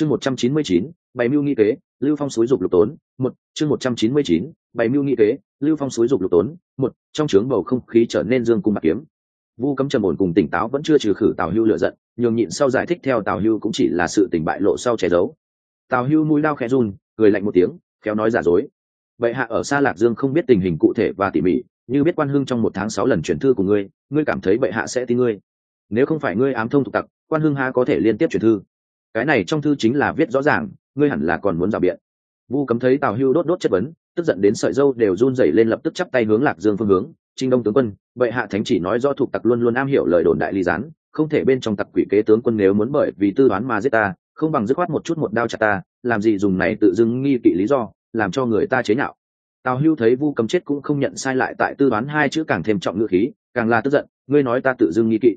chương một trăm chín mươi chín, bày mưu nghi kế, lưu phong suối dục lục tốn, một, chương một trăm chín mươi chín, bày mưu nghi kế, lưu phong suối dục lục tốn, một, trong trướng bầu không khí trở nên dương cung bạc kiếm. Vu cấm trầm ổn cùng tỉnh táo vẫn chưa trừ khử tào hưu lựa giận, nhường nhịn sau giải thích theo tào hưu cũng chỉ là sự tỉnh bại lộ sau che giấu. Tào hưu mũi lao khẽ run, cười lạnh một tiếng, khéo nói giả dối. Vậy hạ ở xa lạc dương không biết tình hình cụ thể và tỉ mỉ, như biết quan hưng trong một tháng sáu lần chuyển thư của ngươi ngươi cảm thấy bệ hạ sẽ tin ngươi. Nếu không phải ngươi ám thông tục tặc, quan hưng ha có thể liên tiếp chuyển thư? Cái này trong thư chính là viết rõ ràng, ngươi hẳn là còn muốn rào biện. Vu cấm thấy tào hưu đốt đốt chất vấn, tức giận đến sợi dâu đều run rẩy lên lập tức chắp tay hướng lạc dương phương hướng. Trinh đông tướng quân, vậy hạ thánh chỉ nói do thuộc tặc luôn luôn am hiểu lời đồn đại ly gián, không thể bên trong tặc quỷ kế tướng quân nếu muốn bởi vì tư đoán mà giết ta, không bằng dứt khoát một chút một đao chặt ta, làm gì dùng này tự dưng nghi kỵ lý do, làm cho người ta chế nhạo. Tào hưu thấy vu cấm chết cũng không nhận sai lại tại tư đoán hai chữ càng thêm trọng ngữ khí, càng là tức giận, ngươi nói ta tự dưng nghi kỵ.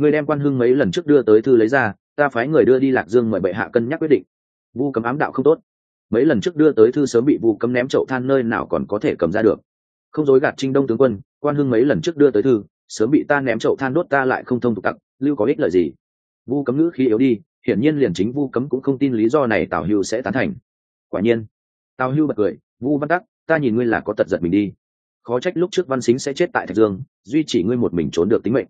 Người đem quan hưng mấy lần trước đưa tới thư lấy ra, ta phái người đưa đi lạc dương mời bệ hạ cân nhắc quyết định. Vu cấm ám đạo không tốt. Mấy lần trước đưa tới thư sớm bị vu cấm ném chậu than nơi nào còn có thể cầm ra được. Không dối gạt trinh đông tướng quân, quan hưng mấy lần trước đưa tới thư, sớm bị ta ném chậu than đốt ta lại không thông tục tặng lưu có ích lợi gì? Vu cấm ngữ khi yếu đi, hiển nhiên liền chính vu cấm cũng không tin lý do này tào hưu sẽ tán thành. Quả nhiên, tào hưu bật cười, vu văn tắc, ta nhìn ngươi là có tật giật mình đi. Khó trách lúc trước văn xính sẽ chết tại thạch dương, duy chỉ ngươi một mình trốn được tính mệnh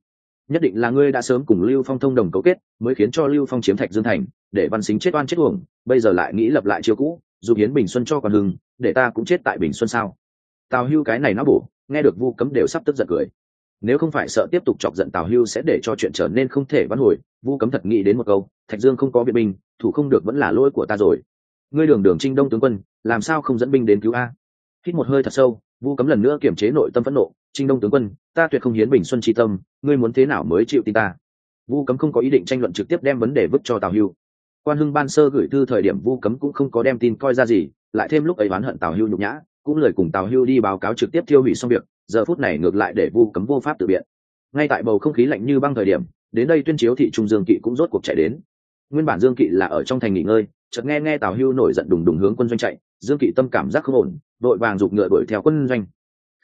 nhất định là ngươi đã sớm cùng lưu phong thông đồng cấu kết, mới khiến cho lưu phong chiếm thạch dương thành, để văn xính chết oan chết uổng, bây giờ lại nghĩ lập lại chiêu cũ, dù hiến bình xuân cho còn hưng, để ta cũng chết tại bình xuân sao? Tào hưu cái này nó bổ, nghe được vu cấm đều sắp tức giận cười. Nếu không phải sợ tiếp tục chọc giận tào hưu sẽ để cho chuyện trở nên không thể vãn hồi, vu cấm thật nghĩ đến một câu, thạch dương không có viện binh, thủ không được vẫn là lỗi của ta rồi. Ngươi đường đường trinh đông tướng quân, làm sao không dẫn binh đến cứu a? Hít một hơi thật sâu, vu cấm lần nữa kiểm chế nội tâm phẫn nộ, trinh đông tướng quân, ta tuyệt không hiến bình xuân tri tâm ngươi muốn thế nào mới chịu tin ta? Vu cấm không có ý định tranh luận trực tiếp đem vấn đề vứt cho tào hưu. Quan hưng ban sơ gửi thư thời điểm vu cấm cũng không có đem tin coi ra gì, lại thêm lúc ấy oán hận tào hưu nhục nhã, cũng lời cùng tào hưu đi báo cáo trực tiếp tiêu hủy xong việc, giờ phút này ngược lại để vu cấm vô pháp tự biện. Ngay tại bầu không khí lạnh như băng thời điểm, đến đây tuyên chiếu thị trung dương kỵ cũng rốt cuộc chạy đến. Nguyên bản dương kỵ là ở trong thành nghỉ ngơi, chợt nghe nghe tào hưu nổi giận đùng đùng hướng quân doanh chạy, dương kỵ tâm cảm giác không ổn, vội vàng giục ngựa đuổi theo quân doanh.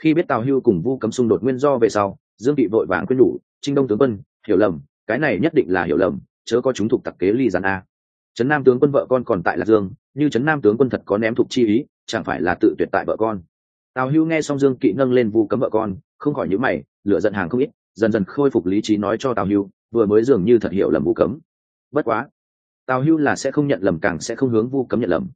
Khi biết tào hưu cùng vu cấm xung đột nguyên do về sau dương kỵ vội vàng quyết nhủ, trinh đông tướng quân, hiểu lầm, cái này nhất định là hiểu lầm, chớ có chúng thuộc tặc kế ly gián a. Trấn nam tướng quân vợ con còn tại lạc dương, như trấn nam tướng quân thật có ném thuộc chi ý, chẳng phải là tự tuyệt tại vợ con. Tào hưu nghe xong dương kỵ nâng lên vu cấm vợ con, không khỏi nhữ mày lựa giận hàng không ít, dần dần khôi phục lý trí nói cho tào hưu, vừa mới dường như thật hiểu lầm vu cấm. Bất quá, tào hưu là sẽ không nhận lầm càng sẽ không hướng vu cấm nhận lầm.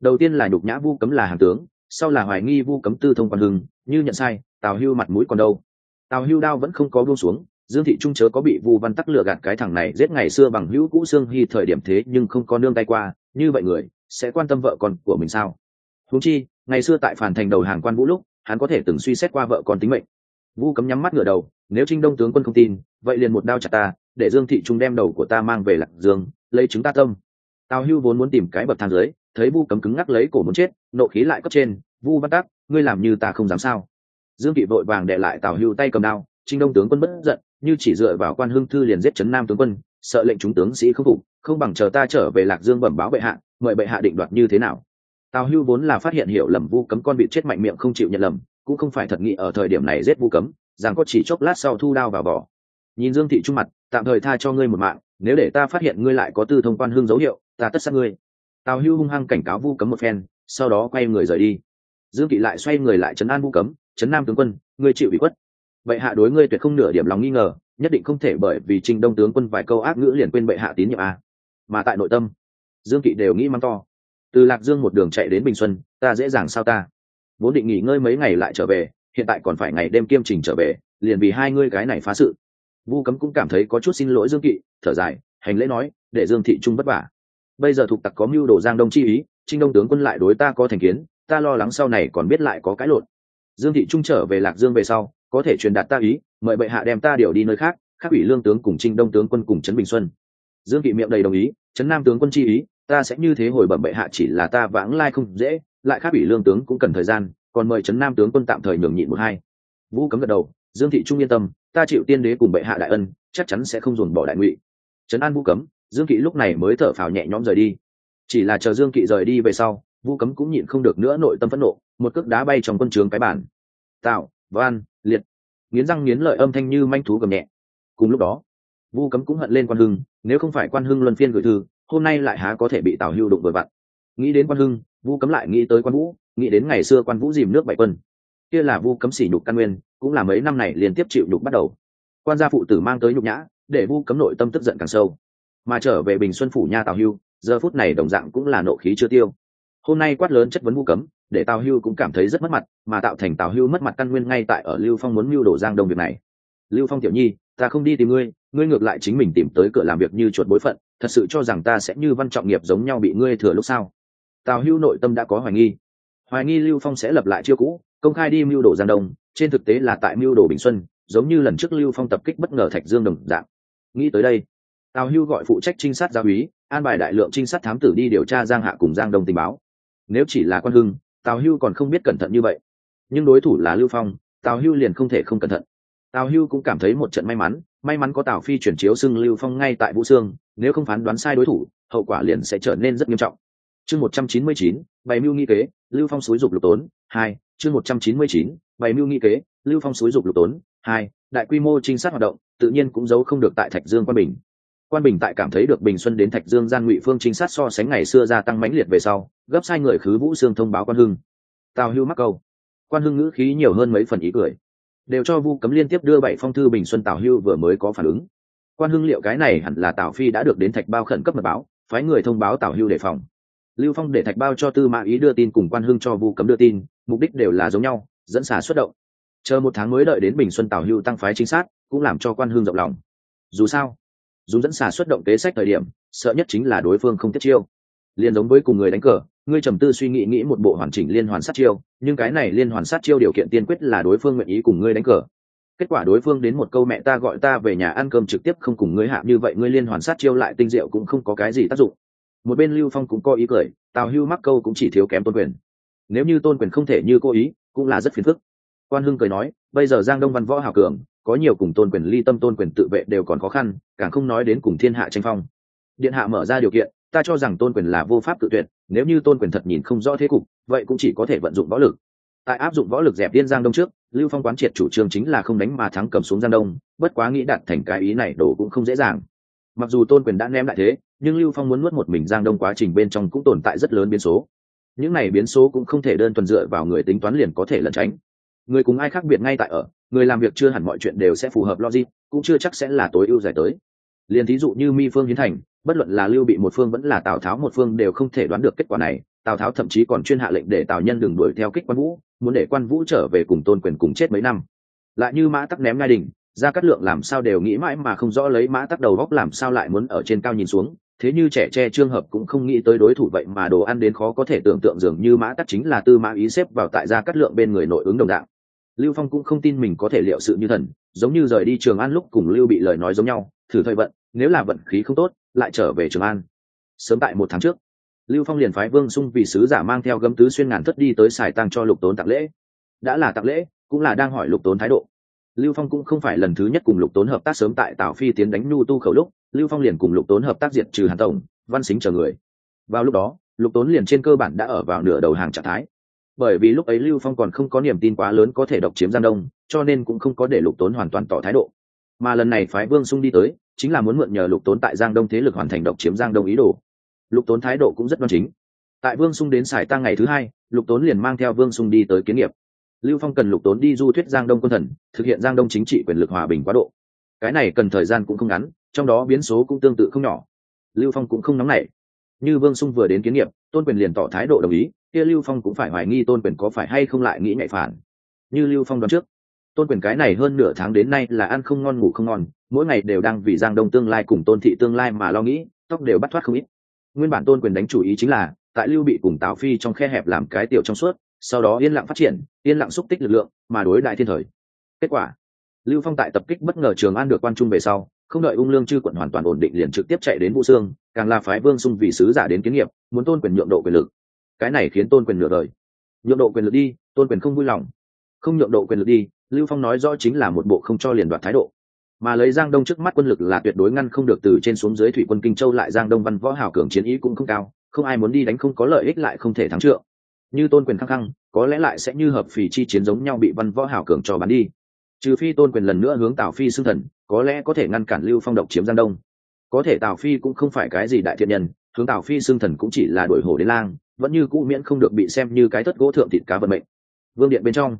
Đầu tiên là nhục nhã vu cấm là hàng tướng, sau là hoài nghi vu cấm tư thông quan hưng, như nhận sai, tào hưu mặt mũi còn đâu? Tào hưu đao vẫn không có buông xuống, dương thị trung chớ có bị vu văn tắc lừa gạt cái thằng này giết ngày xưa bằng hữu cũ xương hy thời điểm thế nhưng không có nương tay qua, như vậy người sẽ quan tâm vợ con của mình sao? Húng chi, ngày xưa tại phản thành đầu hàng quan vũ lúc, hắn có thể từng suy xét qua vợ con tính mệnh. Vu cấm nhắm mắt ngửa đầu, nếu trinh đông tướng quân không tin, vậy liền một đao chặt ta, để dương thị trung đem đầu của ta mang về lạc dương, lấy chứng ta tâm. Tào hưu vốn muốn tìm cái bậc thang dưới, thấy vu cấm cứng ngắc lấy cổ muốn chết, nộ khí lại cấp trên, vu văn tắc, ngươi làm như ta không dám sao? Dương kỵ vội vàng đệ lại tào hưu tay cầm đao, trinh đông tướng quân bất giận, như chỉ dựa vào quan hưng thư liền giết trấn nam tướng quân, sợ lệnh chúng tướng sĩ không phục, không bằng chờ ta trở về lạc dương bẩm báo bệ hạ, mời bệ hạ định đoạt như thế nào. Tào hưu vốn là phát hiện hiểu lầm vu cấm con bị chết mạnh miệng không chịu nhận lầm, cũng không phải thật nghị ở thời điểm này giết vu cấm, rằng có chỉ chốc lát sau thu đao vào vỏ. Nhìn dương thị trung mặt, tạm thời tha cho ngươi một mạng, nếu để ta phát hiện ngươi lại có tư thông quan hương dấu hiệu, ta tất sát ngươi. Tào hưu hung hăng cảnh cáo vu cấm một phen, sau đó quay người rời đi. Dương kỵ lại xoay người lại chấn an vu cấm Trấn nam tướng quân, ngươi chịu bị khuất. Bệ hạ đối ngươi tuyệt không nửa điểm lòng nghi ngờ, nhất định không thể bởi vì Trình đông tướng quân vài câu ác ngữ liền quên bệ hạ tín nhiệm a mà tại nội tâm, dương kỵ đều nghĩ mắng to. Từ lạc dương một đường chạy đến bình xuân, ta dễ dàng sao ta? Vốn định nghỉ ngơi mấy ngày lại trở về, hiện tại còn phải ngày đêm kiêm trình trở về, liền vì hai ngươi cái này phá sự. Vu cấm cũng cảm thấy có chút xin lỗi dương kỵ, thở dài, hành lễ nói, để dương thị trung bất vả. Bây giờ thuộc tặc có mưu đồ giang đông chi ý trinh đông tướng quân lại đối ta có thành kiến, ta lo lắng sau này còn biết lại có cái lộn dương thị trung trở về lạc dương về sau, có thể truyền đạt ta ý, mời bệ hạ đem ta điều đi nơi khác khác ủy lương tướng cùng trinh đông tướng quân cùng trấn bình xuân. Dương thị miệng đầy đồng ý, trấn nam tướng quân chi ý, ta sẽ như thế hồi bẩm bệ hạ chỉ là ta vãng lai không dễ, lại khác ủy lương tướng cũng cần thời gian, còn mời trấn nam tướng quân tạm thời nhường nhịn một hai. Vũ cấm gật đầu, dương thị trung yên tâm, ta chịu tiên đế cùng bệ hạ đại ân, chắc chắn sẽ không dồn bỏ đại ngụy. Trấn an vũ cấm, dương kỵ lúc này mới thở phào nhẹ nhõm rời đi. Chỉ là chờ dương kỵ rời đi về sau vũ cấm cũng nhịn không được nữa nội tâm phẫn nộ, một cước đá bay trong quân trường cái bản tạo van liệt. Nghiến răng nghiến lợi âm thanh như manh thú gầm nhẹ. Cùng lúc đó vu cấm cũng hận lên quan hưng, nếu không phải quan hưng luân phiên gửi thư, hôm nay lại há có thể bị tào hưu đụng vội vặn. Nghĩ đến quan hưng vu cấm lại nghĩ tới quan vũ, nghĩ đến ngày xưa quan vũ dìm nước bảy quân. Kia là vu cấm sỉ nhục căn nguyên, cũng là mấy năm này liên tiếp chịu nhục bắt đầu. Quan gia phụ tử mang tới nhục nhã, để vu cấm nội tâm tức giận càng sâu. Mà trở về bình xuân phủ nha tào hưu, giờ phút này đồng dạng cũng là nộ khí chưa tiêu hôm nay quát lớn chất vấn vu cấm, để tào hưu cũng cảm thấy rất mất mặt, mà tạo thành tào hưu mất mặt căn nguyên ngay tại ở lưu phong muốn mưu đổ giang đông việc này. Lưu phong tiểu nhi, ta không đi tìm ngươi ngươi ngược lại chính mình tìm tới cửa làm việc như chuột bối phận, thật sự cho rằng ta sẽ như văn trọng nghiệp giống nhau bị ngươi thừa lúc sau tào hưu nội tâm đã có hoài nghi. Hoài nghi lưu phong sẽ lập lại chiêu cũ, công khai đi mưu đồ giang đông, trên thực tế là tại mưu đồ bình xuân, giống như lần trước lưu phong tập kích bất ngờ thạch dương đồng dạng. Nghĩ tới đây, tào hưu gọi phụ trách trinh sát gia úy, an bài đại lượng trinh sát thám tử đi điều tra giang hạ cùng giang đông tình báo nếu chỉ là quan hưng, tào hưu còn không biết cẩn thận như vậy. Nhưng đối thủ là lưu phong, tào hưu liền không thể không cẩn thận. Tào hưu cũng cảm thấy một trận may mắn may mắn có tào phi chuyển chiếu xưng lưu phong ngay tại vũ sương, nếu không phán đoán sai đối thủ, hậu quả liền sẽ trở nên rất nghiêm trọng. Chương một trăm chín mươi chín, bày mưu nghi kế, lưu phong xúi dục lục tốn, hai, chương một trăm chín mươi chín, bày mưu nghi kế, lưu phong xúi dục lục tốn, hai, đại quy mô trinh sát hoạt động, tự nhiên cũng giấu không được tại thạch dương quan bình quan bình tại cảm thấy được bình xuân đến thạch dương gian ngụy phương trinh sát so sánh ngày xưa gia tăng mãnh liệt về sau, gấp sai người khứ vũ sương thông báo quan hưng. Tào hưu mắc câu. Quan hưng ngữ khí nhiều hơn mấy phần ý cười. Đều cho vu cấm liên tiếp đưa bảy phong thư bình xuân tào hưu vừa mới có phản ứng. Quan hưng liệu cái này hẳn là tào phi đã được đến thạch bao khẩn cấp mật báo, phái người thông báo tào hưu đề phòng. Lưu phong để thạch bao cho tư mã ý đưa tin cùng quan hưng cho vu cấm đưa tin, mục đích đều là giống nhau, dẫn xả xuất động. Chờ một tháng mới đợi đến bình xuân tào hưu tăng phái chính xác cũng làm cho quan hưng rộng lòng. Dù sao dùng dẫn xà xuất động kế sách thời điểm, sợ nhất chính là đối phương không tiết chiêu. Liền giống với cùng người đánh cờ, ngươi trầm tư suy nghĩ nghĩ một bộ hoàn chỉnh liên hoàn sát chiêu, nhưng cái này liên hoàn sát chiêu điều kiện tiên quyết là đối phương nguyện ý cùng ngươi đánh cờ. Kết quả đối phương đến một câu mẹ ta gọi ta về nhà ăn cơm trực tiếp không cùng ngươi hạ, như vậy ngươi liên hoàn sát chiêu lại tinh diệu cũng không có cái gì tác dụng. Một bên lưu phong cũng có ý cười, tào hưu mắc câu cũng chỉ thiếu kém tôn quyền. Nếu như tôn quyền không thể như cô ý, cũng là rất phiền phức. Quan hưng cười nói, bây giờ giang đông văn võ hào cường có nhiều cùng tôn quyền ly tâm tôn quyền tự vệ đều còn khó khăn, càng không nói đến cùng thiên hạ tranh phong. Điện hạ mở ra điều kiện, ta cho rằng tôn quyền là vô pháp tự tuyệt, nếu như tôn quyền thật nhìn không rõ thế cục, vậy cũng chỉ có thể vận dụng võ lực. Tại áp dụng võ lực dẹp điên giang đông trước, lưu phong quán triệt chủ trương chính là không đánh mà thắng cầm xuống giang đông, bất quá nghĩ đạt thành cái ý này đổ cũng không dễ dàng. Mặc dù tôn quyền đã ném lại thế, nhưng lưu phong muốn nuốt một mình giang đông quá trình bên trong cũng tồn tại rất lớn biến số. Những này biến số cũng không thể đơn thuần dựa vào người tính toán liền có thể lẩn tránh. Người cùng ai khác biệt ngay tại ở người làm việc chưa hẳn mọi chuyện đều sẽ phù hợp logic, cũng chưa chắc sẽ là tối ưu giải tới. Liền thí dụ như mi phương hiến thành, bất luận là lưu bị một phương vẫn là tào tháo một phương đều không thể đoán được kết quả này. Tào tháo thậm chí còn chuyên hạ lệnh để tào nhân đừng đuổi theo kích quan vũ, muốn để quan vũ trở về cùng tôn quyền cùng chết mấy năm. Lại như mã tắc ném ngai đình ra cắt lượng làm sao đều nghĩ mãi mà không rõ lấy mã tắc đầu góc làm sao lại muốn ở trên cao nhìn xuống. Thế như trẻ tre trường hợp cũng không nghĩ tới đối thủ vậy mà đồ ăn đến khó có thể tưởng tượng dường như mã tắc chính là tư mã ý xếp vào tại gia cắt lượng bên người nội ứng đồng đạo lưu phong cũng không tin mình có thể liệu sự như thần, giống như rời đi trường an lúc cùng lưu bị lời nói giống nhau, thử thời vận, nếu là vận khí không tốt, lại trở về trường an. Sớm tại một tháng trước, lưu phong liền phái vương sung vì sứ giả mang theo gấm tứ xuyên ngàn thất đi tới xài tăng cho lục tốn tặng lễ. Đã là tặng lễ, cũng là đang hỏi lục tốn thái độ. Lưu phong cũng không phải lần thứ nhất cùng lục tốn hợp tác sớm tại tào phi tiến đánh nhu tu khẩu lúc, lưu phong liền cùng lục tốn hợp tác diệt trừ hàn tổng, văn xính chờ người. Vào lúc đó, lục tốn liền trên cơ bản đã ở vào nửa đầu hàng trạng thái bởi vì lúc ấy lưu phong còn không có niềm tin quá lớn có thể độc chiếm giang đông, cho nên cũng không có để lục tốn hoàn toàn tỏ thái độ. Mà lần này phái vương sung đi tới, chính là muốn mượn nhờ lục tốn tại giang đông thế lực hoàn thành độc chiếm giang đông ý đồ. Lục tốn thái độ cũng rất đoan chính. Tại vương sung đến sải tăng ngày thứ hai, lục tốn liền mang theo vương sung đi tới kiến nghiệp. Lưu phong cần lục tốn đi du thuyết giang đông quân thần, thực hiện giang đông chính trị quyền lực hòa bình quá độ. Cái này cần thời gian cũng không ngắn, trong đó biến số cũng tương tự không nhỏ. Lưu phong cũng không nóng nảy. Như vương sung vừa đến kiến nghiệp, tôn quyền liền tỏ thái độ đồng ý kia lưu phong cũng phải hoài nghi tôn quyền có phải hay không lại nghĩ nhạy phản. Như lưu phong đoán trước, tôn quyền cái này hơn nửa tháng đến nay là ăn không ngon, ngủ không ngon, mỗi ngày đều đang vì giang đông tương lai cùng tôn thị tương lai mà lo nghĩ, tóc đều bắt thoát không ít. Nguyên bản tôn quyền đánh chủ ý chính là, tại lưu bị cùng tào phi trong khe hẹp làm cái tiểu trong suốt, sau đó yên lặng phát triển, yên lặng xúc tích lực lượng, mà đối đại thiên thời. Kết quả, lưu phong tại tập kích bất ngờ trường an được quan trung về sau, không đợi ung lương chư quận hoàn toàn ổn định liền trực tiếp chạy đến vũ sương, càng là phái vương xung vì sứ giả đến kiến nghiệp, muốn tôn quyền nhượng độ quyền lực cái này khiến tôn quyền nửa đời. Nhượng độ quyền lực đi, tôn quyền không vui lòng. Không nhượng độ quyền lực đi, lưu phong nói rõ chính là một bộ không cho liền đoạt thái độ. Mà lấy giang đông trước mắt quân lực là tuyệt đối ngăn không được từ trên xuống dưới thủy quân kinh châu lại giang đông văn võ hảo cường chiến ý cũng không cao, không ai muốn đi đánh không có lợi ích lại không thể thắng trượng. Như tôn quyền khăng khăng, có lẽ lại sẽ như hợp phì chi chiến giống nhau bị văn võ hảo cường cho bắn đi. Trừ phi tôn quyền lần nữa hướng tào phi xưng thần, có lẽ có thể ngăn cản lưu phong độc chiếm giang đông. Có thể tào phi cũng không phải cái gì đại thiện nhân, hướng tào phi xưng thần cũng chỉ là đổi hổ đến lang vẫn như cũ miễn không được bị xem như cái thất gỗ thượng thịt cá vận mệnh. Vương điện bên trong,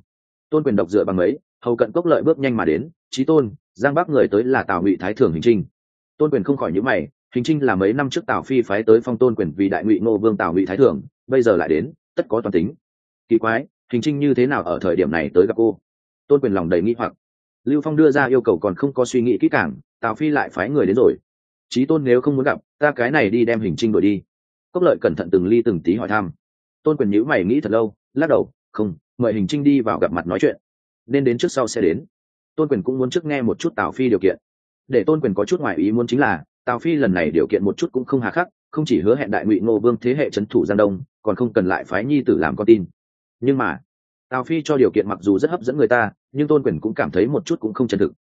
tôn quyền độc dựa bằng mấy, hầu cận cốc lợi bước nhanh mà đến trí tôn, giang bắc người tới là tào ngụy thái thường hình trinh. Tôn quyền không khỏi nhữ mày, hình trinh là mấy năm trước tào phi phái tới phong tôn quyền vì đại ngụy ngô vương tào ngụy thái thường, bây giờ lại đến, tất có toàn tính. Kỳ quái, hình trinh như thế nào ở thời điểm này tới gặp cô? Tôn quyền lòng đầy nghi hoặc. Lưu phong đưa ra yêu cầu còn không có suy nghĩ kỹ càng, tào phi lại phái người đến rồi. Trí tôn nếu không muốn gặp, ta cái này đi đem hình trinh đổi đi cốc lợi cẩn thận từng ly từng tí hỏi thăm. Tôn quyền nhữ mày nghĩ thật lâu, lắc đầu, không, mời hình trinh đi vào gặp mặt nói chuyện. Nên đến trước sau sẽ đến. Tôn quyền cũng muốn trước nghe một chút tào phi điều kiện. Để tôn quyền có chút ngoại ý muốn chính là, tào phi lần này điều kiện một chút cũng không hà khắc, không chỉ hứa hẹn đại ngụy ngô vương thế hệ c h ấ n thủ giang đông, còn không cần lại phái nhi tử làm con tin. Nhưng mà, tào phi cho điều kiện mặc dù rất hấp dẫn người ta, nhưng tôn quyền cũng cảm thấy một chút cũng không chân thực.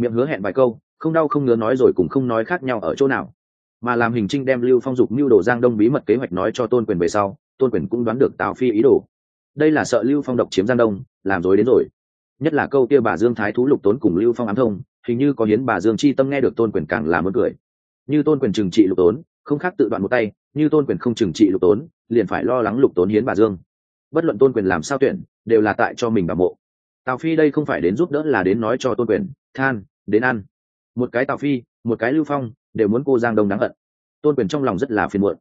Miệng hứa hẹn vài câu, không đau không ngứa nói rồi cũng không nói khác nhau ở chỗ nào mà làm hình trinh đem lưu phong dục mưu đồ giang đông bí mật kế hoạch nói cho tôn quyền về sau, tôn quyền cũng đoán được tào phi ý đồ. Đây là sợ lưu phong độc chiếm giang đông, làm dối đến rồi. Nhất là câu kia bà dương thái thú lục tốn cùng lưu phong ám thông, hình như có hiến bà dương chi tâm nghe được tôn quyền càng làm muốn cười. Như tôn quyền trừng trị lục tốn, không khác tự đoạn một tay, như tôn quyền không trừng trị lục tốn, liền phải lo lắng lục tốn hiến bà dương. Bất luận tôn quyền làm sao tuyển, đều là tại cho mình bà mộ. Tào phi đây không phải đến giúp đỡ là đến nói cho tôn quyền, than, đến ăn. Một cái tào phi, một cái lưu phong đều muốn cô giang đông đáng hận. Tôn quyền trong lòng rất là phiền muộn.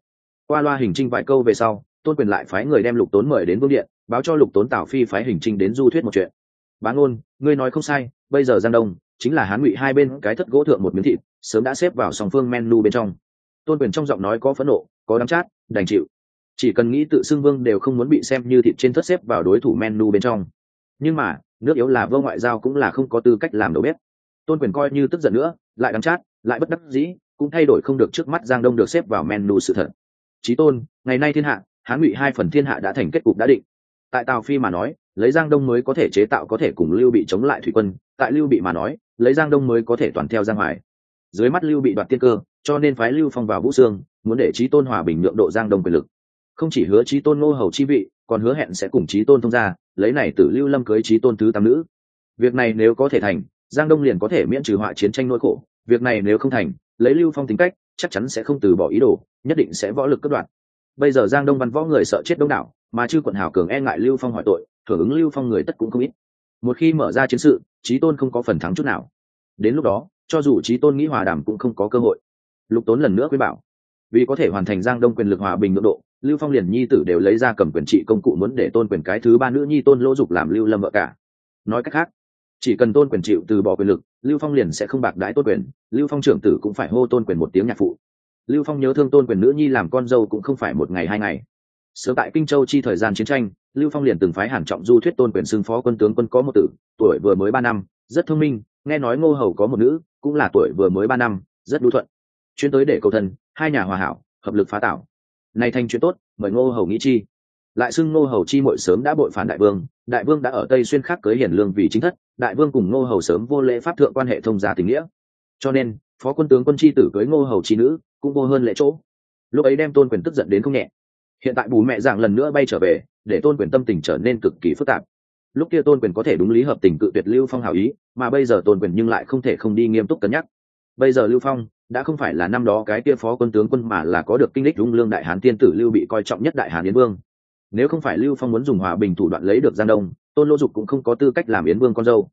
Qua loa hình trinh vài câu về sau, tôn quyền lại phái người đem lục tốn mời đến vương điện, báo cho lục tốn tào phi phái hình trinh đến du thuyết một chuyện. Bá ôn ngươi nói không sai, bây giờ giang đông chính là hán ngụy hai bên cái thất gỗ thượng một miếng thịt, sớm đã xếp vào song phương menu bên trong. Tôn quyền trong giọng nói có phẫn nộ, có đắm chát, đành chịu. Chỉ cần nghĩ tự xưng vương đều không muốn bị xem như thịt trên thất xếp vào đối thủ menu bên trong. Nhưng mà, nước yếu là vô ngoại giao cũng là không có tư cách làm đầu bếp. Tôn quyền coi như tức giận nữa, lại đắm chát, lại bất đắc dĩ cũng thay đổi không được trước mắt giang đông được xếp vào menu sự thật. Trí tôn, ngày nay thiên hạ, hán ngụy hai phần thiên hạ đã thành kết cục đã định. Tại tào phi mà nói, lấy giang đông mới có thể chế tạo có thể cùng lưu bị chống lại thủy quân, tại lưu bị mà nói, lấy giang đông mới có thể toàn theo giang hoài. Dưới mắt lưu bị đoạt tiên cơ, cho nên phái lưu phong vào vũ sương, muốn để trí tôn hòa bình nhượng độ giang đông quyền lực. Không chỉ hứa trí tôn ngô hầu chi vị, còn hứa hẹn sẽ cùng trí tôn thông gia, lấy này tử lưu lâm cưới trí tôn thứ tam nữ. Việc này nếu có thể thành, giang đông liền có thể miễn trừ họa chiến tranh nỗi khổ. Việc này nếu không thành lấy lưu phong tính cách, chắc chắn sẽ không từ bỏ ý đồ, nhất định sẽ võ lực cất đoạn. Bây giờ giang đông văn võ người sợ chết đông đảo, mà chư quận hào cường e ngại lưu phong hỏi tội hưởng ứng lưu phong người tất cũng không ít. Một khi mở ra chiến sự trí tôn không có phần thắng chút nào. Đến lúc đó, cho dù trí tôn nghĩ hòa đàm cũng không có cơ hội. Lục tốn lần nữa khuyên bảo, vì có thể hoàn thành giang đông quyền lực hòa bình nội độ, lưu phong liền nhi tử đều lấy ra cầm quyền trị công cụ muốn để tôn quyền cái thứ ba nữ nhi tôn lỗ dục làm lưu lâm vợ cả. Nói cách khác, chỉ cần tôn quyền chịu từ bỏ quyền lực lưu phong liền sẽ không bạc đái tôn quyền, lưu phong trưởng tử cũng phải hô tôn quyền một tiếng nhạc phụ. Lưu phong nhớ thương tôn quyền nữ nhi làm con dâu cũng không phải một ngày hai ngày. Sớm tại kinh châu chi thời gian chiến tranh, lưu phong liền từng phái hàn trọng du thuyết tôn quyền xưng phó quân tướng quân có một tử, tuổi vừa mới ba năm, rất thông minh, nghe nói ngô hầu có một nữ, cũng là tuổi vừa mới ba năm, rất đu thuận. Chuyến tới để cầu thân, hai nhà hòa hảo, hợp lực phá tảo này thành chuyện tốt, mời ngô hầu nghĩ chi. Lại xưng ngô hầu chi mội sớm đã bội phản đại vương đại vương đã ở tây xuyên khác cưới hiển lương vì chính thất đại vương cùng ngô hầu sớm vô lễ pháp thượng quan hệ thông gia tình nghĩa. Cho nên, phó quân tướng quân chi tử cưới ngô hầu chi nữ cũng vô hơn lễ chỗ. Lúc ấy đem tôn quyền tức giận đến không nhẹ. Hiện tại bù mẹ dạng lần nữa bay trở về, để tôn quyền tâm tình trở nên cực kỳ phức tạp. Lúc kia tôn quyền có thể đúng lý hợp tình cự tuyệt lưu phong hảo ý, mà bây giờ tôn quyền nhưng lại không thể không đi nghiêm túc cân nhắc. Bây giờ lưu phong đã không phải là năm đó cái kia phó quân tướng quân mà là có được kinh lịch lung lương đại hán tiên tử lưu bị coi trọng nhất đại hán yến vương. Nếu không phải lưu phong muốn dùng hòa bình thủ đoạn lấy được giang đông tôn lỗ dục cũng không có tư cách làm yến vương con dâu.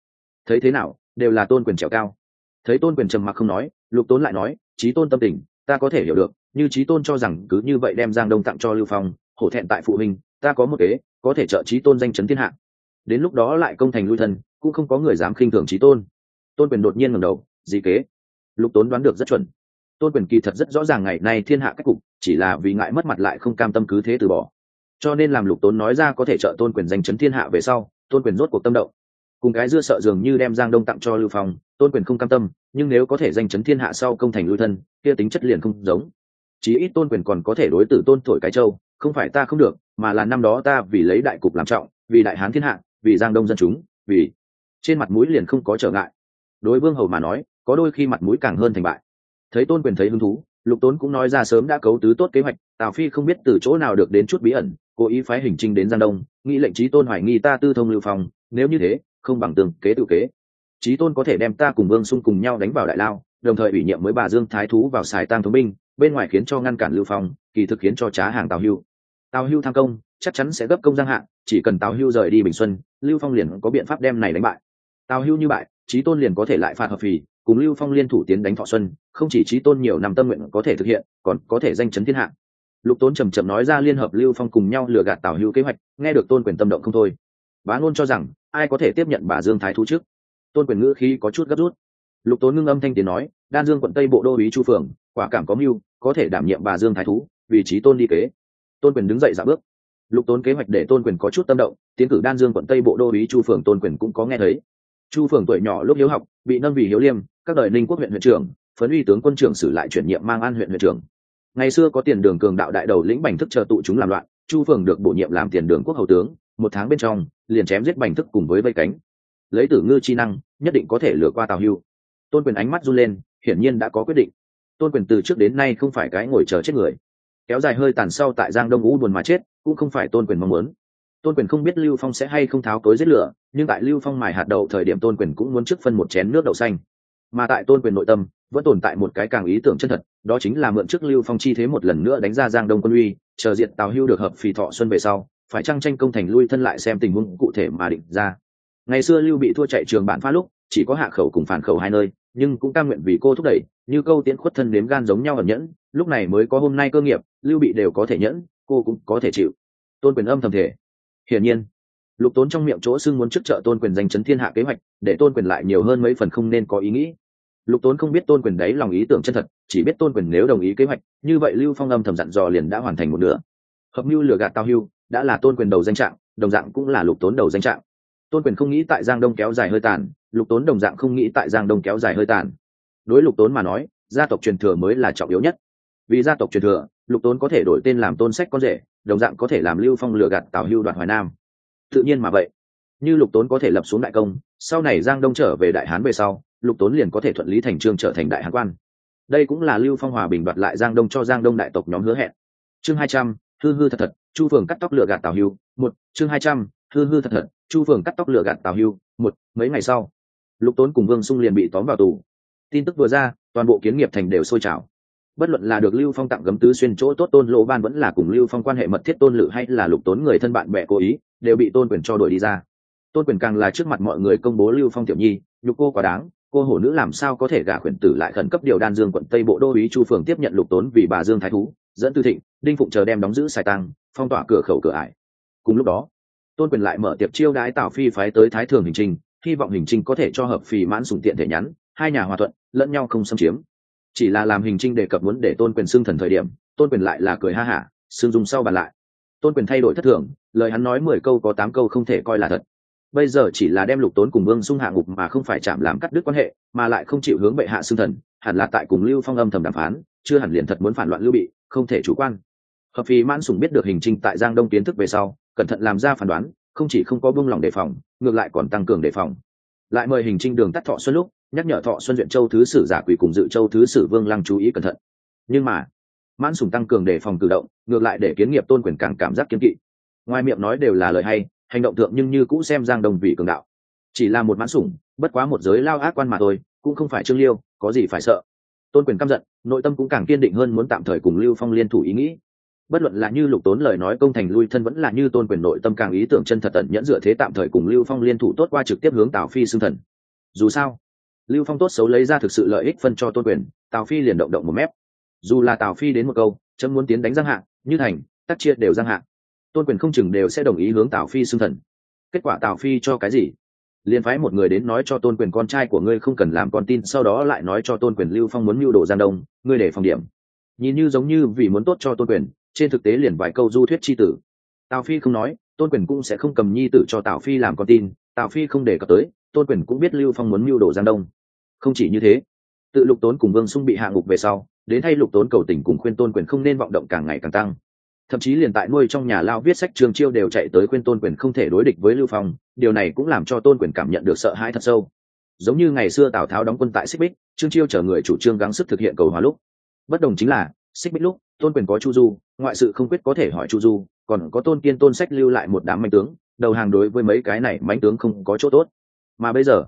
Thấy thế nào, đều là tôn quyền trèo cao. Thấy tôn quyền trầm mặc không nói, lục tốn lại nói trí tôn tâm tình, ta có thể hiểu được, như trí tôn cho rằng cứ như vậy đem giang đông tặng cho lưu phong, hổ thẹn tại phụ huynh, ta có một kế, có thể trợ trí tôn danh chấn thiên hạ. Đến lúc đó lại công thành lui thân, cũng không có người dám khinh thường trí tôn. Tôn quyền đột nhiên ngẩng đầu, gì kế? Lục tốn đoán được rất chuẩn. Tôn quyền kỳ thật rất rõ ràng ngày nay thiên hạ cách cục, chỉ là vì ngại mất mặt lại không cam tâm cứ thế từ bỏ. Cho nên làm lục tốn nói ra có thể trợ tôn quyền danh chấn thiên hạ về sau tôn quyền rốt cuộc tâm động. Cùng cái dưa sợ dường như đem giang đông tặng cho lưu phong, tôn quyền không cam tâm, nhưng nếu có thể danh chấn thiên hạ sau công thành lưu thân, kia tính chất liền không giống. Chí ít tôn quyền còn có thể đối tử tôn thổi cái châu, không phải ta không được, mà là năm đó ta vì lấy đại cục làm trọng, vì đại hán thiên hạ, vì giang đông dân chúng, vì trên mặt mũi liền không có trở ngại. Đối vương hầu mà nói, có đôi khi mặt mũi càng hơn thành bại. Thấy tôn quyền thấy hứng thú, lục tốn cũng nói ra sớm đã cấu tứ tốt kế hoạch, tào phi không biết từ chỗ nào được đến chút bí ẩn, cố ý phái hình trinh đến giang đông nghĩ lệnh trí tôn hoài nghi ta tư thông lưu phong, nếu như thế, không bằng tường kế tự kế. Trí tôn có thể đem ta cùng vương xung cùng nhau đánh vào đại lao, đồng thời ủy nhiệm với bà dương thái thú vào xài tăng thống binh, bên ngoài khiến cho ngăn cản lưu phong, kỳ thực khiến cho trá hàng tào hưu. Tào hưu tham công, chắc chắn sẽ gấp công giang hạn chỉ cần tào hưu rời đi bình xuân, lưu phong liền có biện pháp đem này đánh bại. Tào hưu như bại trí tôn liền có thể lại phạt hợp phì, cùng lưu phong liên thủ tiến đánh thọ xuân, không chỉ trí tôn nhiều năm tâm nguyện có thể thực hiện, còn có thể danh chấn thiên hạ lục tốn trầm trầm nói ra liên hợp lưu phong cùng nhau lừa gạt tào hưu kế hoạch, nghe được tôn quyền tâm động không thôi. Bá ngôn cho rằng, ai có thể tiếp nhận bà dương thái thú trước? Tôn quyền ngữ khí có chút gấp rút. Lục tốn ngưng âm thanh tiếng nói, đan dương quận tây bộ đô ý chu phường, quả cảm có mưu, có thể đảm nhiệm bà dương thái thú, vị trí tôn đi kế. Tôn quyền đứng dậy dạ bước. Lục tốn kế hoạch để tôn quyền có chút tâm động, tiến cử đan dương quận tây bộ đô ý chu phường tôn quyền cũng có nghe thấy. Chu phường tuổi nhỏ lúc hiếu học, bị nâng vì hiếu liêm, các đời ninh quốc huyện huyện trưởng, phấn uy tướng quân trưởng xử lại chuyển nhiệm mang an huyện huyện trưởng ngày xưa có tiền đường cường đạo đại đầu lĩnh bành thức chờ tụ chúng làm loạn, chu phường được bổ nhiệm làm tiền đường quốc hầu tướng, một tháng bên trong, liền chém giết bành thức cùng với vây cánh. Lấy tử ngư chi năng, nhất định có thể lừa qua tào hưu. Tôn quyền ánh mắt run lên, hiển nhiên đã có quyết định. Tôn quyền từ trước đến nay không phải cái ngồi chờ chết người. Kéo dài hơi tàn sau tại giang đông ngũ buồn mà chết, cũng không phải tôn quyền mong muốn. Tôn quyền không biết lưu phong sẽ hay không tháo cối giết lửa, nhưng tại lưu phong mài hạt đậu thời điểm tôn quyền cũng muốn trước phân một chén nước đậu xanh mà tại tôn quyền nội tâm, vẫn tồn tại một cái càng ý tưởng chân thật, đó chính là mượn trước lưu phong chi thế một lần nữa đánh ra giang đông quân uy, chờ diện tào hưu được hợp phì thọ xuân về sau, phải trăng tranh công thành lui thân lại xem tình huống cụ thể mà định ra. Ngày xưa lưu bị thua chạy trường bản pha lúc, chỉ có hạ khẩu cùng phản khẩu hai nơi, nhưng cũng cam nguyện vì cô thúc đẩy, như câu tiễn khuất thân nếm gan giống nhau ẩn nhẫn, lúc này mới có hôm nay cơ nghiệp, lưu bị đều có thể nhẫn, cô cũng có thể chịu. Tôn quyền âm thầm thể hiển nhiên, lục tốn trong miệng chỗ xưng muốn trước trợ tôn quyền giành chấn thiên hạ kế hoạch, để tôn quyền lại nhiều hơn mấy phần không nên có ý nghĩ lục tốn không biết tôn quyền đấy lòng ý tưởng chân thật, chỉ biết tôn quyền nếu đồng ý kế hoạch, như vậy lưu phong âm thầm dặn dò liền đã hoàn thành một nửa. Hợp mưu lừa gạt tao hưu, đã là tôn quyền đầu danh trạng, đồng dạng cũng là lục tốn đầu danh trạng. Tôn quyền không nghĩ tại giang đông kéo dài hơi tàn, lục tốn đồng dạng không nghĩ tại giang đông kéo dài hơi tàn. Đối lục tốn mà nói, gia tộc truyền thừa mới là trọng yếu nhất. Vì gia tộc truyền thừa, lục tốn có thể đổi tên làm tôn sách con rể, đồng dạng có thể làm lưu phong lừa gạt tào hưu đoạt hoài nam. Tự nhiên mà vậy. Như lục tốn có thể lập xuống đại công, sau này giang đông trở về đại hán về sau lục tốn liền có thể thuận lý thành trương trở thành đại hán quan. Đây cũng là lưu phong hòa bình đoạt lại giang đông cho giang đông đại tộc nhóm hứa hẹn. Chương hai trăm, hư hư thật thật, chu phường cắt tóc lựa gạt tào hưu, một, chương hai trăm, hư hư thật thật, chu phường cắt tóc lựa gạt tào hưu, một, mấy ngày sau, lục tốn cùng vương sung liền bị tóm vào tù. Tin tức vừa ra, toàn bộ kiến nghiệp thành đều sôi trào. Bất luận là được lưu phong tặng gấm tứ xuyên chỗ tốt tôn lỗ ban vẫn là cùng lưu phong quan hệ mật thiết tôn lự hay là lục tốn người thân bạn bè cố ý, đều bị tôn quyền cho đuổi đi ra. Tôn quyền càng là trước mặt mọi người công bố lưu phong tiểu nhi, nhục cô quá đáng cô hổ nữ làm sao có thể gả khuyển tử lại khẩn cấp điều đan dương quận tây bộ đô ý chu phường tiếp nhận lục tốn vì bà dương thái thú, dẫn tư thịnh, đinh phụng chờ đem đóng giữ xài tăng, phong tỏa cửa khẩu cửa ải. cùng lúc đó, tôn quyền lại mở tiệp chiêu đãi tào phi phái tới thái thường hình trình hy vọng hình trình có thể cho hợp phì mãn sùng tiện thể nhắn, hai nhà hòa thuận, lẫn nhau không xâm chiếm. chỉ là làm hình trinh đề cập muốn để tôn quyền xưng thần thời điểm, tôn quyền lại là cười ha hả, xưng dùng sau bàn lại. tôn quyền thay đổi thất thường, lời hắn nói mười câu có tám câu không thể coi là thật bây giờ chỉ là đem lục tốn cùng vương sung hạ ngục mà không phải chạm làm cắt đứt quan hệ, mà lại không chịu hướng bệ hạ xưng thần, hẳn là tại cùng lưu phong âm thầm đàm phán, chưa hẳn liền thật muốn phản loạn lưu bị, không thể chủ quan. Hợp phí mãn sùng biết được hình trinh tại giang đông kiến thức về sau, cẩn thận làm ra phán đoán, không chỉ không có buông lòng đề phòng, ngược lại còn tăng cường đề phòng. Lại mời hình trinh đường tắt thọ xuân lúc, nhắc nhở thọ xuân duyện châu thứ sử giả quỷ cùng dự châu thứ sử vương lăng chú ý cẩn thận. Nhưng mà, mãn sùng tăng cường đề phòng cử động, ngược lại để kiến nghiệp tôn quyền càng cảm giác kiên kỵ. Ngoài miệng nói đều là lời hay hành động thượng nhưng như cũ xem giang đồng vị cường đạo. Chỉ là một mãn sủng, bất quá một giới lao ác quan mà thôi, cũng không phải trương liêu, có gì phải sợ. Tôn quyền căm giận, nội tâm cũng càng kiên định hơn muốn tạm thời cùng lưu phong liên thủ ý nghĩ. Bất luận là như lục tốn lời nói công thành lui thân vẫn là như tôn quyền nội tâm càng ý tưởng chân thật tận nhẫn dựa thế tạm thời cùng lưu phong liên thủ tốt qua trực tiếp hướng tào phi xưng thần. Dù sao, lưu phong tốt xấu lấy ra thực sự lợi ích phân cho tôn quyền, tào phi liền động động một mép. Dù là tào phi đến một câu, chấm muốn tiến đánh giang hạ, như thành, tắc chia đều giang hạ tôn quyền không chừng đều sẽ đồng ý hướng tào phi xưng thần. Kết quả tào phi cho cái gì? Liền phái một người đến nói cho tôn quyền con trai của ngươi không cần làm con tin, sau đó lại nói cho tôn quyền lưu phong muốn mưu đồ giang đông, ngươi để phòng điểm. Nhìn như giống như vì muốn tốt cho tôn quyền, trên thực tế liền vài câu du thuyết c h i tử. Tào phi không nói, tôn quyền cũng sẽ không cầm nhi tử cho tào phi làm con tin, tào phi không để cập tới, tôn quyền cũng biết lưu phong muốn mưu đồ giang đông. Không chỉ như thế, tự lục tốn cùng vương sung bị hạ ngục về sau, đến thay lục tốn cầu tình cùng khuyên tôn quyền không nên vọng động càng ngày càng tăng thậm chí liền tại nuôi trong nhà lao viết sách trường chiêu đều chạy tới khuyên tôn quyền không thể đối địch với lưu phong, điều này cũng làm cho tôn quyền cảm nhận được sợ hãi thật sâu. Giống như ngày xưa tào tháo đóng quân tại xích bích, trương chiêu chở người chủ trương gắng sức thực hiện cầu hòa lúc. Bất đồng chính là, xích bích lúc, tôn quyền có chu du, ngoại sự không quyết có thể hỏi chu du, còn có tôn kiên tôn sách lưu lại một đám mạnh tướng, đầu hàng đối với mấy cái này mánh tướng không có chỗ tốt. Mà bây giờ,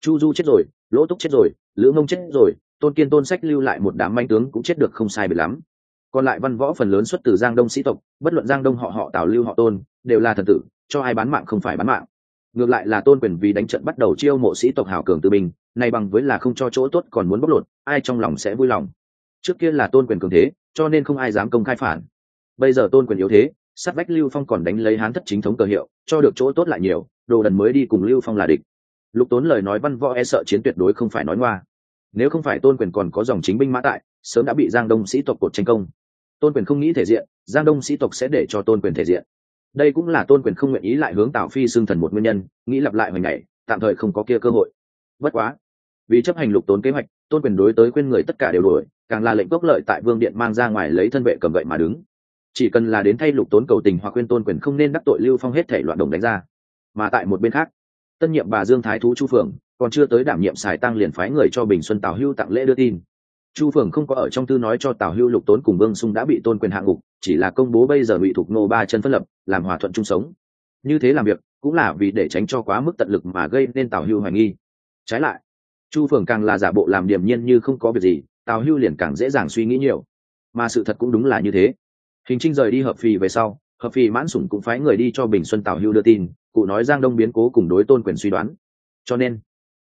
chu du chết rồi, lỗ túc chết rồi, lữ mông chết rồi, tôn kiên tôn sách lưu lại một đám manh tướng cũng chết được không sai biệt lắm còn lại văn võ phần lớn xuất từ giang đông sĩ tộc, bất luận giang đông họ họ tào lưu họ tôn, đều là thần tử, cho ai bán mạng không phải bán mạng. Ngược lại là tôn quyền vì đánh trận bắt đầu chiêu mộ sĩ tộc hào cường từ mình này bằng với là không cho chỗ tốt còn muốn bóc lột, ai trong lòng sẽ vui lòng. Trước kia là tôn quyền cường thế, cho nên không ai dám công khai phản. Bây giờ tôn quyền yếu thế, sát vách lưu phong còn đánh lấy hán thất chính thống cờ hiệu, cho được chỗ tốt lại nhiều, đồ đần mới đi cùng lưu phong là địch. Lục tốn lời nói văn võ e sợ chiến tuyệt đối không phải nói ngoa. Nếu không phải tôn quyền còn có dòng chính binh mã tại sớm đã bị giang đông sĩ tộc cột tranh công. Tôn quyền không nghĩ thể diện, giang đông sĩ tộc sẽ để cho tôn quyền thể diện. Đây cũng là tôn quyền không nguyện ý lại hướng tào phi xưng thần một nguyên nhân, nghĩ lặp lại hồi ngày tạm thời không có kia cơ hội. Bất quá, vì chấp hành lục tốn kế hoạch, tôn quyền đối tới quên người tất cả đều đổi càng là lệnh gốc lợi tại vương điện mang ra ngoài lấy thân vệ cầm gậy mà đứng. Chỉ cần là đến thay lục tốn cầu tình hoặc khuyên tôn quyền không nên đắc tội lưu phong hết thể loạn đồng đánh ra. Mà tại một bên khác, tân nhiệm bà dương thái thú chu phượng, còn chưa tới đảm nhiệm xài tăng liền phái người cho bình xuân tào hưu tặng lễ đưa tin chu phượng không có ở trong thư nói cho tào hưu lục tốn cùng vương sung đã bị tôn quyền hạ ngục, chỉ là công bố bây giờ bị thuộc nô ba chân phân lập, làm hòa thuận chung sống. Như thế làm việc, cũng là vì để tránh cho quá mức tận lực mà gây nên tào hưu hoài nghi. Trái lại, chu phượng càng là giả bộ làm điềm nhiên như không có việc gì, tào hưu liền càng dễ dàng suy nghĩ nhiều. Mà sự thật cũng đúng là như thế. Hình trinh rời đi hợp phì về sau, hợp phì mãn sủng cũng phái người đi cho bình xuân tào hưu đưa tin, cụ nói giang đông biến cố cùng đối tôn quyền suy đoán. Cho nên,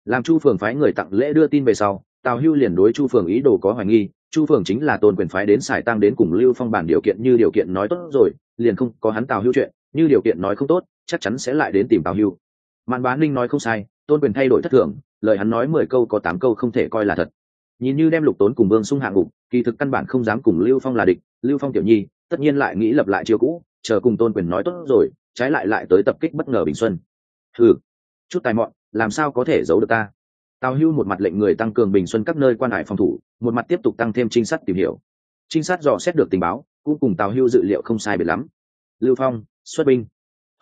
làm chu phường phái người tặng lễ đưa tin về sau tào hưu liền đối chu phường ý đồ có hoài nghi, chu phường chính là tôn quyền phái đến xài tăng đến cùng lưu phong bản điều kiện như điều kiện nói tốt rồi, liền không có hắn tào hưu chuyện, như điều kiện nói không tốt, chắc chắn sẽ lại đến tìm tào hưu. Màn bá ninh nói không sai, tôn quyền thay đổi thất thường, lời hắn nói mười câu có tám câu không thể coi là thật. Nhìn như đem lục tốn cùng vương sung hạng ngục, kỳ thực căn bản không dám cùng lưu phong là địch, lưu phong tiểu nhi, tất nhiên lại nghĩ lập lại chiêu cũ, chờ cùng tôn quyền nói tốt rồi, trái lại lại tới tập kích bất ngờ bình xuân. Ừ chút tài mọn, làm sao có thể giấu được ta? Tào hưu một mặt lệnh người tăng cường bình xuân các nơi quan hải phòng thủ một mặt tiếp tục tăng thêm trinh sát tìm hiểu. Trinh sát dò xét được tình báo cũng cùng tào hưu dự liệu không sai biệt lắm. Lưu phong xuất binh.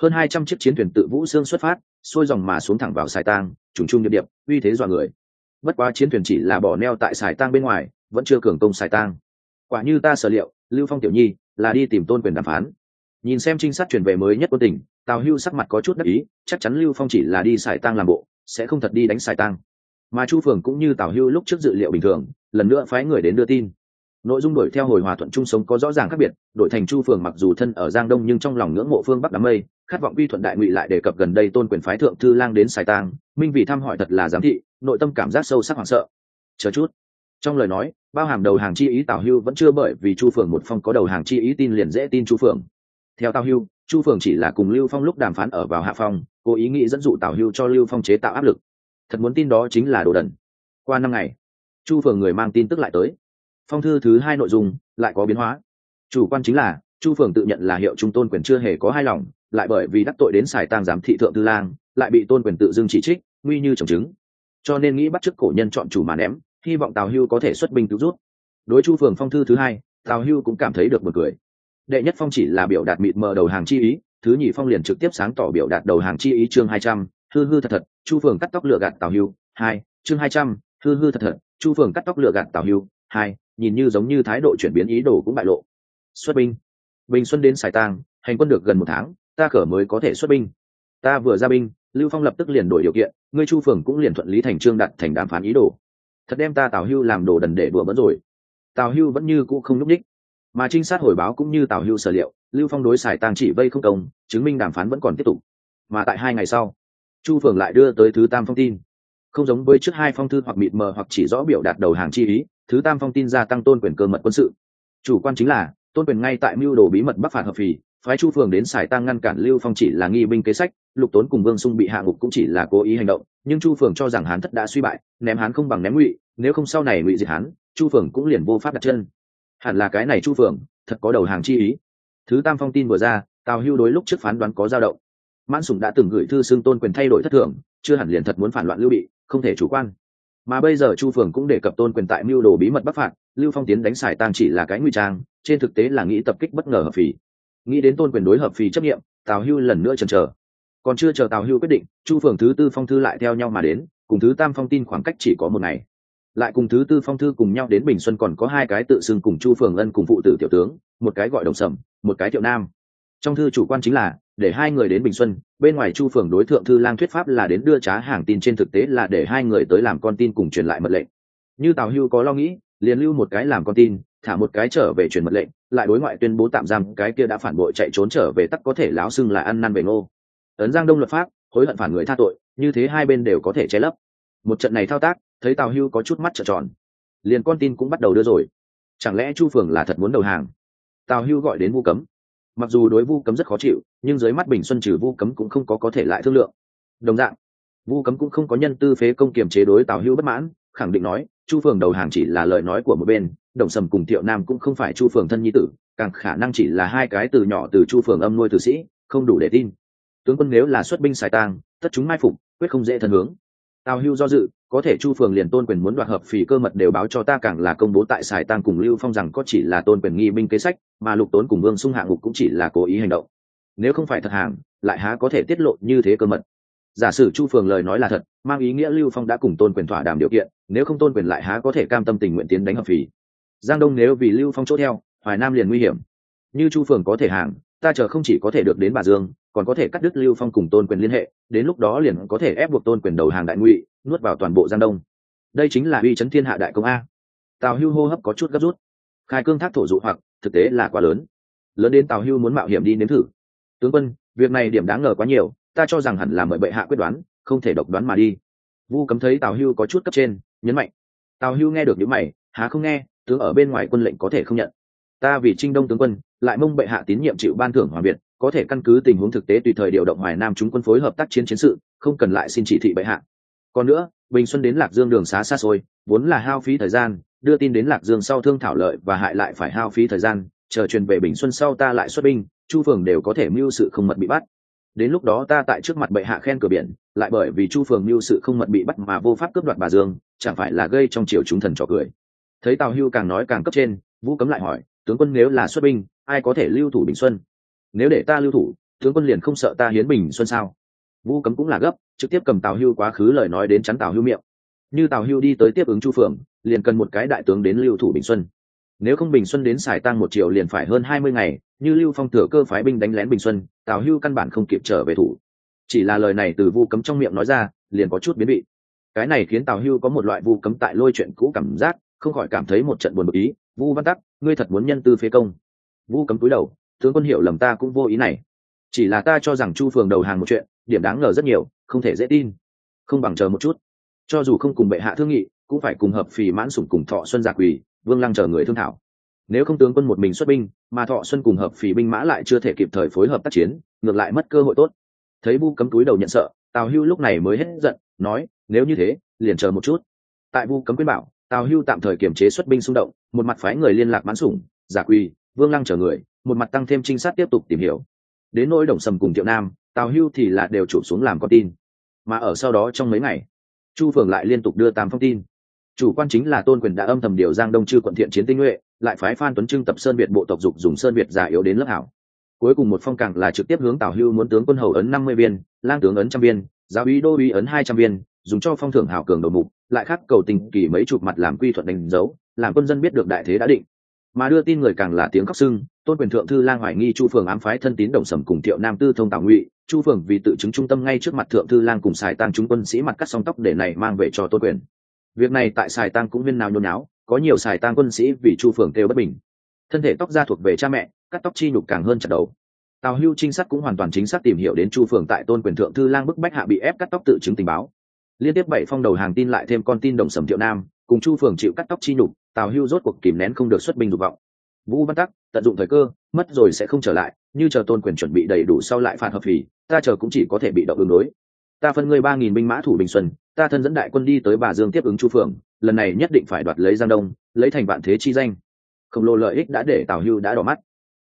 Hơn hai trăm chiếc chiến thuyền tự vũ xương xuất phát xuôi dòng mà xuống thẳng vào sài tang trùng trung địa điểm, uy thế dọa người. Bất quá chiến thuyền chỉ là bỏ neo tại sài tang bên ngoài vẫn chưa cường công sài tang. Quả như ta sở liệu lưu phong tiểu nhi là đi tìm tôn quyền đàm phán. Nhìn xem trinh sát chuyển về mới nhất quân tỉnh tào hưu sắc mặt có chút đắc ý chắc chắn lưu phong chỉ là đi sài tang làm bộ sẽ không thật đi đánh sài tang mà chu phường cũng như tào hưu lúc trước dự liệu bình thường, lần nữa phái người đến đưa tin. Nội dung đổi theo hồi hòa thuận chung sống có rõ ràng khác biệt, đổi thành chu phường mặc dù thân ở giang đông nhưng trong lòng ngưỡng mộ phương bắc đám mây, khát vọng quy thuận đại ngụy lại đề cập gần đây tôn quyền phái thượng thư lang đến xài tang minh vì thăm hỏi thật là giám thị, nội tâm cảm giác sâu sắc hoảng sợ. Chờ chút. Trong lời nói, bao hàm đầu hàng chi ý tào hưu vẫn chưa bởi vì chu phường một phong có đầu hàng chi ý tin liền dễ tin chu phường. Theo tào hưu, chu phường chỉ là cùng lưu phong lúc đàm phán ở vào hạ phong, cố ý nghĩ dẫn dụ tào hưu cho lưu phong chế tạo áp lực thật muốn tin đó chính là đồ đần. Qua năm ngày, chu phường người mang tin tức lại tới. Phong thư thứ hai nội dung lại có biến hóa. Chủ quan chính là, chu phường tự nhận là hiệu trung tôn quyền chưa hề có hai lòng, lại bởi vì đắc tội đến xài tang giám thị thượng tư lang, lại bị tôn quyền tự dưng chỉ trích, nguy như trồng chứng cho nên nghĩ bắt chức cổ nhân chọn chủ mà ném, hy vọng tào hưu có thể xuất binh cứu rút. Đối chu phường phong thư thứ hai, tào hưu cũng cảm thấy được một cười. Đệ nhất phong chỉ là biểu đạt mịt mờ đầu hàng chi ý, thứ nhì phong liền trực tiếp sáng tỏ biểu đạt đầu hàng chi ý chương hai trăm hư hư thật thật, chu phường cắt tóc lựa gạt tào hưu, hai, chương hai trăm, hư hư thật thật, chu phường cắt tóc lựa gạt tào hưu, hai, nhìn như giống như thái độ chuyển biến ý đồ cũng bại lộ. Xuất binh. Bình xuân đến sài tang hành quân được gần một tháng, ta cở mới có thể xuất binh. Ta vừa ra binh, lưu phong lập tức liền đổi điều kiện, ngươi chu phường cũng liền thuận lý thành trương đặt thành đàm phán ý đồ. Thật đem ta tào hưu làm đồ đần để đùa bỡn rồi. Tào hưu vẫn như cũ không nhúc ních mà trinh sát hồi báo cũng như tào hưu sở liệu, lưu phong đối xài tàng chỉ vây không công, chứng minh đàm phán vẫn còn tiếp tục. Mà tại hai ngày sau chu phường lại đưa tới thứ tam phong tin. Không giống với trước hai phong thư hoặc mịt mờ hoặc chỉ rõ biểu đạt đầu hàng chi ý, thứ tam phong tin gia tăng tôn quyền cơ mật quân sự. Chủ quan chính là, tôn quyền ngay tại mưu đồ bí mật bắc phạt hợp phì, phái chu phường đến xài tăng ngăn cản lưu phong chỉ là nghi binh kế sách, lục tốn cùng vương sung bị hạ ngục cũng chỉ là cố ý hành động, nhưng chu phường cho rằng hán thất đã suy bại, ném hán không bằng ném ngụy, nếu không sau này ngụy diệt hán chu phường cũng liền vô pháp đặt chân. Hẳn là cái này chu phường thật có đầu hàng chi ý. Thứ tam phong tin vừa ra, tào hưu đối lúc trước phán đoán có dao động mãn Sùng đã từng gửi thư xưng tôn quyền thay đổi thất thường, chưa hẳn liền thật muốn phản loạn lưu bị, không thể chủ quan. Mà bây giờ chu phường cũng đề cập tôn quyền tại mưu đồ bí mật bắc phạt, lưu phong tiến đánh xài tang chỉ là cái nguy trang, trên thực tế là nghĩ tập kích bất ngờ hợp phì. Nghĩ đến tôn quyền đối hợp phì chấp nghiệm, tào hưu lần nữa chần chờ. Còn chưa chờ tào hưu quyết định, chu phường thứ tư phong thư lại theo nhau mà đến, cùng thứ tam phong tin khoảng cách chỉ có một ngày. Lại cùng thứ tư phong thư cùng nhau đến bình xuân còn có hai cái tự xưng cùng chu phường ân cùng phụ tử tiểu tướng, một cái gọi đồng sầm, một cái thiệu nam. Trong thư chủ quan chính là để hai người đến bình xuân, bên ngoài chu phường đối thượng thư lang thuyết pháp là đến đưa trá hàng tin trên thực tế là để hai người tới làm con tin cùng truyền lại mật lệnh. Như tào hưu có lo nghĩ, liền lưu một cái làm con tin, thả một cái trở về truyền mật lệnh, lại đối ngoại tuyên bố tạm giam cái kia đã phản bội chạy trốn trở về tắc có thể láo xưng là ăn năn về ngô. Ấn giang đông luật pháp, hối hận phản người tha tội, như thế hai bên đều có thể che lấp. Một trận này thao tác, thấy tào hưu có chút mắt trợn tròn. Liền con tin cũng bắt đầu đưa rồi. Chẳng lẽ chu phường là thật muốn đầu hàng? Tào hưu gọi đến vu cấm mặc dù đối vu cấm rất khó chịu, nhưng dưới mắt bình xuân trừ vu cấm cũng không có có thể lại thương lượng. Đồng dạng, vu cấm cũng không có nhân tư phế công kiềm chế đối tào hữu bất mãn, khẳng định nói, chu phường đầu hàng chỉ là lời nói của một bên, đồng sầm cùng thiệu nam cũng không phải chu phường thân nhi tử, càng khả năng chỉ là hai cái từ nhỏ từ chu phường âm nuôi tử sĩ, không đủ để tin. Tướng quân nếu là xuất binh xài tang, tất chúng mai phục, quyết không dễ thần hướng. Tào hưu do dự có thể chu phường liền tôn quyền muốn đoạt hợp phì cơ mật đều báo cho ta càng là công bố tại xài tăng cùng lưu phong rằng có chỉ là tôn quyền nghi binh kế sách, mà lục tốn cùng vương sung hạ ngục cũng chỉ là cố ý hành động. Nếu không phải thật hàng, lại há có thể tiết lộ như thế cơ mật? Giả sử chu phường lời nói là thật, mang ý nghĩa lưu phong đã cùng tôn quyền thỏa đàm điều kiện, nếu không tôn quyền lại há có thể cam tâm tình nguyện tiến đánh hợp phì. Giang đông nếu vì lưu phong chỗ theo, hoài nam liền nguy hiểm. Như chu phường có thể hàng, ta chờ không chỉ có thể được đến bà dương còn có thể cắt đứt lưu phong cùng tôn quyền liên hệ, đến lúc đó liền có thể ép buộc tôn quyền đầu hàng đại ngụy, nuốt vào toàn bộ giang đông. Đây chính là uy chấn thiên hạ đại công a. Tào hưu hô hấp có chút gấp rút. Khai cương thác thổ dụ hoặc, thực tế là quá lớn. Lớn đến tào hưu muốn mạo hiểm đi nếm thử. Tướng quân, việc này điểm đáng ngờ quá nhiều, ta cho rằng hẳn là mời bệ hạ quyết đoán, không thể độc đoán mà đi. Vu cấm thấy tào hưu có chút cấp trên, nhấn mạnh. Tào hưu nghe được những mày, há không nghe, tướng ở bên ngoài quân lệnh có thể không nhận. Ta vì trinh đông tướng quân, lại mong bệ hạ tín nhiệm chịu ban thưởng hoàng việt có thể căn cứ tình huống thực tế tùy thời điều động hoài nam chúng quân phối hợp tác chiến chiến sự, không cần lại xin chỉ thị bệ hạ. Còn nữa, bình xuân đến lạc dương đường xá xa xôi, vốn là hao phí thời gian, đưa tin đến lạc dương sau thương thảo lợi và hại lại phải hao phí thời gian, chờ truyền về bình xuân sau ta lại xuất binh, chu phường đều có thể mưu sự không mật bị bắt. Đến lúc đó ta tại trước mặt bệ hạ khen cửa biển, lại bởi vì chu phường mưu sự không mật bị bắt mà vô pháp cướp đoạt bà dương, chẳng phải là gây trong triều chúng thần trò cười. Thấy tào hưu càng nói càng cấp trên, vũ cấm lại hỏi, tướng quân nếu là xuất binh, ai có thể lưu thủ bình xuân? Nếu để ta lưu thủ, tướng quân liền không sợ ta hiến bình xuân sao? Vũ cấm cũng là gấp, trực tiếp cầm tào hưu quá khứ lời nói đến chắn tào hưu miệng. Như tào hưu đi tới tiếp ứng chu phượng, liền cần một cái đại tướng đến lưu thủ bình xuân. Nếu không bình xuân đến xài tăng một triệu liền phải hơn hai mươi ngày, như lưu phong thừa cơ phái binh đánh lén bình xuân, tào hưu căn bản không kịp trở về thủ. Chỉ là lời này từ vu cấm trong miệng nói ra, liền có chút biến bị cái này khiến tào hưu có một loại vu cấm tại lôi chuyện cũ cảm giác, không khỏi cảm thấy một trận buồn bực ý. Vu văn tắc, ngươi thật muốn nhân tư phế công. Vu cấm túi đầu tướng quân hiểu lầm ta cũng vô ý này. Chỉ là ta cho rằng chu phường đầu hàng một chuyện, điểm đáng ngờ rất nhiều, không thể dễ tin. Không bằng chờ một chút. Cho dù không cùng bệ hạ thương nghị, cũng phải cùng hợp phì mãn sủng cùng thọ xuân giả quỳ, vương lăng chờ người thương thảo. Nếu không tướng quân một mình xuất binh, mà thọ xuân cùng hợp phì binh mã lại chưa thể kịp thời phối hợp tác chiến, ngược lại mất cơ hội tốt. Thấy vu cấm túi đầu nhận sợ, tào hưu lúc này mới hết giận, nói, nếu như thế, liền chờ một chút. Tại vu cấm quyến bảo, tào hưu tạm thời kiềm chế xuất binh xung động, một mặt phái người liên lạc mãn sủng, giả quỳ, vương lăng chờ người một mặt tăng thêm trinh sát tiếp tục tìm hiểu. Đến nỗi đồng sầm cùng thiệu nam, tào hưu thì là đều chụp xuống làm con tin. Mà ở sau đó trong mấy ngày, chu phường lại liên tục đưa tam phong tin. Chủ quan chính là tôn quyền đã âm thầm điều giang đông chư quận thiện chiến tinh nhuệ, lại phái phan tuấn trưng tập sơn việt bộ tộc dục dùng sơn việt giả yếu đến lớp hảo. Cuối cùng một phong càng là trực tiếp hướng tào hưu muốn tướng quân hầu ấn năm mươi viên, lang tướng ấn trăm viên, giáo úy đô úy ấn hai trăm viên, dùng cho phong thưởng hảo cường đầu mục, lại khắc cầu tình kỳ mấy chục mặt làm quy thuận đánh dấu, làm quân dân biết được đại thế đã định. Mà đưa tin người càng là tiếng khóc sưng tôn quyền thượng thư lang hoài nghi chu phường ám phái thân tín đồng sầm cùng thiệu nam tư thông tào ngụy. Chu phường vì tự chứng trung tâm ngay trước mặt thượng thư lang cùng xài tăng chúng quân sĩ mặt cắt song tóc để này mang về cho tôn quyền. Việc này tại xài tăng cũng viên nào nhôn nháo, có nhiều xài tăng quân sĩ vì chu phường kêu bất bình. Thân thể tóc ra thuộc về cha mẹ, cắt tóc chi nhục càng hơn trận đầu. Tào hưu trinh sát cũng hoàn toàn chính xác tìm hiểu đến chu phường tại tôn quyền thượng thư lang bức bách hạ bị ép cắt tóc tự chứng tình báo. Liên tiếp bảy phong đầu hàng tin lại thêm con tin đồng sầm thiệu nam, cùng chu phường chịu cắt tóc chi nhục, tào hưu rốt cuộc kìm nén không được xuất binh dục vọng vũ văn tắc, tận dụng thời cơ, mất rồi sẽ không trở lại, như chờ tôn quyền chuẩn bị đầy đủ sau lại phạt hợp phì, ta chờ cũng chỉ có thể bị động ứng đối. Ta phân ngươi ba nghìn binh mã thủ bình xuân, ta thân dẫn đại quân đi tới bà dương tiếp ứng chu phượng, lần này nhất định phải đoạt lấy giang đông, lấy thành vạn thế chi danh. Khổng lồ lợi ích đã để tào hưu đã đỏ mắt.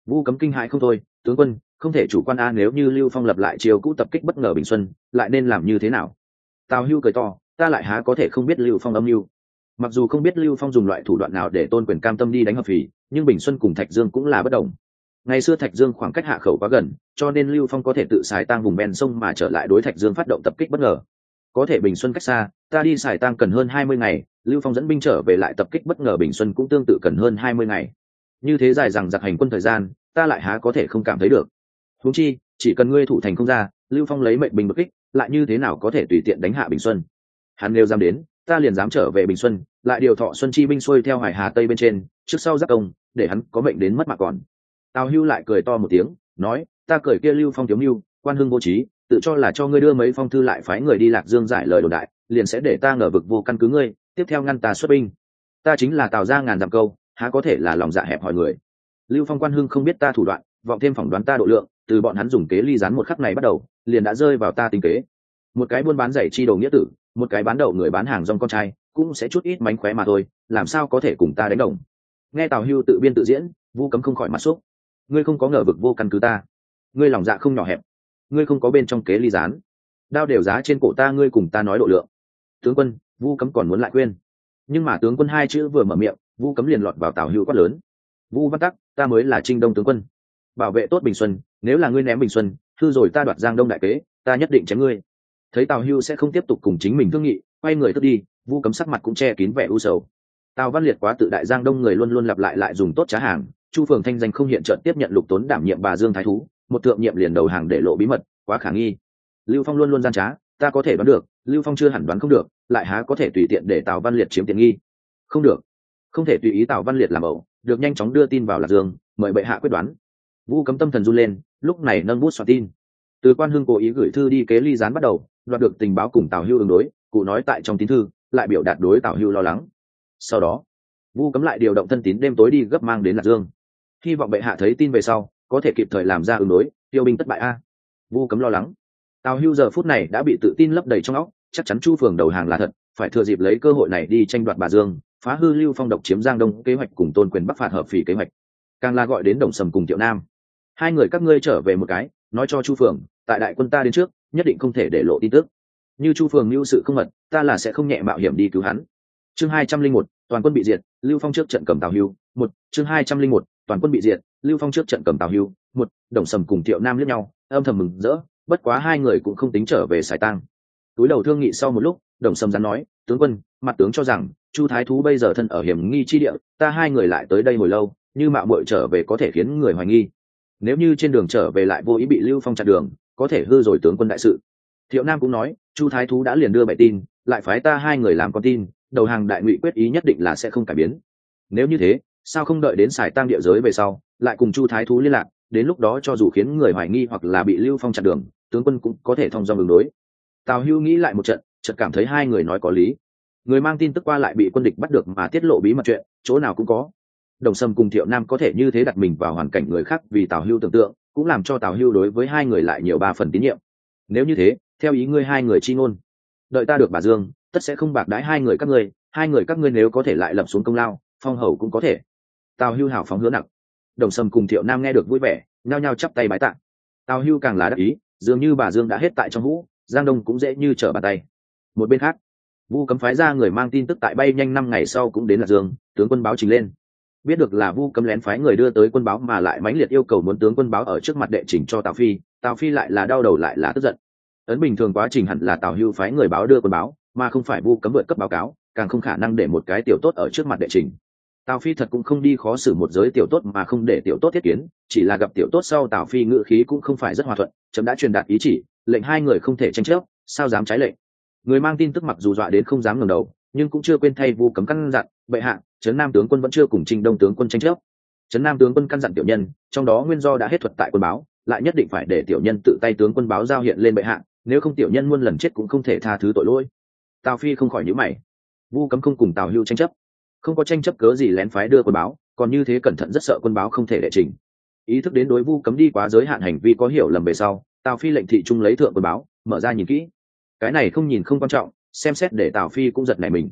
Vu cấm kinh hại không thôi, tướng quân, không thể chủ quan a, nếu như lưu phong lập lại chiều cũ tập kích bất ngờ bình xuân, lại nên làm như thế nào? Tào hưu cười to, ta lại há có thể không biết lưu phong âm mưu mặc dù không biết lưu phong dùng loại thủ đoạn nào để tôn quyền cam tâm đi đánh hợp phì, nhưng bình xuân cùng thạch dương cũng là bất đồng. Ngày xưa thạch dương khoảng cách hạ khẩu quá gần, cho nên lưu phong có thể tự xài tang vùng ven sông mà trở lại đối thạch dương phát động tập kích bất ngờ. Có thể bình xuân cách xa, ta đi xài tang cần hơn hai mươi ngày, lưu phong dẫn binh trở về lại tập kích bất ngờ bình xuân cũng tương tự cần hơn hai mươi ngày. Như thế dài rằng giặc hành quân thời gian, ta lại há có thể không cảm thấy được. Húng chi, chỉ cần ngươi thủ thành không ra, lưu phong lấy mệnh bình bất kích, lại như thế nào có thể tùy tiện đánh hạ bình xuân? Hắn nêu dám đến, ta liền dám trở về bình xuân lại điều thọ xuân chi binh xuôi theo hải hà tây bên trên, trước sau giác công, để hắn có mệnh đến mất mạng còn. Tào hưu lại cười to một tiếng, nói, ta cười kia lưu phong thiếu mưu quan hưng vô trí, tự cho là cho ngươi đưa mấy phong thư lại phái người đi lạc dương giải lời đồn đại, liền sẽ để ta ngờ vực vô căn cứ ngươi, tiếp theo ngăn ta xuất binh. Ta chính là tào ra ngàn dặm câu, há có thể là lòng dạ hẹp hỏi người. Lưu phong quan hưng không biết ta thủ đoạn, vọng thêm phỏng đoán ta độ lượng, từ bọn hắn dùng kế ly rán một khắc này bắt đầu, liền đã rơi vào ta tình kế. Một cái buôn bán giày chi đồ nghĩa tử một cái bán đậu người bán hàng rong con trai, cũng sẽ chút ít mánh khóe mà thôi, làm sao có thể cùng ta đánh đồng? Nghe tào hưu tự biên tự diễn, vu cấm không khỏi mặt xúc ngươi không có ngờ vực vô căn cứ ta. Ngươi lòng dạ không nhỏ hẹp. Ngươi không có bên trong kế ly gián. Đao đều giá trên cổ ta, ngươi cùng ta nói độ lượng. Tướng quân, vu cấm còn muốn lại khuyên. Nhưng mà tướng quân hai chữ vừa mở miệng, vu cấm liền lọt vào tào hưu quát lớn. Vu văn tắc, ta mới là trinh đông tướng quân. Bảo vệ tốt bình xuân, nếu là ngươi ném bình xuân, thư rồi ta đoạt giang đông đại kế, ta nhất định chém ngươi thấy tào hưu sẽ không tiếp tục cùng chính mình thương nghị, quay người tức đi, vu cấm sắc mặt cũng che kín vẻ u sầu. Tào văn liệt quá tự đại giang đông người luôn luôn lặp lại lại dùng tốt trá hàng, chu phường thanh danh không hiện trận tiếp nhận lục tốn đảm nhiệm bà dương thái thú, một thượng nhiệm liền đầu hàng để lộ bí mật, quá khả nghi. Lưu phong luôn luôn gian trá, ta có thể đoán được, lưu phong chưa hẳn đoán không được, lại há có thể tùy tiện để tào văn liệt chiếm tiện nghi. Không được. Không thể tùy ý tào văn liệt làm ẩu, được nhanh chóng đưa tin vào lạc dương, mời bệ hạ quyết đoán. Vu cấm tâm thần run lên, lúc này nâng bút soạn tin từ quan hưng cố ý gửi thư đi kế ly gián bắt đầu, đoạt được tình báo cùng tào hưu ứng đối, cụ nói tại trong tín thư, lại biểu đạt đối tào hưu lo lắng. Sau đó, vu cấm lại điều động thân tín đêm tối đi gấp mang đến lạc dương. Hy vọng bệ hạ thấy tin về sau, có thể kịp thời làm ra ứng đối, tiêu binh tất bại a. Vu cấm lo lắng. Tào hưu giờ phút này đã bị tự tin lấp đầy trong óc, chắc chắn chu phường đầu hàng là thật, phải thừa dịp lấy cơ hội này đi tranh đoạt bà dương, phá hư lưu phong độc chiếm giang đông kế hoạch cùng tôn quyền bắc phạt hợp phỉ kế hoạch. Càng là gọi đến đồng sầm cùng tiểu nam. Hai người các ngươi trở về một cái, nói cho chu phường tại đại quân ta đến trước, nhất định không thể để lộ tin tức. Như chu phường mưu sự không mật, ta là sẽ không nhẹ mạo hiểm đi cứu hắn. Chương hai trăm linh một, toàn quân bị diệt, lưu phong trước trận cầm tào hưu. Một, chương hai trăm linh một, toàn quân bị diệt, lưu phong trước trận cầm tào hưu. Một, đồng sầm cùng thiệu nam lướt nhau, âm thầm mừng rỡ, bất quá hai người cũng không tính trở về sài tang. túi đầu thương nghị sau một lúc, đồng sầm dám nói, tướng quân, mặt tướng cho rằng, chu thái thú bây giờ thân ở hiểm nghi chi địa, ta hai người lại tới đây hồi lâu, như mạo muội trở về có thể khiến người hoài nghi. Nếu như trên đường trở về lại vô ý bị lưu phong chặn đường có thể hư rồi tướng quân đại sự. Thiệu nam cũng nói, chu thái thú đã liền đưa bệ tin, lại phái ta hai người làm con tin, đầu hàng đại ngụy quyết ý nhất định là sẽ không cải biến. Nếu như thế, sao không đợi đến xài tăng địa giới về sau, lại cùng chu thái thú liên lạc, đến lúc đó cho dù khiến người hoài nghi hoặc là bị lưu phong chặn đường, tướng quân cũng có thể thông dong đường đối. Tào hưu nghĩ lại một trận, chợt cảm thấy hai người nói có lý. Người mang tin tức qua lại bị quân địch bắt được mà tiết lộ bí mật chuyện, chỗ nào cũng có đồng sâm cùng thiệu nam có thể như thế đặt mình vào hoàn cảnh người khác vì tào hưu tưởng tượng, cũng làm cho tào hưu đối với hai người lại nhiều ba phần tín nhiệm. Nếu như thế, theo ý ngươi hai người chi ngôn, đợi ta được bà dương, tất sẽ không bạc đái hai người các ngươi, hai người các ngươi nếu có thể lại lập xuống công lao, phong hầu cũng có thể. Tào hưu hào phóng hứa nặng đồng sâm cùng thiệu nam nghe được vui vẻ, nhao nhao chắp tay bái tạ. Tào hưu càng là đắc ý, dường như bà dương đã hết tại trong vũ giang đông cũng dễ như trở bàn tay. Một bên khác, vu cấm phái ra người mang tin tức tại bay nhanh năm ngày sau cũng đến lạc dương, tướng quân báo trình lên biết được là vu cấm lén phái người đưa tới quân báo mà lại mãnh liệt yêu cầu muốn tướng quân báo ở trước mặt đệ trình cho tào phi tào phi lại là đau đầu lại là tức giận. Ấn bình thường quá trình hẳn là tào hưu phái người báo đưa quân báo, mà không phải vu cấm vượt cấp báo cáo, càng không khả năng để một cái tiểu tốt ở trước mặt đệ trình. Tào phi thật cũng không đi khó xử một giới tiểu tốt mà không để tiểu tốt thiết kiến, chỉ là gặp tiểu tốt sau tào phi ngự khí cũng không phải rất hòa thuận, chấm đã truyền đạt ý chỉ, lệnh hai người không thể tranh chấp, sao dám trái lệnh. Người mang tin tức mặc dù dọa đến không dám ngẩng đầu, nhưng cũng chưa quên thay vu cấm căn dặn bệ hạ, trấn nam tướng quân vẫn chưa cùng trinh đông tướng quân tranh chấp. Trấn nam tướng quân căn dặn tiểu nhân, trong đó nguyên do đã hết thuật tại quân báo, lại nhất định phải để tiểu nhân tự tay tướng quân báo giao hiện lên bệ hạ, nếu không tiểu nhân muôn lần chết cũng không thể tha thứ tội lỗi. Tào phi không khỏi nhíu mày. Vu cấm không cùng tào hưu tranh chấp. Không có tranh chấp cớ gì lén phái đưa quân báo, còn như thế cẩn thận rất sợ quân báo không thể đệ trình. Ý thức đến đối vu cấm đi quá giới hạn hành vi có hiểu lầm về sau, tào phi lệnh thị trung lấy thượng quân báo, mở ra nhìn kỹ. Cái này không nhìn không quan trọng, xem xét để tào phi cũng giật nảy mình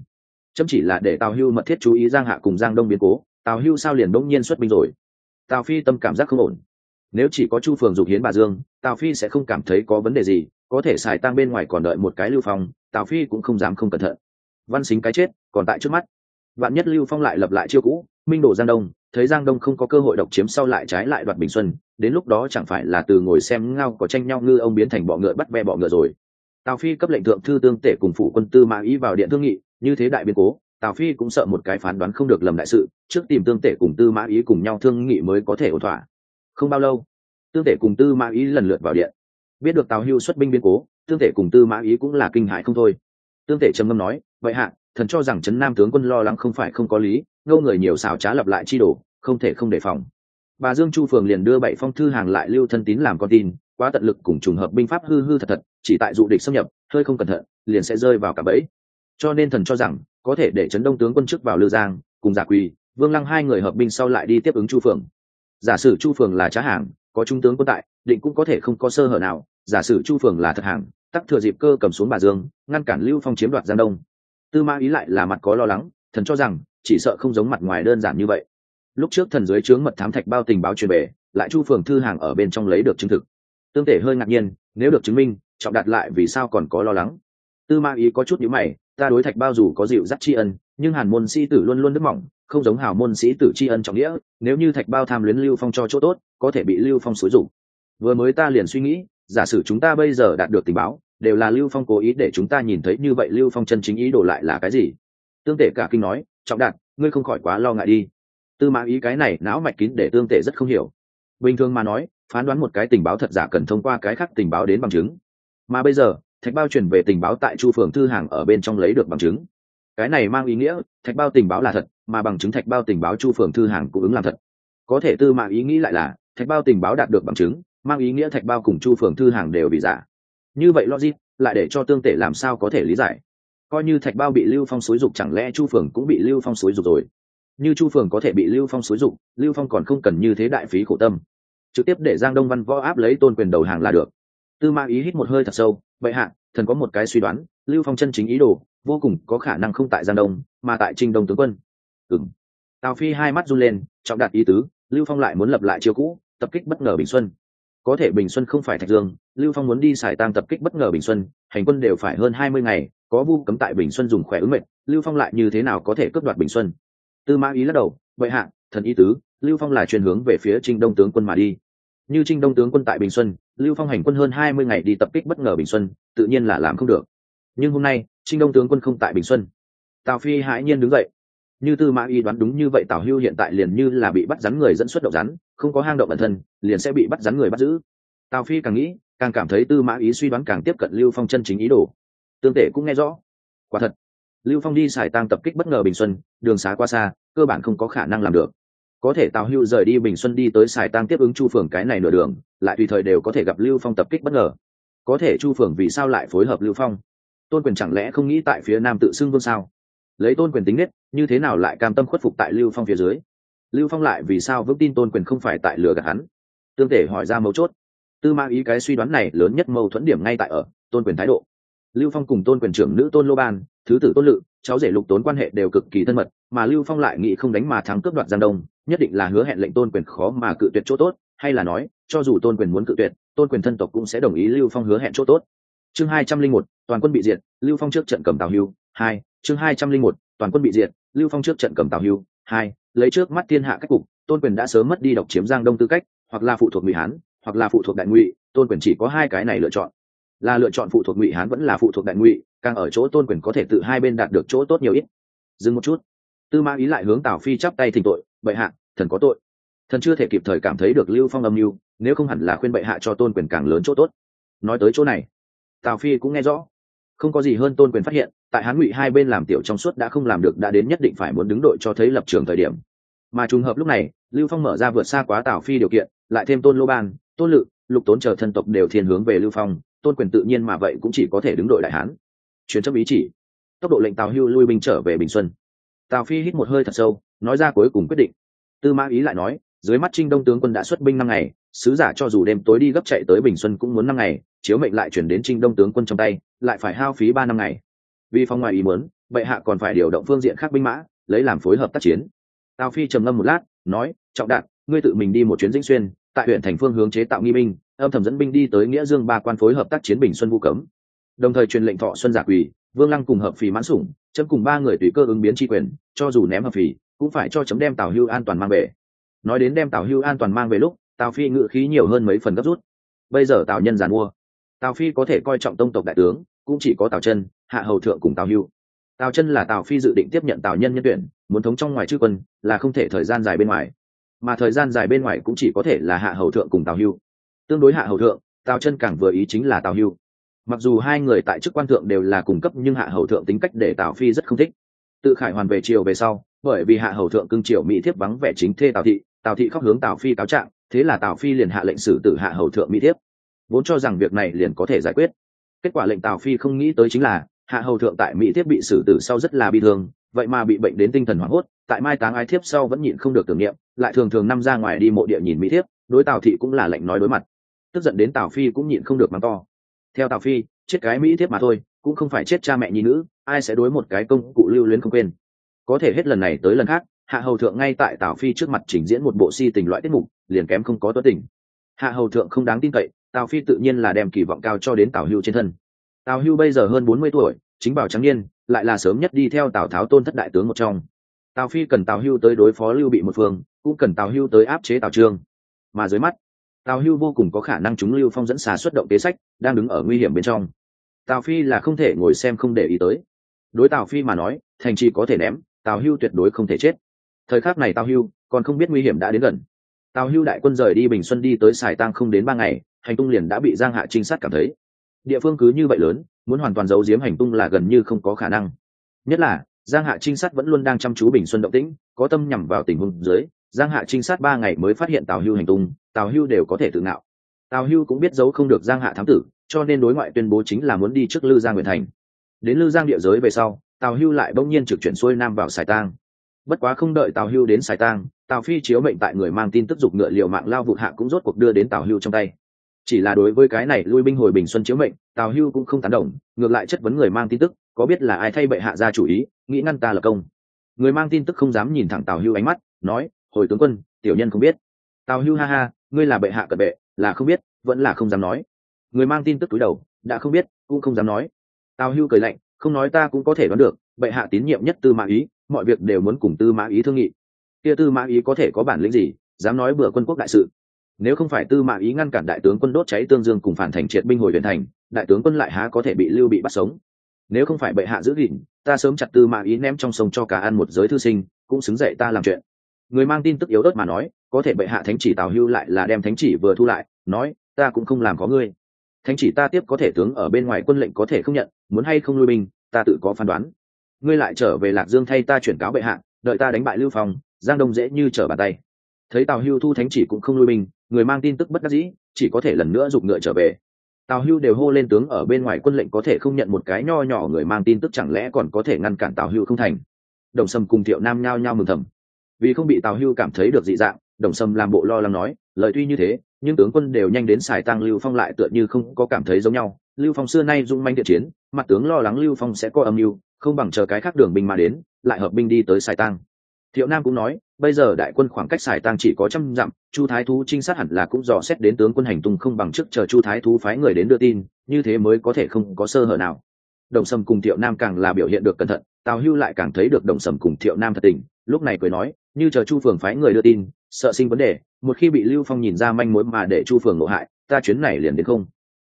chấm chỉ là để tào hưu mật thiết chú ý giang hạ cùng giang đông biến cố, tào hưu sao liền đông nhiên xuất binh rồi? Tào phi tâm cảm giác không ổn. Nếu chỉ có chu phường dục hiến bà dương, tào phi sẽ không cảm thấy có vấn đề gì, có thể xài tăng bên ngoài còn đợi một cái lưu phong, tào phi cũng không dám không cẩn thận. Văn xính cái chết, còn tại trước mắt. Vạn nhất lưu phong lại lập lại chiêu cũ, minh đổ giang đông, thấy giang đông không có cơ hội độc chiếm sau lại trái lại đoạt bình xuân, đến lúc đó chẳng phải là từ ngồi xem ngao có tranh nhau ngư ông biến thành bọ ngựa bắt ve bọ ngựa rồi. Tào phi cấp lệnh thượng thư tương tể cùng phụ quân tư mã ý vào điện thương nghị như thế đại biến cố, tào phi cũng sợ một cái phán đoán không được lầm đại sự, trước tìm tương tể cùng tư mã ý cùng nhau thương nghị mới có thể ổn thỏa. Không bao lâu, tương tể cùng tư mã ý lần lượt vào điện. Biết được tào hưu xuất binh biến cố, tương tể cùng tư mã ý cũng là kinh hại không thôi. Tương tể trầm ngâm nói, vậy hạ, thần cho rằng trấn nam tướng quân lo lắng không phải không có lý ngâu người nhiều xảo trá lập lại chi đồ, không thể không đề phòng. Bà dương chu phường liền đưa bảy phong thư hàng lại lưu thân tín làm con tin, quá tận lực cùng trùng hợp binh pháp hư hư thật thật, chỉ tại dụ địch xâm nhập, hơi không cẩn thận, liền sẽ rơi vào cả bẫy cho nên thần cho rằng, có thể để trấn đông tướng quân chức vào lư giang, cùng giả quỳ, vương lăng hai người hợp binh sau lại đi tiếp ứng chu phường giả sử chu phường là trá hàng, có trung tướng quân tại, định cũng có thể không có sơ hở nào. Giả sử chu phường là thật hàng, tắc thừa dịp cơ cầm xuống bà dương, ngăn cản lưu phong chiếm đoạt giang đông. Tư ma ý lại là mặt có lo lắng, thần cho rằng, chỉ sợ không giống mặt ngoài đơn giản như vậy. Lúc trước thần dưới trướng mật thám thạch bao tình báo truyền về, lại chu phường thư hàng ở bên trong lấy được chứng thực. Tương thể hơi ngạc nhiên, nếu được chứng minh, trọng đạt lại vì sao còn có lo lắng? Tư ma ý có chút nhữ mày ta đối thạch bao dù có dịu dắt tri ân, nhưng hàn môn sĩ tử luôn luôn đứt mỏng, không giống hào môn sĩ tử tri ân trọng nghĩa, nếu như thạch bao tham luyến lưu phong cho chỗ tốt, có thể bị lưu phong xúi rủ vừa mới ta liền suy nghĩ, giả sử chúng ta bây giờ đạt được tình báo, đều là lưu phong cố ý để chúng ta nhìn thấy như vậy lưu phong chân chính ý đồ lại là cái gì? Tương tể cả kinh nói, trọng đạt, ngươi không khỏi quá lo ngại đi. Tư mã ý cái này não mạch kín để tương tể rất không hiểu. Bình thường mà nói, phán đoán một cái tình báo thật giả cần thông qua cái khác tình báo đến bằng chứng. Mà bây giờ thạch bao chuyển về tình báo tại chu phường thư hàng ở bên trong lấy được bằng chứng. Cái này mang ý nghĩa, thạch bao tình báo là thật, mà bằng chứng thạch bao tình báo chu phường thư hàng cũng ứng làm thật. Có thể tư mã ý nghĩ lại là, thạch bao tình báo đạt được bằng chứng, mang ý nghĩa thạch bao cùng chu phường thư hàng đều bị giả. Như vậy logic, lại để cho tương tể làm sao có thể lý giải? Coi như thạch bao bị lưu phong xúi dục chẳng lẽ chu phường cũng bị lưu phong xúi dục rồi? Như chu phường có thể bị lưu phong xúi dục, lưu phong còn không cần như thế đại phí khổ tâm. Trực tiếp để giang đông văn võ áp lấy tôn quyền đầu hàng là được. Tư ma ý hít một hơi thật sâu vậy hạ, thần có một cái suy đoán, lưu phong chân chính ý đồ, vô cùng có khả năng không tại giang đông, mà tại trinh đông tướng quân. Ừng tào phi hai mắt run lên, trọng đạt ý tứ, lưu phong lại muốn lập lại chiêu cũ, tập kích bất ngờ bình xuân. Có thể bình xuân không phải thạch dương, lưu phong muốn đi xài tang tập kích bất ngờ bình xuân, hành quân đều phải hơn hai mươi ngày, có vu cấm tại bình xuân dùng khỏe ứng mệnh, lưu phong lại như thế nào có thể cướp đoạt bình xuân? Tư mã ý lắc đầu, vậy hạ, thần ý tứ, lưu phong là chuyên hướng về phía trinh đông tướng quân mà đi như trinh đông tướng quân tại bình xuân, lưu phong hành quân hơn hai mươi ngày đi tập kích bất ngờ bình xuân, tự nhiên là làm không được. Nhưng hôm nay, trinh đông tướng quân không tại bình xuân. Tào phi hãi nhiên đứng dậy. Như tư mã y đoán đúng như vậy, tào hưu hiện tại liền như là bị bắt rắn người dẫn xuất động rắn, không có hang động bản thân, liền sẽ bị bắt rắn người bắt giữ. Tào phi càng nghĩ, càng cảm thấy tư mã ý suy đoán càng tiếp cận lưu phong chân chính ý đồ. Tương tể cũng nghe rõ. Quả thật, lưu phong đi xài tăng tập kích bất ngờ bình xuân, đường xá qua xa, cơ bản không có khả năng làm được có thể tào hưu rời đi bình xuân đi tới xài tăng tiếp ứng chu phường cái này nửa đường, lại tùy thời đều có thể gặp lưu phong tập kích bất ngờ. Có thể chu phường vì sao lại phối hợp lưu phong? Tôn quyền chẳng lẽ không nghĩ tại phía nam tự xưng vương sao? Lấy tôn quyền tính nết, như thế nào lại cam tâm khuất phục tại lưu phong phía dưới? Lưu phong lại vì sao vững tin tôn quyền không phải tại lừa gạt hắn? Tương thể hỏi ra mấu chốt. Tư ma ý cái suy đoán này lớn nhất mâu thuẫn điểm ngay tại ở tôn quyền thái độ. Lưu phong cùng tôn quyền trưởng nữ tôn lô ban thứ tử tôn lự, cháu rể lục tốn quan hệ đều cực kỳ thân mật, mà lưu phong lại nghĩ không đánh mà thắng cướp đoạt giang đông, nhất định là hứa hẹn lệnh tôn quyền khó mà cự tuyệt chỗ tốt, hay là nói, cho dù tôn quyền muốn cự tuyệt, tôn quyền thân tộc cũng sẽ đồng ý lưu phong hứa hẹn chỗ tốt. Chương hai trăm linh một, toàn quân bị diệt, lưu phong trước trận cầm tào hưu, hai, chương hai trăm linh một, toàn quân bị diệt, lưu phong trước trận cầm tào hưu, hai, lấy trước mắt thiên hạ cách cục, tôn quyền đã sớm mất đi độc chiếm giang đông tư cách, hoặc là phụ thuộc ngụy hán, hoặc là phụ thuộc đại ngụy, tôn quyền chỉ có hai cái này lựa chọn. Là lựa chọn phụ thuộc ngụy hán vẫn là phụ thuộc đại ngụy càng ở chỗ tôn quyền có thể tự hai bên đạt được chỗ tốt nhiều ít. Dừng một chút. Tư mã ý lại hướng tào phi chắp tay thỉnh tội, bệ hạ, thần có tội. Thần chưa thể kịp thời cảm thấy được lưu phong âm mưu, nếu không hẳn là khuyên bệ hạ cho tôn quyền càng lớn chỗ tốt. Nói tới chỗ này, tào phi cũng nghe rõ. Không có gì hơn tôn quyền phát hiện, tại hán ngụy hai bên làm tiểu trong suốt đã không làm được, đã đến nhất định phải muốn đứng đội cho thấy lập trường thời điểm. Mà trùng hợp lúc này, lưu phong mở ra vượt xa quá tào phi điều kiện, lại thêm tôn lô ban, tôn lự, lục tốn chờ thân tộc đều thiên hướng về lưu phong, tôn quyền tự nhiên mà vậy cũng chỉ có thể đứng đội đại hán chuyến chấp ý chỉ. Tốc độ lệnh tào hưu lui binh trở về bình xuân. Tào phi hít một hơi thật sâu, nói ra cuối cùng quyết định. Tư mã ý lại nói, dưới mắt trinh đông tướng quân đã xuất binh năm ngày, sứ giả cho dù đêm tối đi gấp chạy tới bình xuân cũng muốn năm ngày, chiếu mệnh lại chuyển đến trinh đông tướng quân trong tay, lại phải hao phí ba năm ngày. Vì phong ngoài ý muốn, bệ hạ còn phải điều động phương diện khác binh mã, lấy làm phối hợp tác chiến. Tào phi trầm ngâm một lát, nói, trọng đạn ngươi tự mình đi một chuyến dĩnh xuyên, tại huyện thành phương hướng chế tạo nghi binh, âm thầm dẫn binh đi tới nghĩa dương ba quan phối hợp tác chiến bình xuân vu cấm đồng thời truyền lệnh thọ xuân giả quỳ, vương lăng cùng hợp phì mãn sủng, chấm cùng ba người tùy cơ ứng biến tri quyền, cho dù ném hợp phì, cũng phải cho chấm đem tào hưu an toàn mang về. Nói đến đem tào hưu an toàn mang về lúc, tào phi ngự khí nhiều hơn mấy phần gấp rút. Bây giờ tào nhân giàn mua tào phi có thể coi trọng tông tộc đại tướng, cũng chỉ có tào chân, hạ hầu thượng cùng tào hưu. Tào chân là tào phi dự định tiếp nhận tào nhân nhân tuyển, muốn thống trong ngoài chư quân, là không thể thời gian dài bên ngoài. Mà thời gian dài bên ngoài cũng chỉ có thể là hạ hầu thượng cùng tào hưu. Tương đối hạ hầu thượng, tào chân càng vừa ý chính là tào hưu mặc dù hai người tại chức quan thượng đều là cung cấp nhưng hạ hầu thượng tính cách để tào phi rất không thích. Tự khải hoàn về triều về sau, bởi vì hạ hầu thượng cưng triều mỹ thiếp vắng vẻ chính thê tào thị tào thị khóc hướng tào phi cáo trạng, thế là tào phi liền hạ lệnh xử tử hạ hầu thượng mỹ thiếp. Vốn cho rằng việc này liền có thể giải quyết. Kết quả lệnh tào phi không nghĩ tới chính là, hạ hầu thượng tại mỹ thiếp bị xử tử sau rất là bi thương, vậy mà bị bệnh đến tinh thần hoảng hốt, tại mai táng ai thiếp sau vẫn nhịn không được tưởng niệm, lại thường thường năm ra ngoài đi mộ địa nhìn mỹ thiếp, đối tào thị cũng là lệnh nói đối mặt. Tức giận đến tào phi cũng nhịn không được mắng to theo tào phi, chết cái mỹ thiếp mà thôi, cũng không phải chết cha mẹ nhi nữ, ai sẽ đối một cái công cụ lưu luyến không quên. Có thể hết lần này tới lần khác, hạ hầu thượng ngay tại tào phi trước mặt trình diễn một bộ si tình loại tiết mục, liền kém không có tuất tình. Hạ hầu thượng không đáng tin cậy, tào phi tự nhiên là đem kỳ vọng cao cho đến tào hưu trên thân. Tào hưu bây giờ hơn bốn mươi tuổi, chính bảo trắng niên, lại là sớm nhất đi theo tào tháo tôn thất đại tướng một trong. Tào phi cần tào hưu tới đối phó lưu bị một phương, cũng cần tào hưu tới áp chế tào trương. Mà dưới mắt tào hưu vô cùng có khả năng chúng lưu phong dẫn xà xuất động kế sách, đang đứng ở nguy hiểm bên trong. Tào phi là không thể ngồi xem không để ý tới. Đối tào phi mà nói, thành trì có thể ném, tào hưu tuyệt đối không thể chết. Thời khắc này tào hưu còn không biết nguy hiểm đã đến gần. Tào hưu đại quân rời đi bình xuân đi tới sài tăng không đến ba ngày, hành tung liền đã bị giang hạ trinh sát cảm thấy. Địa phương cứ như vậy lớn, muốn hoàn toàn giấu giếm hành tung là gần như không có khả năng. Nhất là, giang hạ trinh sát vẫn luôn đang chăm chú bình xuân động tĩnh, có tâm nhằm vào tình huống dưới giang hạ trinh sát ba ngày mới phát hiện tào hưu hành tung, tào hưu đều có thể tự ngạo. Tào hưu cũng biết giấu không được giang hạ thám tử, cho nên đối ngoại tuyên bố chính là muốn đi trước lư giang nguyện thành. Đến lư giang địa giới về sau, tào hưu lại bỗng nhiên trực chuyển xuôi nam vào sài tang. Bất quá không đợi tào hưu đến sài tang, tào phi chiếu mệnh tại người mang tin tức dục ngựa liệu mạng lao vụ hạ cũng rốt cuộc đưa đến tào hưu trong tay. Chỉ là đối với cái này lui binh hồi bình xuân chiếu mệnh, tào hưu cũng không tán đồng, ngược lại chất vấn người mang tin tức, có biết là ai thay bệ hạ ra chủ ý, nghĩ ngăn ta là công. Người mang tin tức không dám nhìn thẳng tào hưu ánh mắt, nói hồi tướng quân, tiểu nhân không biết. Tào hưu ha ha, ngươi là bệ hạ cận bệ, là không biết, vẫn là không dám nói. Người mang tin tức túi đầu, đã không biết, cũng không dám nói. Tào hưu cười lạnh, không nói ta cũng có thể đoán được, bệ hạ tín nhiệm nhất tư mã ý, mọi việc đều muốn cùng tư mã ý thương nghị. Kia tư mã ý có thể có bản lĩnh gì, dám nói bừa quân quốc đại sự? Nếu không phải tư mã ý ngăn cản đại tướng quân đốt cháy tương dương cùng phản thành triệt binh hồi huyện thành, đại tướng quân lại há có thể bị lưu bị bắt sống? Nếu không phải bệ hạ giữ gìn, ta sớm chặt tư mã ý ném trong sông cho cả ăn một giới thư sinh, cũng xứng dậy ta làm chuyện người mang tin tức yếu ớt mà nói, có thể bệ hạ thánh chỉ tào hưu lại là đem thánh chỉ vừa thu lại, nói, ta cũng không làm có ngươi. Thánh chỉ ta tiếp có thể tướng ở bên ngoài quân lệnh có thể không nhận, muốn hay không lui binh, ta tự có phán đoán. Ngươi lại trở về lạc dương thay ta chuyển cáo bệ hạ, đợi ta đánh bại lưu phong, giang đông dễ như trở bàn tay. Thấy tào hưu thu thánh chỉ cũng không lui binh, người mang tin tức bất đắc dĩ, chỉ có thể lần nữa giục ngựa trở về. Tào hưu đều hô lên tướng ở bên ngoài quân lệnh có thể không nhận một cái nho nhỏ người mang tin tức chẳng lẽ còn có thể ngăn cản tào hưu không thành. Đồng sâm cùng thiệu nam nhao nhao mừng thầm vì không bị tào hưu cảm thấy được dị dạng, đồng sâm làm bộ lo lắng nói, lời tuy như thế, nhưng tướng quân đều nhanh đến xài tăng lưu phong lại tựa như không có cảm thấy giống nhau. Lưu phong xưa nay dung manh thiện chiến, mặt tướng lo lắng lưu phong sẽ có âm mưu, không bằng chờ cái khác đường binh mà đến, lại hợp binh đi tới xài tăng thiệu nam cũng nói, bây giờ đại quân khoảng cách xài tăng chỉ có trăm dặm, chu thái thú trinh sát hẳn là cũng dò xét đến tướng quân hành tung không bằng trước chờ chu thái thú phái người đến đưa tin, như thế mới có thể không có sơ hở nào. Đồng sầm cùng thiệu nam càng là biểu hiện được cẩn thận, tào hưu lại càng thấy được đồng sầm cùng thiệu nam thật tình, lúc này cười nói như chờ chu phường phái người đưa tin, sợ sinh vấn đề, một khi bị lưu phong nhìn ra manh mối mà để chu phường ngộ hại, ta chuyến này liền đến không.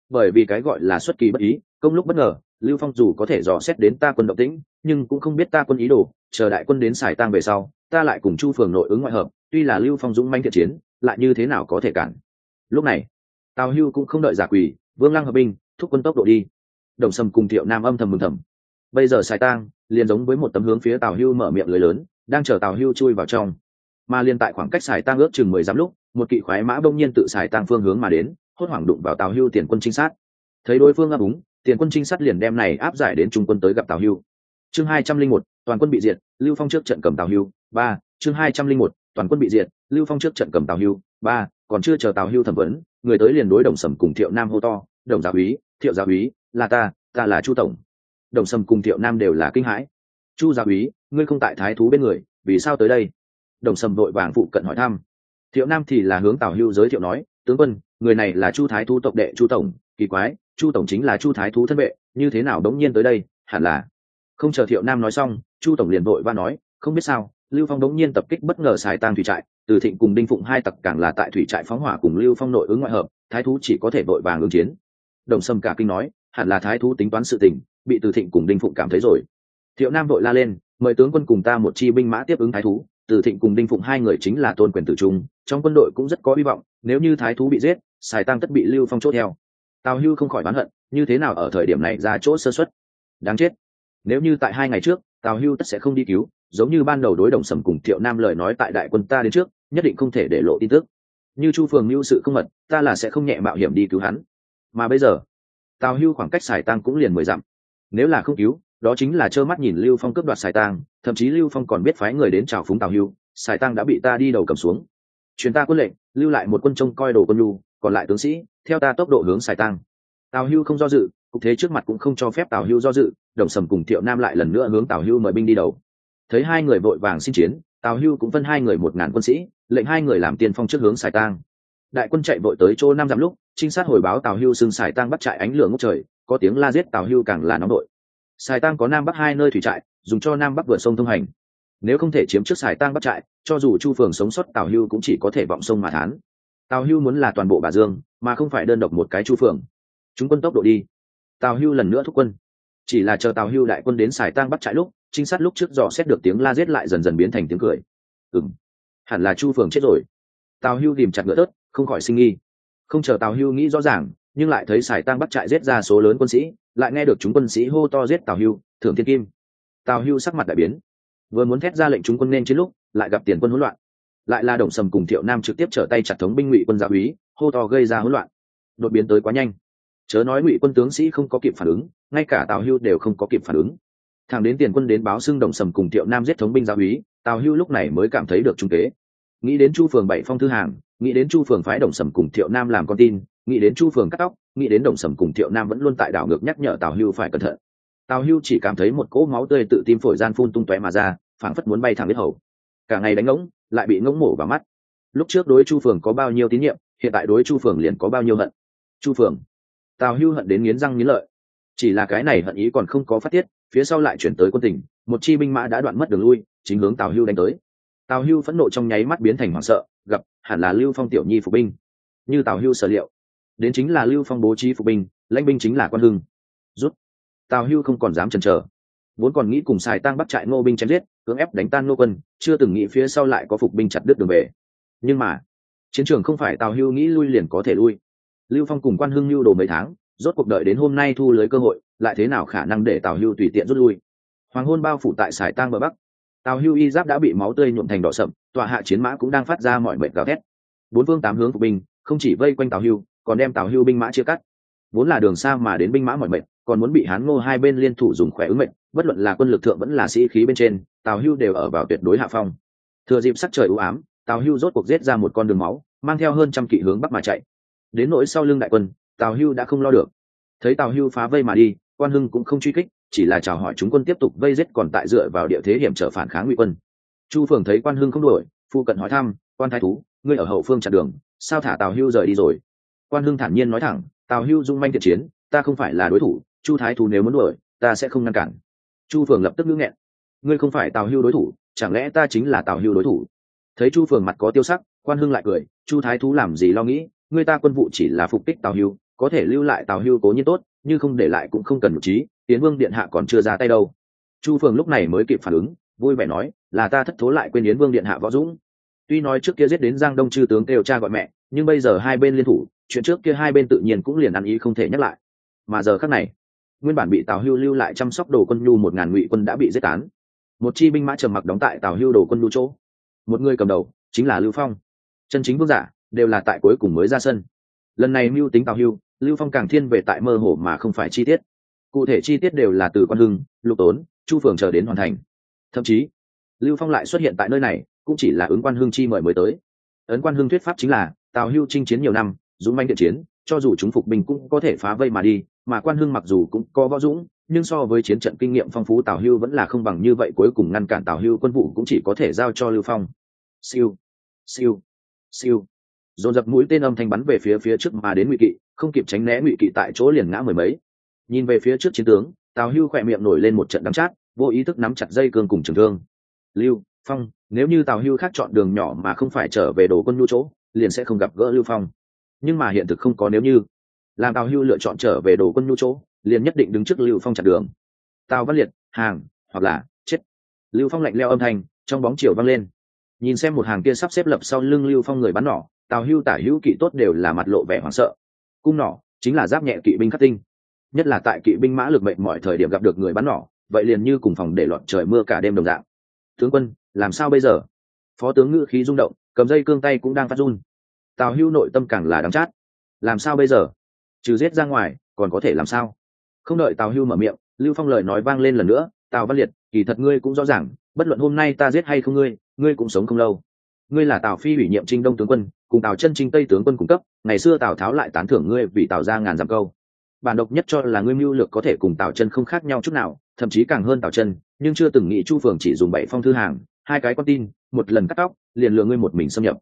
Bởi vì cái gọi là xuất kỳ bất ý, công lúc bất ngờ, lưu phong dù có thể dò xét đến ta quân động tĩnh, nhưng cũng không biết ta quân ý đồ, chờ đại quân đến xài tang về sau, ta lại cùng chu phường nội ứng ngoại hợp, tuy là lưu phong dũng manh thiện chiến, lại như thế nào có thể cản. Lúc này, tào hưu cũng không đợi giả quỳ, vương lăng hợp binh, thúc quân tốc độ đi. Đồng sầm cùng thiệu nam âm thầm mừng thầm. Bây giờ xài tang, liền giống với một tấm hướng phía tào hưu mở miệng lưới lớn đang chờ tào hưu chui vào trong. Mà liên tại khoảng cách xài tang ước chừng mười dặm lúc, một kỵ khoái mã bỗng nhiên tự xài tang phương hướng mà đến, hốt hoảng đụng vào tào hưu tiền quân trinh sát. Thấy đối phương ấp úng, tiền quân trinh sát liền đem này áp giải đến trung quân tới gặp tào hưu. Chương hai trăm linh một, toàn quân bị diệt, lưu phong trước trận cầm tào hưu. Ba, chương hai trăm linh một, toàn quân bị diệt, lưu phong trước trận cầm tào hưu. Ba, còn chưa chờ tào hưu thẩm vấn, người tới liền đối đồng sầm cùng thiệu nam hô to, đồng giáo úy, thiệu giáo úy, là ta ta là chu tổng. Đồng sầm cùng thiệu nam đều là kinh hãi. Chu giáo úy ngươi không tại thái thú bên người, vì sao tới đây? Đồng sầm vội vàng phụ cận hỏi thăm. Thiệu nam thì là hướng tào hưu giới thiệu nói, tướng quân, người này là chu thái thú tộc đệ chu tổng, kỳ quái, chu tổng chính là chu thái thú thân vệ, như thế nào đống nhiên tới đây, hẳn là không chờ thiệu nam nói xong, chu tổng liền vội và nói, không biết sao, lưu phong đống nhiên tập kích bất ngờ xài tang thủy trại, từ thịnh cùng đinh phụng hai tặc càng là tại thủy trại phóng hỏa cùng lưu phong nội ứng ngoại hợp, thái thú chỉ có thể vội vàng ứng chiến. Đồng sâm cả kinh nói, hẳn là thái thú tính toán sự tình, bị từ thịnh cùng đinh phụng cảm thấy rồi. Thiệu nam vội la lên mời tướng quân cùng ta một chi binh mã tiếp ứng thái thú, từ thịnh cùng đinh phụng hai người chính là tôn quyền tử trung, trong quân đội cũng rất có hy vọng, nếu như thái thú bị giết xài tăng tất bị lưu phong chốt theo tào hưu không khỏi bán hận, như thế nào ở thời điểm này ra chỗ sơ xuất đáng chết. Nếu như tại hai ngày trước, tào hưu tất sẽ không đi cứu, giống như ban đầu đối đồng sầm cùng thiệu nam lời nói tại đại quân ta đến trước, nhất định không thể để lộ tin tức. Như chu phường mưu sự không mật, ta là sẽ không nhẹ mạo hiểm đi cứu hắn. Mà bây giờ, tào hưu khoảng cách xài tăng cũng liền mười dặm. Nếu là không cứu đó chính là trơ mắt nhìn lưu phong cướp đoạt sài tang, thậm chí lưu phong còn biết phái người đến chào phúng tào hưu, sài tang đã bị ta đi đầu cầm xuống. Chuyến ta quân lệnh, lưu lại một quân trông coi đồ quân nhu, còn lại tướng sĩ, theo ta tốc độ hướng sài tang. Tào hưu không do dự, cục thế trước mặt cũng không cho phép tào hưu do dự, đồng sầm cùng thiệu nam lại lần nữa hướng tào hưu mời binh đi đầu. Thấy hai người vội vàng xin chiến, tào hưu cũng phân hai người một ngàn quân sĩ, lệnh hai người làm tiên phong trước hướng sài tang. Đại quân chạy vội tới chỗ năm dặm lúc, trinh sát hồi báo tào hưu xưng sài tang bắt chạy ánh lửa ngốc trời, có tiếng la giết tào hưu càng là nóng đội sài tang có nam bắc hai nơi thủy trại, dùng cho nam bắc vượt sông thông hành. Nếu không thể chiếm trước sài tang bắt trại, cho dù chu phường sống sót tào hưu cũng chỉ có thể vọng sông mà thán. Tào hưu muốn là toàn bộ bà dương, mà không phải đơn độc một cái chu phường. Chúng quân tốc độ đi. Tào hưu lần nữa thúc quân. Chỉ là chờ tào hưu đại quân đến sài tang bắt trại lúc, trinh sát lúc trước dò xét được tiếng la giết lại dần dần biến thành tiếng cười. Ừng hẳn là chu phường chết rồi. Tào hưu tìm chặt ngựa tớt, không khỏi sinh nghi. Không chờ tào hưu nghĩ rõ ràng, nhưng lại thấy sài tang bắt trại giết ra số lớn quân sĩ lại nghe được chúng quân sĩ hô to giết tào hưu, thưởng thiên kim. Tào hưu sắc mặt đại biến. Vừa muốn thét ra lệnh chúng quân nên chiến lúc, lại gặp tiền quân hỗn loạn. Lại là đồng sầm cùng thiệu nam trực tiếp trở tay chặt thống binh ngụy quân gia úy, hô to gây ra hỗn loạn. Đột biến tới quá nhanh. Chớ nói ngụy quân tướng sĩ không có kịp phản ứng, ngay cả tào hưu đều không có kịp phản ứng. Thẳng đến tiền quân đến báo xưng đồng sầm cùng thiệu nam giết thống binh gia úy, tào hưu lúc này mới cảm thấy được trung kế. Nghĩ đến chu phường bảy phong thư hàng, nghĩ đến chu phường phái đồng sầm cùng thiệu nam làm con tin nghĩ đến chu phường cắt tóc, nghĩ đến đồng sầm cùng thiệu nam vẫn luôn tại đảo ngược nhắc nhở tào hưu phải cẩn thận. Tào hưu chỉ cảm thấy một cỗ máu tươi tự tim phổi gian phun tung tóe mà ra, phảng phất muốn bay thẳng biết hầu. Cả ngày đánh ngỗng, lại bị ngỗng mổ vào mắt. Lúc trước đối chu phường có bao nhiêu tín nhiệm, hiện tại đối chu phường liền có bao nhiêu hận. Chu phường, tào hưu hận đến nghiến răng nghiến lợi. Chỉ là cái này hận ý còn không có phát tiết, phía sau lại chuyển tới quân tỉnh một chi binh mã đã đoạn mất đường lui, chính hướng tào hưu đánh tới. Tào hưu phẫn nộ trong nháy mắt biến thành hoảng sợ, gặp hẳn là lưu phong tiểu nhi phục binh. Như tào hưu sở liệu đến chính là lưu phong bố trí phục binh, lãnh binh chính là quan hưng. Rút. Tào hưu không còn dám chần chờ. Vốn còn nghĩ cùng xài tăng bắt trại ngô binh chém giết, cưỡng ép đánh tan ngô quân, chưa từng nghĩ phía sau lại có phục binh chặt đứt đường về. Nhưng mà, chiến trường không phải tào hưu nghĩ lui liền có thể lui. Lưu phong cùng quan hưng lưu đồ mấy tháng, rốt cuộc đợi đến hôm nay thu lưới cơ hội, lại thế nào khả năng để tào hưu tùy tiện rút lui? Hoàng hôn bao phủ tại sài tang bờ bắc. Tào hưu y giáp đã bị máu tươi nhuộm thành đỏ sậm, tọa hạ chiến mã cũng đang phát ra mọi mệnh gào thét. Bốn phương tám hướng phục binh, không chỉ vây quanh tào hưu còn đem tào hưu binh mã chia cắt. Vốn là đường xa mà đến binh mã mọi mệnh còn muốn bị hán ngô hai bên liên thủ dùng khỏe ứng mệnh, bất luận là quân lực thượng vẫn là sĩ khí bên trên, tào hưu đều ở vào tuyệt đối hạ phong. Thừa dịp sắc trời u ám, tào hưu rốt cuộc giết ra một con đường máu, mang theo hơn trăm kỵ hướng bắc mà chạy. Đến nỗi sau lưng đại quân, tào hưu đã không lo được. Thấy tào hưu phá vây mà đi, quan hưng cũng không truy kích, chỉ là chào hỏi chúng quân tiếp tục vây giết còn tại dựa vào địa thế hiểm trở phản kháng ngụy quân. Chu phường thấy quan hưng không đổi phụ cận hỏi thăm, quan thái thú, ngươi ở hậu phương chặn đường, sao thả tào hưu rời đi rồi? Quan hưng thản nhiên nói thẳng, tào hưu dung manh thiện chiến, ta không phải là đối thủ, chu thái thú nếu muốn đuổi, ta sẽ không ngăn cản. Chu phường lập tức ngữ nghẹn, ngươi không phải tào hưu đối thủ, chẳng lẽ ta chính là tào hưu đối thủ? Thấy chu phường mặt có tiêu sắc, quan hưng lại cười, chu thái thú làm gì lo nghĩ, ngươi ta quân vụ chỉ là phục kích tào hưu, có thể lưu lại tào hưu cố nhiên tốt nhưng không để lại cũng không cần một trí, tiến vương điện hạ còn chưa ra tay đâu. Chu phường lúc này mới kịp phản ứng, vui vẻ nói, là ta thất thố lại quên yến vương điện hạ võ dũng tuy nói trước kia giết đến giang đông chư tướng kêu cha gọi mẹ, nhưng bây giờ hai bên liên thủ, chuyện trước kia hai bên tự nhiên cũng liền ăn ý không thể nhắc lại. Mà giờ khác này, nguyên bản bị tào hưu lưu lại chăm sóc đồ quân nhu một ngàn ngụy quân đã bị giết tán. Một chi binh mã trầm mặc đóng tại tào hưu đồ quân nhu chỗ. Một người cầm đầu, chính là lưu phong. Chân chính vương giả, đều là tại cuối cùng mới ra sân. Lần này mưu tính tào hưu, lưu phong càng thiên về tại mơ hồ mà không phải chi tiết. Cụ thể chi tiết đều là từ quan hưng, lục tốn, chu phường chờ đến hoàn thành. Thậm chí, lưu phong lại xuất hiện tại nơi này cũng chỉ là ứng quan hương chi mời mới tới. Ấn quan hương thuyết pháp chính là, tào hưu chinh chiến nhiều năm, dũng manh điện chiến, cho dù chúng phục binh cũng có thể phá vây mà đi, mà quan hưng mặc dù cũng có võ dũng, nhưng so với chiến trận kinh nghiệm phong phú tào hưu vẫn là không bằng như vậy, cuối cùng ngăn cản tào hưu quân vụ cũng chỉ có thể giao cho lưu phong. Siêu siêu siêu. Dồn dập mũi tên âm thanh bắn về phía phía trước mà đến ngụy kỵ, không kịp tránh né ngụy kỵ tại chỗ liền ngã mười mấy. Nhìn về phía trước chiến tướng, tào hưu khỏe miệng nổi lên một trận đắm chát, vô ý thức nắm chặt dây cương cùng trường thương. Lưu phong, nếu như tào hưu khác chọn đường nhỏ mà không phải trở về đồ quân nhu chỗ, liền sẽ không gặp gỡ lưu phong. Nhưng mà hiện thực không có nếu như. Làm tào hưu lựa chọn trở về đồ quân nhu chỗ, liền nhất định đứng trước lưu phong chặt đường. Tào văn liệt, hàng, hoặc là, chết. Lưu phong lạnh leo âm thanh, trong bóng chiều vang lên. Nhìn xem một hàng kia sắp xếp lập sau lưng lưu phong người bắn nỏ, tào hưu tả hữu kỵ tốt đều là mặt lộ vẻ hoảng sợ. Cung nỏ, chính là giáp nhẹ kỵ binh khắc tinh. Nhất là tại kỵ binh mã lực mệnh mọi thời điểm gặp được người bắn nỏ, vậy liền như cùng phòng để lọt trời mưa cả đêm đồng dạng. Tướng quân làm sao bây giờ? Phó tướng ngự khí rung động, cầm dây cương tay cũng đang phát run. Tào hưu nội tâm càng là đắng chát. Làm sao bây giờ? Trừ giết ra ngoài, còn có thể làm sao? Không đợi tào hưu mở miệng, lưu phong lời nói vang lên lần nữa, tào văn liệt, kỳ thật ngươi cũng rõ ràng, bất luận hôm nay ta giết hay không ngươi ngươi cũng sống không lâu. Ngươi là tào phi ủy nhiệm trinh đông tướng quân, cùng tào chân trinh tây tướng quân cung cấp, ngày xưa tào tháo lại tán thưởng ngươi vì tào ra ngàn dặm câu. Bản độc nhất cho là ngươi mưu lược có thể cùng tào chân không khác nhau chút nào, thậm chí càng hơn tào chân, nhưng chưa từng nghĩ chu phường chỉ dùng bảy phong thư hàng hai cái con tin, một lần cắt tóc, liền lừa ngươi một mình xâm nhập.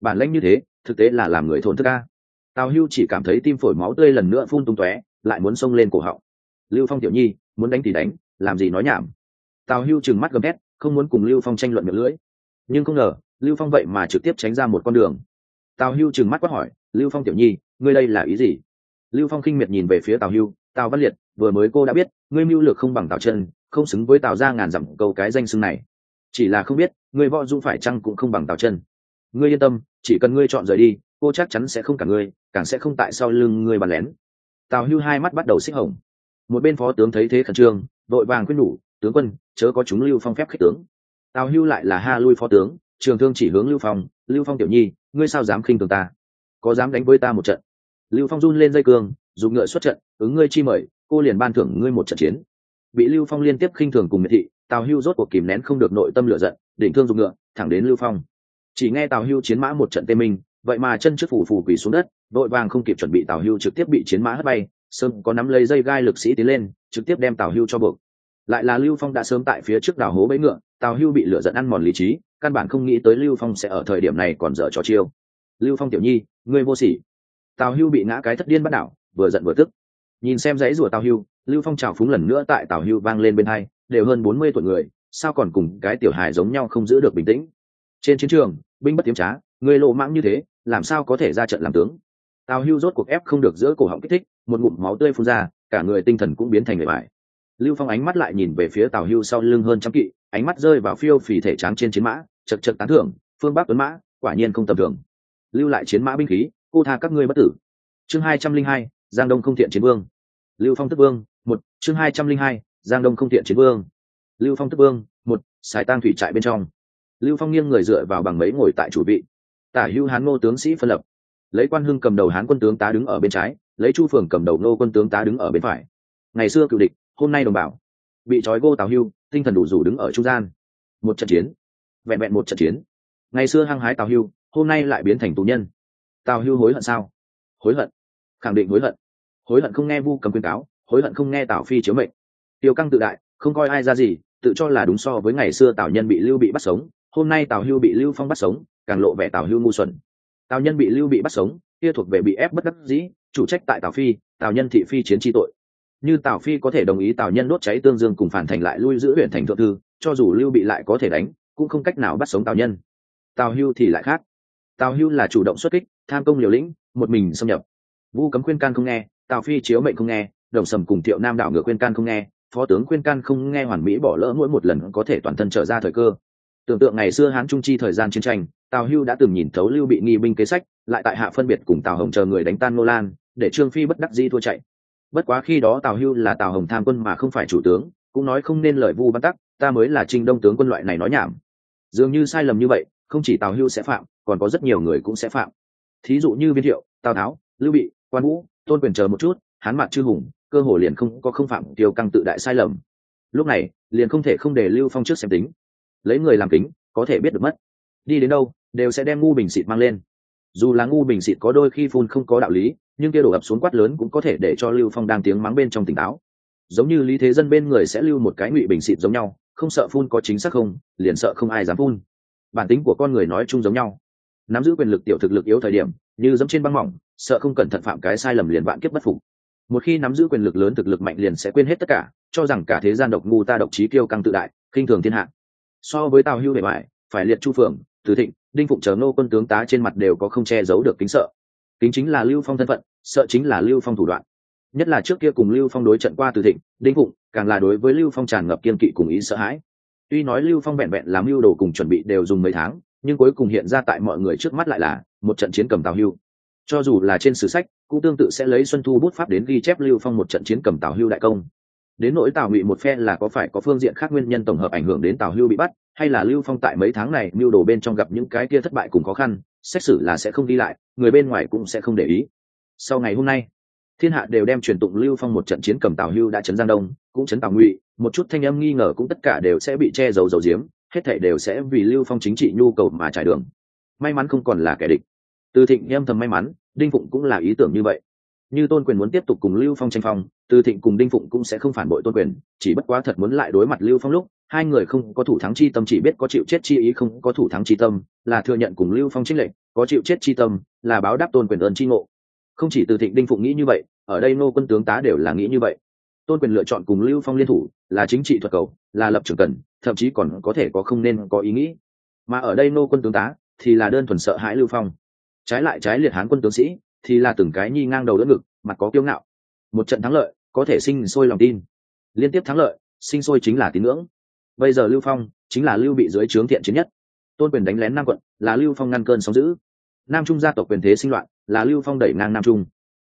Bản lãnh như thế, thực tế là làm người thổn thức ca tào hưu chỉ cảm thấy tim phổi máu tươi lần nữa phun tung tóe, lại muốn xông lên cổ họng. Lưu phong tiểu nhi, muốn đánh thì đánh, làm gì nói nhảm. Tào hưu trừng mắt gầm thét, không muốn cùng lưu phong tranh luận miệng lưỡi. Nhưng không ngờ, lưu phong vậy mà trực tiếp tránh ra một con đường. Tào hưu trừng mắt quát hỏi, lưu phong tiểu nhi, ngươi đây là ý gì? Lưu phong khinh miệt nhìn về phía tào hưu, tào văn liệt, vừa mới cô đã biết, ngươi mưu lược không bằng tào chân, không xứng với tào ra ngàn dặm câu cái danh xưng này chỉ là không biết, người võ dũng phải chăng cũng không bằng tào chân. Ngươi yên tâm, chỉ cần ngươi chọn rời đi, cô chắc chắn sẽ không cả ngươi, càng sẽ không tại sau lưng ngươi bàn lén. Tào hưu hai mắt bắt đầu xích hồng. Một bên phó tướng thấy thế khẩn trương vội vàng quyết nhủ, tướng quân, chớ có chúng lưu phong phép khích tướng. Tào hưu lại là ha lui phó tướng, trường thương chỉ hướng lưu phong lưu phong tiểu nhi, ngươi sao dám khinh thường ta? Có dám đánh với ta một trận? Lưu phong run lên dây cương, dùng ngựa xuất trận, ứng ngươi chi mời, cô liền ban thưởng ngươi một trận chiến. Bị lưu phong liên tiếp khinh thường cùng miệt thị tào hưu rốt cuộc kìm nén không được nội tâm lửa giận, đỉnh thương dùng ngựa, thẳng đến lưu phong. Chỉ nghe tào hưu chiến mã một trận tê minh, vậy mà chân trước phủ phủ quỳ xuống đất, vội vàng không kịp chuẩn bị tào hưu trực tiếp bị chiến mã hất bay sơn có nắm lấy dây gai lực sĩ tiến lên, trực tiếp đem tào hưu cho buộc. Lại là lưu phong đã sớm tại phía trước đào hố bẫy ngựa, tào hưu bị lửa giận ăn mòn lý trí, căn bản không nghĩ tới lưu phong sẽ ở thời điểm này còn dở trò chiêu. Lưu phong tiểu nhi, ngươi vô sỉ. Tào hưu bị ngã cái thất điên bắt đảo, vừa giận vừa tức. Nhìn xem dãy rủa tào hưu, lưu phong trào phúng lần nữa tại tào hưu vang lên bên hai đều hơn bốn mươi tuổi người, sao còn cùng cái tiểu hài giống nhau không giữ được bình tĩnh? Trên chiến trường, binh bất tiếm trá, người lộ mãng như thế, làm sao có thể ra trận làm tướng? Tào hưu rốt cuộc ép không được giữa cổ họng kích thích, một ngụm máu tươi phun ra, cả người tinh thần cũng biến thành người bại. lưu phong ánh mắt lại nhìn về phía tào hưu sau lưng hơn trăm kỵ, ánh mắt rơi vào phiêu phì thể tráng trên chiến mã, chật chật tán thưởng, phương bắc tuấn mã, quả nhiên không tầm thường. Lưu lại chiến mã binh khí, cô tha các ngươi bất tử. Chương hai trăm linh hai, giang đông không thiện chiến vương. Lưu phong tức vương, một, chương hai trăm linh hai giang đông không thiện chiến vương. Lưu phong tức vương, một sài tang thủy trại bên trong. Lưu phong nghiêng người dựa vào bằng mấy ngồi tại chủ vị. Tả hưu hán ngô tướng sĩ phân lập. Lấy quan hưng cầm đầu hán quân tướng tá đứng ở bên trái, lấy chu phường cầm đầu Ngô quân tướng tá đứng ở bên phải. Ngày xưa cựu địch, hôm nay đồng bào. Bị trói gô tào hưu, tinh thần đủ rủ đứng ở trung gian. Một trận chiến. Vẹn vẹn một trận chiến. Ngày xưa hăng hái tào hưu, hôm nay lại biến thành tù nhân. Tào hưu hối hận sao? Hối hận. Khẳng định hối hận. Hối hận không nghe vu cầm khuyên cáo, hối hận không nghe tào phi chiếu mệnh tiêu căng tự đại, không coi ai ra gì, tự cho là đúng so với ngày xưa tào nhân bị lưu bị bắt sống, hôm nay tào hưu bị lưu phong bắt sống, càng lộ vẻ tào hưu ngu xuẩn. Tào nhân bị lưu bị bắt sống, kia thuộc về bị ép bất đắc dĩ, chủ trách tại tào phi, tào nhân thị phi chiến tri tội. Như tào phi có thể đồng ý tào nhân đốt cháy tương dương cùng phản thành lại lui giữ huyện thành thượng thư, cho dù lưu bị lại có thể đánh, cũng không cách nào bắt sống tào nhân. Tào hưu thì lại khác. Tào hưu là chủ động xuất kích, tham công liều lĩnh, một mình xâm nhập. Vu cấm khuyên can không nghe, tào phi chiếu mệnh không nghe, đồng sầm cùng thiệu nam đảo ngựa khuyên can không nghe phó tướng khuyên can không nghe hoàn mỹ bỏ lỡ mỗi một lần có thể toàn thân trở ra thời cơ. Tưởng tượng ngày xưa hán trung chi thời gian chiến tranh, tào hưu đã từng nhìn thấu lưu bị nghi binh kế sách, lại tại hạ phân biệt cùng tào hồng chờ người đánh tan nô lan, để trương phi bất đắc di thua chạy. Bất quá khi đó tào hưu là tào hồng tham quân mà không phải chủ tướng, cũng nói không nên lời vu văn tắc, ta mới là trinh đông tướng quân loại này nói nhảm. Dường như sai lầm như vậy, không chỉ tào hưu sẽ phạm, còn có rất nhiều người cũng sẽ phạm. Thí dụ như viên thiệu, tào tháo, lưu bị, quan vũ, tôn quyền chờ một chút, hán mặt chư hùng cơ hồ liền không có không phạm tiêu căng tự đại sai lầm. Lúc này, liền không thể không để lưu phong trước xem tính lấy người làm kính, có thể biết được mất. Đi đến đâu, đều sẽ đem ngu bình xịt mang lên. Dù là ngu bình xịt có đôi khi phun không có đạo lý, nhưng kia đổ ập xuống quát lớn cũng có thể để cho lưu phong đang tiếng mắng bên trong tỉnh táo. Giống như lý thế dân bên người sẽ lưu một cái ngụy bình xịt giống nhau, không sợ phun có chính xác không, liền sợ không ai dám phun. Bản tính của con người nói chung giống nhau. Nắm giữ quyền lực tiểu thực lực yếu thời điểm, như dẫm trên băng mỏng, sợ không cẩn thận phạm cái sai lầm liền vạn kiếp bất phục một khi nắm giữ quyền lực lớn thực lực mạnh liền sẽ quên hết tất cả, cho rằng cả thế gian độc ngu ta độc trí kiêu căng tự đại, khinh thường thiên hạ. So với tào hưu bề bài phải liệt chu phượng, từ thịnh, đinh phụng chờ nô quân tướng tá trên mặt đều có không che giấu được kính sợ. Kính chính là lưu phong thân phận, sợ chính là lưu phong thủ đoạn. Nhất là trước kia cùng lưu phong đối trận qua từ thịnh, đinh phụng, càng là đối với lưu phong tràn ngập kiên kỵ cùng ý sợ hãi. Tuy nói lưu phong vẹn vẹn làm mưu đồ cùng chuẩn bị đều dùng mấy tháng, nhưng cuối cùng hiện ra tại mọi người trước mắt lại là một trận chiến cầm tào hưu. Cho dù là trên sử sách cũng tương tự sẽ lấy xuân thu bút pháp đến ghi chép lưu phong một trận chiến cầm tào hưu đại công. Đến nỗi tào ngụy một phe là có phải có phương diện khác nguyên nhân tổng hợp ảnh hưởng đến tào hưu bị bắt, hay là lưu phong tại mấy tháng này mưu đồ bên trong gặp những cái kia thất bại cùng khó khăn, xét xử là sẽ không đi lại, người bên ngoài cũng sẽ không để ý. Sau ngày hôm nay, thiên hạ đều đem truyền tụng lưu phong một trận chiến cầm tào hưu đã chấn giang đông, cũng chấn tào ngụy, một chút thanh âm nghi ngờ cũng tất cả đều sẽ bị che giấu dầu diếm hết thảy đều sẽ vì lưu phong chính trị nhu cầu mà trải đường. May mắn không còn là kẻ địch từ thịnh em thầm may mắn, đinh phụng cũng là ý tưởng như vậy. Như tôn quyền muốn tiếp tục cùng lưu phong tranh phong, từ thịnh cùng đinh phụng cũng sẽ không phản bội tôn quyền, chỉ bất quá thật muốn lại đối mặt lưu phong lúc, hai người không có thủ thắng chi tâm, chỉ biết có chịu chết chi ý không có thủ thắng chi tâm, là thừa nhận cùng lưu phong trích lệnh có chịu chết chi tâm, là báo đáp tôn quyền ơn chi ngộ. Không chỉ từ thịnh, đinh phụng nghĩ như vậy, ở đây nô quân tướng tá đều là nghĩ như vậy. Tôn quyền lựa chọn cùng lưu phong liên thủ, là chính trị thuật cầu, là lập trường cần, thậm chí còn có thể có không nên có ý nghĩ. Mà ở đây nô quân tướng tá thì là đơn thuần sợ hãi lưu phong trái lại trái liệt hán quân tướng sĩ thì là từng cái nhi ngang đầu đỡ ngực, mặt có kiêu ngạo. Một trận thắng lợi có thể sinh sôi lòng tin. Liên tiếp thắng lợi, sinh sôi chính là tín ngưỡng. Bây giờ lưu phong chính là lưu bị dưới trướng thiện chiến nhất. Tôn quyền đánh lén nam quận là lưu phong ngăn cơn sóng giữ nam trung gia tộc quyền thế sinh loạn là lưu phong đẩy ngang nam trung.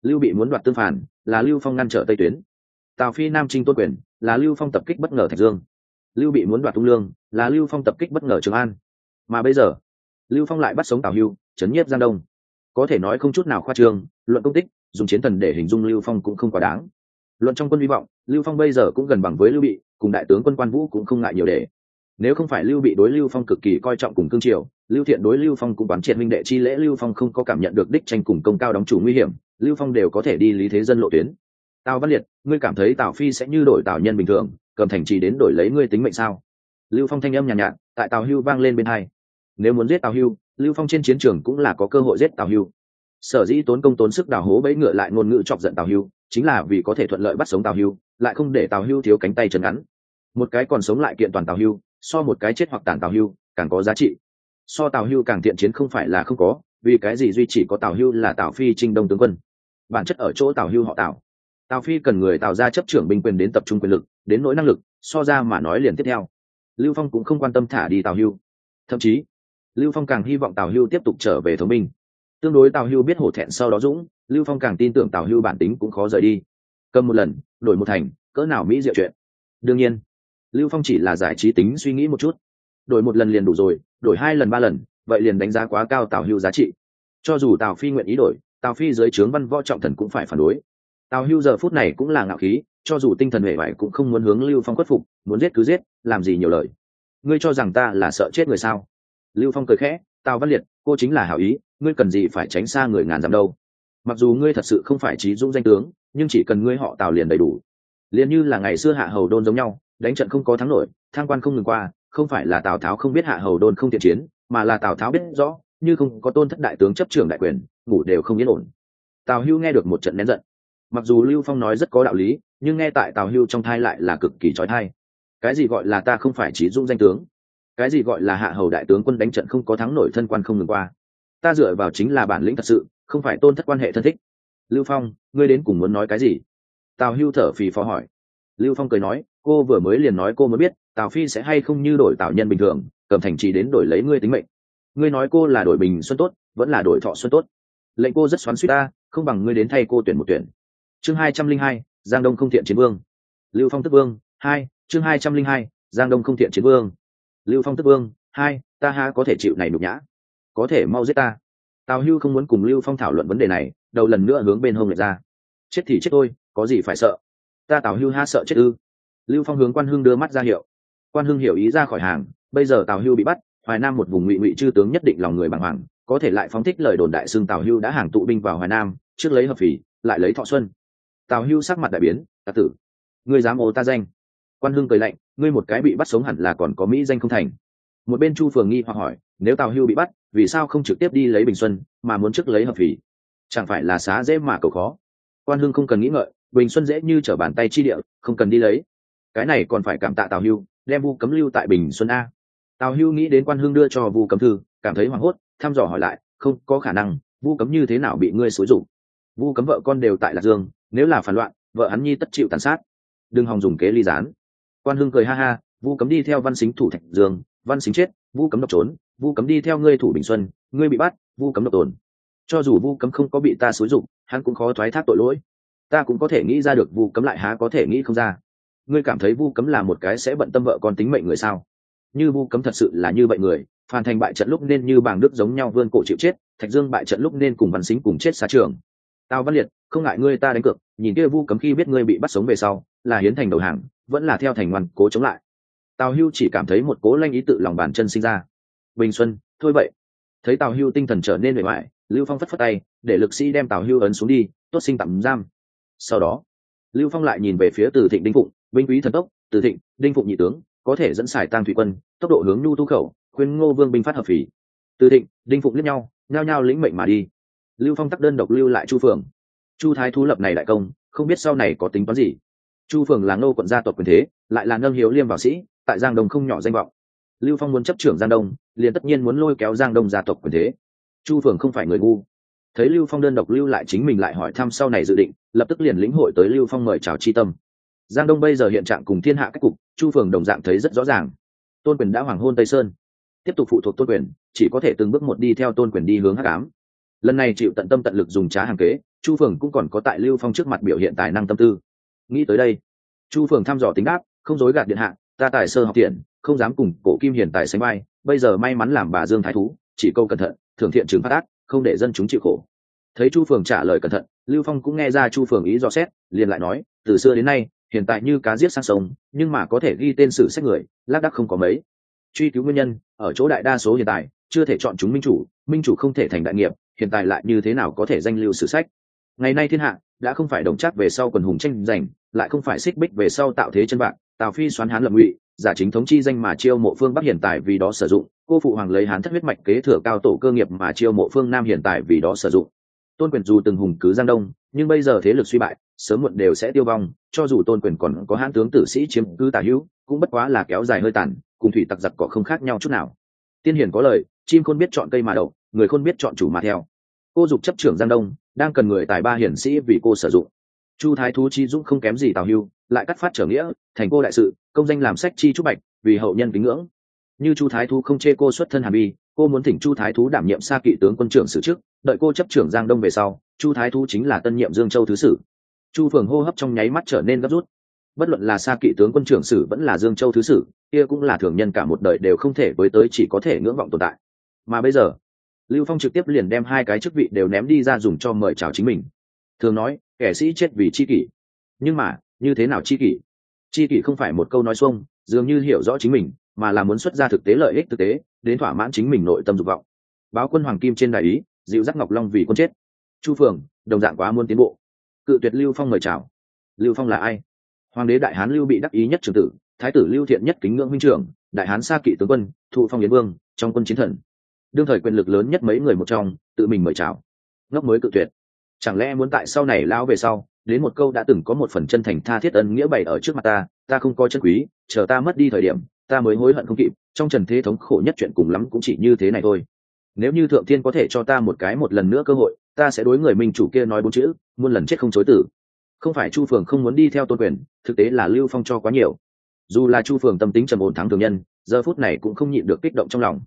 Lưu bị muốn đoạt tương phản là lưu phong ngăn trở tây tuyến. Tào phi nam trinh tôn quyền là lưu phong tập kích bất ngờ thạch dương. Lưu bị muốn đoạt tung lương là lưu phong tập kích bất ngờ trường an. Mà bây giờ, lưu phong lại bắt sống tào hưu chấn nhiếp giang đông. Có thể nói không chút nào khoa trương luận công tích dùng chiến thần để hình dung lưu phong cũng không quá đáng. Luận trong quân hy vọng lưu phong bây giờ cũng gần bằng với lưu bị cùng đại tướng quân quan vũ cũng không ngại nhiều để. Nếu không phải lưu bị đối lưu phong cực kỳ coi trọng cùng cương triều lưu thiện đối lưu phong cũng quán triệt minh đệ chi lễ lưu phong không có cảm nhận được đích tranh cùng công cao đóng chủ nguy hiểm lưu phong đều có thể đi lý thế dân lộ tuyến. Tào văn liệt ngươi cảm thấy tào phi sẽ như đổi tào nhân bình thường cầm thành trì đến đổi lấy ngươi tính mệnh sao? Lưu phong thanh âm nhàn nhạt, nhạt tại tào hưu vang lên bên hai. Nếu muốn giết tào hưu lưu phong trên chiến trường cũng là có cơ hội giết tào hưu. Sở dĩ tốn công tốn sức đào hố bẫy ngựa lại ngôn ngữ chọc giận tào hưu, chính là vì có thể thuận lợi bắt sống tào hưu, lại không để tào hưu thiếu cánh tay chân ngắn. Một cái còn sống lại kiện toàn tào hưu, so một cái chết hoặc tàn tào hưu, càng có giá trị. So tào hưu càng thiện chiến không phải là không có, vì cái gì duy chỉ có tào hưu là tào phi trinh đông tướng quân. Bản chất ở chỗ tào hưu họ tào. Tào phi cần người tạo ra chấp trưởng binh quyền đến tập trung quyền lực, đến nỗi năng lực, so ra mà nói liền tiếp theo. Lưu phong cũng không quan tâm thả đi tào hưu. Thậm chí lưu phong càng hy vọng tào hưu tiếp tục trở về thống minh tương đối tào hưu biết hổ thẹn sau đó dũng, lưu phong càng tin tưởng tào hưu bản tính cũng khó rời đi. Cầm một lần, đổi một thành, cỡ nào mỹ diệu chuyện. Đương nhiên, lưu phong chỉ là giải trí tính suy nghĩ một chút. Đổi một lần liền đủ rồi, đổi hai lần ba lần, vậy liền đánh giá quá cao tào hưu giá trị. Cho dù tào phi nguyện ý đổi, tào phi dưới trướng văn võ trọng thần cũng phải phản đối. Tào hưu giờ phút này cũng là ngạo khí, cho dù tinh thần hệ vải cũng không muốn hướng lưu phong khuất phục, muốn giết cứ giết, làm gì nhiều lời. Ngươi cho rằng ta là sợ chết người sao? Lưu phong cười khẽ, tào văn liệt, cô chính là hảo ý, ngươi cần gì phải tránh xa người ngàn dặm đâu. Mặc dù ngươi thật sự không phải trí dũng danh tướng, nhưng chỉ cần ngươi họ tào liền đầy đủ. Liền như là ngày xưa hạ hầu đôn giống nhau, đánh trận không có thắng nổi, thang quan không ngừng qua, không phải là tào tháo không biết hạ hầu đôn không thiện chiến, mà là tào tháo biết rõ, như không có tôn thất đại tướng chấp trưởng đại quyền, ngủ đều không yên ổn. Tào hưu nghe được một trận nén giận. Mặc dù lưu phong nói rất có đạo lý, nhưng nghe tại tào hưu trong thai lại là cực kỳ trói thai. Cái gì gọi là ta không phải trí dũng danh tướng? Cái gì gọi là hạ hầu đại tướng quân đánh trận không có thắng nổi thân quan không ngừng qua. Ta dựa vào chính là bản lĩnh thật sự, không phải tôn thất quan hệ thân thích. Lưu phong, ngươi đến cùng muốn nói cái gì? Tào hưu thở phì phò hỏi. Lưu phong cười nói, cô vừa mới liền nói cô mới biết, tào phi sẽ hay không như đổi tào nhân bình thường, cầm thành trì đến đổi lấy ngươi tính mệnh. Ngươi nói cô là đổi bình xuân tốt, vẫn là đổi thọ xuân tốt. Lệnh cô rất xoắn suýt ta, không bằng ngươi đến thay cô tuyển một tuyển. Chương hai trăm linh hai, giang đông không thiện chiến vương. Lưu phong tức vương, hai, chương hai trăm linh hai, giang đông không thiện chiến vương lưu phong tức vương, hai, ta ha có thể chịu này nhục nhã? Có thể mau giết ta. Tào hưu không muốn cùng lưu phong thảo luận vấn đề này, đầu lần nữa hướng bên hông lệch ra. Chết thì chết tôi, có gì phải sợ? Ta tào hưu ha sợ chết ư? Lưu phong hướng quan hưng đưa mắt ra hiệu. Quan hưng hiểu ý ra khỏi hàng, bây giờ tào hưu bị bắt, hoài nam một vùng ngụy ngụy chư tướng nhất định lòng người bàng hoàng, có thể lại phóng thích lời đồn đại xưng tào hưu đã hàng tụ binh vào hoài nam, trước lấy hợp phỉ, lại lấy thọ xuân. Tào hưu sắc mặt đại biến, tạ tử, ngươi dám ô ta danh? Quan hưng cười lạnh ngươi một cái bị bắt sống hẳn là còn có mỹ danh không thành. Một bên chu phường nghi hoặc hỏi, nếu tào hưu bị bắt, vì sao không trực tiếp đi lấy bình xuân, mà muốn trước lấy hợp phỉ? Chẳng phải là xá dễ mà cầu khó. Quan hưng không cần nghĩ ngợi, bình xuân dễ như trở bàn tay chi địa, không cần đi lấy. Cái này còn phải cảm tạ tào hưu, đem vu cấm lưu tại bình xuân a. Tào hưu nghĩ đến quan hưng đưa cho vu cấm thư, cảm thấy hoảng hốt, thăm dò hỏi lại, không có khả năng, vu cấm như thế nào bị ngươi xúi rụng vu cấm vợ con đều tại lạc dương, nếu là phản loạn, vợ hắn nhi tất chịu tàn sát. Đừng hòng dùng kế ly gián quan hưng cười ha ha, vu cấm đi theo văn xính thủ thạch dương, văn xính chết, vu cấm độc trốn, vu cấm đi theo ngươi thủ bình xuân, ngươi bị bắt, vu cấm độc tồn. Cho dù vu cấm không có bị ta xúi dụng hắn cũng khó thoái thác tội lỗi. Ta cũng có thể nghĩ ra được vu cấm lại há có thể nghĩ không ra. Ngươi cảm thấy vu cấm là một cái sẽ bận tâm vợ con tính mệnh người sao? Như vu cấm thật sự là như vậy người phan thành bại trận lúc nên như bàng đức giống nhau vươn cổ chịu chết, thạch dương bại trận lúc nên cùng văn xính cùng chết xa trường. Tao văn liệt, không ngại ngươi ta đánh cược, nhìn kia vu cấm khi biết ngươi bị bắt sống về sau là hiến thành đầu hàng, vẫn là theo thành ngoan, cố chống lại. Tào hưu chỉ cảm thấy một cố lanh ý tự lòng bàn chân sinh ra. Bình xuân, thôi vậy. Thấy tào hưu tinh thần trở nên bề ngoài lưu phong phất phất tay, để lực sĩ đem tào hưu ấn xuống đi, tốt sinh tạm giam. Sau đó, lưu phong lại nhìn về phía từ thịnh đinh phụng, binh quý thần tốc, từ thịnh, đinh phụng nhị tướng, có thể dẫn xài tăng thủy quân, tốc độ hướng nhu tu khẩu, khuyên ngô vương binh phát hợp phỉ. Từ thịnh, đinh phụng liếc nhau, nhao nhao lĩnh mệnh mà đi. Lưu phong tắc đơn độc lưu lại chu phường chu thái thú lập này đại công, không biết sau này có tính toán gì chu phường là ngô quận gia tộc quyền thế, lại là nâng hiếu liêm vào sĩ, tại giang đông không nhỏ danh vọng. Lưu phong muốn chấp trưởng giang đông, liền tất nhiên muốn lôi kéo giang đông gia tộc quyền thế. Chu phường không phải người ngu. Thấy lưu phong đơn độc lưu lại chính mình lại hỏi thăm sau này dự định, lập tức liền lĩnh hội tới lưu phong mời chào chi tâm. Giang đông bây giờ hiện trạng cùng thiên hạ cách cục, chu phường đồng dạng thấy rất rõ ràng. Tôn quyền đã hoàng hôn tây sơn. Tiếp tục phụ thuộc tôn quyền, chỉ có thể từng bước một đi theo tôn quyền đi hướng hắc ám. Lần này chịu tận tâm tận lực dùng trá hàng kế, chu phường cũng còn có tại lưu phong trước mặt biểu hiện tài năng tâm tư nghĩ tới đây, chu phường thăm dò tính đáp, không dối gạt điện hạ, ta tài sơ học tiền không dám cùng cổ kim hiền tài sánh vai. bây giờ may mắn làm bà dương thái thú, chỉ câu cẩn thận thường thiện trừng phát ác, không để dân chúng chịu khổ thấy chu phường trả lời cẩn thận, lưu phong cũng nghe ra chu phường ý dò xét, liền lại nói, từ xưa đến nay, hiện tại như cá giết sang sông, nhưng mà có thể ghi tên sử sách người, lác đắc không có mấy truy cứu nguyên nhân, ở chỗ đại đa số hiện tại, chưa thể chọn chúng minh chủ minh chủ không thể thành đại nghiệp, hiện tại lại như thế nào có thể danh lưu sử sách ngày nay thiên hạ đã không phải đồng chắc về sau quần hùng tranh giành, lại không phải xích bích về sau tạo thế chân bạn tào phi xoán hán lập ngụy, giả chính thống chi danh mà chiêu mộ phương bắc hiện tại vì đó sử dụng, cô phụ hoàng lấy hán thất huyết mạch kế thừa cao tổ cơ nghiệp mà chiêu mộ phương nam hiện tại vì đó sử dụng. Tôn quyền dù từng hùng cứ giang đông, nhưng bây giờ thế lực suy bại, sớm muộn đều sẽ tiêu vong, cho dù tôn quyền còn có hãn tướng tử sĩ chiếm cứ tả hữu, cũng bất quá là kéo dài hơi tàn, cùng thủy tặc giặc cỏ không khác nhau chút nào. Tiên hiển có lời, chim khôn biết chọn cây mà đậu, người khôn biết chọn chủ mà theo. Cô dục chấp trưởng giang đông đang cần người tài ba hiển sĩ vì cô sử dụng. Chu thái thú chi dũng không kém gì tào hưu, lại cắt phát trở nghĩa, thành cô đại sự, công danh làm sách chi trúc bạch, vì hậu nhân kính ngưỡng. Như chu thái thú không chê cô xuất thân hàm bi cô muốn thỉnh chu thái thú đảm nhiệm xa kỵ tướng quân trưởng sử trước, đợi cô chấp trưởng giang đông về sau, chu thái thú chính là tân nhiệm dương châu thứ sử. Chu phường hô hấp trong nháy mắt trở nên gấp rút. Bất luận là xa kỵ tướng quân trưởng sử vẫn là dương châu thứ sử, kia cũng là thường nhân cả một đời đều không thể với tới chỉ có thể ngưỡng vọng tồn tại. Mà bây giờ lưu phong trực tiếp liền đem hai cái chức vị đều ném đi ra dùng cho mời chào chính mình. Thường nói, kẻ sĩ chết vì chi kỷ. Nhưng mà, như thế nào chi kỷ? Chi kỷ không phải một câu nói xuông, dường như hiểu rõ chính mình, mà là muốn xuất ra thực tế lợi ích thực tế, đến thỏa mãn chính mình nội tâm dục vọng. Báo quân hoàng kim trên đại ý, dịu dắt ngọc long vì quân chết. Chu phường đồng dạng quá muốn tiến bộ. Cự tuyệt lưu phong mời chào. Lưu phong là ai? Hoàng đế đại hán lưu bị đắc ý nhất trường tử, thái tử lưu thiện nhất kính ngưỡng huynh trưởng, đại hán Sa kỵ tướng quân, thụ phong yến vương, trong quân chiến thần đương thời quyền lực lớn nhất mấy người một trong, tự mình mời chào. Ngốc mới cự tuyệt. Chẳng lẽ muốn tại sau này lao về sau, đến một câu đã từng có một phần chân thành tha thiết ân nghĩa bày ở trước mặt ta ta không có chân quý, chờ ta mất đi thời điểm, ta mới hối hận không kịp, trong trần thế thống khổ nhất chuyện cùng lắm cũng chỉ như thế này thôi. Nếu như thượng thiên có thể cho ta một cái một lần nữa cơ hội, ta sẽ đối người minh chủ kia nói bốn chữ, muôn lần chết không chối tử không phải chu phường không muốn đi theo tôn quyền, thực tế là lưu phong cho quá nhiều. Dù là chu phường tâm tính trầm ổn thắng thường nhân, giờ phút này cũng không nhịn được kích động trong lòng.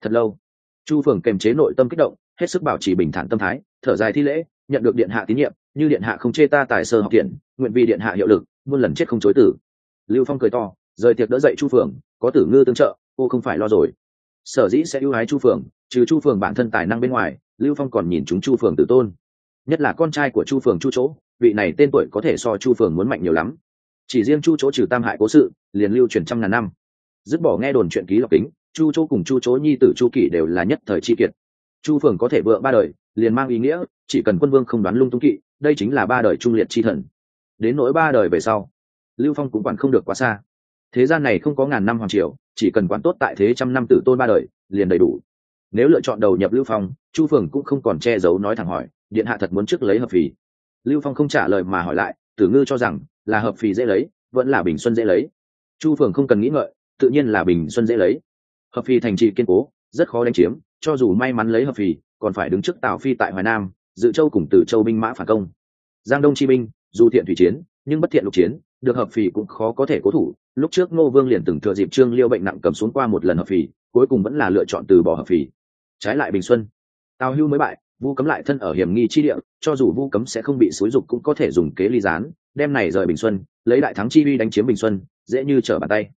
Thật lâu chu phường kềm chế nội tâm kích động, hết sức bảo trì bình thản tâm thái, thở dài thi lễ, nhận được điện hạ tín nhiệm, như điện hạ không chê ta tài sơ học tiện nguyện vì điện hạ hiệu lực, muôn lần chết không chối tử lưu phong cười to, rời tiệc đỡ dậy chu phường, có tử ngư tương trợ, cô không phải lo rồi. Sở dĩ sẽ ưu ái chu phường, trừ chu phường bản thân tài năng bên ngoài, lưu phong còn nhìn chúng chu phường tự tôn. Nhất là con trai của chu phường chu chỗ, vị này tên tuổi có thể so chu phường muốn mạnh nhiều lắm. Chỉ riêng chu chỗ trừ tam hại cố sự, liền lưu truyền trăm ngàn năm. Dứt bỏ nghe đồn chuyện ký lọc kính chu chỗ cùng chu chỗ nhi tử chu kỷ đều là nhất thời chi kiệt. Chu phường có thể vợ ba đời, liền mang ý nghĩa, chỉ cần quân vương không đoán lung tung kỵ, đây chính là ba đời trung liệt chi thần. Đến nỗi ba đời về sau, lưu phong cũng quản không được quá xa. Thế gian này không có ngàn năm hoàng triều, chỉ cần quản tốt tại thế trăm năm tử tôn ba đời, liền đầy đủ. Nếu lựa chọn đầu nhập lưu phong, chu phường cũng không còn che giấu nói thẳng hỏi, điện hạ thật muốn trước lấy hợp phì. Lưu phong không trả lời mà hỏi lại, tử ngư cho rằng, là hợp phì dễ lấy, vẫn là bình xuân dễ lấy. Chu phường không cần nghĩ ngợi, tự nhiên là bình xuân dễ lấy hợp phi thành trì kiên cố rất khó đánh chiếm cho dù may mắn lấy hợp phi, còn phải đứng trước tào phi tại hoài nam dự châu cùng từ châu binh mã phản công. Giang đông chi binh dù thiện thủy chiến nhưng bất thiện lục chiến được hợp phì cũng khó có thể cố thủ. Lúc trước ngô vương liền từng thừa dịp trương liêu bệnh nặng cầm xuống qua một lần hợp phì cuối cùng vẫn là lựa chọn từ bỏ hợp phì trái lại bình xuân tào hưu mới bại vu cấm lại thân ở hiểm nghi chi địa cho dù vu cấm sẽ không bị xúi dục cũng có thể dùng kế ly gián đem này rời bình xuân lấy đại thắng chi vi đánh chiếm bình xuân dễ như trở bàn tay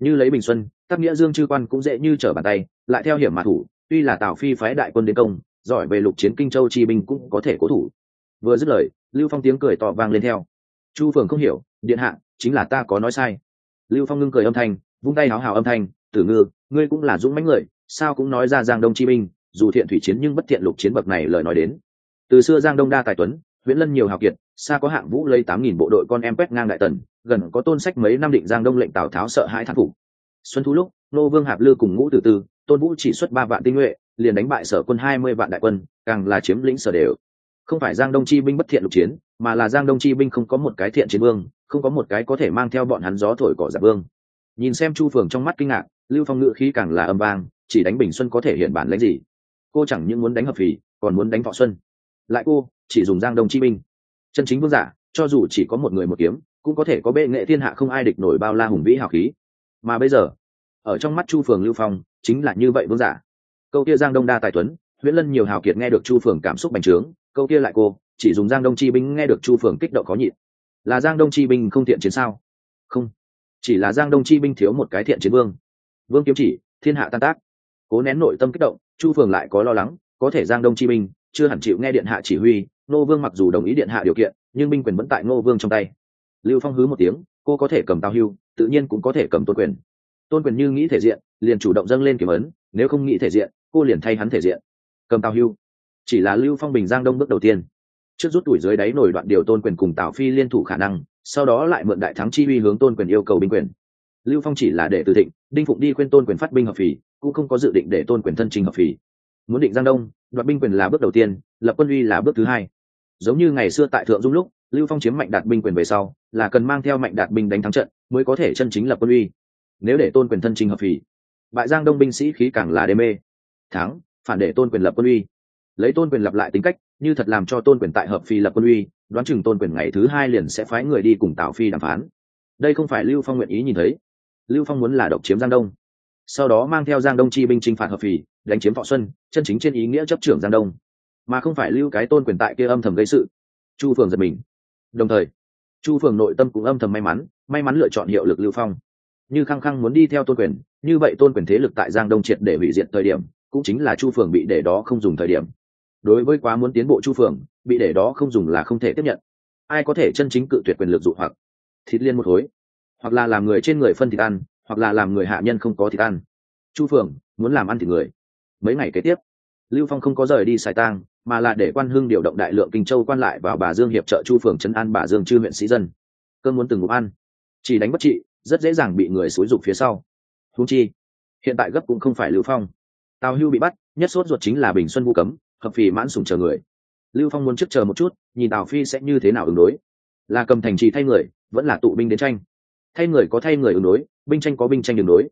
như lấy bình xuân tác nghĩa dương chư quan cũng dễ như trở bàn tay, lại theo hiểm mà thủ, tuy là tào phi phái đại quân đến công, giỏi về lục chiến kinh châu chi binh cũng có thể cố thủ. Vừa dứt lời, lưu phong tiếng cười to vang lên theo. Chu phường không hiểu, điện hạ, chính là ta có nói sai. Lưu phong ngưng cười âm thanh, vung tay háo hào âm thanh, tử ngư, ngươi cũng là dũng mãnh người, sao cũng nói ra giang đông chi binh, dù thiện thủy chiến nhưng bất thiện lục chiến bậc này lời nói đến. Từ xưa giang đông đa tài tuấn nguyễn lân nhiều hào kiệt, xa có hạng vũ lấy tám nghìn bộ đội con em quét ngang đại tần gần có tôn sách mấy năm định giang đông lệnh tào tháo sợ hãi thán phục. Xuân thu lúc, nô vương hạp lư cùng ngũ từ từ tôn vũ chỉ xuất ba vạn tinh nhuệ, liền đánh bại sở quân hai mươi vạn đại quân, càng là chiếm lĩnh sở đều. Không phải giang đông chi binh bất thiện lục chiến, mà là giang đông chi binh không có một cái thiện chiến vương, không có một cái có thể mang theo bọn hắn gió thổi cỏ giả vương. Nhìn xem chu phường trong mắt kinh ngạc, lưu phong ngự khí càng là âm vang, chỉ đánh bình xuân có thể hiện bản lãnh gì? Cô chẳng những muốn đánh hợp phì, còn muốn đánh thọ xuân. Lại cô, chỉ dùng giang đông chi binh. Chân chính vương giả, cho dù chỉ có một người một kiếm cũng có thể có bệ nghệ thiên hạ không ai địch nổi bao la hùng vĩ hào khí. Mà bây giờ, ở trong mắt chu phường lưu phong, chính là như vậy vương giả. Câu kia giang đông đa tài tuấn nguyễn lân nhiều hào kiệt nghe được chu phường cảm xúc bành trướng, câu kia lại cô, chỉ dùng giang đông chi binh nghe được chu phường kích động có nhịn. Là giang đông chi binh không thiện chiến sao? Không. Chỉ là giang đông chi binh thiếu một cái thiện chiến vương. Vương kiếm chỉ, thiên hạ tan tác. Cố nén nội tâm kích động, chu phường lại có lo lắng, có thể giang đông chi binh chưa hẳn chịu nghe điện hạ chỉ huy nô vương mặc dù đồng ý điện hạ điều kiện, nhưng binh quyền vẫn tại nô vương trong tay lưu phong hứ một tiếng, cô có thể cầm tao hưu, tự nhiên cũng có thể cầm tôn quyền. Tôn quyền như nghĩ thể diện, liền chủ động dâng lên kiểm ấn, nếu không nghĩ thể diện, cô liền thay hắn thể diện. Cầm tào hưu. Chỉ là lưu phong bình giang đông bước đầu tiên. Trước rút tuổi dưới đáy nổi đoạn điều tôn quyền cùng tào phi liên thủ khả năng, sau đó lại mượn đại thắng chi uy hướng tôn quyền yêu cầu binh quyền. Lưu phong chỉ là để từ thịnh, đinh phụng đi khuyên tôn quyền phát binh hợp phì, cũng không có dự định để tôn quyền thân trình hợp phì. Muốn định giang đông, đoạt binh quyền là bước đầu tiên, lập quân uy là bước thứ hai. Giống như ngày xưa tại thượng dung lúc lưu phong chiếm mạnh đạt binh quyền về sau, là cần mang theo mạnh đạt binh đánh thắng trận, mới có thể chân chính lập quân uy. Nếu để tôn quyền thân trình hợp phì bại giang đông binh sĩ khí càng là đê mê. Thắng, phản để tôn quyền lập quân uy. Lấy tôn quyền lập lại tính cách, như thật làm cho tôn quyền tại hợp phi lập quân uy, đoán chừng tôn quyền ngày thứ hai liền sẽ phái người đi cùng tào phi đàm phán. Đây không phải lưu phong nguyện ý nhìn thấy. Lưu phong muốn là độc chiếm giang đông. Sau đó mang theo giang đông chi binh chinh phạt hợp phì đánh chiếm thọ xuân, chân chính trên ý nghĩa chấp trưởng giang đông. Mà không phải lưu cái tôn quyền tại kia âm thầm gây sự. Chu phường giật mình đồng thời, chu phường nội tâm cũng âm thầm may mắn may mắn lựa chọn hiệu lực lưu phong. Như khăng khăng muốn đi theo tôn quyền, như vậy tôn quyền thế lực tại giang đông triệt để hủy diệt thời điểm, cũng chính là chu phường bị để đó không dùng thời điểm. Đối với quá muốn tiến bộ chu phường, bị để đó không dùng là không thể tiếp nhận. Ai có thể chân chính cự tuyệt quyền lực dụ hoặc? Thịt liên một khối hoặc là làm người trên người phân thịt ăn, hoặc là làm người hạ nhân không có thịt ăn. Chu phường, muốn làm ăn thịt người. Mấy ngày kế tiếp, lưu phong không có rời đi xài tang mà là để quan hưng điều động đại lượng kinh châu quan lại vào bà dương hiệp trợ chu phường trấn an bà dương chư huyện sĩ dân. Cơn muốn từng ngụm ăn. Chỉ đánh bất trị, rất dễ dàng bị người xúi dục phía sau. Húng chi, hiện tại gấp cũng không phải lưu phong. Tào hưu bị bắt, nhất sốt ruột chính là bình xuân vu cấm, hợp phì mãn sùng chờ người. Lưu phong muốn trước chờ một chút, nhìn tào phi sẽ như thế nào ứng đối. Là cầm thành trì thay người, vẫn là tụ binh đến tranh. Thay người có thay người ứng đối, binh tranh có binh tranh ứng đối.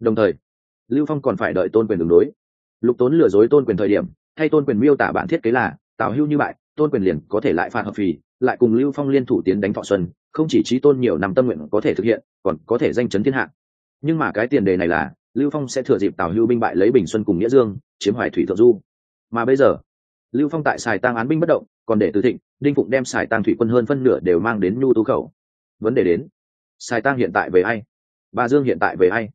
Đồng thời, lưu phong còn phải đợi tôn quyền ứng đối. Lục tốn lừa dối tôn quyền thời điểm thay tôn quyền miêu tả bản thiết kế là, tào hưu như bại, tôn quyền liền có thể lại phạt hợp phì, lại cùng lưu phong liên thủ tiến đánh thọ xuân, không chỉ trí tôn nhiều năm tâm nguyện có thể thực hiện, còn có thể danh chấn thiên hạ. Nhưng mà cái tiền đề này là, lưu phong sẽ thừa dịp tào hưu binh bại lấy bình xuân cùng nghĩa dương, chiếm hoài thủy thượng du. Mà bây giờ, lưu phong tại xài tăng án binh bất động, còn để từ thịnh, đinh phụng đem xài tăng thủy quân hơn phân nửa đều mang đến nhu tú khẩu. Vấn đề đến, xài tăng hiện tại về ai? Bà dương hiện tại về ai?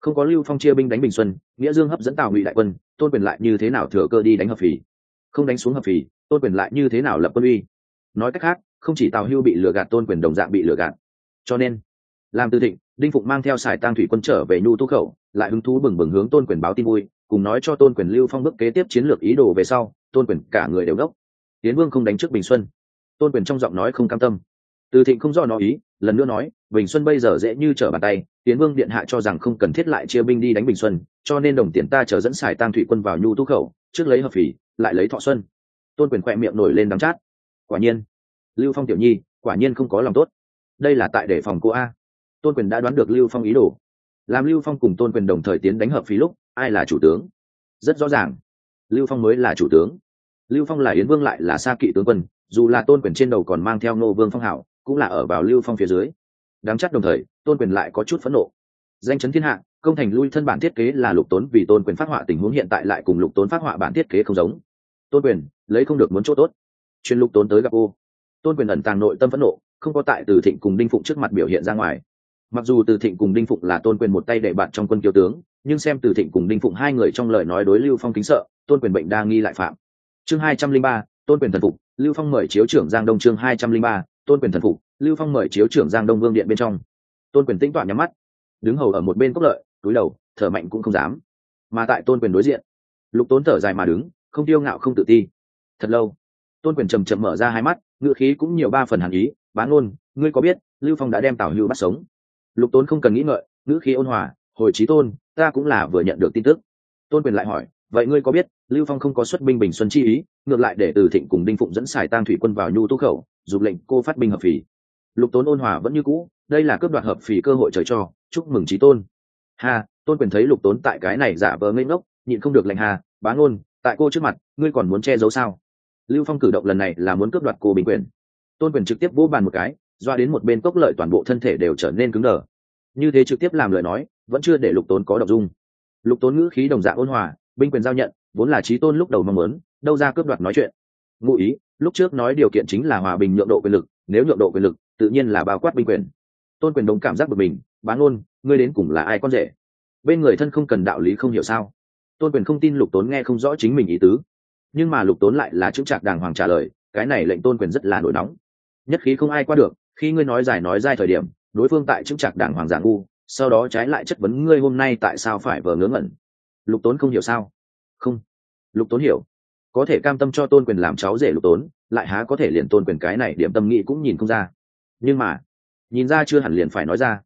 Không có lưu phong chia binh đánh bình xuân nghĩa dương hấp dẫn tào ngụy đại quân tôn quyền lại như thế nào thừa cơ đi đánh hợp phì không đánh xuống hợp phì tôn quyền lại như thế nào lập quân uy nói cách khác không chỉ tào hưu bị lừa gạt tôn quyền đồng dạng bị lừa gạt cho nên làm tư thịnh đinh phục mang theo sài tang thủy quân trở về nhu tú khẩu lại hứng thú bừng bừng hướng tôn quyền báo tin vui cùng nói cho tôn quyền lưu phong bước kế tiếp chiến lược ý đồ về sau tôn quyền cả người đều đốc tiến vương không đánh trước bình xuân tôn quyền trong giọng nói không cam tâm từ thịnh không do nó ý lần nữa nói, bình xuân bây giờ dễ như trở bàn tay, tiến vương điện hạ cho rằng không cần thiết lại chia binh đi đánh bình xuân, cho nên đồng tiền ta chờ dẫn xài tăng thủy quân vào nhu tú khẩu, trước lấy hợp phỉ, lại lấy thọ xuân. Tôn quyền khoe miệng nổi lên đắng chát. Quả nhiên, lưu phong tiểu nhi, quả nhiên không có lòng tốt. Đây là tại để phòng cô a. Tôn quyền đã đoán được lưu phong ý đồ. Làm lưu phong cùng tôn quyền đồng thời tiến đánh hợp phí lúc, ai là chủ tướng? Rất rõ ràng, lưu phong mới là chủ tướng. Lưu phong là yến vương lại là sa kỵ tướng quân, dù là tôn quyền trên đầu còn mang theo nô vương phong hảo cũng là ở vào lưu phong phía dưới. Đáng chắc đồng thời, tôn quyền lại có chút phẫn nộ. Danh chấn thiên hạ, công thành lui thân bản thiết kế là lục tốn vì tôn quyền phát họa tình huống hiện tại lại cùng lục tốn phát họa bản thiết kế không giống. Tôn quyền, lấy không được muốn chỗ tốt. Chuyên lục tốn tới gặp ô tôn quyền ẩn tàng nội tâm phẫn nộ, không có tại từ thịnh cùng đinh phụng trước mặt biểu hiện ra ngoài. Mặc dù từ thịnh cùng đinh phụng là tôn quyền một tay để bạn trong quân kiêu tướng, nhưng xem từ thịnh cùng đinh phụng hai người trong lời nói đối lưu phong kính sợ, tôn quyền bệnh đa nghi lại phạm. Chương hai trăm linh ba, tôn quyền thần phục, lưu phong mời chiếu trưởng giang đông chương hai trăm linh ba tôn quyền thần phục, lưu phong mời chiếu trưởng giang đông vương điện bên trong. Tôn quyền tĩnh toạn nhắm mắt, đứng hầu ở một bên cốc lợi, túi đầu, thở mạnh cũng không dám. Mà tại tôn quyền đối diện, lục tốn thở dài mà đứng, không tiêu ngạo không tự ti. Thật lâu, tôn quyền trầm trầm mở ra hai mắt ngựa khí cũng nhiều ba phần hàn ý bán ngôn, ngươi có biết, lưu phong đã đem tào hưu bắt sống? Lục tốn không cần nghĩ ngợi, ngữ khí ôn hòa, hồi trí tôn, ta cũng là vừa nhận được tin tức. Tôn quyền lại hỏi, vậy ngươi có biết, lưu phong không có xuất binh bình xuân chi ý, ngược lại để từ thịnh cùng đinh phụng dẫn xài tang thủy quân vào nhu tu khẩu? Dục lệnh cô phát binh hợp phì. Lục tốn ôn hòa vẫn như cũ, đây là cướp đoạt hợp phì cơ hội trời cho, chúc mừng trí tôn. Ha, tôn quyền thấy lục tốn tại cái này giả vờ ngây ngốc, nhịn không được lệnh hà, bá ngôn, tại cô trước mặt, ngươi còn muốn che giấu sao? Lưu phong cử động lần này là muốn cướp đoạt cô bình quyền. Tôn quyền trực tiếp vỗ bàn một cái, doa đến một bên cốc lợi toàn bộ thân thể đều trở nên cứng đờ. Như thế trực tiếp làm lời nói, vẫn chưa để lục tốn có đ ộ n g dung. Lục tốn ngữ khí đồng dạng ôn hòa, binh quyền giao nhận, vốn là trí tôn lúc đầu mong muốn, đâu ra cướp đoạt nói chuyện ngụ ý, lúc trước nói điều kiện chính là hòa bình nhượng độ quyền lực, nếu nhượng độ quyền lực, tự nhiên là bao quát binh quyền. Tôn quyền đống cảm giác bực mình bán ôn ngươi đến cùng là ai con rể? Bên người thân không cần đạo lý không hiểu sao? Tôn quyền không tin lục tốn nghe không rõ chính mình ý tứ. Nhưng mà lục tốn lại là chững trạc đàng hoàng trả lời, cái này lệnh tôn quyền rất là nổi nóng. Nhất khí không ai qua được, khi ngươi nói dài nói dài thời điểm, đối phương tại chững trạc đàng hoàng giả ngu, sau đó trái lại chất vấn ngươi hôm nay tại sao phải vờ ngớ ngẩn. Lục tốn không hiểu sao? Không. Lục tốn hiểu có thể cam tâm cho tôn quyền làm cháu rể lục tốn, lại há có thể liền tôn quyền cái này điểm tâm nghĩ cũng nhìn không ra. Nhưng mà, nhìn ra chưa hẳn liền phải nói ra.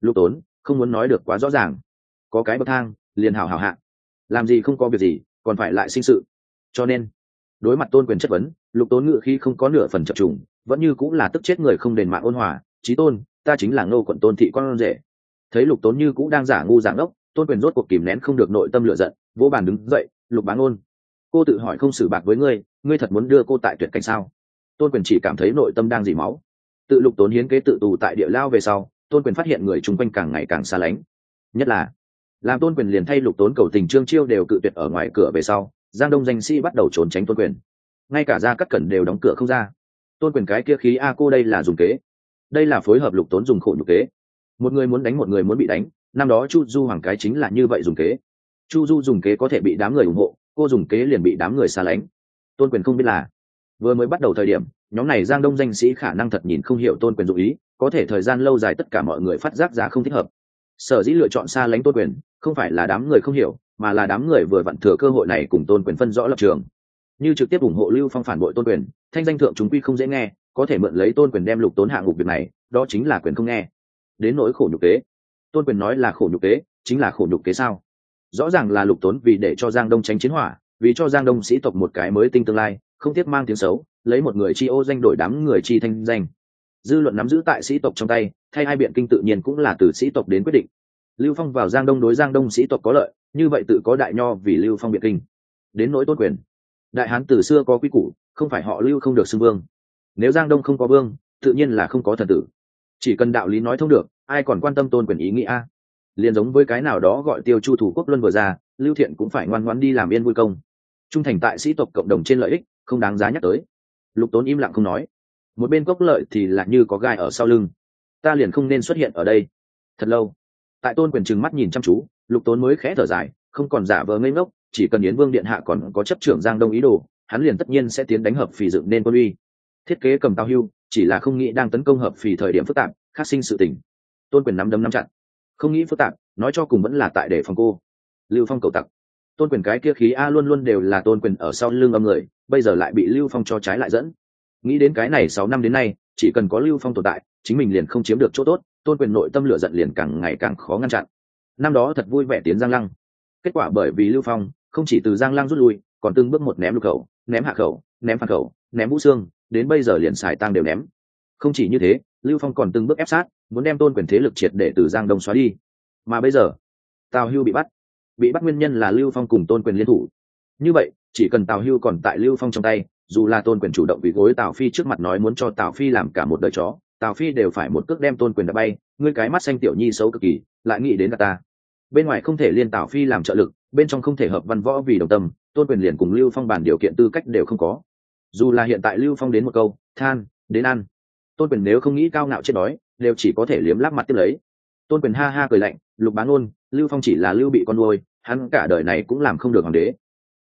Lục tốn, không muốn nói được quá rõ ràng. Có cái bậc thang, liền hào hào hạ. Làm gì không có việc gì, còn phải lại sinh sự. Cho nên, đối mặt tôn quyền chất vấn, lục tốn ngự khi không có nửa phần chập trùng, vẫn như cũng là tức chết người không đền mạng ôn hòa. Trí tôn, ta chính là ngô quận tôn thị con rể. Thấy lục tốn như cũng đang giả ngu giả ngốc, tôn quyền rốt cuộc kìm nén không được nội tâm lựa giận, vỗ bàn đứng dậy, lục bán ôn cô tự hỏi không xử bạc với ngươi ngươi thật muốn đưa cô tại tuyệt cảnh sao? Tôn quyền chỉ cảm thấy nội tâm đang dỉ máu. Tự lục tốn hiến kế tự tù tại địa lao về sau, tôn quyền phát hiện người chung quanh càng ngày càng xa lánh. Nhất là, làm tôn quyền liền thay lục tốn cầu tình trương chiêu đều cự tuyệt ở ngoài cửa về sau, giang đông danh sĩ bắt đầu trốn tránh tôn quyền. Ngay cả ra cắt cẩn đều đóng cửa không ra. Tôn quyền cái kia khí a cô đây là dùng kế. Đây là phối hợp lục tốn dùng khổ nhục kế. Một người muốn đánh một người muốn bị đánh, năm đó chu du hoàng cái chính là như vậy dùng kế. Chu du dùng kế có thể bị đám người ủng hộ cô dùng kế liền bị đám người xa lánh. Tôn quyền không biết là, vừa mới bắt đầu thời điểm, nhóm này giang đông danh sĩ khả năng thật nhìn không hiểu tôn quyền dụ ý, có thể thời gian lâu dài tất cả mọi người phát giác ra không thích hợp. Sở dĩ lựa chọn xa lánh tôn quyền, không phải là đám người không hiểu, mà là đám người vừa vặn thừa cơ hội này cùng tôn quyền phân rõ lập trường. Như trực tiếp ủng hộ lưu phong phản bội tôn quyền, thanh danh thượng chúng quy không dễ nghe, có thể mượn lấy tôn quyền đem lục tốn hạ ngục việc này, đó chính là quyền không nghe. Đến nỗi khổ nhục kế. Tôn quyền nói là khổ nhục kế, chính là khổ nhục kế sao? Rõ ràng là lục tốn vì để cho giang đông tránh chiến hỏa, vì cho giang đông sĩ tộc một cái mới tinh tương lai, không tiếc mang tiếng xấu, lấy một người chi ô danh đổi đám người chi thanh danh. Dư luận nắm giữ tại sĩ tộc trong tay, thay hai biện kinh tự nhiên cũng là từ sĩ tộc đến quyết định. Lưu phong vào giang đông đối giang đông sĩ tộc có lợi, như vậy tự có đại nho vì lưu phong biện kinh. Đến nỗi tôn quyền, đại hán từ xưa có quy củ, không phải họ lưu không được xưng vương. Nếu giang đông không có vương, tự nhiên là không có thần tử. Chỉ cần đạo lý nói thông được, ai còn quan tâm tôn quyền ý nghĩa liền giống với cái nào đó gọi tiêu chu thủ quốc luân vừa ra, lưu thiện cũng phải ngoan ngoãn đi làm yên vui công. Trung thành tại sĩ tộc cộng đồng trên lợi ích, không đáng giá nhắc tới. Lục tốn im lặng không nói. Một bên cốc lợi thì là như có gai ở sau lưng. Ta liền không nên xuất hiện ở đây. Thật lâu. Tại tôn quyền trừng mắt nhìn chăm chú, lục tốn mới khẽ thở dài, không còn giả vờ ngây ngốc, chỉ cần yến vương điện hạ còn có chấp trưởng giang đông ý đồ, hắn liền tất nhiên sẽ tiến đánh hợp phì dựng nên quân uy. Thiết kế cầm tao hưu, chỉ là không nghĩ đang tấn công hợp phì thời điểm phức tạp phát sinh sự tình. Tôn quyền nắm đấm nắm chặt không nghĩ phức tạp, nói cho cùng vẫn là tại để phòng cô. Lưu phong cầu tặc. Tôn quyền cái kia khí a luôn luôn đều là tôn quyền ở sau lưng âm người, bây giờ lại bị lưu phong cho trái lại dẫn. Nghĩ đến cái này sáu năm đến nay, chỉ cần có lưu phong tồn tại, chính mình liền không chiếm được chỗ tốt, tôn quyền nội tâm lửa giận liền càng ngày càng khó ngăn chặn. Năm đó thật vui vẻ tiến giang lăng. Kết quả bởi vì lưu phong, không chỉ từ giang lăng rút lui, còn từng bước một ném lục khẩu, ném hạ khẩu, ném phản khẩu, ném vũ xương, đến bây giờ liền xài tăng đều ném. Không chỉ như thế lưu phong còn từng bước ép sát, muốn đem tôn quyền thế lực triệt để từ giang đông xóa đi. Mà bây giờ, tào hưu bị bắt. Bị bắt nguyên nhân là lưu phong cùng tôn quyền liên thủ. Như vậy, chỉ cần tào hưu còn tại lưu phong trong tay, dù là tôn quyền chủ động bị gối tào phi trước mặt nói muốn cho tào phi làm cả một đời chó, tào phi đều phải một cước đem tôn quyền đã bay, ngươi cái mắt xanh tiểu nhi xấu cực kỳ, lại nghĩ đến cả ta. Bên ngoài không thể liên Tào phi làm trợ lực, bên trong không thể hợp văn võ vì đồng tâm, tôn quyền liền cùng lưu phong bản điều kiện tư cách đều không có. Dù là hiện tại lưu phong đến một câu, than, đến ăn tôn quyền nếu không nghĩ cao ngạo chết đói, đều chỉ có thể liếm lắp mặt tiếp lấy. Tôn quyền ha ha cười lạnh, lục bán ôn lưu phong chỉ là lưu bị con nuôi, hắn cả đời này cũng làm không được hoàng đế.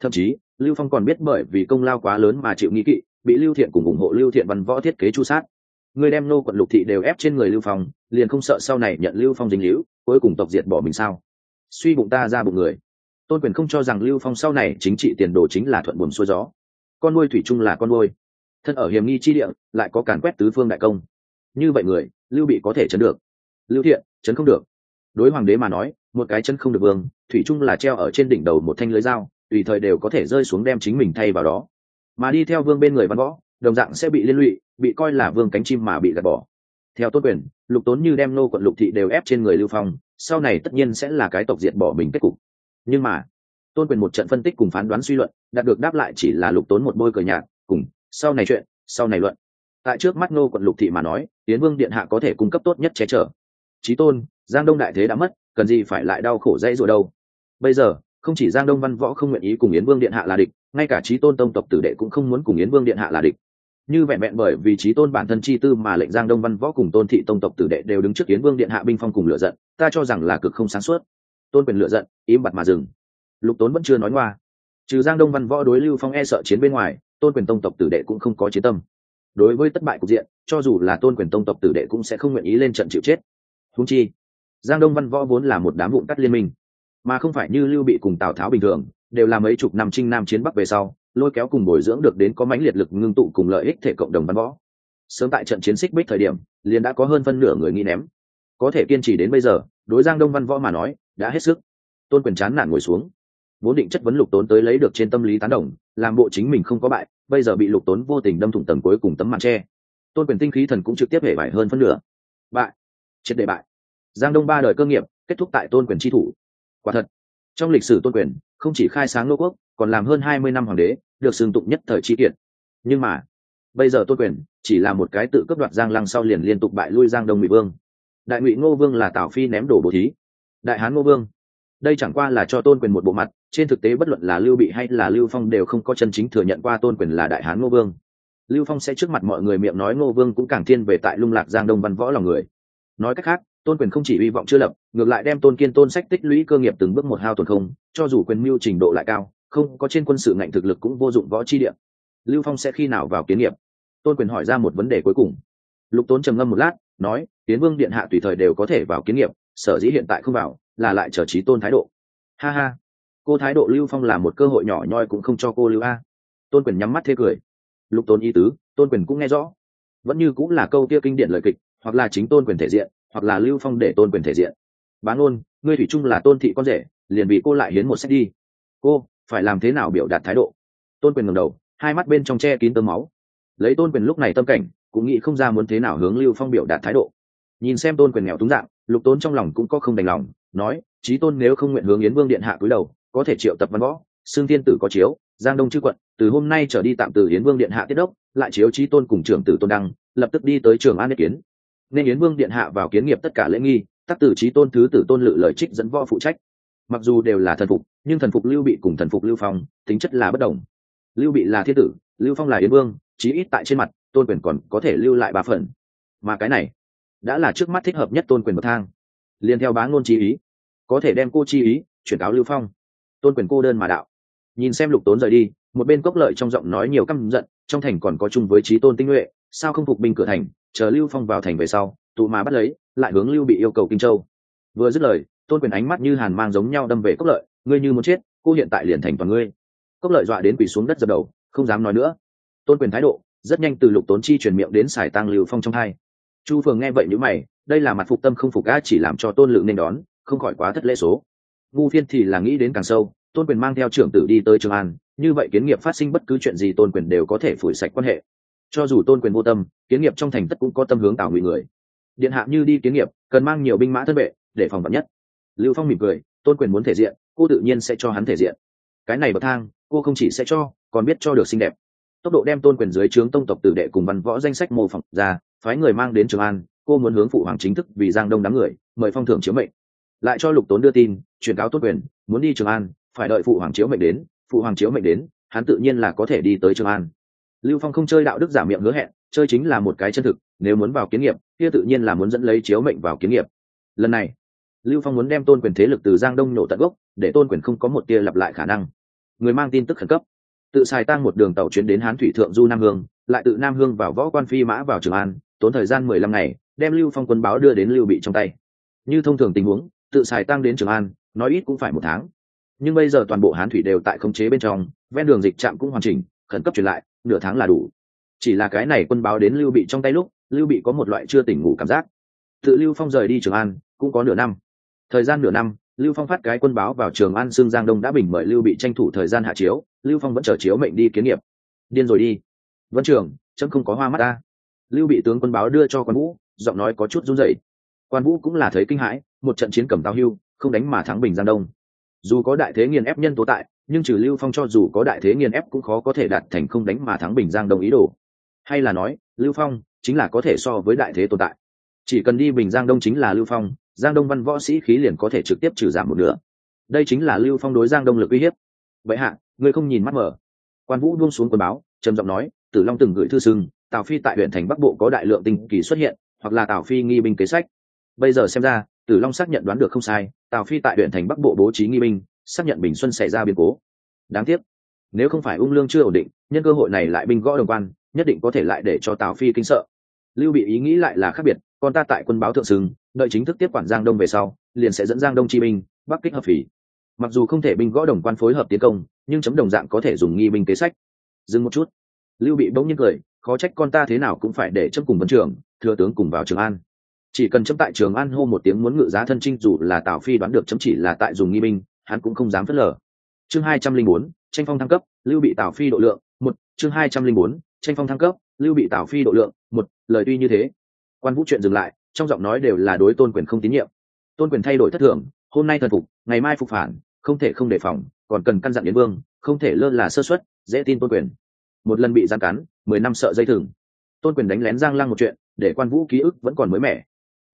Thậm chí, lưu phong còn biết bởi vì công lao quá lớn mà chịu nghĩ kỵ, bị lưu thiện cùng ủng hộ lưu thiện văn võ thiết kế chu sát. Người đem nô quận lục thị đều ép trên người lưu phong, liền không sợ sau này nhận lưu phong dính hữu cuối cùng tộc diệt bỏ mình sao? Suy bụng ta ra bụng người. Tôn quyền không cho rằng lưu phong sau này chính trị tiền đồ chính là thuận buồm xuôi gió. Con nuôi thủy chung là con nuôi thân ở hiểm nghi chi địa, lại có càn quét tứ phương đại công. Như vậy người, lưu bị có thể chấn được. Lưu thiện, chấn không được. Đối hoàng đế mà nói, một cái chân không được vương, thủy chung là treo ở trên đỉnh đầu một thanh lưới dao, tùy thời đều có thể rơi xuống đem chính mình thay vào đó. Mà đi theo vương bên người văn võ, đồng dạng sẽ bị liên lụy, bị coi là vương cánh chim mà bị gạt bỏ. Theo tốt quyền, lục tốn như đem nô quận lục thị đều ép trên người lưu phong, sau này tất nhiên sẽ là cái tộc diệt bỏ mình kết cục. Nhưng mà, tôn quyền một trận phân tích cùng phán đoán suy luận, đạt được đáp lại chỉ là lục tốn một bôi cờ nhạt, cùng sau này chuyện, sau này luận. Tại trước mắt nô quận lục thị mà nói tiến vương điện hạ có thể cung cấp tốt nhất che chở. Trí tôn, giang đông đại thế đã mất, cần gì phải lại đau khổ dãy rồi đâu? Bây giờ, không chỉ giang đông văn võ không nguyện ý cùng yến vương điện hạ là địch, ngay cả trí tôn tông tộc tử đệ cũng không muốn cùng yến vương điện hạ là địch. Như vẹn vẹn bởi vì trí tôn bản thân chi tư mà lệnh giang đông văn võ cùng tôn thị tông tộc tử đệ đều đứng trước yến vương điện hạ binh phong cùng lựa giận, ta cho rằng là cực không sáng suốt. Tôn quyền lựa giận, im bặt mà dừng. Lục tốn vẫn chưa nói ngoa. Trừ giang đông văn võ đối lưu phong e sợ chiến bên ngoài tôn quyền tông tộc tử đệ cũng không có chiến tâm. Đối với thất bại cục diện, cho dù là tôn quyền tông tộc tử đệ cũng sẽ không nguyện ý lên trận chịu chết. Húng chi, giang đông văn võ vốn là một đám vụn cắt liên minh, mà không phải như lưu bị cùng tào tháo bình thường, đều là mấy chục năm trinh nam chiến bắc về sau, lôi kéo cùng bồi dưỡng được đến có mãnh liệt lực ngưng tụ cùng lợi ích thể cộng đồng văn võ. Sớm tại trận chiến xích bích thời điểm, liền đã có hơn phân nửa người nghĩ ném. Có thể kiên trì đến bây giờ, đối giang đông văn võ mà nói, đã hết sức. Tôn quyền chán nản ngồi xuống vốn định chất vấn lục tốn tới lấy được trên tâm lý tán đồng, làm bộ chính mình không có bại, bây giờ bị lục tốn vô tình đâm thủng tầng cuối cùng tấm màn tre. Tôn quyền tinh khí thần cũng trực tiếp hể bại hơn phân nửa. Bại. Triệt đề bại. Giang đông ba đời cơ nghiệp, kết thúc tại tôn quyền tri thủ. Quả thật, trong lịch sử tôn quyền, không chỉ khai sáng nô quốc, còn làm hơn hai mươi năm hoàng đế, được sừng tụng nhất thời tri kiệt. Nhưng mà, bây giờ tôn quyền, chỉ là một cái tự cấp đoạt giang lăng sau liền liên tục bại lui giang đông ngụy vương. Đại ngụy ngô vương là tào phi ném đổ bồ thí. Đại hán ngô vương, đây chẳng qua là cho tôn quyền một bộ mặt trên thực tế bất luận là lưu bị hay là lưu phong đều không có chân chính thừa nhận qua tôn quyền là đại hán ngô vương. Lưu phong sẽ trước mặt mọi người miệng nói ngô vương cũng càng thiên về tại lung lạc giang đông văn võ lòng người. Nói cách khác, tôn quyền không chỉ hy vọng chưa lập, ngược lại đem tôn kiên tôn sách tích lũy cơ nghiệp từng bước một hao tuần không, cho dù quyền mưu trình độ lại cao, không có trên quân sự ngạnh thực lực cũng vô dụng võ chi địa. Lưu phong sẽ khi nào vào kiến nghiệp? Tôn quyền hỏi ra một vấn đề cuối cùng. Lục tốn trầm ngâm một lát, nói, tiến vương điện hạ tùy thời đều có thể vào kiến nghiệp, sở dĩ hiện tại không vào, là lại trở trí tôn thái độ. Ha ha cô thái độ lưu phong là một cơ hội nhỏ nhoi cũng không cho cô lưu a. Tôn quyền nhắm mắt thế cười. Lục tôn y tứ, tôn quyền cũng nghe rõ. Vẫn như cũng là câu kia kinh điển lời kịch, hoặc là chính tôn quyền thể diện, hoặc là lưu phong để tôn quyền thể diện. Bán ôn ngươi thủy chung là tôn thị con rể, liền bị cô lại hiến một sách đi. Cô, phải làm thế nào biểu đạt thái độ? Tôn quyền ngầm đầu, hai mắt bên trong che kín tơm máu. Lấy tôn quyền lúc này tâm cảnh, cũng nghĩ không ra muốn thế nào hướng lưu phong biểu đạt thái độ. Nhìn xem tôn quyền nghèo túng dạng, lục tôn trong lòng cũng có không đành lòng, nói trí tôn nếu không nguyện hướng yến vương điện hạ cúi đầu có thể triệu tập văn võ xương thiên tử có chiếu, giang đông chư quận, từ hôm nay trở đi tạm từ yến vương điện hạ tiết đốc, lại chiếu trí tôn cùng trưởng tử tôn đăng, lập tức đi tới trường an nhất kiến. Nên yến vương điện hạ vào kiến nghiệp tất cả lễ nghi, tắc tử trí tôn thứ tử tôn lự lời trích dẫn võ phụ trách. Mặc dù đều là thần phục, nhưng thần phục lưu bị cùng thần phục lưu phong, tính chất là bất đồng. Lưu bị là thiên tử, lưu phong là yến vương, chí ít tại trên mặt, tôn quyền còn có thể lưu lại ba phần. Mà cái này, đã là trước mắt thích hợp nhất tôn quyền bậc thang. Liền theo bá ngôn chi ý, có thể đem cô chi ý chuyển cáo lưu phong tôn quyền cô đơn mà đạo. Nhìn xem lục tốn rời đi, một bên cốc lợi trong giọng nói nhiều căm giận, trong thành còn có chung với trí tôn tinh nhuệ, sao không phục binh cửa thành, chờ lưu phong vào thành về sau, tụ mà bắt lấy, lại hướng lưu bị yêu cầu kinh châu. Vừa dứt lời, tôn quyền ánh mắt như hàn mang giống nhau đâm về cốc lợi, ngươi như muốn chết, cô hiện tại liền thành toàn ngươi. Cốc lợi dọa đến quỳ xuống đất dập đầu, không dám nói nữa. Tôn quyền thái độ, rất nhanh từ lục tốn chi truyền miệng đến xài tăng lưu phong trong hai. Chu phường nghe vậy nhữ mày, đây là mặt phục tâm không phục a chỉ làm cho tôn lượng nên đón, không khỏi quá thất lễ số ngu phiên thì là nghĩ đến càng sâu, tôn quyền mang theo trưởng tử đi tới trường an, như vậy kiến nghiệp phát sinh bất cứ chuyện gì tôn quyền đều có thể phủi sạch quan hệ. Cho dù tôn quyền vô tâm, kiến nghiệp trong thành tất cũng có tâm hướng tào ngụy người. Điện hạ như đi kiến nghiệp, cần mang nhiều binh mã thân vệ, để phòng vật nhất. Lưu phong mỉm cười, tôn quyền muốn thể diện, cô tự nhiên sẽ cho hắn thể diện. Cái này bậc thang, cô không chỉ sẽ cho, còn biết cho được xinh đẹp. Tốc độ đem tôn quyền dưới trướng tông tộc tử đệ cùng văn võ danh sách mô phỏng ra, phái người mang đến trường an, cô muốn hướng phụ hoàng chính thức vì giang đông đám người, mời phong thưởng chiếu mệnh lại cho lục tốn đưa tin, truyền cáo tôn quyền, muốn đi trường an, phải đợi phụ hoàng chiếu mệnh đến, phụ hoàng chiếu mệnh đến, hắn tự nhiên là có thể đi tới trường an. Lưu phong không chơi đạo đức giả miệng hứa hẹn, chơi chính là một cái chân thực, nếu muốn vào kiến nghiệp, kia tự nhiên là muốn dẫn lấy chiếu mệnh vào kiến nghiệp. Lần này, lưu phong muốn đem tôn quyền thế lực từ giang đông nổ tận gốc, để tôn quyền không có một tia lặp lại khả năng. Người mang tin tức khẩn cấp. Tự xài tăng một đường tàu chuyến đến hán thủy thượng du nam hương, lại tự nam hương vào võ quan phi mã vào trường an, tốn thời gian mười lăm ngày, đem lưu phong quân báo đưa đến lưu bị trong tay. Như thông thường tình huống tự xài tăng đến trường an, nói ít cũng phải một tháng. Nhưng bây giờ toàn bộ hán thủy đều tại khống chế bên trong, ven đường dịch trạm cũng hoàn chỉnh, khẩn cấp truyền lại, nửa tháng là đủ. Chỉ là cái này quân báo đến lưu bị trong tay lúc, lưu bị có một loại chưa tỉnh ngủ cảm giác. Tự lưu phong rời đi trường an, cũng có nửa năm. Thời gian nửa năm, lưu phong phát cái quân báo vào trường an sương giang đông đã bình mời lưu bị tranh thủ thời gian hạ chiếu, lưu phong vẫn chờ chiếu mệnh đi kiến nghiệp. Điên rồi đi. Vân trường, chấm không có hoa mắt ta. Lưu bị tướng quân báo đưa cho quân vũ, giọng nói có chút run rẩy quan vũ cũng là thấy kinh hãi, một trận chiến cầm tao hưu, không đánh mà thắng bình giang đông. Dù có đại thế nghiền ép nhân tố tại, nhưng trừ lưu phong cho dù có đại thế nghiền ép cũng khó có thể đạt thành không đánh mà thắng bình giang đông ý đồ. Hay là nói, lưu phong chính là có thể so với đại thế tồn tại. Chỉ cần đi bình giang đông chính là lưu phong, giang đông văn võ sĩ khí liền có thể trực tiếp trừ giảm một nửa. Đây chính là lưu phong đối giang đông lực uy hiếp. Vậy hạ ngươi không nhìn mắt mở. Quan vũ buông xuống quần báo, trầm giọng nói, tử long từng gửi thư sưng tào phi tại huyện thành bắc bộ có đại lượng tinh kỳ xuất hiện, hoặc là tào phi nghi binh kế sách bây giờ xem ra, tử long xác nhận đoán được không sai, tào phi tại huyện thành bắc bộ bố trí nghi binh, xác nhận bình xuân xảy ra biến cố. Đáng tiếc, nếu không phải ung lương chưa ổn định, nhân cơ hội này lại binh gõ đồng quan, nhất định có thể lại để cho tào phi kinh sợ. Lưu bị ý nghĩ lại là khác biệt còn ta tại quân báo thượng sừng, đợi chính thức tiếp quản giang đông về sau, liền sẽ dẫn giang đông chi binh, bắc kích hợp phỉ. Mặc dù không thể binh gõ đồng quan phối hợp tiến công, nhưng chấm đồng dạng có thể dùng nghi binh kế sách. Dừng một chút. Lưu bị bỗng nhiên cười, khó trách con ta thế nào cũng phải để chấm cùng vấn trường, thừa tướng cùng vào trường an chỉ cần chấm tại trường an hô một tiếng muốn ngự giá thân trinh, dù là tào phi đoán được chấm chỉ là tại dùng nghi binh hắn cũng không dám phớt lờ. Chương hai trăm linh bốn, tranh phong thăng cấp, lưu bị tào phi độ lượng, một. Chương hai trăm linh bốn, tranh phong thăng cấp, lưu bị tào phi độ lượng, một. Lời tuy như thế. Quan vũ chuyện dừng lại, trong giọng nói đều là đối tôn quyền không tín nhiệm. Tôn quyền thay đổi thất thường, hôm nay thần phục, ngày mai phục phản, không thể không đề phòng, còn cần căn dặn yến vương, không thể lơ là sơ xuất dễ tin tôn quyền. Một lần bị gian cắn, mười năm sợ dây thừng. Tôn quyền đánh lén giang lăng một chuyện, để quan vũ ký ức vẫn còn mới mẻ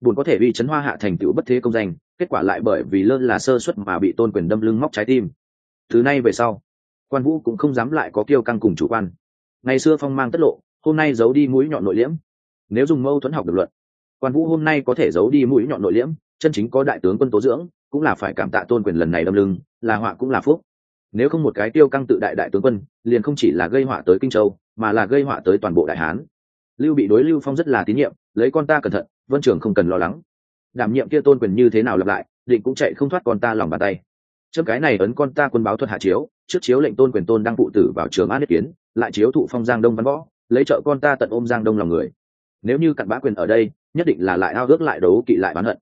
buồn có thể vì chấn hoa hạ thành tựu bất thế công danh, kết quả lại bởi vì lơ là sơ suất mà bị tôn quyền đâm lưng móc trái tim. Từ nay về sau, quan vũ cũng không dám lại có kiêu căng cùng chủ quan. Ngày xưa phong mang tất lộ, hôm nay giấu đi mũi nhọn nội liễm. Nếu dùng mâu thuẫn học được luận, quan vũ hôm nay có thể giấu đi mũi nhọn nội liễm, chân chính có đại tướng quân tố dưỡng, cũng là phải cảm tạ tôn quyền lần này đâm lưng, là họa cũng là phúc. Nếu không một cái tiêu căng tự đại đại tướng quân, liền không chỉ là gây họa tới kinh châu, mà là gây họa tới toàn bộ đại hán. Lưu bị đối lưu phong rất là tín nhiệm, lấy con ta cẩn thận vân trường không cần lo lắng. Đảm nhiệm kia tôn quyền như thế nào lặp lại, định cũng chạy không thoát con ta lòng bàn tay. Chấm cái này ấn con ta quân báo thuật hạ chiếu, trước chiếu lệnh tôn quyền tôn đăng phụ tử vào trường an ý kiến, lại chiếu thụ phong giang đông văn võ, lấy trợ con ta tận ôm giang đông lòng người. Nếu như cặn bã quyền ở đây, nhất định là lại ao ước lại đấu kỵ lại bán hận.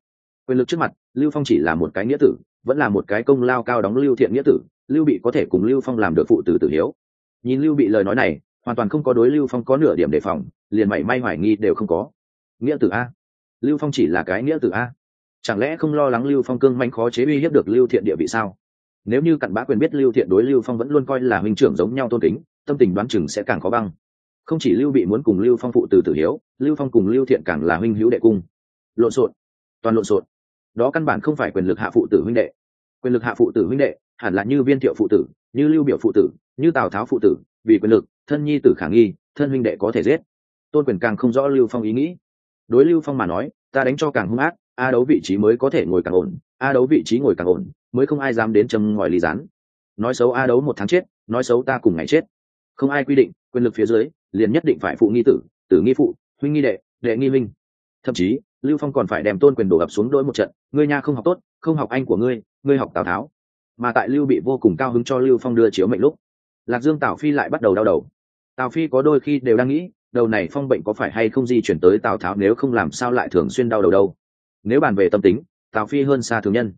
Quyền lực trước mặt, lưu phong chỉ là một cái nghĩa tử, vẫn là một cái công lao cao đóng lưu thiện nghĩa tử, lưu bị có thể cùng lưu phong làm được phụ tử tử hiếu. Nhìn lưu bị lời nói này, hoàn toàn không có đối lưu phong có nửa điểm đề phòng, liền mảy may hoài nghi đều không có. Nghĩa tử a lưu phong chỉ là cái nghĩa tử a. Chẳng lẽ không lo lắng lưu phong cương manh khó chế uy hiếp được lưu thiện địa vị sao? Nếu như cặn bã quyền biết lưu thiện đối lưu phong vẫn luôn coi là huynh trưởng giống nhau tôn kính, tâm tình đoán chừng sẽ càng khó băng. Không chỉ lưu bị muốn cùng lưu phong phụ tử tử hiếu, lưu phong cùng lưu thiện càng là huynh hữu đệ cung. Lộn xộn, toàn lộn xộn. Đó căn bản không phải quyền lực hạ phụ tử huynh đệ. Quyền lực hạ phụ tử huynh đệ, hẳn là như viên thiệu phụ tử, như lưu biểu phụ tử, như tào tháo phụ tử, vì quyền lực, thân nhi tử khả nghi, thân huynh đệ có thể giết. Tôn quyền càng không rõ lưu phong ý nghĩ đối lưu phong mà nói, ta đánh cho càng hung ác, a đấu vị trí mới có thể ngồi càng ổn, a đấu vị trí ngồi càng ổn, mới không ai dám đến châm ngòi lý rán nói xấu a đấu một tháng chết, nói xấu ta cùng ngày chết. Không ai quy định, quyền lực phía dưới, liền nhất định phải phụ nghi tử tử nghi phụ, huynh nghi đệ đệ nghi minh thậm chí, lưu phong còn phải đem tôn quyền đổ ập xuống đỗi một trận, ngươi nha không học tốt, không học anh của ngươi ngươi học tào tháo. Mà tại lưu bị vô cùng cao hứng cho lưu phong đưa chiếu mệnh lúc, lạc dương tào phi lại bắt đầu đau đầu. Tào phi có đôi khi đều đang nghĩ đầu này phong bệnh có phải hay không di chuyển tới tào tháo nếu không làm sao lại thường xuyên đau đầu đâu? Nếu bàn về tâm tính, tào phi hơn xa thường nhân.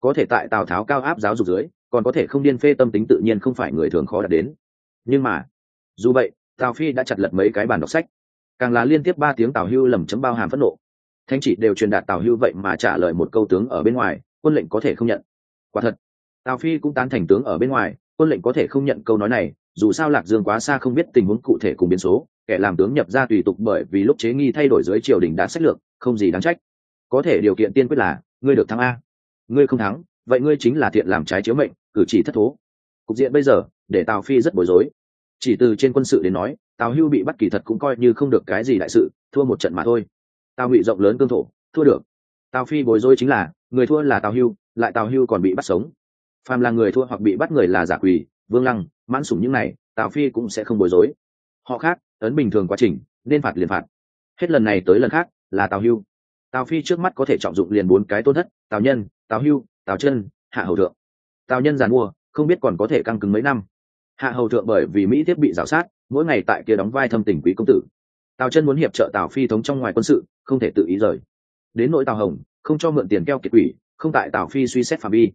Có thể tại tào tháo cao áp giáo dục dưới, còn có thể không điên phê tâm tính tự nhiên không phải người thường khó đạt đến. Nhưng mà, dù vậy, tào phi đã chặt lật mấy cái bàn đọc sách. Càng là liên tiếp ba tiếng tào hưu lầm chấm bao hàm phẫn nộ. Thanh chỉ đều truyền đạt tào hưu vậy mà trả lời một câu tướng ở bên ngoài, quân lệnh có thể không nhận. Quả thật, tào phi cũng tán thành tướng ở bên ngoài, quân lệnh có thể không nhận câu nói này, dù sao lạc dương quá xa không biết tình huống cụ thể cùng biến số kẻ làm tướng nhập ra tùy tục bởi vì lúc chế nghi thay đổi dưới triều đình đã sách lược, không gì đáng trách. Có thể điều kiện tiên quyết là, ngươi được thắng a. Ngươi không thắng, vậy ngươi chính là thiện làm trái chiếu mệnh, cử chỉ thất thố. Cục diện bây giờ, để tào phi rất bối rối. Chỉ từ trên quân sự đến nói, tào hưu bị bắt kỳ thật cũng coi như không được cái gì đại sự, thua một trận mà thôi. Tào ngụy rộng lớn cương thổ, thua được. Tào phi bối rối chính là, người thua là tào hưu, lại tào hưu còn bị bắt sống. Phàm là người thua hoặc bị bắt người là giả quỳ, vương lăng, mãn sủng những này, tào phi cũng sẽ không bối rối. Họ khác ấn bình thường quá trình, nên phạt liền phạt. Hết lần này tới lần khác là tào hưu. Tào phi trước mắt có thể trọng dụng liền bốn cái tôn thất, tào nhân, tào hưu, tào chân, hạ hầu thượng. Tào nhân giàn mua, không biết còn có thể căng cứng mấy năm. Hạ hầu thượng bởi vì mỹ thiết bị rào sát, mỗi ngày tại kia đóng vai thâm tình quý công tử. Tào chân muốn hiệp trợ tào phi thống trong ngoài quân sự, không thể tự ý rời. Đến nỗi tào hồng, không cho mượn tiền keo kiệt quỷ, không tại tào phi suy xét phạm vi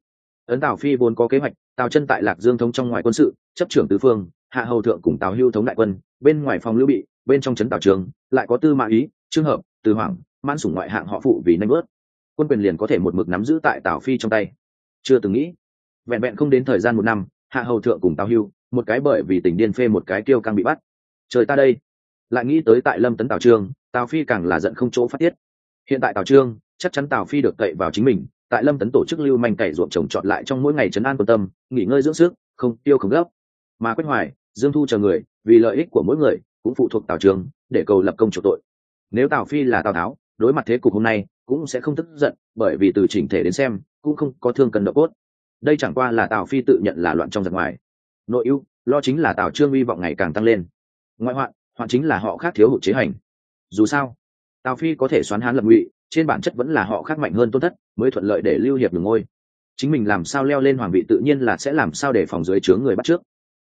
ấn tào phi vốn có kế hoạch, tào chân tại lạc dương thống trong ngoài quân sự, chấp trưởng tứ phương, hạ hầu thượng cùng tào hưu thống đại quân, bên ngoài phòng lưu bị, bên trong trấn tào trường, lại có tư mã ý trường hợp, từ hoàng mãn sủng ngoại hạng họ phụ vì nanh bớt quân quyền liền có thể một mực nắm giữ tại tào phi trong tay. Chưa từng nghĩ, vẹn vẹn không đến thời gian một năm, hạ hầu thượng cùng tào hưu, một cái bởi vì tình điên phê một cái tiêu căng bị bắt. Trời ta đây, lại nghĩ tới tại lâm tấn tào trương, tào phi càng là giận không chỗ phát tiết. Hiện tại tào trương, chắc chắn tào phi được cậy vào chính mình tại lâm tấn tổ chức lưu manh cày ruộng trồng trọt lại trong mỗi ngày trấn an quan tâm, nghỉ ngơi dưỡng sức, không tiêu không gấp. Mà quách hoài, dương thu chờ người, vì lợi ích của mỗi người, cũng phụ thuộc tào trường để cầu lập công chủ tội. Nếu tào phi là tào tháo, đối mặt thế cục hôm nay cũng sẽ không tức giận, bởi vì từ chỉnh thể đến xem, cũng không có thương cần độ cốt. Đây chẳng qua là tào phi tự nhận là loạn trong giặc ngoài. Nội ưu, lo chính là tào trương hy vọng ngày càng tăng lên. Ngoại hoạn hoạn chính là họ khác thiếu hụt chế hành. Dù sao, tào phi có thể xoán hán lập ngụy, trên bản chất vẫn là họ khác mạnh hơn tôn thất mới thuận lợi để lưu hiệp đường ngôi. Chính mình làm sao leo lên hoàng vị tự nhiên là sẽ làm sao để phòng dưới chướng người bắt trước.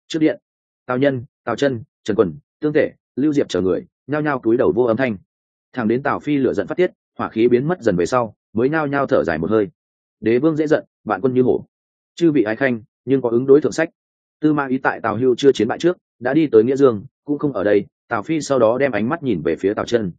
Trước điện, tào nhân, tào chân, trần quần, tương tể, lưu diệp chờ người, nhao nhao cúi đầu vô âm thanh. Thằng đến tào phi lửa giận phát tiết, hỏa khí biến mất dần về sau, mới nhao nhao thở dài một hơi. Đế vương dễ giận, bạn quân như hổ. Chư vị ái khanh, nhưng có ứng đối thượng sách. Tư ma ý tại tào hưu chưa chiến bại trước, đã đi tới nghĩa dương, cũng không ở đây. Tào phi sau đó đem ánh mắt nhìn về phía tào chân.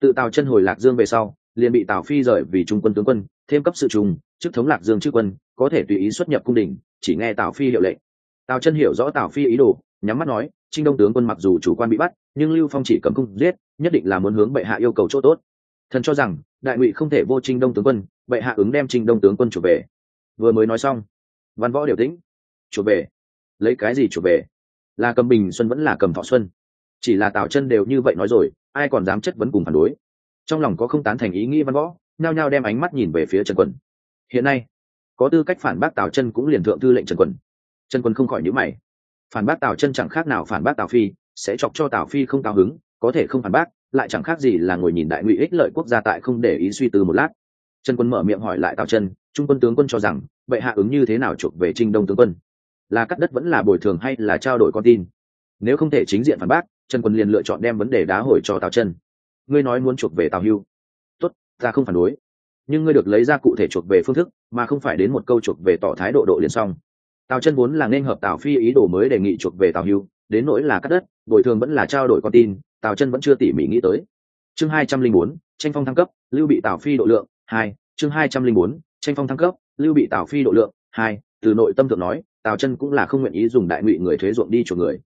Tự tào chân hồi lạc dương về sau liền bị tào phi rời vì trung quân tướng quân, thêm cấp sự trùng, chức thống lạc dương chức quân, có thể tùy ý xuất nhập cung đình, chỉ nghe tào phi hiệu lệnh. Tào chân hiểu rõ tào phi ý đồ, nhắm mắt nói, trinh đông tướng quân mặc dù chủ quan bị bắt, nhưng lưu phong chỉ cầm cung giết, nhất định là muốn hướng bệ hạ yêu cầu chỗ tốt. Thần cho rằng, đại ngụy không thể vô trinh đông tướng quân, bệ hạ ứng đem trinh đông tướng quân chủ về. Vừa mới nói xong, văn võ điều tĩnh. Chủ về. Lấy cái gì chủ về? Là cầm bình xuân vẫn là cầm thọ xuân. Chỉ là tào chân đều như vậy nói rồi, ai còn dám chất vấn cùng phản đối? Trong lòng có không tán thành ý nghĩ văn võ, nhao nhao đem ánh mắt nhìn về phía trần quần. Hiện nay, có tư cách phản bác tào chân cũng liền thượng tư lệnh trần quần. Trần quân không khỏi nhíu mày. Phản bác tào chân chẳng khác nào phản bác tào phi, sẽ chọc cho tào phi không cao hứng, có thể không phản bác, lại chẳng khác gì là ngồi nhìn đại ngụy ích lợi quốc gia tại không để ý suy tư một lát. Trần quân mở miệng hỏi lại tào chân, trung quân tướng quân cho rằng, bệ hạ ứng như thế nào chuộc về trinh đông tướng quân? Là cắt đất vẫn là bồi thường hay là trao đổi con tin? Nếu không thể chính diện phản bác, trần quân liền lựa chọn đem vấn đề đá hồi cho tào chân ngươi nói muốn chuộc về tào hưu. Tốt, ta không phản đối. Nhưng ngươi được lấy ra cụ thể chuộc về phương thức, mà không phải đến một câu chuộc về tỏ thái độ độ liền xong. Tào chân vốn là nên hợp tào phi ý đồ mới đề nghị chuộc về tào hưu, đến nỗi là cắt đất, bồi thường vẫn là trao đổi con tin, tào chân vẫn chưa tỉ mỉ nghĩ tới. Chương hai trăm linh bốn, tranh phong thăng cấp, lưu bị tào phi độ lượng, hai, chương hai trăm linh bốn, tranh phong thăng cấp, lưu bị tào phi độ lượng, hai, từ nội tâm thượng nói, tào chân cũng là không nguyện ý dùng đại ngụy người thuế ruộng đi chuộc người.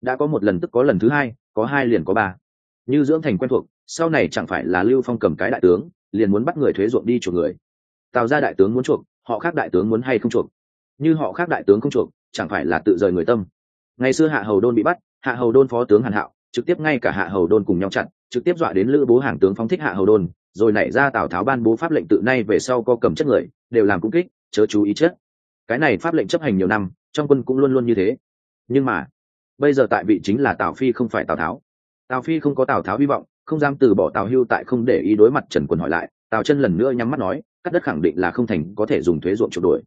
Đã có một lần tức có lần thứ hai, có hai liền có ba như dưỡng thành quen thuộc, sau này chẳng phải là lưu phong cầm cái đại tướng, liền muốn bắt người thuế ruộng đi chuộc người. Tào ra đại tướng muốn chuộc, họ khác đại tướng muốn hay không chuộc? Như họ khác đại tướng không chuộc, chẳng phải là tự rời người tâm. Ngày xưa hạ hầu đôn bị bắt, hạ hầu đôn phó tướng hàn hạo, trực tiếp ngay cả hạ hầu đôn cùng nhau chặn, trực tiếp dọa đến lữ bố hàng tướng phóng thích hạ hầu đôn, rồi nảy ra tào tháo ban bố pháp lệnh tự nay về sau co cầm chất người, đều làm cung kích, chớ chú ý chết cái này pháp lệnh chấp hành nhiều năm, trong quân cũng luôn luôn như thế. Nhưng mà, bây giờ tại vị chính là tào phi không phải tào tháo tào phi không có tào tháo hy vọng, không dám từ bỏ tào hưu tại không để ý đối mặt trần quân hỏi lại, tào chân lần nữa nhắm mắt nói, cắt đất khẳng định là không thành có thể dùng thuế ruộng chuộc đổi.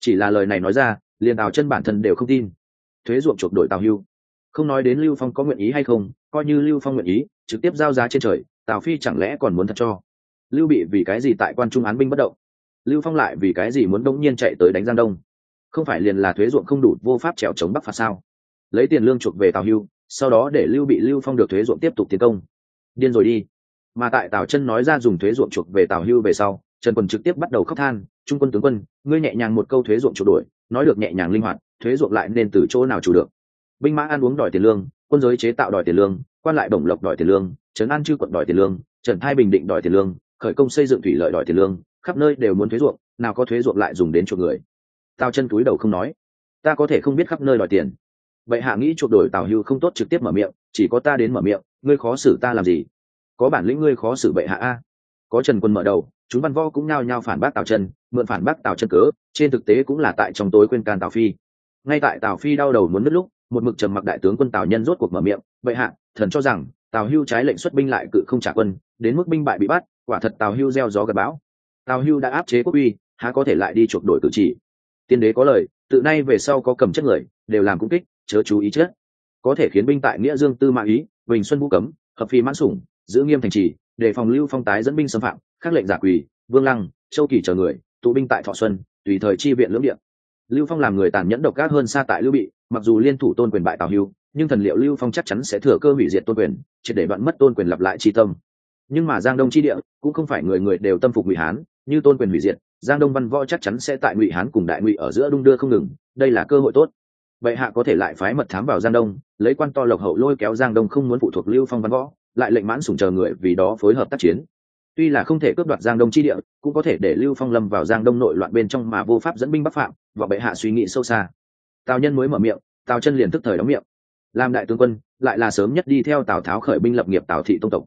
Chỉ là lời này nói ra, liền tào chân bản thân đều không tin. Thuế ruộng chuộc đổi tào hưu. Không nói đến lưu phong có nguyện ý hay không, coi như lưu phong nguyện ý, trực tiếp giao giá trên trời, tào phi chẳng lẽ còn muốn thật cho? Lưu bị vì cái gì tại quan trung án binh bất động? Lưu phong lại vì cái gì muốn đông nhiên chạy tới đánh giang đông? Không phải liền là thuế ruộng không đủ vô pháp trèo chống bắc phạt sao? Lấy tiền lương chuộc về tào hưu sau đó để lưu bị lưu phong được thuế ruộng tiếp tục tiến công. Điên rồi đi. Mà tại tào chân nói ra dùng thuế ruộng chuộc về tào hưu về sau, trần quân trực tiếp bắt đầu khóc than, trung quân tướng quân, ngươi nhẹ nhàng một câu thuế ruộng chuộc đổi nói được nhẹ nhàng linh hoạt, thuế ruộng lại nên từ chỗ nào chủ được? Binh mã ăn uống đòi tiền lương, quân giới chế tạo đòi tiền lương, quan lại bổng lộc đòi tiền lương, trấn an chư quận đòi tiền lương, trần thai bình định đòi tiền lương, khởi công xây dựng thủy lợi đòi tiền lương, khắp nơi đều muốn thuế ruộng, nào có thuế ruộng lại dùng đến chuộc người. Tào chân túi đầu không nói. Ta có thể không biết khắp nơi đòi tiền vậy hạ nghĩ chuộc đổi tào hưu không tốt trực tiếp mở miệng, chỉ có ta đến mở miệng, ngươi khó xử ta làm gì? Có bản lĩnh ngươi khó xử bệ hạ a. Có trần quân mở đầu, chúng văn võ cũng nhao nhao phản bác tào chân mượn phản bác tào chân cớ, trên thực tế cũng là tại trong tối quên can tào phi. Ngay tại tào phi đau đầu muốn nứt lúc, một mực trầm mặc đại tướng quân tào nhân rốt cuộc mở miệng, bệ hạ, thần cho rằng, tào hưu trái lệnh xuất binh lại cự không trả quân, đến mức binh bại bị bắt, quả thật tào hưu gieo gió gặp bão. Tào hưu đã áp chế quốc uy, há có thể lại đi chuộc đổi cử chỉ? Tiên đế có lời, tự nay về sau có cầm chất người, đều làm cung kích chớ chú ý chết. Có thể khiến binh tại nghĩa dương tư mã ý, bình xuân vũ cấm, hợp phi mãn sủng, giữ nghiêm thành trì, để phòng lưu phong tái dẫn binh xâm phạm, khắc lệnh giả quỳ, vương lăng, châu kỳ chờ người, tụ binh tại thọ xuân, tùy thời chi viện lưỡng địa. Lưu phong làm người tàn nhẫn độc ác hơn xa tại lưu bị, mặc dù liên thủ tôn quyền bại tào hưu, nhưng thần liệu lưu phong chắc chắn sẽ thừa cơ hủy diệt tôn quyền triệt để đoạn mất tôn quyền lặp lại chi tâm. Nhưng mà giang đông chi địa cũng không phải người người đều tâm phục ngụy hán, như tôn quyền hủy diệt, giang đông văn võ chắc chắn sẽ tại ngụy hán cùng đại ngụy ở giữa đung đưa không ngừng, đây là cơ hội tốt bệ hạ có thể lại phái mật thám vào giang đông, lấy quan to lộc hậu lôi kéo giang đông không muốn phụ thuộc lưu phong văn võ, lại lệnh mãn sủng chờ người vì đó phối hợp tác chiến. Tuy là không thể cướp đoạt giang đông chi địa, cũng có thể để lưu phong lâm vào giang đông nội loạn bên trong mà vô pháp dẫn binh bắc phạm, và bệ hạ suy nghĩ sâu xa. Tào nhân mới mở miệng, tào chân liền tức thời đóng miệng. Làm đại tướng quân, lại là sớm nhất đi theo tào tháo khởi binh lập nghiệp tào thị tông tộc.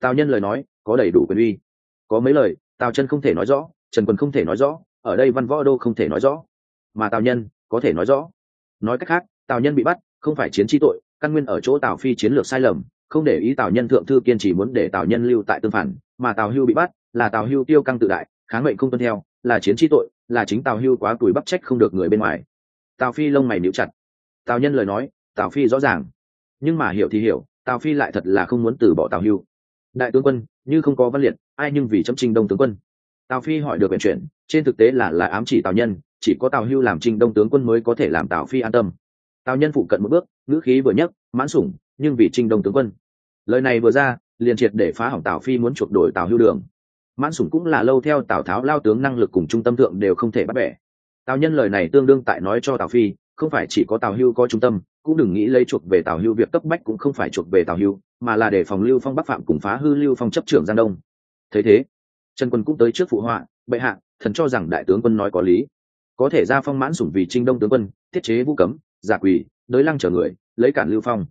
Tào nhân lời nói, có đầy đủ quyền uy. Có mấy lời, tào chân không thể nói rõ, trần quân không thể nói rõ, ở đây văn võ đô không thể nói rõ. Mà tào nhân, có thể nói rõ nói cách khác, tào nhân bị bắt, không phải chiến tri tội, căn nguyên ở chỗ tào phi chiến lược sai lầm, không để ý tào nhân thượng thư kiên trì muốn để tào nhân lưu tại tương phản, mà tào hưu bị bắt, là tào hưu tiêu căng tự đại, kháng mệnh không tuân theo, là chiến tri tội, là chính tào hưu quá tuổi bắp trách không được người bên ngoài. Tào phi lông mày níu chặt. Tào nhân lời nói, tào phi rõ ràng. Nhưng mà hiểu thì hiểu, tào phi lại thật là không muốn từ bỏ tào hưu. Đại tướng quân, như không có văn liệt, ai nhưng vì chấm trinh đông tướng quân. Tào phi hỏi được vận chuyển, trên thực tế là là ám chỉ tào nhân chỉ có tào hưu làm trinh đông tướng quân mới có thể làm tào phi an tâm. Tào nhân phụ cận một bước, ngữ khí vừa nhấc, mãn sủng, nhưng vì trinh đông tướng quân. Lời này vừa ra, liền triệt để phá hỏng tào phi muốn chuộc đổi tào hưu đường. Mãn sủng cũng là lâu theo tào tháo lao tướng năng lực cùng trung tâm thượng đều không thể bắt bẻ. Tào nhân lời này tương đương tại nói cho tào phi, không phải chỉ có tào hưu có trung tâm, cũng đừng nghĩ lấy chuộc về tào hưu việc cấp bách cũng không phải chuộc về tào hưu, mà là để phòng lưu phong bắc phạm cùng phá hư lưu phong chấp trưởng giang đông. Thấy thế, trần quân cũng tới trước phụ họa, bệ hạ, thần cho rằng đại tướng quân nói có lý có thể ra phong mãn sủng vì trinh đông tướng quân, thiết chế vũ cấm, giả quỳ, đới lăng chở người, lấy cản lưu phong.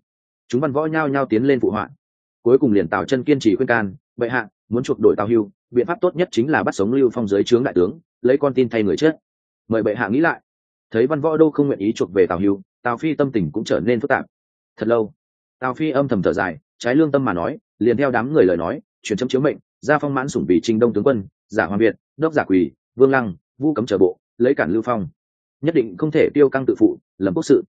Chúng văn võ nhao nhao tiến lên phụ họa. Cuối cùng liền tào chân kiên trì khuyên can, bệ hạ, muốn chuộc đổi tào hưu, biện pháp tốt nhất chính là bắt sống lưu phong dưới trướng đại tướng, lấy con tin thay người chết. Mời bệ hạ nghĩ lại. Thấy văn võ đô không nguyện ý chuộc về tào hưu, tào phi tâm tình cũng trở nên phức tạp. Thật lâu, tào phi âm thầm thở dài, trái lương tâm mà nói, liền theo đám người lời nói chuyển chấm chiếu mệnh, ra phong mãn sủng vì trinh đông tướng quân, giả hoàng việt, đốc giả quỳ, vương lăng vu cấm trở bộ lấy cản lưu phong. Nhất định không thể tiêu căng tự phụ, lầm quốc sự.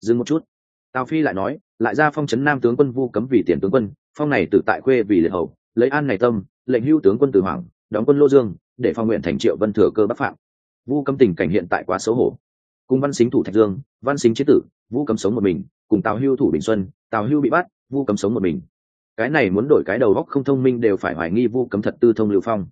Dừng một chút. Tào phi lại nói, lại ra phong trấn nam tướng quân vu cấm vì tiền tướng quân, phong này tự tại quê vì liệt hậu lấy an này tâm, lệnh hưu tướng quân từ hoàng đóng quân lô dương, để phong nguyện thành triệu vân thừa cơ bắc phạm. Vu cấm tình cảnh hiện tại quá xấu hổ. Cùng văn xính thủ thạch dương, văn xính chế tử, vu cấm sống một mình, cùng tào hưu thủ bình xuân, tào hưu bị bắt, vu cấm sống một mình. Cái này muốn đổi cái đầu góc không thông minh đều phải hoài nghi vu cấm thật tư thông lưu phong.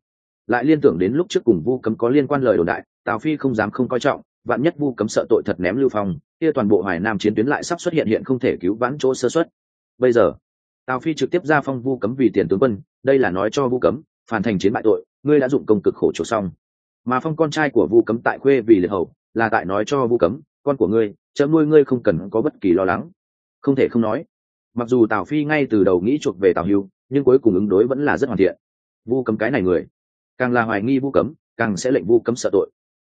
Lại liên tưởng đến lúc trước cùng vu cấm có liên quan lời đồn đại tào phi không dám không coi trọng, vạn nhất vu cấm sợ tội thật ném lưu phong, kia toàn bộ hoài nam chiến tuyến lại sắp xuất hiện hiện không thể cứu vãn chỗ sơ xuất bây giờ, tào phi trực tiếp ra phong vu cấm vì tiền tướng quân, đây là nói cho vu cấm, phản thành chiến bại tội, ngươi đã dụng công cực khổ chỗ xong. Mà phong con trai của vu cấm tại khuê vì liệt hầu, là tại nói cho vu cấm, con của ngươi, chấm nuôi ngươi không cần có bất kỳ lo lắng. Không thể không nói, mặc dù tào phi ngay từ đầu nghĩ chuộc về tào hưu, nhưng cuối cùng ứng đối vẫn là rất hoàn thiện. Vu cấm cái này người, càng là hoài nghi vu cấm, càng sẽ lệnh vu cấm sợ tội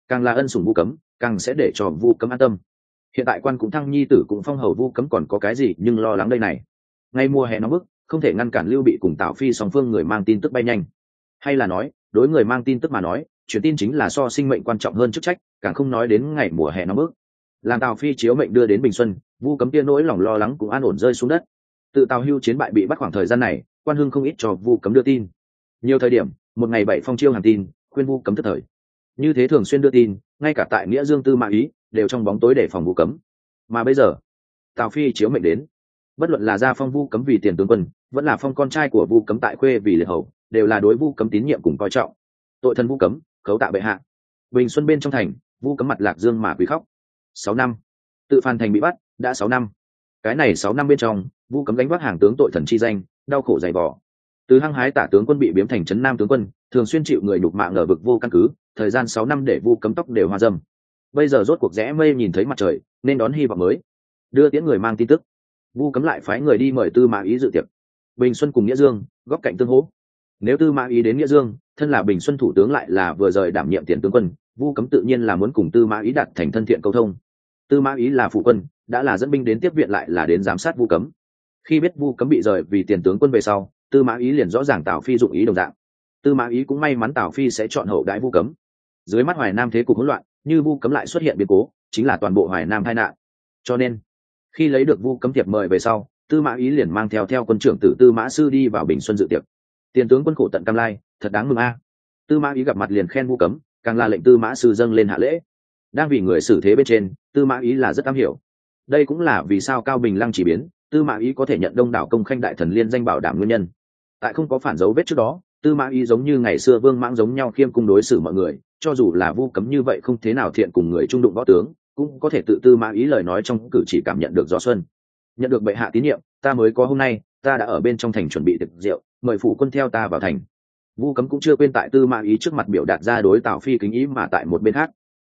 càng là ân sủng vu cấm, càng sẽ để cho vu cấm an tâm. Hiện tại quan cũng thăng nhi tử cũng phong hầu vu cấm còn có cái gì, nhưng lo lắng đây này. Ngay mùa hè nóng bức, không thể ngăn cản lưu bị cùng tào phi song phương người mang tin tức bay nhanh. Hay là nói, đối người mang tin tức mà nói, truyền tin chính là so sinh mệnh quan trọng hơn chức trách, càng không nói đến ngày mùa hè nóng bức. Làm tào phi chiếu mệnh đưa đến bình xuân, vu cấm tiên nỗi lòng lo lắng cũng an ổn rơi xuống đất. Tự tào hưu chiến bại bị bắt khoảng thời gian này, quan hưng không ít cho vu cấm đưa tin. Nhiều thời điểm, một ngày bảy phong chiêu hàng tin, khuyên vu cấm tức thời như thế thường xuyên đưa tin, ngay cả tại nghĩa dương tư mã ý, đều trong bóng tối để phòng vu cấm. Mà bây giờ, tào phi chiếu mệnh đến. Bất luận là gia phong vu cấm vì tiền tướng quân, vẫn là phong con trai của vu cấm tại khuê vì liệt hầu, đều là đối vu cấm tín nhiệm cùng coi trọng. Tội thân vu cấm, khấu tạ bệ hạ. Bình xuân bên trong thành, vu cấm mặt lạc dương mà quý khóc. Sáu năm. Tự phan thành bị bắt, đã sáu năm. Cái này sáu năm bên trong, vu cấm đánh vác hàng tướng tội thần chi danh, đau khổ dày vỏ từ hăng hái tả tướng quân bị biếm thành trấn nam tướng quân, thường xuyên chịu người nhục mạ ngờ vực vô căn cứ thời gian sáu năm để vu cấm tóc đều hoa dâm. Bây giờ rốt cuộc rẽ mây nhìn thấy mặt trời, nên đón hy vọng mới. Đưa tiễn người mang tin tức. Vu cấm lại phái người đi mời tư mã ý dự tiệc. Bình xuân cùng nghĩa dương, góc cạnh tương hỗ. Nếu tư mã ý đến nghĩa dương, thân là bình xuân thủ tướng lại là vừa rời đảm nhiệm tiền tướng quân, vu cấm tự nhiên là muốn cùng tư mã ý đặt thành thân thiện câu thông. Tư mã ý là phụ quân, đã là dẫn binh đến tiếp viện lại là đến giám sát vu cấm. Khi biết vu cấm bị rời vì tiền tướng quân về sau, tư mã ý liền rõ ràng tào phi dụng ý đồng dạng. Tư mã ý cũng may mắn tào phi sẽ chọn hậu đại vu cấm dưới mắt hoài nam thế cục hỗn loạn, như vu cấm lại xuất hiện biến cố, chính là toàn bộ hoài nam tai nạn. Cho nên, khi lấy được vu cấm thiệp mời về sau, tư mã ý liền mang theo theo quân trưởng tử tư mã sư đi vào bình xuân dự tiệc. Tiền tướng quân khổ tận cam lai, thật đáng mừng a. Tư mã ý gặp mặt liền khen vu cấm, càng là lệnh tư mã sư dâng lên hạ lễ. Đang vì người xử thế bên trên, tư mã ý là rất am hiểu. Đây cũng là vì sao cao bình lăng chỉ biến, tư mã ý có thể nhận đông đảo công khanh đại thần liên danh bảo đảm nguyên nhân. Tại không có phản dấu vết trước đó tư mã ý giống như ngày xưa vương mãng giống nhau khiêm cung đối xử mọi người, cho dù là vu cấm như vậy không thế nào thiện cùng người trung đụng võ tướng, cũng có thể tự tư mã ý lời nói trong cử chỉ cảm nhận được gió xuân. Nhận được bệ hạ tín nhiệm, ta mới có hôm nay, ta đã ở bên trong thành chuẩn bị thực rượu, mời phụ quân theo ta vào thành. Vu cấm cũng chưa quên tại tư mã ý trước mặt biểu đạt ra đối tào phi kính ý mà tại một bên khác.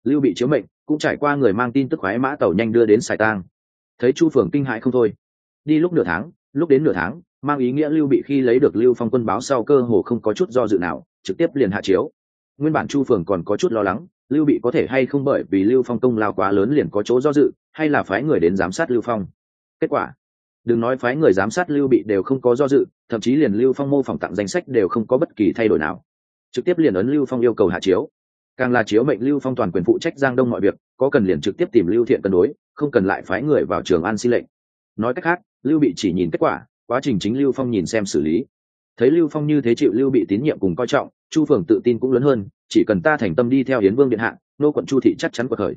Lưu bị chiếu mệnh, cũng trải qua người mang tin tức khoái mã tàu nhanh đưa đến sài tang. Thấy chu phường kinh hại không thôi. Đi lúc nửa tháng, lúc đến nửa tháng mang ý nghĩa lưu bị khi lấy được lưu phong quân báo sau cơ hồ không có chút do dự nào, trực tiếp liền hạ chiếu. Nguyên bản chu phường còn có chút lo lắng, lưu bị có thể hay không bởi vì lưu phong công lao quá lớn liền có chỗ do dự, hay là phái người đến giám sát lưu phong. Kết quả, đừng nói phái người giám sát lưu bị đều không có do dự, thậm chí liền lưu phong mô phỏng tặng danh sách đều không có bất kỳ thay đổi nào. Trực tiếp liền ấn lưu phong yêu cầu hạ chiếu. Càng là chiếu mệnh lưu phong toàn quyền phụ trách giang đông mọi việc, có cần liền trực tiếp tìm lưu thiện cân đối, không cần lại phái người vào trường an xin lệnh. Nói cách khác, lưu bị chỉ nhìn kết quả quá trình chính lưu phong nhìn xem xử lý. Thấy lưu phong như thế chịu lưu bị tín nhiệm cùng coi trọng, chu phường tự tin cũng lớn hơn, chỉ cần ta thành tâm đi theo hiến vương điện hạ, nô quận chu thị chắc chắn cuộc khởi.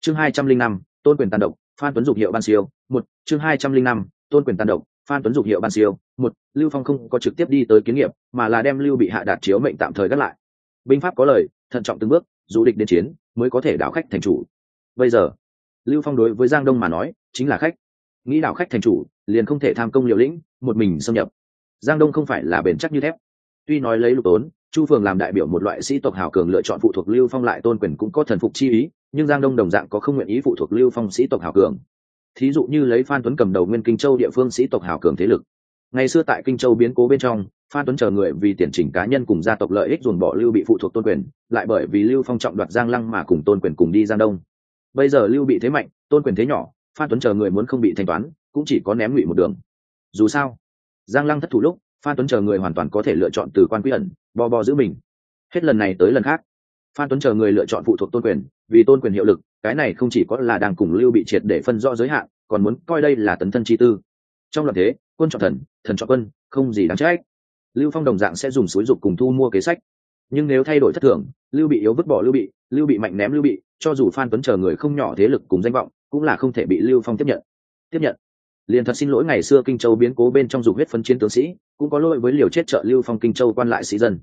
Chương hai trăm linh năm, tôn quyền tàn độc, phan tuấn dục hiệu ban siêu, một, chương hai trăm linh năm, tôn quyền tàn độc, phan tuấn dục hiệu ban siêu, một, lưu phong không có trực tiếp đi tới kiến nghiệp, mà là đem lưu bị hạ đạt chiếu mệnh tạm thời gác lại. Binh pháp có lời, thận trọng từng bước, dù địch đến chiến, mới có thể đảo khách thành chủ. Bây giờ, lưu phong đối với giang đông mà nói, chính là khách nghĩ đảo khách thành chủ, liền không thể tham công liều lĩnh, một mình xâm nhập. Giang đông không phải là bền chắc như thép. Tuy nói lấy lục tốn, chu phường làm đại biểu một loại sĩ tộc hào cường lựa chọn phụ thuộc lưu phong lại tôn quyền cũng có thần phục chi ý, nhưng giang đông đồng dạng có không nguyện ý phụ thuộc lưu phong sĩ tộc hào cường. Thí dụ như lấy phan tuấn cầm đầu nguyên kinh châu địa phương sĩ tộc hào cường thế lực. Ngày xưa tại kinh châu biến cố bên trong, phan tuấn chờ người vì tiền trình cá nhân cùng gia tộc lợi ích dồn bỏ lưu bị phụ thuộc tôn quyền, lại bởi vì lưu phong trọng đoạt giang lăng mà cùng tôn quyền cùng đi giang đông. Bây giờ lưu bị thế mạnh, tôn quyền thế nhỏ phan tuấn chờ người muốn không bị thanh toán, cũng chỉ có ném ngụy một đường. Dù sao, giang lăng thất thủ lúc, phan tuấn chờ người hoàn toàn có thể lựa chọn từ quan quy ẩn, bo bo giữ mình. Hết lần này tới lần khác, phan tuấn chờ người lựa chọn phụ thuộc tôn quyền, vì tôn quyền hiệu lực, cái này không chỉ có là đang cùng lưu bị triệt để phân rõ giới hạn, còn muốn coi đây là tấn thân chi tư. Trong loạt thế, quân chọn thần thần chọn quân, không gì đáng trách. Lưu phong đồng dạng sẽ dùng suối dục cùng thu mua kế sách. Nhưng nếu thay đổi thất thường, lưu bị yếu vứt bỏ lưu bị lưu bị mạnh ném lưu bị, cho dù phan tuấn chờ người không nhỏ thế lực cùng danh vọng cũng là không thể bị lưu phong tiếp nhận. Tiếp nhận. Liền thật xin lỗi ngày xưa kinh châu biến cố bên trong dục huyết phân chiến tướng sĩ, cũng có lỗi với liều chết trợ lưu phong kinh châu quan lại sĩ dân.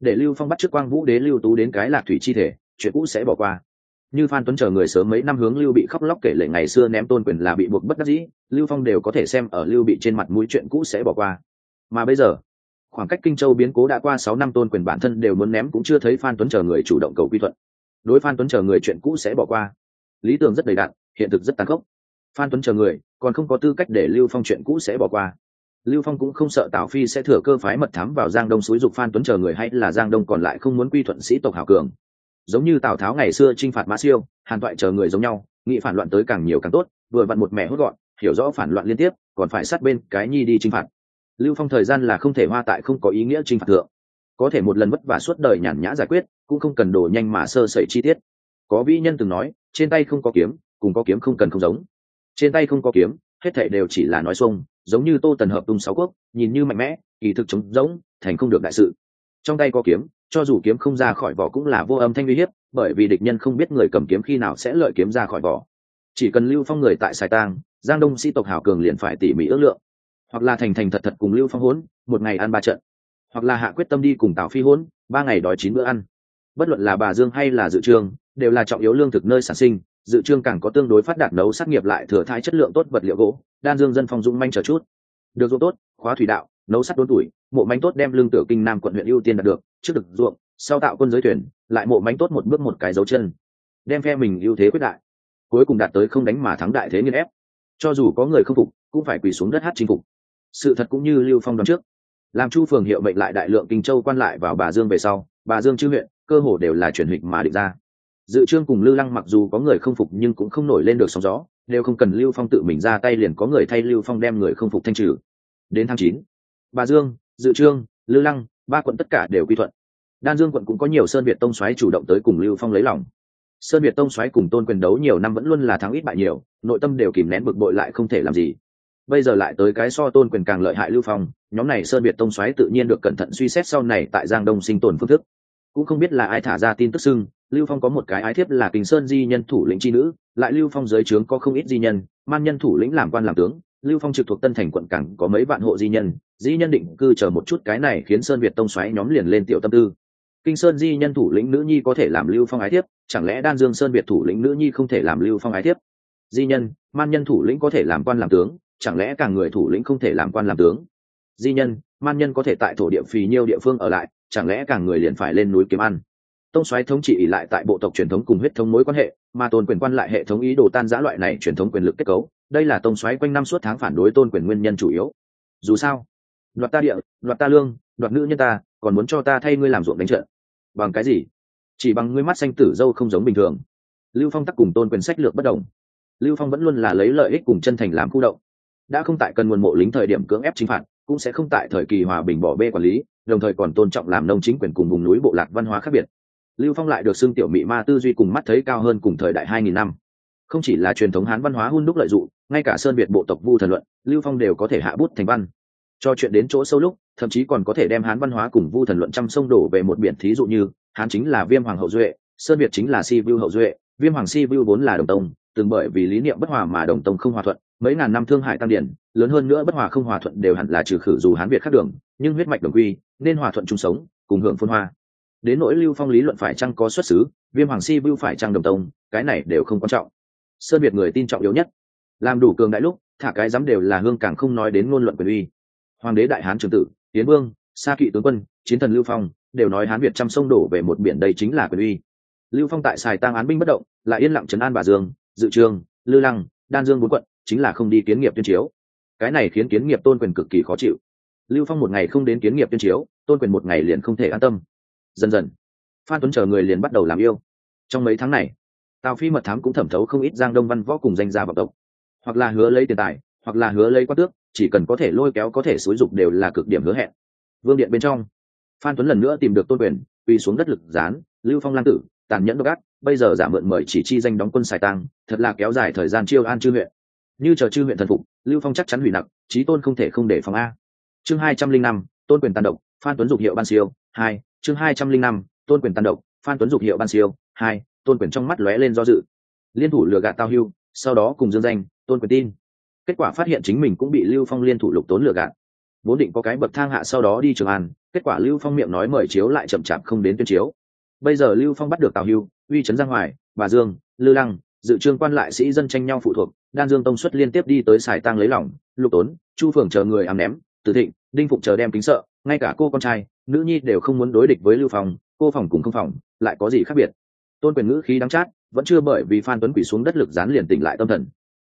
Để lưu phong bắt trước quang vũ đế lưu tú đến cái lạc thủy chi thể, chuyện cũ sẽ bỏ qua. Như phan tuấn chờ người sớm mấy năm hướng lưu bị khóc lóc kể lệ ngày xưa ném tôn quyền là bị buộc bất đắc dĩ, lưu phong đều có thể xem ở lưu bị trên mặt mũi chuyện cũ sẽ bỏ qua. Mà bây giờ, khoảng cách kinh châu biến cố đã qua sáu năm tôn quyền bản thân đều muốn ném cũng chưa thấy phan tuấn chờ người chủ động cầu quy thuận. Đối phan tuấn chờ người chuyện cũ sẽ bỏ qua lý tưởng rất đầy đặn, hiện thực rất tàn khốc. Phan tuấn chờ người, còn không có tư cách để lưu phong chuyện cũ sẽ bỏ qua. Lưu phong cũng không sợ tào phi sẽ thừa cơ phái mật thám vào giang đông xúi dục phan tuấn chờ người hay là giang đông còn lại không muốn quy thuận sĩ tộc hảo cường. Giống như tào tháo ngày xưa t r i n h phạt mã siêu, hàn toại chờ người giống nhau nghị phản loạn tới càng nhiều càng tốt, vừa vặn một mẹ hốt gọn, hiểu rõ phản loạn liên tiếp, còn phải sát bên cái nhi đi t r i n h phạt. Lưu phong thời gian là không thể hoa tại không có ý nghĩa t r i n h phạt thượng. Có thể một lần vất vả suốt đời nhàn nhã giải quyết, cũng không cần đổ nhanh mà sơ sẩy chi tiết. Có vĩ nhân từng nói trên tay không có kiếm, cùng có kiếm không cần không giống. Trên tay không có kiếm, hết thảy đều chỉ là nói xuông, giống như tô tần hợp tung sáu quốc, nhìn như mạnh mẽ, kỳ thực chống giống, thành không được đại sự. Trong tay có kiếm, cho dù kiếm không ra khỏi vỏ cũng là vô âm thanh uy hiếp, bởi vì địch nhân không biết người cầm kiếm khi nào sẽ lợi kiếm ra khỏi vỏ. Chỉ cần lưu phong người tại sài tang giang đông sĩ tộc hảo cường liền phải tỉ mỉ ước lượng. Hoặc là thành thành thật thật cùng lưu phong hốn, một ngày ăn ba trận. Hoặc là hạ quyết tâm đi cùng tào phi hốn, ba ngày đói chín bữa ăn bất luận là bà dương hay là dự trương, đều là trọng yếu lương thực nơi sản sinh, dự trương càng có tương đối phát đạt nấu sát nghiệp lại thừa thai chất lượng tốt vật liệu gỗ, đan dương dân phong dũng manh chờ chút. Được ruộng tốt, khóa thủy đạo, nấu sắt đốn tuổi, mộ manh tốt đem lương tử kinh nam quận huyện ưu tiên đạt được, trước được ruộng, sau tạo quân giới tuyển, lại mộ mánh tốt một bước một cái dấu chân, đem phe mình ưu thế quyết đại. Cuối cùng đạt tới không đánh mà thắng đại thế nghiên ép. Cho dù có người không phục, cũng phải quỳ xuống đất hát chinh phục. Sự thật cũng như lưu phong đoán trước. Làm chu phường hiệu mệnh lại đại lượng kinh châu quan lại vào bà dương về sau, bà dương chư huyện cơ hồ đều là truyền hịch mà định ra. Dự trương cùng lưu lăng mặc dù có người không phục nhưng cũng không nổi lên được sóng gió đều không cần lưu phong tự mình ra tay liền có người thay lưu phong đem người không phục thanh trừ. Đến tháng chín bà dương, dự trương lưu lăng, ba quận tất cả đều quy thuận. Đan dương quận cũng có nhiều sơn việt tông xoáy chủ động tới cùng lưu phong lấy lòng. Sơn việt tông xoáy cùng tôn quyền đấu nhiều năm vẫn luôn là thắng ít bại nhiều, nội tâm đều kìm nén bực bội lại không thể làm gì. Bây giờ lại tới cái so tôn quyền càng lợi hại lưu phong, nhóm này sơn việt tông xoáy tự nhiên được cẩn thận suy xét sau này tại giang đông sinh tồn phương thức cũng không biết là ai thả ra tin tức xưng, lưu phong có một cái ái thiếp là kình sơn di nhân thủ lĩnh c nữ, lại lưu phong dưới trướng có không ít di nhân, man nhân thủ lĩnh làm quan làm tướng, lưu phong trực thuộc tân thành quận cảng có mấy vạn hộ di nhân di nhân định cư chờ một chút cái này khiến sơn việt tông xoáy nhóm liền lên tiểu tâm tư. Kinh sơn di nhân thủ lĩnh nữ nhi có thể làm lưu phong ái thiếp, chẳng lẽ đan dương sơn việt thủ lĩnh nữ nhi không thể làm lưu phong ái thiếp? Di nhân, man nhân thủ lĩnh có thể làm quan làm tướng, chẳng lẽ cả người thủ lĩnh không thể làm quan làm tướng? Di nhân, man nhân có thể tại thổ địa phì nhiêu địa phương ở lại chẳng lẽ càng người liền phải lên núi kiếm ăn? Tông xoáy thống trị ỉ lại tại bộ tộc truyền thống cùng huyết thống mối quan hệ, mà tôn quyền quan lại hệ thống ý đồ tan giã loại này truyền thống quyền lực kết cấu, đây là tông xoáy quanh năm suốt tháng phản đối tôn quyền nguyên nhân chủ yếu. Dù sao, đoạt ta địa, đoạt ta lương, đoạt nữ nhân ta, còn muốn cho ta thay ngươi làm ruộng đánh trận. Bằng cái gì? Chỉ bằng ngươi mắt xanh tử dâu không giống bình thường. Lưu phong tắc cùng tôn quyền sách lược bất đồng. Lưu phong vẫn luôn là lấy lợi ích cùng chân thành làm khu động. Đã không tại cần nguồn mộ lính thời điểm cưỡng ép chính phạt, cũng sẽ không tại thời kỳ hòa bình bỏ bê quản lý đồng thời còn tôn trọng làm nông chính quyền cùng vùng núi bộ lạc văn hóa khác biệt. Lưu phong lại được xưng tiểu mị ma tư duy cùng mắt thấy cao hơn cùng thời đại hai nghìn năm. Không chỉ là truyền thống hán văn hóa hun đúc lợi dụng, ngay cả sơn việt bộ tộc vu thần luận, lưu phong đều có thể hạ bút thành văn. Cho chuyện đến chỗ sâu lúc, thậm chí còn có thể đem hán văn hóa cùng vu thần luận trăm sông đổ về một biển thí dụ như, hán chính là viêm hoàng hậu duệ, sơn việt chính là si vu hậu duệ, viêm hoàng si vu vốn là đồng tông, từng bởi vì lý niệm bất hòa mà đồng tông không hòa thuận, mấy ngàn năm thương hại tăng điển, lớn hơn nữa bất hòa không hòa thuận đều hẳn là trừ khử dù hán việt khác đường nhưng huyết mạch đồng quy, nên hòa thuận chung sống, cùng hưởng phân hoa. Đến nỗi lưu phong lý luận phải chăng có xuất xứ, viêm hoàng si bưu phải chăng đồng tông, cái này đều không quan trọng. Sơn việt người tin trọng yếu nhất. Làm đủ cường đại lúc, thả cái dám đều là hương càng không nói đến ngôn luận quyền uy. Hoàng đế đại hán trường tử, tiến vương, sa kỵ tướng quân, chiến thần lưu phong, đều nói hán việt trăm sông đổ về một biển đây chính là quyền uy. Lưu phong tại xài tang án binh bất động, lại yên lặng trấn an bà dương, dự trường, lư lăng, đan dương bốn quận, chính là không đi kiến nghiệp tuyên chiếu. Cái này khiến kiến nghiệp tôn quyền cực kỳ khó chịu lưu phong một ngày không đến kiến nghiệp tuyên chiếu, tôn quyền một ngày liền không thể an tâm. Dần dần, phan tuấn chờ người liền bắt đầu làm yêu. Trong mấy tháng này, tào phi mật thám cũng thẩm thấu không ít giang đông văn võ cùng danh gia vọng tộc. Hoặc là hứa lấy tiền tài, hoặc là hứa lấy quát tước, chỉ cần có thể lôi kéo có thể xúi dục đều là cực điểm hứa hẹn. Vương điện bên trong, phan tuấn lần nữa tìm được tôn quyền, uy xuống đất lực gián, lưu phong lang tử, tàn nhẫn độc ác, bây giờ giả mượn mời chỉ chi danh đóng quân xài tăng thật là kéo dài thời gian chiêu an chư huyện. Như chờ chư huyện thần phục, lưu phong chắc chắn hủy nặng trí tôn không thể không để phòng a chương hai trăm linh năm, tôn quyền tàn độc, phan tuấn dục hiệu ban siêu, hai, chương hai trăm linh năm, tôn quyền tàn độc, phan tuấn dục hiệu ban siêu, hai, tôn quyền trong mắt lóe lên do dự. Liên thủ lừa gạt tao hưu, sau đó cùng dương danh, tôn quyền tin. Kết quả phát hiện chính mình cũng bị lưu phong liên thủ lục tốn lừa gạt. Vốn định có cái bậc thang hạ sau đó đi trường an, kết quả lưu phong miệng nói mời chiếu lại chậm chạp không đến tuyên chiếu. Bây giờ lưu phong bắt được tào hưu, uy trấn giang hoài bà dương, lư lăng, dự trương quan lại sĩ dân tranh nhau phụ thuộc, đan dương tông xuất liên tiếp đi tới xài tang lấy lòng, lục tốn, chu phường chờ người ám ném từ thịnh, đinh phụng chờ đem kính sợ, ngay cả cô con trai, nữ nhi đều không muốn đối địch với lưu phong, cô phòng cùng không phòng, lại có gì khác biệt? Tôn quyền ngữ khí đắng chát, vẫn chưa bởi vì phan tuấn quỷ xuống đất lực dán liền tỉnh lại tâm thần.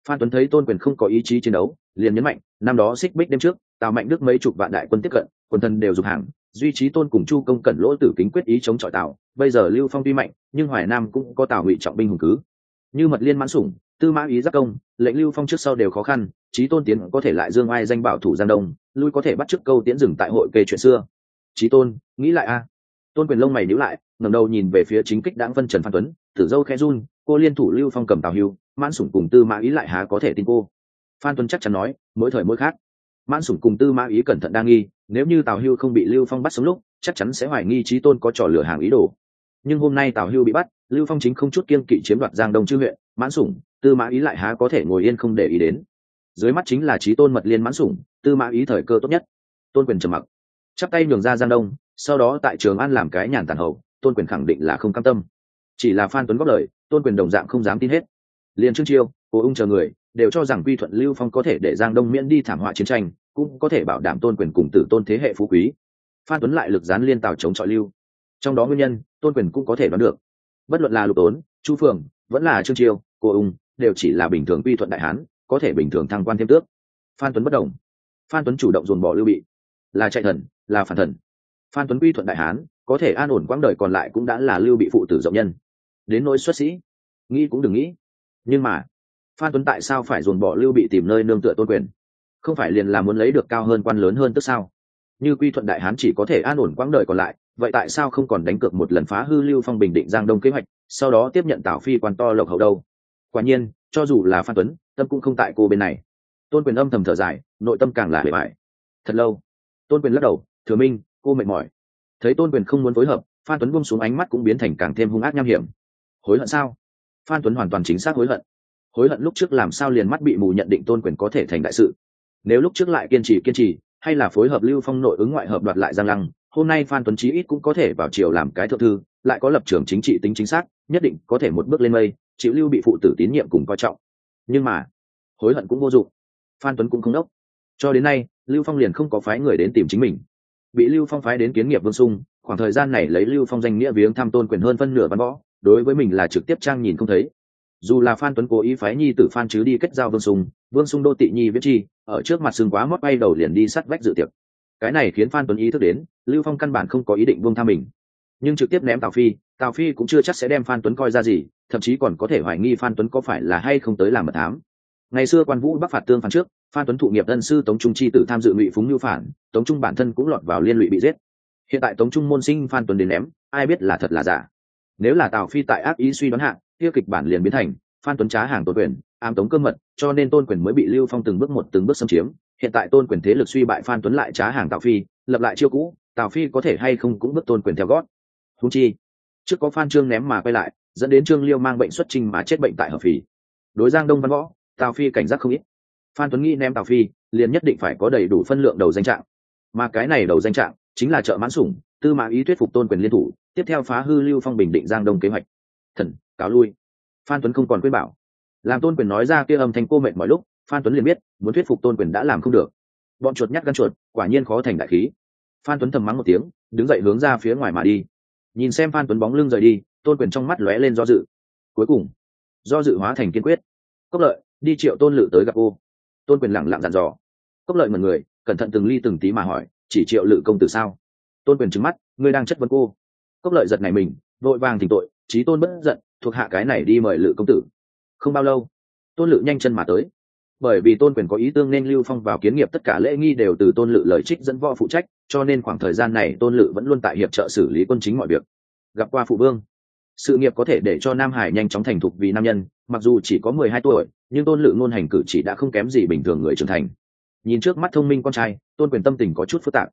Phan tuấn thấy tôn quyền không có ý chí chiến đấu, liền nhấn mạnh, năm đó xích bích đêm trước, tào mạnh đức mấy chục vạn đại quân tiếp cận, quần thần đều dùng hàng, duy trí tôn cùng chu công cẩn lỗ tử kính quyết ý chống chọi tào, bây giờ lưu phong tuy mạnh, nhưng hoài nam cũng có tào ngụy trọng binh hùng cứ. Như mật liên mãn sủng, tư mã ý giác công, lệnh lưu phong trước sau đều khó khăn trí tôn tiến có thể lại dương ai danh bảo thủ giang đông, lui có thể bắt chước câu tiến dừng tại hội kê chuyện xưa. Trí tôn, nghĩ lại a. Tôn quyền lông mày nhíu lại, ngẩng đầu nhìn về phía chính kích đãng phân trần phan tuấn, tử dâu Khe run, cô liên thủ lưu phong cầm tào hưu, mãn sủng cùng tư mã ý lại há có thể tin cô. Phan tuấn chắc chắn nói, mỗi thời mỗi khác. Mãn sủng cùng tư mã ý cẩn thận đa nghi, nếu như tào hưu không bị lưu phong bắt sống lúc, chắc chắn sẽ hoài nghi trí tôn có trò lửa hàng ý đồ. Nhưng hôm nay tào hưu bị bắt, lưu phong chính không chút kiên kỵ chiếm đoạt giang đông chư huyện, mãn sủng, tư mã ý lại há có thể ngồi yên không để ý đến dưới mắt chính là trí tôn mật liên mãn sủng, tư mã ý thời cơ tốt nhất. Tôn quyền trầm mặc. Chắp tay nhường ra giang đông, sau đó tại trường an làm cái nhàn tàn hậu tôn quyền khẳng định là không cam tâm. Chỉ là phan tuấn góp lời, tôn quyền đồng dạng không dám tin hết. Liền trương chiêu, cố ung chờ người, đều cho rằng quy thuận lưu phong có thể để giang đông miễn đi thảm họa chiến tranh, cũng có thể bảo đảm tôn quyền cùng tử tôn thế hệ phú quý. Phan tuấn lại lực dán liên tào chống chọi lưu. Trong đó nguyên nhân, tôn quyền cũng có thể đoán được. Bất luận là lục tốn, chu phường vẫn là trương chiêu cô ung, đều chỉ là bình thường quy thuận đại hán có thể bình thường thăng quan thêm tước. Phan tuấn bất đồng. Phan tuấn chủ động dồn bỏ lưu bị. Là chạy thần, là phản thần. Phan tuấn quy thuận đại hán, có thể an ổn quãng đời còn lại cũng đã là lưu bị phụ tử rộng nhân. Đến nỗi xuất sĩ, nghĩ cũng đừng nghĩ. Nhưng mà, phan tuấn tại sao phải dồn bỏ lưu bị tìm nơi nương tựa tôn quyền? Không phải liền là muốn lấy được cao hơn quan lớn hơn tức sao? Như quy thuận đại hán chỉ có thể an ổn quãng đời còn lại, vậy tại sao không còn đánh cược một lần phá hư lưu phong bình định giang đông kế hoạch, sau đó tiếp nhận tào phi quan to lộc hậu đâu? Quả nhiên cho dù là phan tuấn, tâm cũng không tại cô bên này. Tôn quyền âm thầm thở dài, nội tâm càng là bề mại thật lâu, tôn quyền lắc đầu, thừa minh, cô mệt mỏi. Thấy tôn quyền không muốn phối hợp, phan tuấn buông xuống ánh mắt cũng biến thành càng thêm hung ác nham hiểm. Hối hận sao? Phan tuấn hoàn toàn chính xác hối hận. Hối hận lúc trước làm sao liền mắt bị mù nhận định tôn quyền có thể thành đại sự. Nếu lúc trước lại kiên trì kiên trì, hay là phối hợp lưu phong nội ứng ngoại hợp đoạt lại giang lăng, hôm nay phan tuấn chí ít cũng có thể vào triều làm cái thượng thư, lại có lập trường chính trị tính chính xác, nhất định có thể một bước lên mây chịu lưu bị phụ tử tín nhiệm cùng coi trọng. Nhưng mà, hối hận cũng vô dụng. Phan tuấn cũng không đốc. Cho đến nay, lưu phong liền không có phái người đến tìm chính mình. Bị lưu phong phái đến kiến nghiệp vương sung, khoảng thời gian này lấy lưu phong danh nghĩa viếng thăm tôn quyền hơn phân nửa văn võ, đối với mình là trực tiếp trang nhìn không thấy. Dù là phan tuấn cố ý phái nhi tử phan chứ đi kết giao vương sung vương sung đô tị nhi viết chi, ở trước mặt xương quá mót bay đầu liền đi sắt vách dự tiệc. Cái này khiến phan tuấn ý thức đến, lưu phong căn bản không có ý định buông tha mình. Nhưng trực tiếp ném tào phi tào phi cũng chưa chắc sẽ đem phan tuấn coi ra gì, thậm chí còn có thể hoài nghi phan tuấn có phải là hay không tới làm mật thám. Ngày xưa quan vũ bắc phạt tương phản trước, phan tuấn thụ nghiệp ân sư tống trung chi tử tham dự ngụy phúng lưu phản, tống trung bản thân cũng lọt vào liên lụy bị giết. Hiện tại tống trung môn sinh phan tuấn đến ném, ai biết là thật là giả. Nếu là tào phi tại ác ý suy đoán hạng kia kịch bản liền biến thành, phan tuấn trá hàng tôn quyền, ám tống cơ mật, cho nên tôn quyền mới bị lưu phong từng bước một từng bước xâm chiếm. Hiện tại tôn quyền thế lực suy bại phan tuấn lại trá hàng tào phi, lập lại chiêu cũ, tào phi có thể hay không cũng bước tôn quyền theo gót. Húng chi trước có phan trương ném mà quay lại, dẫn đến trương liêu mang bệnh xuất trình mà chết bệnh tại hợp phì. Đối giang đông văn võ, tào phi cảnh giác không ít. Phan tuấn nghĩ ném tào phi, liền nhất định phải có đầy đủ phân lượng đầu danh trạng. Mà cái này đầu danh trạng, chính là trợ mãn sủng, tư mã ý thuyết phục tôn quyền liên thủ, tiếp theo phá hư lưu phong bình định giang đông kế hoạch. Thần, cáo lui. Phan tuấn không còn quyết bảo. Làm tôn quyền nói ra kia âm thanh cô mệnh mọi lúc, phan tuấn liền biết, muốn thuyết phục tôn quyền đã làm không được. Bọn chuột nhát gan chuột, quả nhiên khó thành đại khí. Phan tuấn thầm mắng một tiếng, đứng dậy hướng ra phía ngoài mà đi nhìn xem phan tuấn bóng lưng rời đi, tôn quyền trong mắt lóe lên do dự. Cuối cùng, do dự hóa thành kiên quyết. Cốc lợi, đi triệu tôn lự tới gặp cô. Tôn quyền lẳng lặng dặn dò. Cốc lợi mật người, cẩn thận từng ly từng tí mà hỏi, chỉ triệu lự công tử sao? Tôn quyền trứng mắt, ngươi đang chất vấn cô. Cốc lợi giật này mình, vội vàng thỉnh tội, trí tôn bất giận, thuộc hạ cái này đi mời lự công tử. Không bao lâu, tôn lự nhanh chân mà tới bởi vì tôn quyền có ý tương nên lưu phong vào kiến nghiệp tất cả lễ nghi đều từ tôn lự lời trích dẫn võ phụ trách, cho nên khoảng thời gian này tôn lự vẫn luôn tại hiệp trợ xử lý quân chính mọi việc. Gặp qua phụ vương, sự nghiệp có thể để cho nam hải nhanh chóng thành thục vì nam nhân, mặc dù chỉ có mười hai tuổi, nhưng tôn lự ngôn hành cử chỉ đã không kém gì bình thường người trưởng thành. Nhìn trước mắt thông minh con trai, tôn quyền tâm tình có chút phức tạp.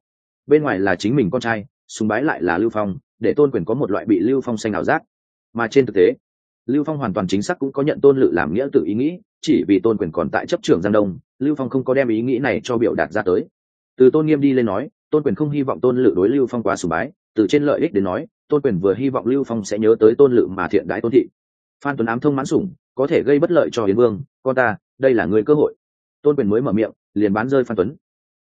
Bên ngoài là chính mình con trai súng bái lại là lưu phong, để tôn quyền có một loại bị lưu phong xanh ảo giác. Mà trên thực tế lưu phong hoàn toàn chính xác cũng có nhận tôn lự làm nghĩa tự ý nghĩ, chỉ vì tôn quyền còn tại chấp trưởng giang đông, lưu phong không có đem ý nghĩ này cho biểu đạt ra tới. Từ tôn nghiêm đi lên nói, tôn quyền không hy vọng tôn lự đối lưu phong quá sùng bái, từ trên lợi ích đến nói, tôn quyền vừa hy vọng lưu phong sẽ nhớ tới tôn lự mà thiện đái tôn thị. Phan tuấn ám thông mãn sủng, có thể gây bất lợi cho hiến vương, con ta, đây là người cơ hội. Tôn quyền mới mở miệng, liền bán rơi phan tuấn.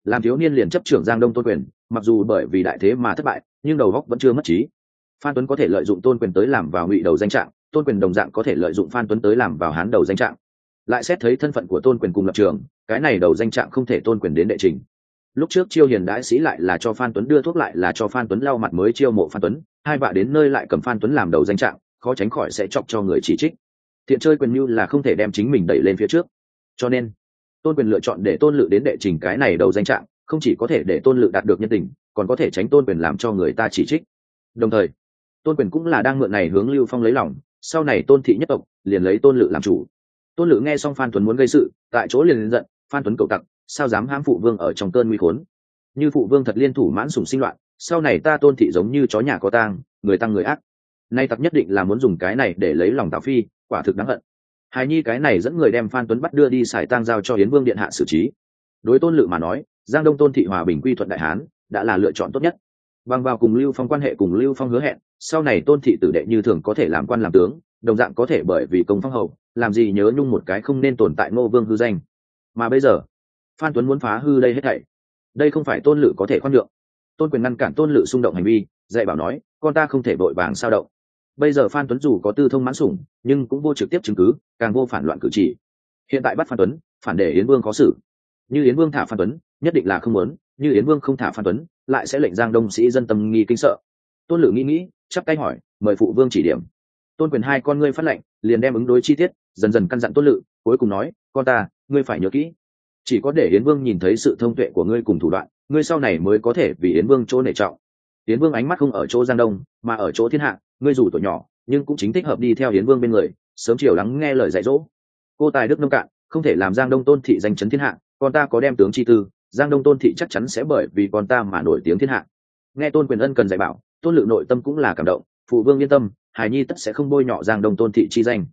Làm thiếu niên liền chấp trưởng giang đông tôn quyền, mặc dù bởi vì đại thế mà thất bại, nhưng đầu góc vẫn chưa mất trí. Phan tuấn có thể lợi dụng tôn quyền tới làm vào ngụy đầu danh trạng tôn quyền đồng dạng có thể lợi dụng phan tuấn tới làm vào hán đầu danh trạng. Lại xét thấy thân phận của tôn quyền cùng lập trường, cái này đầu danh trạng không thể tôn quyền đến đệ trình. Lúc trước chiêu hiền đãi sĩ lại là cho phan tuấn đưa thuốc lại là cho phan tuấn lau mặt mới chiêu mộ phan tuấn, hai vạ đến nơi lại cầm phan tuấn làm đầu danh trạng, khó tránh khỏi sẽ chọc cho người chỉ trích. Thiện chơi quyền mưu là không thể đem chính mình đẩy lên phía trước. Cho nên, tôn quyền lựa chọn để tôn lự đến đệ trình cái này đầu danh trạng, không chỉ có thể để tôn lự đạt được nhân tình, còn có thể tránh tôn quyền làm cho người ta chỉ trích. Đồng thời, tôn quyền cũng là đang mượn này hướng lưu phong lấy lòng sau này tôn thị nhất tộc liền lấy tôn lự làm chủ. Tôn lự nghe xong phan tuấn muốn gây sự, tại chỗ liền giận, phan tuấn cầu tặc, sao dám hãm phụ vương ở trong cơn nguy khốn? Như phụ vương thật liên thủ mãn sùng sinh loạn, sau này ta tôn thị giống như chó nhà có tang, người tăng người ác. Nay tặc nhất định là muốn dùng cái này để lấy lòng tào phi, quả thực đáng hận. Hài nhi cái này dẫn người đem phan tuấn bắt đưa đi xài tang giao cho hiến vương điện hạ xử trí. Đối tôn lự mà nói, giang đông tôn thị hòa bình quy thuận đại hán, đã là lựa chọn tốt nhất bằng vào cùng lưu phong quan hệ cùng lưu phong hứa hẹn, sau này tôn thị tử đệ như thường có thể làm quan làm tướng, đồng dạng có thể bởi vì công phong hậu, làm gì nhớ nhung một cái không nên tồn tại ngô vương hư danh. Mà bây giờ, phan tuấn muốn phá hư đây hết thảy. Đây không phải tôn lự có thể khoan nhượng. Tôn quyền ngăn cản tôn lự xung động hành vi, dạy bảo nói, con ta không thể vội vàng sao động. Bây giờ phan tuấn dù có tư thông mãn sủng, nhưng cũng vô trực tiếp chứng cứ, càng vô phản loạn cử chỉ. Hiện tại bắt phan tuấn, phản để yến vương có xử. Như yến vương thả phan tuấn, nhất định là không muốn như yến vương không thả phan tuấn, lại sẽ lệnh giang đông sĩ dân tâm nghi kinh sợ. Tôn lự nghĩ nghĩ, chắp tay hỏi, mời phụ vương chỉ điểm. Tôn quyền hai con ngươi phát lệnh, liền đem ứng đối chi tiết, dần dần căn dặn tôn lự cuối cùng nói, con ta, ngươi phải nhớ kỹ. Chỉ có để yến vương nhìn thấy sự thông tuệ của ngươi cùng thủ đoạn, ngươi sau này mới có thể vì yến vương chỗ nể trọng. Yến vương ánh mắt không ở chỗ giang đông, mà ở chỗ thiên hạ, ngươi dù tuổi nhỏ, nhưng cũng chính thích hợp đi theo yến vương bên người, sớm chiều lắng nghe lời dạy dỗ. Cô tài đức nông cạn, không thể làm giang đông tôn thị danh chấn thiên hạ, con ta có đem tướng chi tư giang đông tôn thị chắc chắn sẽ bởi vì con ta mà nổi tiếng thiên hạ. Nghe tôn quyền ân cần dạy bảo, tôn lự nội tâm cũng là cảm động, phụ vương yên tâm, hài nhi tất sẽ không bôi nhọ giang đông tôn thị chi danh.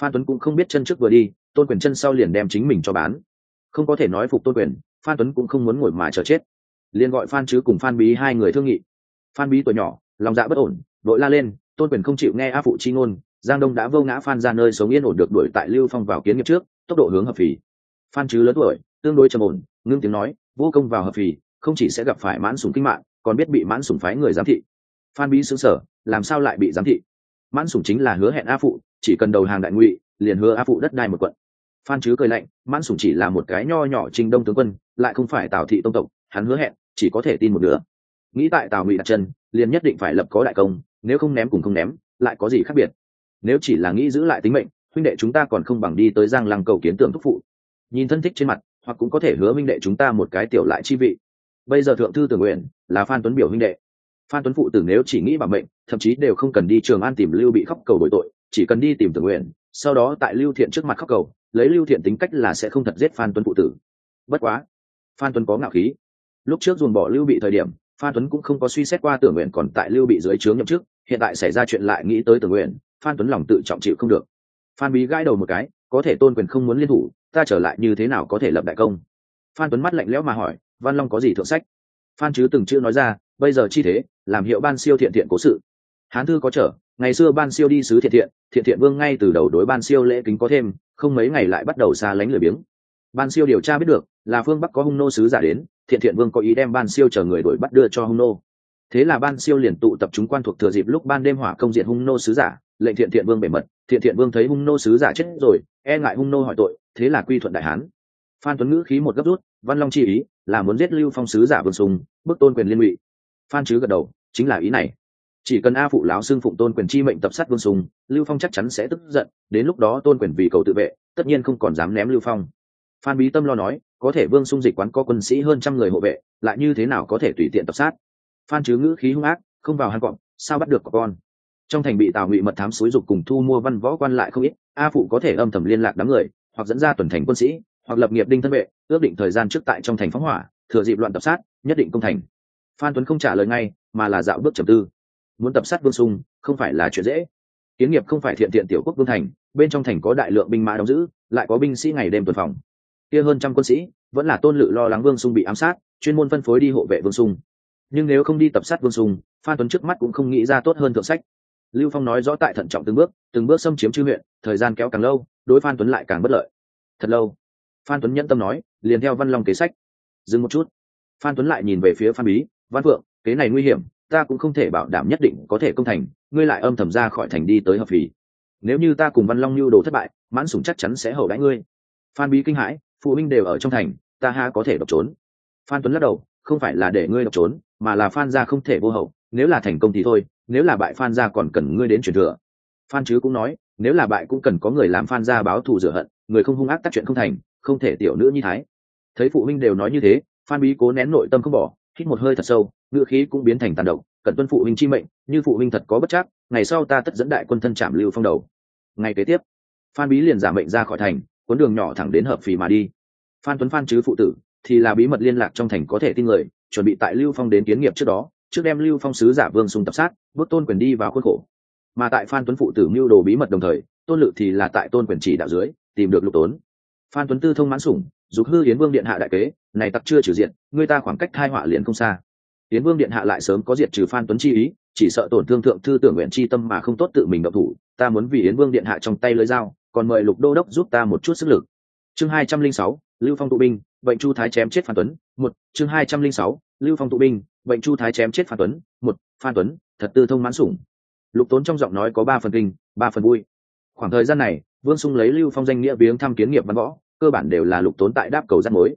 Phan tuấn cũng không biết chân trước vừa đi, tôn quyền chân sau liền đem chính mình cho bán. Không có thể nói phục tôn quyền, phan tuấn cũng không muốn ngồi mà chờ chết. Liền gọi phan chứ cùng phan bí hai người thương nghị. Phan bí tuổi nhỏ, lòng dạ bất ổn, đội la lên, tôn quyền không chịu nghe a phụ chi ngôn, giang đông đã vô ngã phan ra nơi sống yên ổn được đuổi tại lưu phong vào kiến nghiệp trước, tốc độ hướng hợp phì. Phan chứ lớn tuổi, tương đối trầm ổn ngưng tiếng nói, vô công vào hợp phì, không chỉ sẽ gặp phải mãn sủng kinh mạng, còn biết bị mãn sủng phái người giám thị. Phan bí xứng sở làm sao lại bị giám thị? Mãn sủng chính là hứa hẹn a phụ, chỉ cần đầu hàng đại ngụy, liền hứa a phụ đất đai một quận. Phan chứ cười lạnh, mãn sủng chỉ là một cái nho nhỏ trinh đông tướng quân, lại không phải tào thị tông tộc, hắn hứa hẹn, chỉ có thể tin một nửa. Nghĩ tại tào ngụy đặt chân, liền nhất định phải lập có đại công, nếu không ném cùng không ném, lại có gì khác biệt? Nếu chỉ là nghĩ giữ lại tính mệnh, huynh đệ chúng ta còn không bằng đi tới giang lăng cầu kiến tưởng thúc phụ. Nhìn thân thích trên mặt hoặc cũng có thể hứa minh đệ chúng ta một cái tiểu lại chi vị. Bây giờ thượng thư tưởng nguyện là phan tuấn biểu minh đệ. Phan tuấn phụ tử nếu chỉ nghĩ bảo mệnh, thậm chí đều không cần đi trường an tìm lưu bị khóc cầu bội tội, chỉ cần đi tìm tưởng nguyện, sau đó tại lưu thiện trước mặt khóc cầu, lấy lưu thiện tính cách là sẽ không thật giết phan tuấn phụ tử. Bất quá, phan tuấn có ngạo khí. Lúc trước dồn bỏ lưu bị thời điểm, phan tuấn cũng không có suy xét qua tưởng nguyện còn tại lưu bị dưới trướng nhậm chức, hiện tại xảy ra chuyện lại nghĩ tới tưởng nguyện, phan tuấn lòng tự trọng chịu không được. Phan bí gãi đầu một cái có thể tôn quyền không muốn liên thủ, ta trở lại như thế nào có thể lập đại công? Phan tuấn mắt lạnh lẽo mà hỏi, văn long có gì thượng sách? Phan chứ từng chưa nói ra, bây giờ chi thế, làm hiệu ban siêu thiện thiện cố sự. Hán thư có trở, ngày xưa ban siêu đi sứ thiện thiện thiện thiện vương ngay từ đầu đối ban siêu lễ kính có thêm, không mấy ngày lại bắt đầu xa lánh lười biếng. Ban siêu điều tra biết được, là phương bắc có hung nô sứ giả đến, thiện thiện vương có ý đem ban siêu chờ người đuổi bắt đưa cho hung nô. Thế là ban siêu liền tụ tập chúng quan thuộc thừa dịp lúc ban đêm hỏa công diện hung nô sứ giả, lệnh thiện thiện vương bề mật, thiện thiện vương thấy hung nô sứ giả chết rồi e ngại hung nô hỏi tội, thế là quy thuận đại hán. Phan tuấn ngữ khí một gấp rút, văn long chi ý, là muốn giết lưu phong sứ giả vương sùng, bức tôn quyền liên lụy. Phan chứ gật đầu, chính là ý này. Chỉ cần a phụ láo xưng phụng tôn quyền chi mệnh tập sát vương sùng, lưu phong chắc chắn sẽ tức giận, đến lúc đó tôn quyền vì cầu tự vệ, tất nhiên không còn dám ném lưu phong. Phan bí tâm lo nói, có thể vương sung dịch quán có quân sĩ hơn trăm người hộ vệ, lại như thế nào có thể tùy tiện tập sát? Phan chứ ngữ khí hung ác, không vào hàn cọp, sao bắt được có con? Trong thành bị tào ngụy mật thám xúi dục cùng thu mua văn võ quan lại không ít a phụ có thể âm thầm liên lạc đám người, hoặc dẫn ra tuần thành quân sĩ, hoặc lập nghiệp đinh thân vệ, ước định thời gian trước tại trong thành phóng hỏa, thừa dịp loạn tập sát, nhất định công thành. Phan tuấn không trả lời ngay, mà là dạo bước trầm tư. Muốn tập sát vương sung, không phải là chuyện dễ. Kiến nghiệp không phải thiện thiện tiểu quốc vương thành, bên trong thành có đại lượng binh mã đóng giữ, lại có binh sĩ ngày đêm tuần phòng. Kia hơn trăm quân sĩ, vẫn là tôn lự lo lắng vương sung bị ám sát, chuyên môn phân phối đi hộ vệ vương sung. Nhưng nếu không đi tập sát vương sung, phan tuấn trước mắt cũng không nghĩ ra tốt hơn thượng sách lưu phong nói rõ tại thận trọng từng bước từng bước xâm chiếm chư huyện, thời gian kéo càng lâu, đối phan tuấn lại càng bất lợi. Thật lâu, phan tuấn nhẫn tâm nói, liền theo văn long kế sách. Dừng một chút. Phan tuấn lại nhìn về phía phan bí, văn phượng, kế này nguy hiểm, ta cũng không thể bảo đảm nhất định có thể công thành, ngươi lại âm thầm ra khỏi thành đi tới hợp phì. Nếu như ta cùng văn long lưu đồ thất bại, mãn sủng chắc chắn sẽ hậu đãi ngươi. Phan bí kinh hãi, phụ huynh đều ở trong thành, ta ha có thể độc trốn? Phan tuấn lắc đầu, không phải là để ngươi độc trốn, mà là phan gia không thể vô hậu, nếu là thành công thì thôi nếu là bại phan gia còn cần ngươi đến truyền thừa. Phan chứ cũng nói, nếu là bại cũng cần có người làm phan gia báo thù rửa hận, người không hung ác tác chuyện không thành, không thể tiểu nữ như thái. Thấy phụ huynh đều nói như thế, phan bí cố nén nội tâm không bỏ, hít một hơi thật sâu ngựa khí cũng biến thành tàn độc cần tuân phụ huynh chi mệnh, như phụ huynh thật có bất chắc, ngày sau ta tất dẫn đại quân thân chạm lưu phong đầu. Ngày kế tiếp, phan bí liền giả mệnh ra khỏi thành, cuốn đường nhỏ thẳng đến hợp phì mà đi. Phan tuấn phan chứ phụ tử, thì là bí mật liên lạc trong thành có thể tin người, chuẩn bị tại lưu phong đến kiến nghiệp trước đó trước đem lưu phong sứ giả vương sùng tập sát, bước tôn quyền đi vào khuôn khổ. Mà tại phan tuấn phụ tử mưu đồ bí mật đồng thời, tôn lự thì là tại tôn quyền chỉ đạo dưới, tìm được lục tốn. Phan tuấn tư thông mãn sủng, dục hư yến vương điện hạ đại kế, này tặc chưa trừ diện, người ta khoảng cách thai họa liền không xa. Yến vương điện hạ lại sớm có diệt trừ phan tuấn chi ý, chỉ sợ tổn thương thượng thư tưởng nguyện chi tâm mà không tốt tự mình động thủ, ta muốn vì yến vương điện hạ trong tay lưới dao, còn mời lục đô đốc giúp ta một chút sức lực. Chương hai trăm linh sáu, lưu phong tụ binh, bệnh chu thái chém chết phan tuấn. Một, chương hai trăm linh sáu, lưu phong tụ binh bệnh chu thái chém chết phan tuấn, một, phan tuấn, thật tư thông mãn sủng. Lục tốn trong giọng nói có ba phần kinh, ba phần vui. Khoảng thời gian này, vương sung lấy lưu phong danh nghĩa viếng thăm kiến nghiệp văn võ, cơ bản đều là lục tốn tại đáp cầu rắt mối.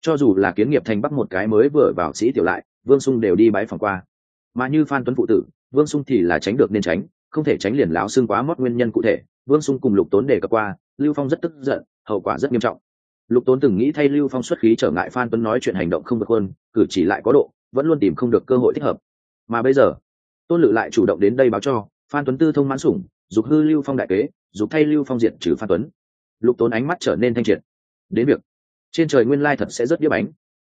Cho dù là kiến nghiệp thành bắc một cái mới vừa vào sĩ tiểu lại, vương sung đều đi bái phòng qua. Mà như phan tuấn phụ tử, vương sung thì là tránh được nên tránh, không thể tránh liền láo xương quá mất nguyên nhân cụ thể. Vương sung cùng lục tốn đề cập qua, lưu phong rất tức giận, hậu quả rất nghiêm trọng. Lục tốn từng nghĩ thay lưu phong xuất khí trở ngại phan tuấn nói chuyện hành động không được hơn, cử chỉ lại có độ vẫn luôn tìm không được cơ hội thích hợp. Mà bây giờ, tôn lự lại chủ động đến đây báo cho, phan tuấn tư thông mãn sủng, dục hư lưu phong đại kế, dục thay lưu phong diện trừ phan tuấn. Lục tốn ánh mắt trở nên thanh triệt. Đến việc, trên trời nguyên lai thật sẽ rất điếp ánh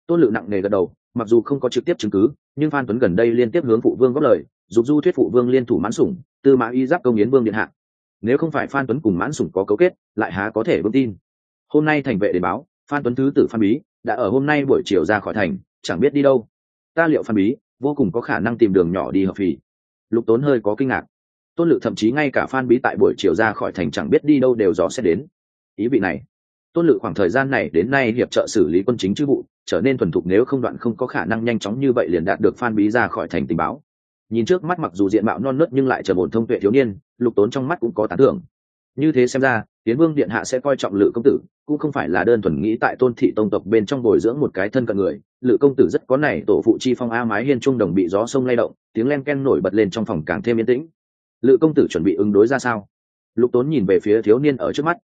tôn lự nặng nề gật đầu, mặc dù không có trực tiếp chứng cứ, nhưng phan tuấn gần đây liên tiếp hướng phụ vương góp lời, dục du thuyết phụ vương liên thủ mãn sủng, tư mã y giáp công yến vương điện hạ. Nếu không phải phan tuấn cùng mãn sủng có cấu kết, lại há có thể vững tin. Hôm nay thành vệ để báo, phan tuấn thứ tử phan bí, đã ở hôm nay buổi chiều ra khỏi thành, chẳng biết đi đâu ta liệu phan bí vô cùng có khả năng tìm đường nhỏ đi hợp phì. Lục tốn hơi có kinh ngạc. Tôn lự thậm chí ngay cả phan bí tại buổi chiều ra khỏi thành chẳng biết đi đâu đều dò xét đến. Ý vị này, tôn lự khoảng thời gian này đến nay hiệp trợ xử lý quân chính chư vụ, trở nên thuần thục nếu không đoạn không có khả năng nhanh chóng như vậy liền đạt được phan bí ra khỏi thành tình báo. Nhìn trước mắt mặc dù diện mạo non nớt nhưng lại trở bổn thông tuệ thiếu niên, lục tốn trong mắt cũng có tán thưởng. Như thế xem ra tiến vương điện hạ sẽ coi trọng lự công tử, cũng không phải là đơn thuần nghĩ tại tôn thị tông tộc bên trong bồi dưỡng một cái thân cận người. Lự công tử rất có này, tổ phụ chi phong a mái hiên trung đồng bị gió sông lay động, tiếng len ken nổi bật lên trong phòng càng thêm yên tĩnh. Lự công tử chuẩn bị ứng đối ra sao? Lục tốn nhìn về phía thiếu niên ở trước mắt.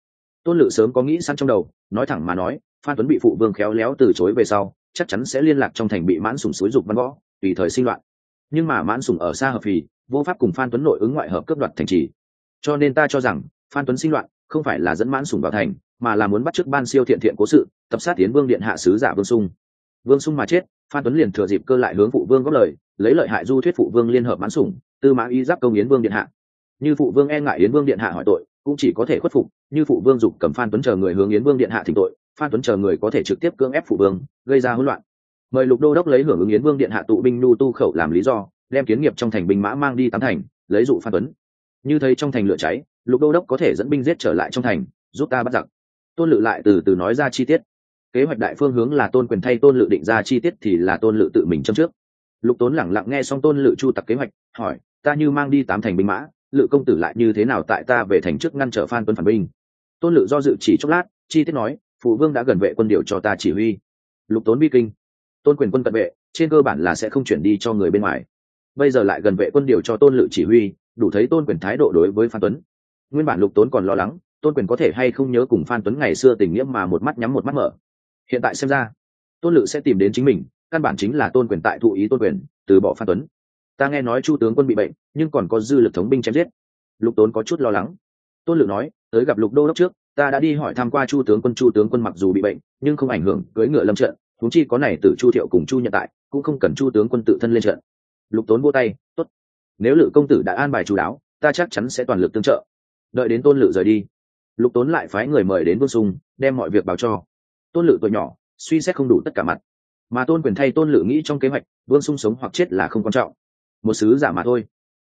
Tôn lự sớm có nghĩ sẵn trong đầu, nói thẳng mà nói, phan tuấn bị phụ vương khéo léo từ chối về sau, chắc chắn sẽ liên lạc trong thành bị mãn sùng xúi dục văn võ, tùy thời sinh loạn. Nhưng mà mãn sùng ở xa hợp phì, vô pháp cùng phan tuấn nội ứng ngoại hợp cướp đoạt thành trì. Cho nên ta cho rằng, phan tuấn sinh loạn không phải là dẫn mãn sùng vào thành, mà là muốn bắt chước ban siêu thiện thiện cố sự, tập sát tiến vương điện hạ sứ giả vương sung. Vương sung mà chết, phan tuấn liền thừa dịp cơ lại hướng phụ vương góp lời, lấy lợi hại du thuyết phụ vương liên hợp mãn sủng, tư mã y giáp công yến vương điện hạ. Như phụ vương e ngại yến vương điện hạ hỏi tội, cũng chỉ có thể khuất phục, như phụ vương dục cầm phan tuấn chờ người hướng yến vương điện hạ thỉnh tội, phan tuấn chờ người có thể trực tiếp cưỡng ép phụ vương, gây ra hỗn loạn. Mời lục đô đốc lấy hưởng ứng yến vương điện hạ tụ binh nu tu khẩu làm lý do, đem kiến nghiệp trong thành binh mã mang đi tám thành, lấy dụ phan tuấn. Như thấy trong thành lửa cháy lục đô đốc có thể dẫn binh giết trở lại trong thành, giúp ta bắt giặc. Tôn lự lại từ từ nói ra chi tiết. Kế hoạch đại phương hướng là tôn quyền thay tôn lự định ra chi tiết thì là tôn lự tự mình châm trước. Lục tốn lẳng lặng nghe xong tôn lự chu tặc kế hoạch, hỏi, ta như mang đi tám thành binh mã, lự công tử lại như thế nào tại ta về thành trước ngăn trở phan tuấn phản binh? Tôn lự do dự chỉ chốc lát, chi tiết nói, phụ vương đã gần vệ quân điều cho ta chỉ huy. Lục tốn bi kinh. Tôn quyền quân cận vệ, trên cơ bản là sẽ không chuyển đi cho người bên ngoài. Bây giờ lại gần vệ quân điều cho tôn lự chỉ huy, đủ thấy tôn quyền thái độ đối với phan tuấn nguyên bản lục tốn còn lo lắng, tôn quyền có thể hay không nhớ cùng phan tuấn ngày xưa tình nghĩa mà một mắt nhắm một mắt mở. Hiện tại xem ra, tôn lự sẽ tìm đến chính mình, căn bản chính là tôn quyền tại thụ ý tôn quyền, từ bỏ phan tuấn. Ta nghe nói chu tướng quân bị bệnh, nhưng còn có dư lực thống binh chém giết. Lục tốn có chút lo lắng. Tôn lự nói, tới gặp lục đô đốc trước, ta đã đi hỏi tham q u a chu tướng quân, chu tướng quân mặc dù bị bệnh, nhưng không ảnh hưởng, cưỡi ngựa lâm trận thú chi có này từ chu thiệu cùng chu nhận tại, cũng không cần chu tướng quân tự thân lên trận. Lục tốn vô tay t ố t nếu lự công tử đã an bài chú đáo, ta chắc chắn sẽ toàn lực tương trợ đợi đến tôn lự rời đi. Lục tốn lại phái người mời đến vương sung, đem mọi việc báo cho. Tôn lự tuổi nhỏ, suy xét không đủ tất cả mặt. Mà tôn quyền thay tôn lự nghĩ trong kế hoạch, vương sung sống hoặc chết là không quan trọng. Một sứ giả mà thôi.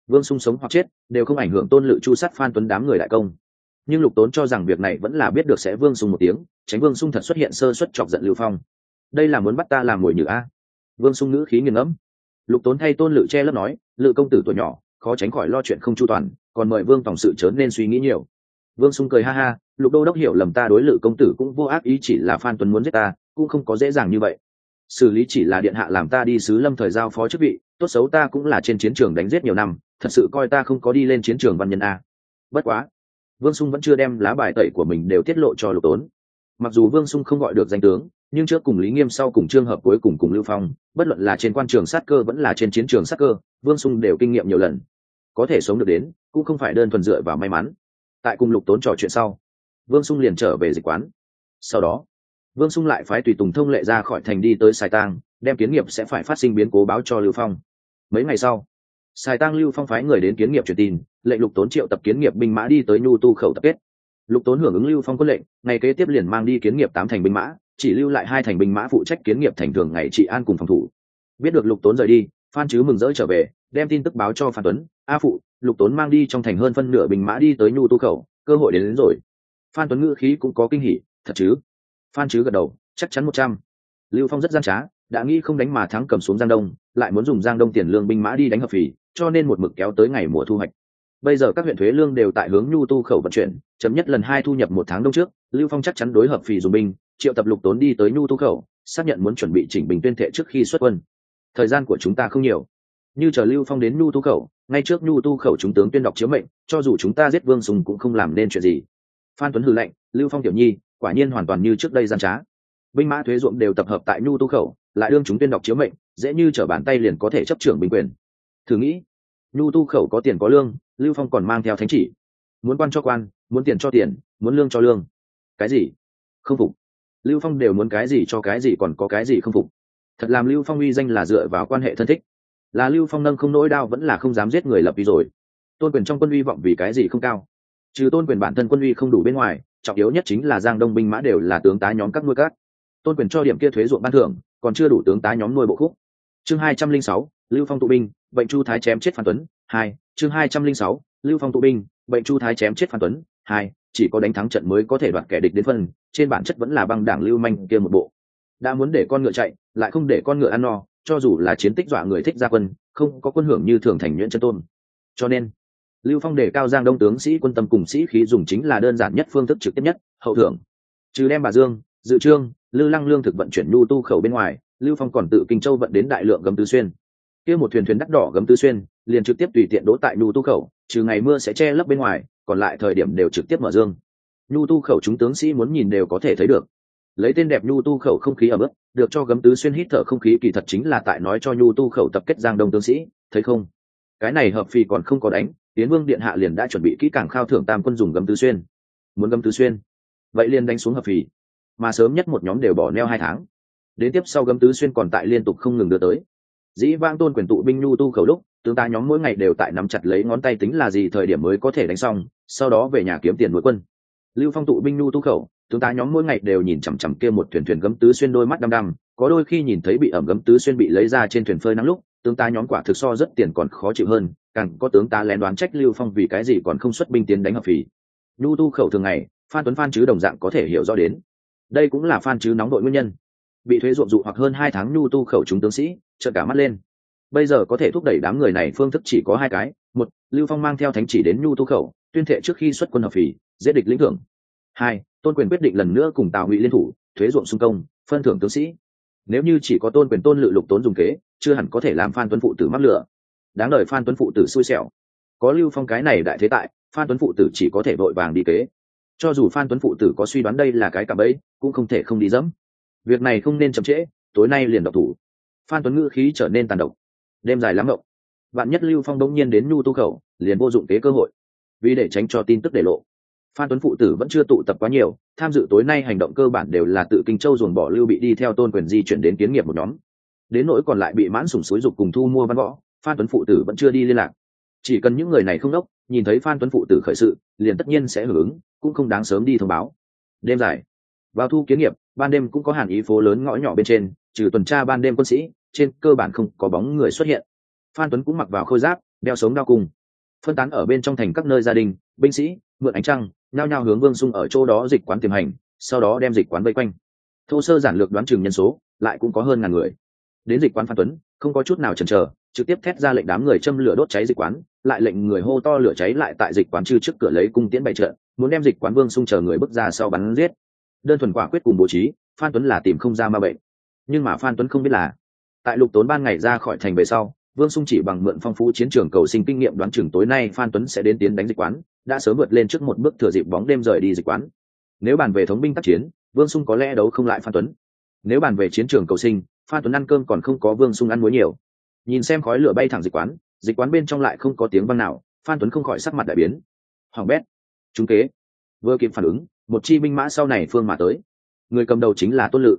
Vương sung sống hoặc chết đều không ảnh hưởng tôn lự chu sát phan tuấn đám người đại công. Nhưng lục tốn cho rằng việc này vẫn là biết được sẽ vương sung một tiếng, tránh vương sung thật xuất hiện sơ xuất chọc giận lưu phong. Đây là muốn bắt ta làm mồi nhử a. Vương sung ngữ khí nghiền ngẫm. Lục tốn thay tôn lự che lấp nói, lự công tử tuổi nhỏ khó tránh khỏi lo chuyện không chu toàn, còn mời vương tổng sự chớ nên suy nghĩ nhiều. Vương sung cười ha ha, lục đô đốc hiểu lầm ta đối lự công tử cũng vô ác ý chỉ là phan tuấn muốn giết ta, cũng không có dễ dàng như vậy. Xử lý chỉ là điện hạ làm ta đi sứ lâm thời giao phó chức vị, tốt xấu ta cũng là trên chiến trường đánh giết nhiều năm, thật sự coi ta không có đi lên chiến trường văn nhân a. Bất quá, vương sung vẫn chưa đem lá bài tẩy của mình đều tiết lộ cho lục tốn. Mặc dù vương sung không gọi được danh tướng, nhưng trước cùng lý nghiêm sau cùng trường hợp cuối cùng cùng lưu phong, bất luận là trên quan trường sát cơ vẫn là trên chiến trường sát cơ, vương sung đều kinh nghiệm nhiều lần có thể sống được đến, cũng không phải đơn thuần dựa vào may mắn. Tại cùng lục tốn trò chuyện sau, vương sung liền trở về dịch quán. Sau đó, vương sung lại phái tùy tùng thông lệ ra khỏi thành đi tới sài tang, đem kiến nghiệp sẽ phải phát sinh biến cố báo cho lưu phong. Mấy ngày sau, sài tang lưu phong phái người đến kiến nghiệp truyền tin, lệnh lục tốn triệu tập kiến nghiệp binh mã đi tới nhu tu khẩu tập kết. Lục tốn hưởng ứng lưu phong quân lệnh, ngày kế tiếp liền mang đi kiến nghiệp tám thành binh mã, chỉ lưu lại hai thành binh mã phụ trách kiến nghiệp thành thường ngày trị an cùng phòng thủ. Biết được lục tốn rời đi, phan chứ mừng rỡ trở về đem tin tức báo cho phan tuấn a phụ lục tốn mang đi trong thành hơn phân nửa bình mã đi tới nhu tu khẩu cơ hội đến, đến rồi. Phan tuấn ngữ khí cũng có kinh hỉ thật chứ? Phan chứ gật đầu chắc chắn một trăm. Lưu phong rất gian trá đã nghĩ không đánh mà thắng cầm xuống giang đông lại muốn dùng giang đông tiền lương binh mã đi đánh hợp phì cho nên một mực kéo tới ngày mùa thu hoạch. Bây giờ các huyện thuế lương đều tại hướng nhu tu khẩu vận chuyển chấm nhất lần hai thu nhập một tháng đông trước lưu phong chắc chắn đối hợp phì dùng binh triệu tập lục tốn đi tới nhu tu khẩu xác nhận muốn chuẩn bị chỉnh bình tuyên thệ trước khi xuất quân. Thời gian của chúng ta không nhiều như chờ lưu phong đến nhu tu khẩu, ngay trước nhu tu khẩu chúng tướng tuyên đọc chiếu mệnh, cho dù chúng ta giết vương sùng cũng không làm nên chuyện gì. Phan tuấn hư lệnh lưu phong tiểu nhi, quả nhiên hoàn toàn như trước đây gian trá. Binh mã thuế ruộng đều tập hợp tại nhu tu khẩu, lại đương chúng tuyên đọc chiếu mệnh, dễ như t bàn tay liền có thể chấp trưởng bình quyền. Thử nghĩ, nhu tu khẩu có tiền có lương, lưu phong còn mang theo thánh chỉ. Muốn quan cho quan, muốn tiền cho tiền, muốn lương cho lương. Cái gì? Không phục. Lưu phong đều muốn cái gì cho cái gì còn có cái gì không phục. Thật làm lưu phong uy danh là dựa vào quan hệ thân thích là lưu phong nâng không nỗi đau vẫn là không dám giết người lập vì rồi. Tôn quyền trong quân uy vọng vì cái gì không cao? Trừ tôn quyền bản thân quân uy không đủ bên ngoài, trọng yếu nhất chính là giang đông binh mã đều là tướng tá nhóm các nuôi cát tôn quyền cho điểm kia thuế ruộng ban thưởng, còn chưa đủ tướng tá nhóm nuôi bộ khúc. Chương hai trăm linh sáu, lưu phong tụ binh, bệnh chu thái chém chết phan tuấn, hai, chương hai trăm linh sáu, lưu phong tụ binh, bệnh chu thái chém chết phan tuấn, hai, chỉ có đánh thắng trận mới có thể đoạt kẻ địch đến phân, trên bản chất vẫn là băng đảng lưu manh kia một bộ. Đã muốn để con ngựa chạy, lại không để con ngựa ăn no cho dù là chiến tích dọa người thích ra quân, không có quân hưởng như thường thành nhuyễn chân tôn. Cho nên, lưu phong đề cao giang đông tướng sĩ quân tâm cùng sĩ khí dùng chính là đơn giản nhất phương thức trực tiếp nhất, hậu thưởng. Trừ đem bà dương, dự trương, lư lăng lương thực vận chuyển nhu tu khẩu bên ngoài, lưu phong còn tự kinh châu vận đến đại lượng gấm tứ xuyên. Kia một thuyền thuyền đắt đỏ gấm tứ xuyên, liền trực tiếp tùy tiện đỗ tại nhu tu khẩu, trừ ngày mưa sẽ che lấp bên ngoài, còn lại thời điểm đều trực tiếp mở dương. Nhu tu khẩu chúng tướng sĩ muốn nhìn đều có thể thấy được lấy tên đẹp nhu tu khẩu không khí ở mức được cho gấm tứ xuyên hít thở không khí kỳ thật chính là tại nói cho nhu tu khẩu tập kết giang đông tướng sĩ, thấy không? Cái này hợp phi còn không có đánh tiến vương điện hạ liền đã chuẩn bị kỹ càng khao thưởng tam quân dùng gấm tứ xuyên. Muốn gấm tứ xuyên? Vậy liền đánh xuống hợp phì. Mà sớm nhất một nhóm đều bỏ neo hai tháng. Đến tiếp sau gấm tứ xuyên còn tại liên tục không ngừng đưa tới. Dĩ vang tôn quyền tụ binh nhu tu khẩu lúc, tướng ta nhóm mỗi ngày đều tại nắm chặt lấy ngón tay tính là gì thời điểm mới có thể đánh xong, sau đó về nhà kiếm tiền nuôi quân. Lưu phong tụ binh nhu tu khẩu tướng ta nhóm mỗi ngày đều nhìn chằm chằm kia một thuyền thuyền gấm tứ xuyên đôi mắt đăm đăm, có đôi khi nhìn thấy bị ẩm gấm tứ xuyên bị lấy ra trên thuyền phơi nắng lúc, tướng ta nhóm quả thực so rất tiền còn khó chịu hơn, càng có tướng ta lén đoán trách lưu phong vì cái gì còn không xuất binh tiến đánh hợp phì. Nhu tu khẩu thường ngày, phan tuấn phan chứ đồng dạng có thể hiểu rõ đến. Đây cũng là phan chứ nóng đội nguyên nhân. Bị thuế ruộng dụ hoặc hơn hai tháng nhu tu khẩu chúng tướng sĩ, trợn cả mắt lên. Bây giờ có thể thúc đẩy đám người này phương thức chỉ có hai cái, một, lưu phong mang theo thánh chỉ đến nhu tu khẩu, tuyên thệ trước khi xuất quân hợp phì, giết địch lĩnh thưởng. Hai tôn quyền quyết định lần nữa cùng tào ngụy liên thủ, thuế ruộng xung công, phân thưởng tướng sĩ. Nếu như chỉ có tôn quyền tôn lự lục tốn dùng kế, chưa hẳn có thể làm phan tuấn phụ tử mắc lửa. Đáng đời phan tuấn phụ tử xui xẻo. Có lưu phong cái này đại thế tại, phan tuấn phụ tử chỉ có thể vội vàng đi kế. Cho dù phan tuấn phụ tử có suy đoán đây là cái cạm bẫy, cũng không thể không đi dẫm. Việc này không nên chậm trễ, tối nay liền độc thủ. Phan tuấn ngữ khí trở nên tàn độc. Đêm dài lắm ngộng bạn nhất lưu phong đông nhiên đến nhu tu khẩu, liền vô dụng kế cơ hội. Vì để tránh cho tin tức để lộ phan tuấn phụ tử vẫn chưa tụ tập quá nhiều, tham dự tối nay hành động cơ bản đều là tự kinh châu dồn bỏ lưu bị đi theo tôn quyền di chuyển đến kiến nghiệp một nhóm. Đến nỗi còn lại bị mãn sủng xối dục cùng thu mua văn võ, phan tuấn phụ tử vẫn chưa đi liên lạc. Chỉ cần những người này không đốc, nhìn thấy phan tuấn phụ tử khởi sự, liền tất nhiên sẽ hưởng ứng, cũng không đáng sớm đi thông báo. Đêm dài, vào thu kiến nghiệp, ban đêm cũng có hàn ý phố lớn ngõ nhỏ bên trên, trừ tuần tra ban đêm quân sĩ, trên cơ bản không có bóng người xuất hiện. Phan tuấn cũng mặc vào khôi giáp, đeo sống đao cùng, phân tán ở bên trong thành các nơi gia đình, binh sĩ, mượn ánh trăng nhao nhao hướng vương sung ở chỗ đó dịch quán tiềm hành, sau đó đem dịch quán vây quanh. Thô sơ giản lược đoán chừng nhân số, lại cũng có hơn ngàn người. Đến dịch quán phan tuấn, không có chút nào chần chờ, trực tiếp thét ra lệnh đám người châm lửa đốt cháy dịch quán, lại lệnh người hô to lửa cháy lại tại dịch quán chư trước cửa lấy cung tiễn bày trận, muốn đem dịch quán vương sung chờ người bước ra sau bắn giết. Đơn thuần quả quyết cùng bố trí, phan tuấn là tìm không ra ma bệnh. Nhưng mà phan tuấn không biết là, tại lục tốn ban ngày ra khỏi thành về sau vương sung chỉ bằng mượn phong phú chiến trường cầu sinh kinh nghiệm đoán chừng tối nay phan tuấn sẽ đến tiến đánh dịch quán, đã sớm vượt lên trước một bước thừa dịp bóng đêm rời đi dịch quán. Nếu bàn về thống binh tác chiến, vương sung có lẽ đấu không lại phan tuấn. Nếu bàn về chiến trường cầu sinh, phan tuấn ăn cơm còn không có vương sung ăn muối nhiều. Nhìn xem khói lửa bay thẳng dịch quán dịch quán bên trong lại không có tiếng văng nào, phan tuấn không khỏi sắc mặt đại biến. Hoàng bét chúng kế. Vừa kịp phản ứng, một chi binh mã sau này phương mà tới. Người cầm đầu chính là tôn lự.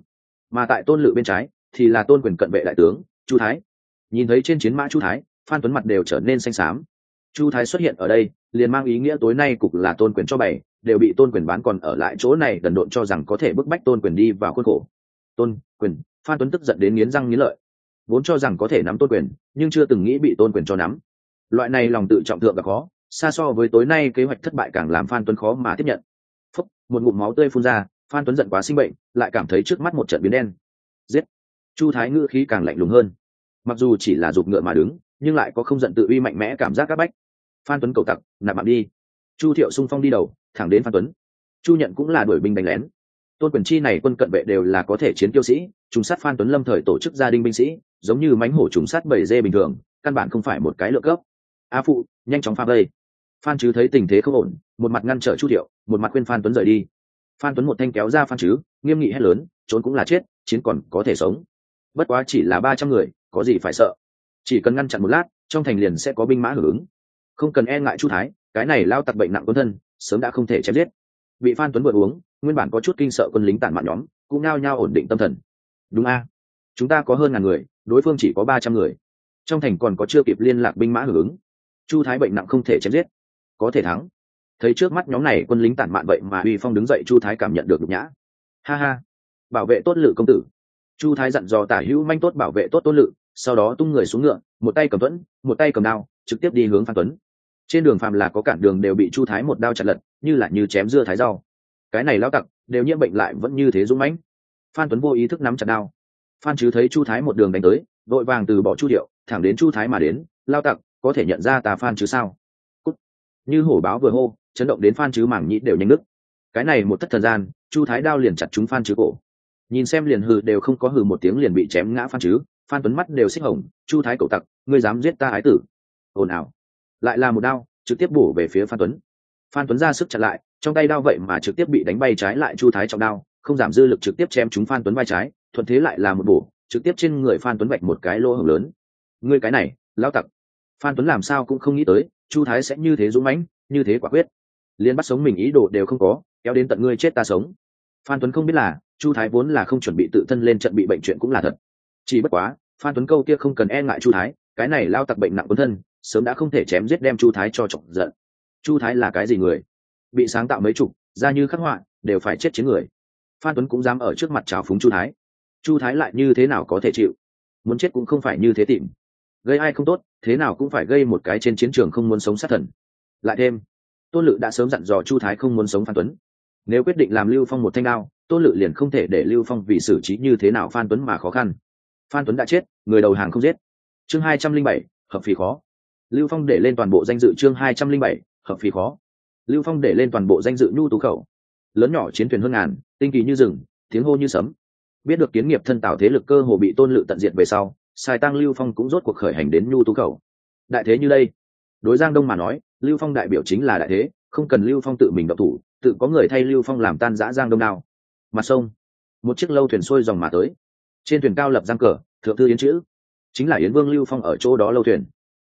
Mà tại tôn lự bên trái thì là tôn quyền cận vệ đại tướng, chu thái nhìn thấy trên chiến mã chu thái, phan tuấn mặt đều trở nên xanh xám. Chu thái xuất hiện ở đây, liền mang ý nghĩa tối nay cục là tôn quyền cho bày, đều bị tôn quyền bán còn ở lại chỗ này đần độn cho rằng có thể bức bách tôn quyền đi vào khuôn khổ. Tôn quyền, phan tuấn tức giận đến nghiến răng nghiến lợi. Vốn cho rằng có thể nắm tôn quyền, nhưng chưa từng nghĩ bị tôn quyền cho nắm. Loại này lòng tự trọng thượng gặp khó, xa so với tối nay kế hoạch thất bại càng làm phan tuấn khó mà tiếp nhận. Phúc, một ngụm máu tươi phun ra, phan tuấn giận quá sinh bệnh, lại cảm thấy trước mắt một trận biến đen. Giết! Chu thái ngữ khí càng lạnh lùng hơn mặc dù chỉ là giục ngựa mà đứng, nhưng lại có không giận tự uy mạnh mẽ cảm giác các bách. Phan tuấn cầu tặc, nạp mạng đi. Chu thiệu sung phong đi đầu, thẳng đến phan tuấn. Chu nhận cũng là đuổi binh đánh lén. Tôn quyền chi này quân cận vệ đều là có thể chiến tiêu sĩ, trùng sát phan tuấn lâm thời tổ chức gia đình binh sĩ, giống như mánh hổ trùng sát bảy dê bình thường, căn bản không phải một cái lượng cấp a phụ, nhanh chóng pha vây. Phan chứ thấy tình thế không ổn, một mặt ngăn trở chu thiệu, một mặt khuyên phan tuấn rời đi. Phan tuấn một thanh kéo ra phan chứ, nghiêm nghị hét lớn, trốn cũng là chết, chiến còn có thể sống. Bất quá chỉ là ba trăm người có gì phải sợ. Chỉ cần ngăn chặn một lát, trong thành liền sẽ có binh mã hưởng ứng. Không cần e ngại chu thái, cái này lao tặc bệnh nặng quân thân, sớm đã không thể chém giết. Bị phan tuấn vượt uống, nguyên bản có chút kinh sợ quân lính tản mạn nhóm, cũng nao nhao ổn định tâm thần. Đúng a. Chúng ta có hơn ngàn người, đối phương chỉ có ba trăm người. Trong thành còn có chưa kịp liên lạc binh mã hưởng ứng. Chu thái bệnh nặng không thể chém giết. Có thể thắng. Thấy trước mắt nhóm này quân lính tản mạn vậy mà uy phong đứng dậy chu thái cảm nhận được nhục nhã. Ha ha. Bảo vệ tốt lự công tử. Chu thái dặn dò tả hữu manh tốt bảo vệ tốt tôn lự sau đó tung người xuống ngựa, một tay cầm thuẫn, một tay cầm đao, trực tiếp đi hướng phan tuấn. Trên đường phàm là có cản đường đều bị chu thái một đao chặt lật, như là như chém dưa thái rau. Cái này lao tặc, đều nhiễm bệnh lại vẫn như thế dũng mãnh. Phan tuấn vô ý thức nắm chặt đao. Phan chứ thấy chu thái một đường đánh tới vội vàng từ bỏ chu điệu, thẳng đến chu thái mà đến lao tặc, có thể nhận ra ta phan chứ sao? Cút. như hổ báo vừa hô, chấn động đến phan chứ mảng nhĩ đều nhanh nức cái này một thất thời gian, chu thái đao liền chặt chúng phan chứ cổ. Nhìn xem liền hừ đều không có hừ một tiếng liền bị chém ngã phan chứ phan tuấn mắt đều xích hồng, chu thái cậu tặc, ngươi dám giết ta ái tử? Ồn ào. Lại là một đao, trực tiếp bổ về phía phan tuấn. Phan tuấn ra sức chặn lại, trong tay đao vậy mà trực tiếp bị đánh bay trái lại chu thái trọng đao, không giảm dư lực trực tiếp chém chúng phan tuấn vai trái, thuận thế lại là một bổ, trực tiếp trên người phan tuấn vạch một cái lỗ hổng lớn. Ngươi cái này lao tặc. Phan tuấn làm sao cũng không nghĩ tới, chu thái sẽ như thế dũng mãnh, như thế quả quyết. Liên bắt sống mình ý đồ đều không có, kéo đến tận ngươi chết ta sống. Phan tuấn không biết là, chu thái vốn là không chuẩn bị tự thân lên trận bị bệnh chuyện cũng là thật chỉ bất quá, phan tuấn câu kia không cần e ngại chu thái, cái này lao tặc bệnh nặng quân thân, sớm đã không thể chém giết đem chu thái cho trọng giận. Chu thái là cái gì người? Bị sáng tạo mấy chục ra như khắc họa, đều phải chết chiến người. Phan tuấn cũng dám ở trước mặt trào phúng chu thái. Chu thái lại như thế nào có thể chịu? Muốn chết cũng không phải như thế tìm. Gây ai không tốt, thế nào cũng phải gây một cái trên chiến trường không muốn sống sát thần. Lại thêm tôn lự đã sớm dặn dò chu thái không muốn sống phan tuấn. Nếu quyết định làm lưu phong một thanh đao tôn lự liền không thể để lưu phong vì xử trí như thế nào phan tuấn mà khó khăn phan tuấn đã chết, người đầu hàng không giết. Chương hai trăm linh bảy, hợp phí khó. Lưu phong để lên toàn bộ danh dự chương hai trăm linh bảy, hợp phí khó. Lưu phong để lên toàn bộ danh dự nhu tú khẩu. Lớn nhỏ chiến thuyền hơn ngàn, tinh kỳ như rừng, tiếng hô như sấm. Biết được kiến nghiệp thân tạo thế lực cơ hồ bị tôn lự tận diệt về sau, sai tăng lưu phong cũng rốt cuộc khởi hành đến nhu tú khẩu. Đại thế như đây, đối giang đông mà nói, lưu phong đại biểu chính là đại thế, không cần lưu phong tự mình độc thủ, tự có người thay lưu phong làm tan giã giang đông nào. Mặt sông, một chiếc lâu thuyền xuôi dòng mà tới trên thuyền cao lập giang cờ, thượng thư yến chữ. Chính là yến vương lưu phong ở chỗ đó lâu thuyền.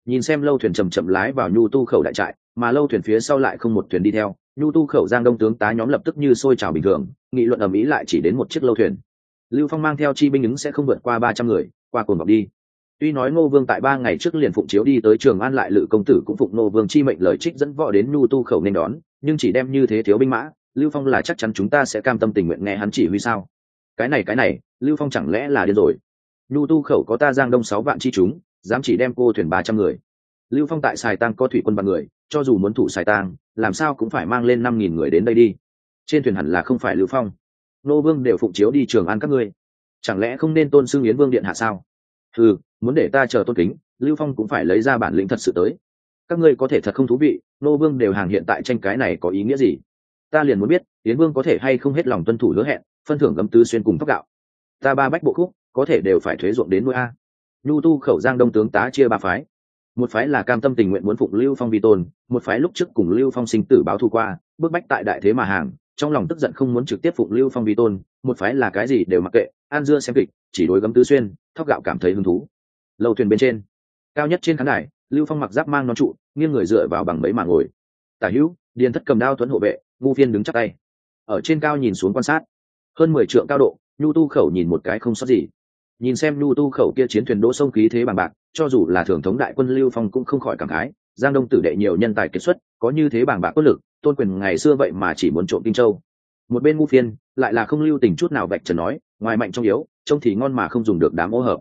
Nhìn xem lâu thuyền chầm chậm lái vào nhu tu khẩu đại trại, mà lâu thuyền phía sau lại không một thuyền đi theo, nhu tu khẩu giang đông tướng tá nhóm lập tức như sôi trào bình thường, nghị luận ầm ĩ lại chỉ đến một chiếc lâu thuyền. Lưu phong mang theo chi binh ứng sẽ không vượt qua ba trăm người, qua cồn vọc đi. Tuy nói ngô vương tại ba ngày trước liền phụng chiếu đi tới trường an lại lự công tử cũng phụng ngô vương chi mệnh lời trích dẫn võ đến nhu tu khẩu nên đón, nhưng chỉ đem như thế thiếu binh mã, lưu phong là chắc chắn chúng ta sẽ cam tâm tình nguyện nghe hắn chỉ huy sao cái này cái này, lưu phong chẳng lẽ là điên rồi? Nhu tu khẩu có ta giang đông sáu vạn chi chúng, dám chỉ đem cô thuyền ba trăm người. Lưu phong tại sài tăng có thủy quân ba người, cho dù muốn thủ sài tăng làm sao cũng phải mang lên năm nghìn người đến đây đi. Trên thuyền hẳn là không phải lưu phong. Nô vương đều phụng chiếu đi trường an các ngươi. Chẳng lẽ không nên tôn xưng yến vương điện hạ sao? Ừ muốn để ta chờ tôn kính, lưu phong cũng phải lấy ra bản lĩnh thật sự tới. Các ngươi có thể thật không thú vị, nô vương đều hàng hiện tại tranh cái này có ý nghĩa gì? Ta liền muốn biết, yến vương có thể hay không hết lòng tuân thủ hứa hẹn, phân thưởng gấm tứ xuyên cùng tóc gạo. Ta ba bách bộ khúc, có thể đều phải thuế ruộng đến nuôi a. Nhu tu khẩu giang đông tướng tá chia ba phái. Một phái là cam tâm tình nguyện muốn phụng lưu phong vi tôn, một phái lúc trước cùng lưu phong sinh tử báo thù qua bức bách tại đại thế mà hàng, trong lòng tức giận không muốn trực tiếp phụng lưu phong vi tôn, một phái là cái gì đều mặc kệ an dưa xem kịch, chỉ đối gấm tứ xuyên, thóc gạo cảm thấy hứng thú. Lâu thuyền bên trên, cao nhất trên khán đài, lưu phong mặc giáp mang nón trụ, nghiêng người dựa vào bằng mấy mà ngồi. Tả hữu điền thất cầm đao tuấn hộ vệ, ngu phiên đứng chắc tay. Ở trên cao nhìn xuống quan sát, hơn mười trượng cao độ, nhu tu khẩu nhìn một cái không sót gì. Nhìn xem nhu tu khẩu kia chiến thuyền đỗ sông khí thế bằng bạc, cho dù là thường thống đại quân lưu phong cũng không khỏi cảm khái, giang đông tử đệ nhiều nhân tài kết xuất, có như thế bảng bạc quân lực, tôn quyền ngày xưa vậy mà chỉ muốn trộm kinh châu. Một bên ngu phiên, lại là không lưu tình chút nào bạch trần nói, ngoài mạnh trong yếu, trông thì ngon mà không dùng được đám ô hợp.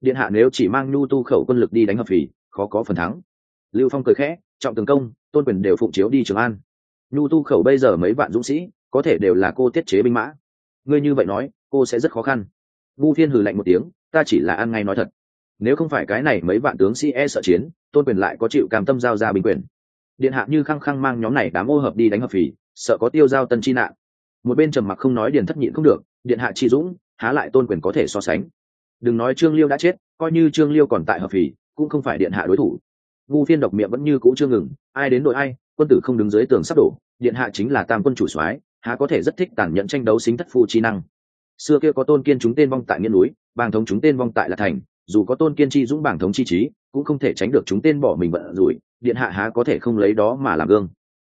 Điện hạ nếu chỉ mang nhu tu khẩu quân lực đi đánh hợp phì, khó có phần thắng. Lưu phong cười khẽ, trọng tường công tôn quyền đều phụng chiếu đi trường an. Nhu tu khẩu bây giờ mấy vạn dũng sĩ, có thể đều là cô tiết chế binh mã. Ngươi như vậy nói, cô sẽ rất khó khăn. Vu Thiên hừ lạnh một tiếng, ta chỉ là ăn ngay nói thật. Nếu không phải cái này mấy vạn tướng sĩ e sợ chiến, tôn quyền lại có chịu cam tâm giao ra bình quyền. Điện hạ như khăng khăng mang nhóm này đám ô hợp đi đánh hợp phì, sợ có tiêu giao tân chi nạn. Một bên trầm mặc không nói điền thất nhịn không được, điện hạ chi dũng, há lại tôn quyền có thể so sánh. Đừng nói trương liêu đã chết, coi như trương liêu còn tại hợp phì, cũng không phải điện hạ đối thủ ngu phiên độc miệng vẫn như cũ chưa ngừng, ai đến đội ai, quân tử không đứng dưới tường sắp đổ, điện hạ chính là tam quân chủ soái, há có thể rất thích tàn nhẫn tranh đấu xính thất phu chi năng. Xưa kia có tôn kiên chúng tên vong tại nghiên núi, bàng thống chúng tên vong tại là thành, dù có tôn kiên chi dũng bảng thống chi trí, cũng không thể tránh được chúng tên bỏ mình bận rủi, điện hạ há có thể không lấy đó mà làm gương.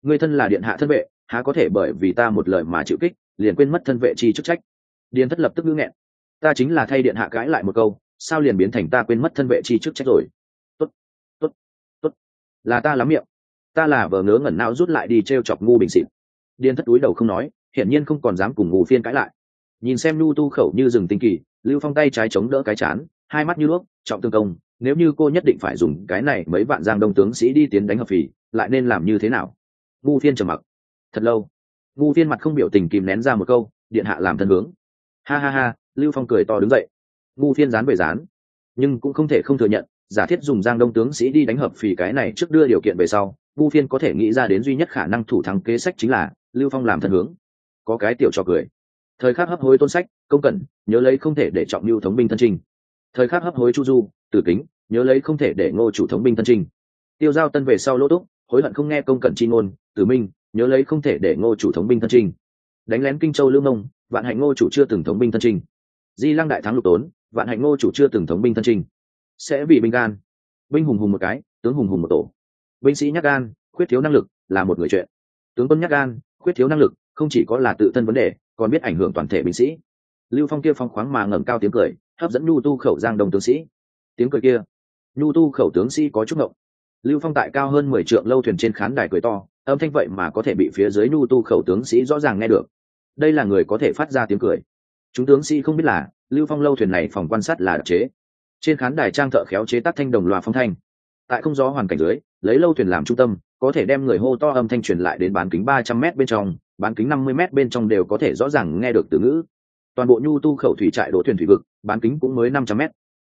Người thân là điện hạ thân vệ, há có thể bởi vì ta một lời mà chịu kích, liền quên mất thân vệ chi chức trách. Điền thất lập tức ngữ nghẹn. Ta chính là thay điện hạ cãi lại một câu, sao liền biến thành ta quên mất thân vệ chi chức trách rồi? Là ta lắm miệng. Ta là vờ ngớ ngẩn não rút lại đi t r e o chọc ngu bình xịt Điên thất túi đầu không nói, hiển nhiên không còn dám cùng ngủ phiên cãi lại. Nhìn xem nhu tu khẩu như rừng tinh kỳ, lưu phong tay trái chống đỡ cái chán, hai mắt như đuốc trọng tương công, nếu như cô nhất định phải dùng cái này mấy vạn giang đông tướng sĩ đi tiến đánh hợp phì, lại nên làm như thế nào? Ngu phiên trầm mặc. Thật lâu, ngu phiên mặt không biểu tình kìm nén ra một câu, điện hạ làm thân hướng. Ha ha ha, lưu phong cười to đứng dậy. Ngu phiên dán về dán, nhưng cũng không thể không thừa nhận giả thiết dùng giang đông tướng sĩ đi đánh hợp phì cái này trước đưa điều kiện về sau, vu phiên có thể nghĩ ra đến duy nhất khả năng thủ thắng kế sách chính là lưu phong làm thân hướng. Có cái tiểu cho cười. Thời khắc hấp hối tôn sách, công cẩn nhớ lấy không thể để trọng lưu thống binh thân trình. Thời khắc hấp hối chu du, tử kính, nhớ lấy không thể để ngô chủ thống binh thân trình. Tiêu giao tân về sau lỗ túc, hối hận không nghe công cẩn chi ngôn, tử minh, nhớ lấy không thể để ngô chủ thống binh thân trình. Đánh lén kinh châu lương mông, vạn hạnh ngô chủ chưa từng thống binh thân trình. Di lăng đại thắng lục tốn, vạn hạnh ngô chủ chưa từng thống binh thân trình sẽ bị binh gan. Binh hùng hùng một cái, tướng hùng hùng một tổ. Binh sĩ nhắc gan, khuyết thiếu năng lực là một người chuyện. Tướng quân nhắc gan, khuyết thiếu năng lực không chỉ có là tự thân vấn đề, còn biết ảnh hưởng toàn thể binh sĩ. Lưu phong kia phong khoáng mà ngẩng cao tiếng cười, hấp dẫn nhu tu khẩu giang đồng tướng sĩ. Tiếng cười kia, nhu tu khẩu tướng sĩ có chút ngộng. Lưu phong tại cao hơn mười trượng lâu thuyền trên khán đài cười to, âm thanh vậy mà có thể bị phía dưới nhu tu khẩu tướng sĩ rõ ràng nghe được. Đây là người có thể phát ra tiếng cười. Chúng tướng sĩ không biết là, lưu phong lâu thuyền này phòng quan sát là đặc chế trên khán đài trang thợ khéo chế tác thanh đồng loa phong thanh. Tại không gió hoàn cảnh dưới, lấy lâu thuyền làm trung tâm, có thể đem người hô to âm thanh truyền lại đến bán kính ba trăm m bên trong, bán kính năm mươi m bên trong đều có thể rõ ràng nghe được từ ngữ. Toàn bộ nhu tu khẩu thủy trại đỗ thuyền thủy vực, bán kính cũng mới năm trăm m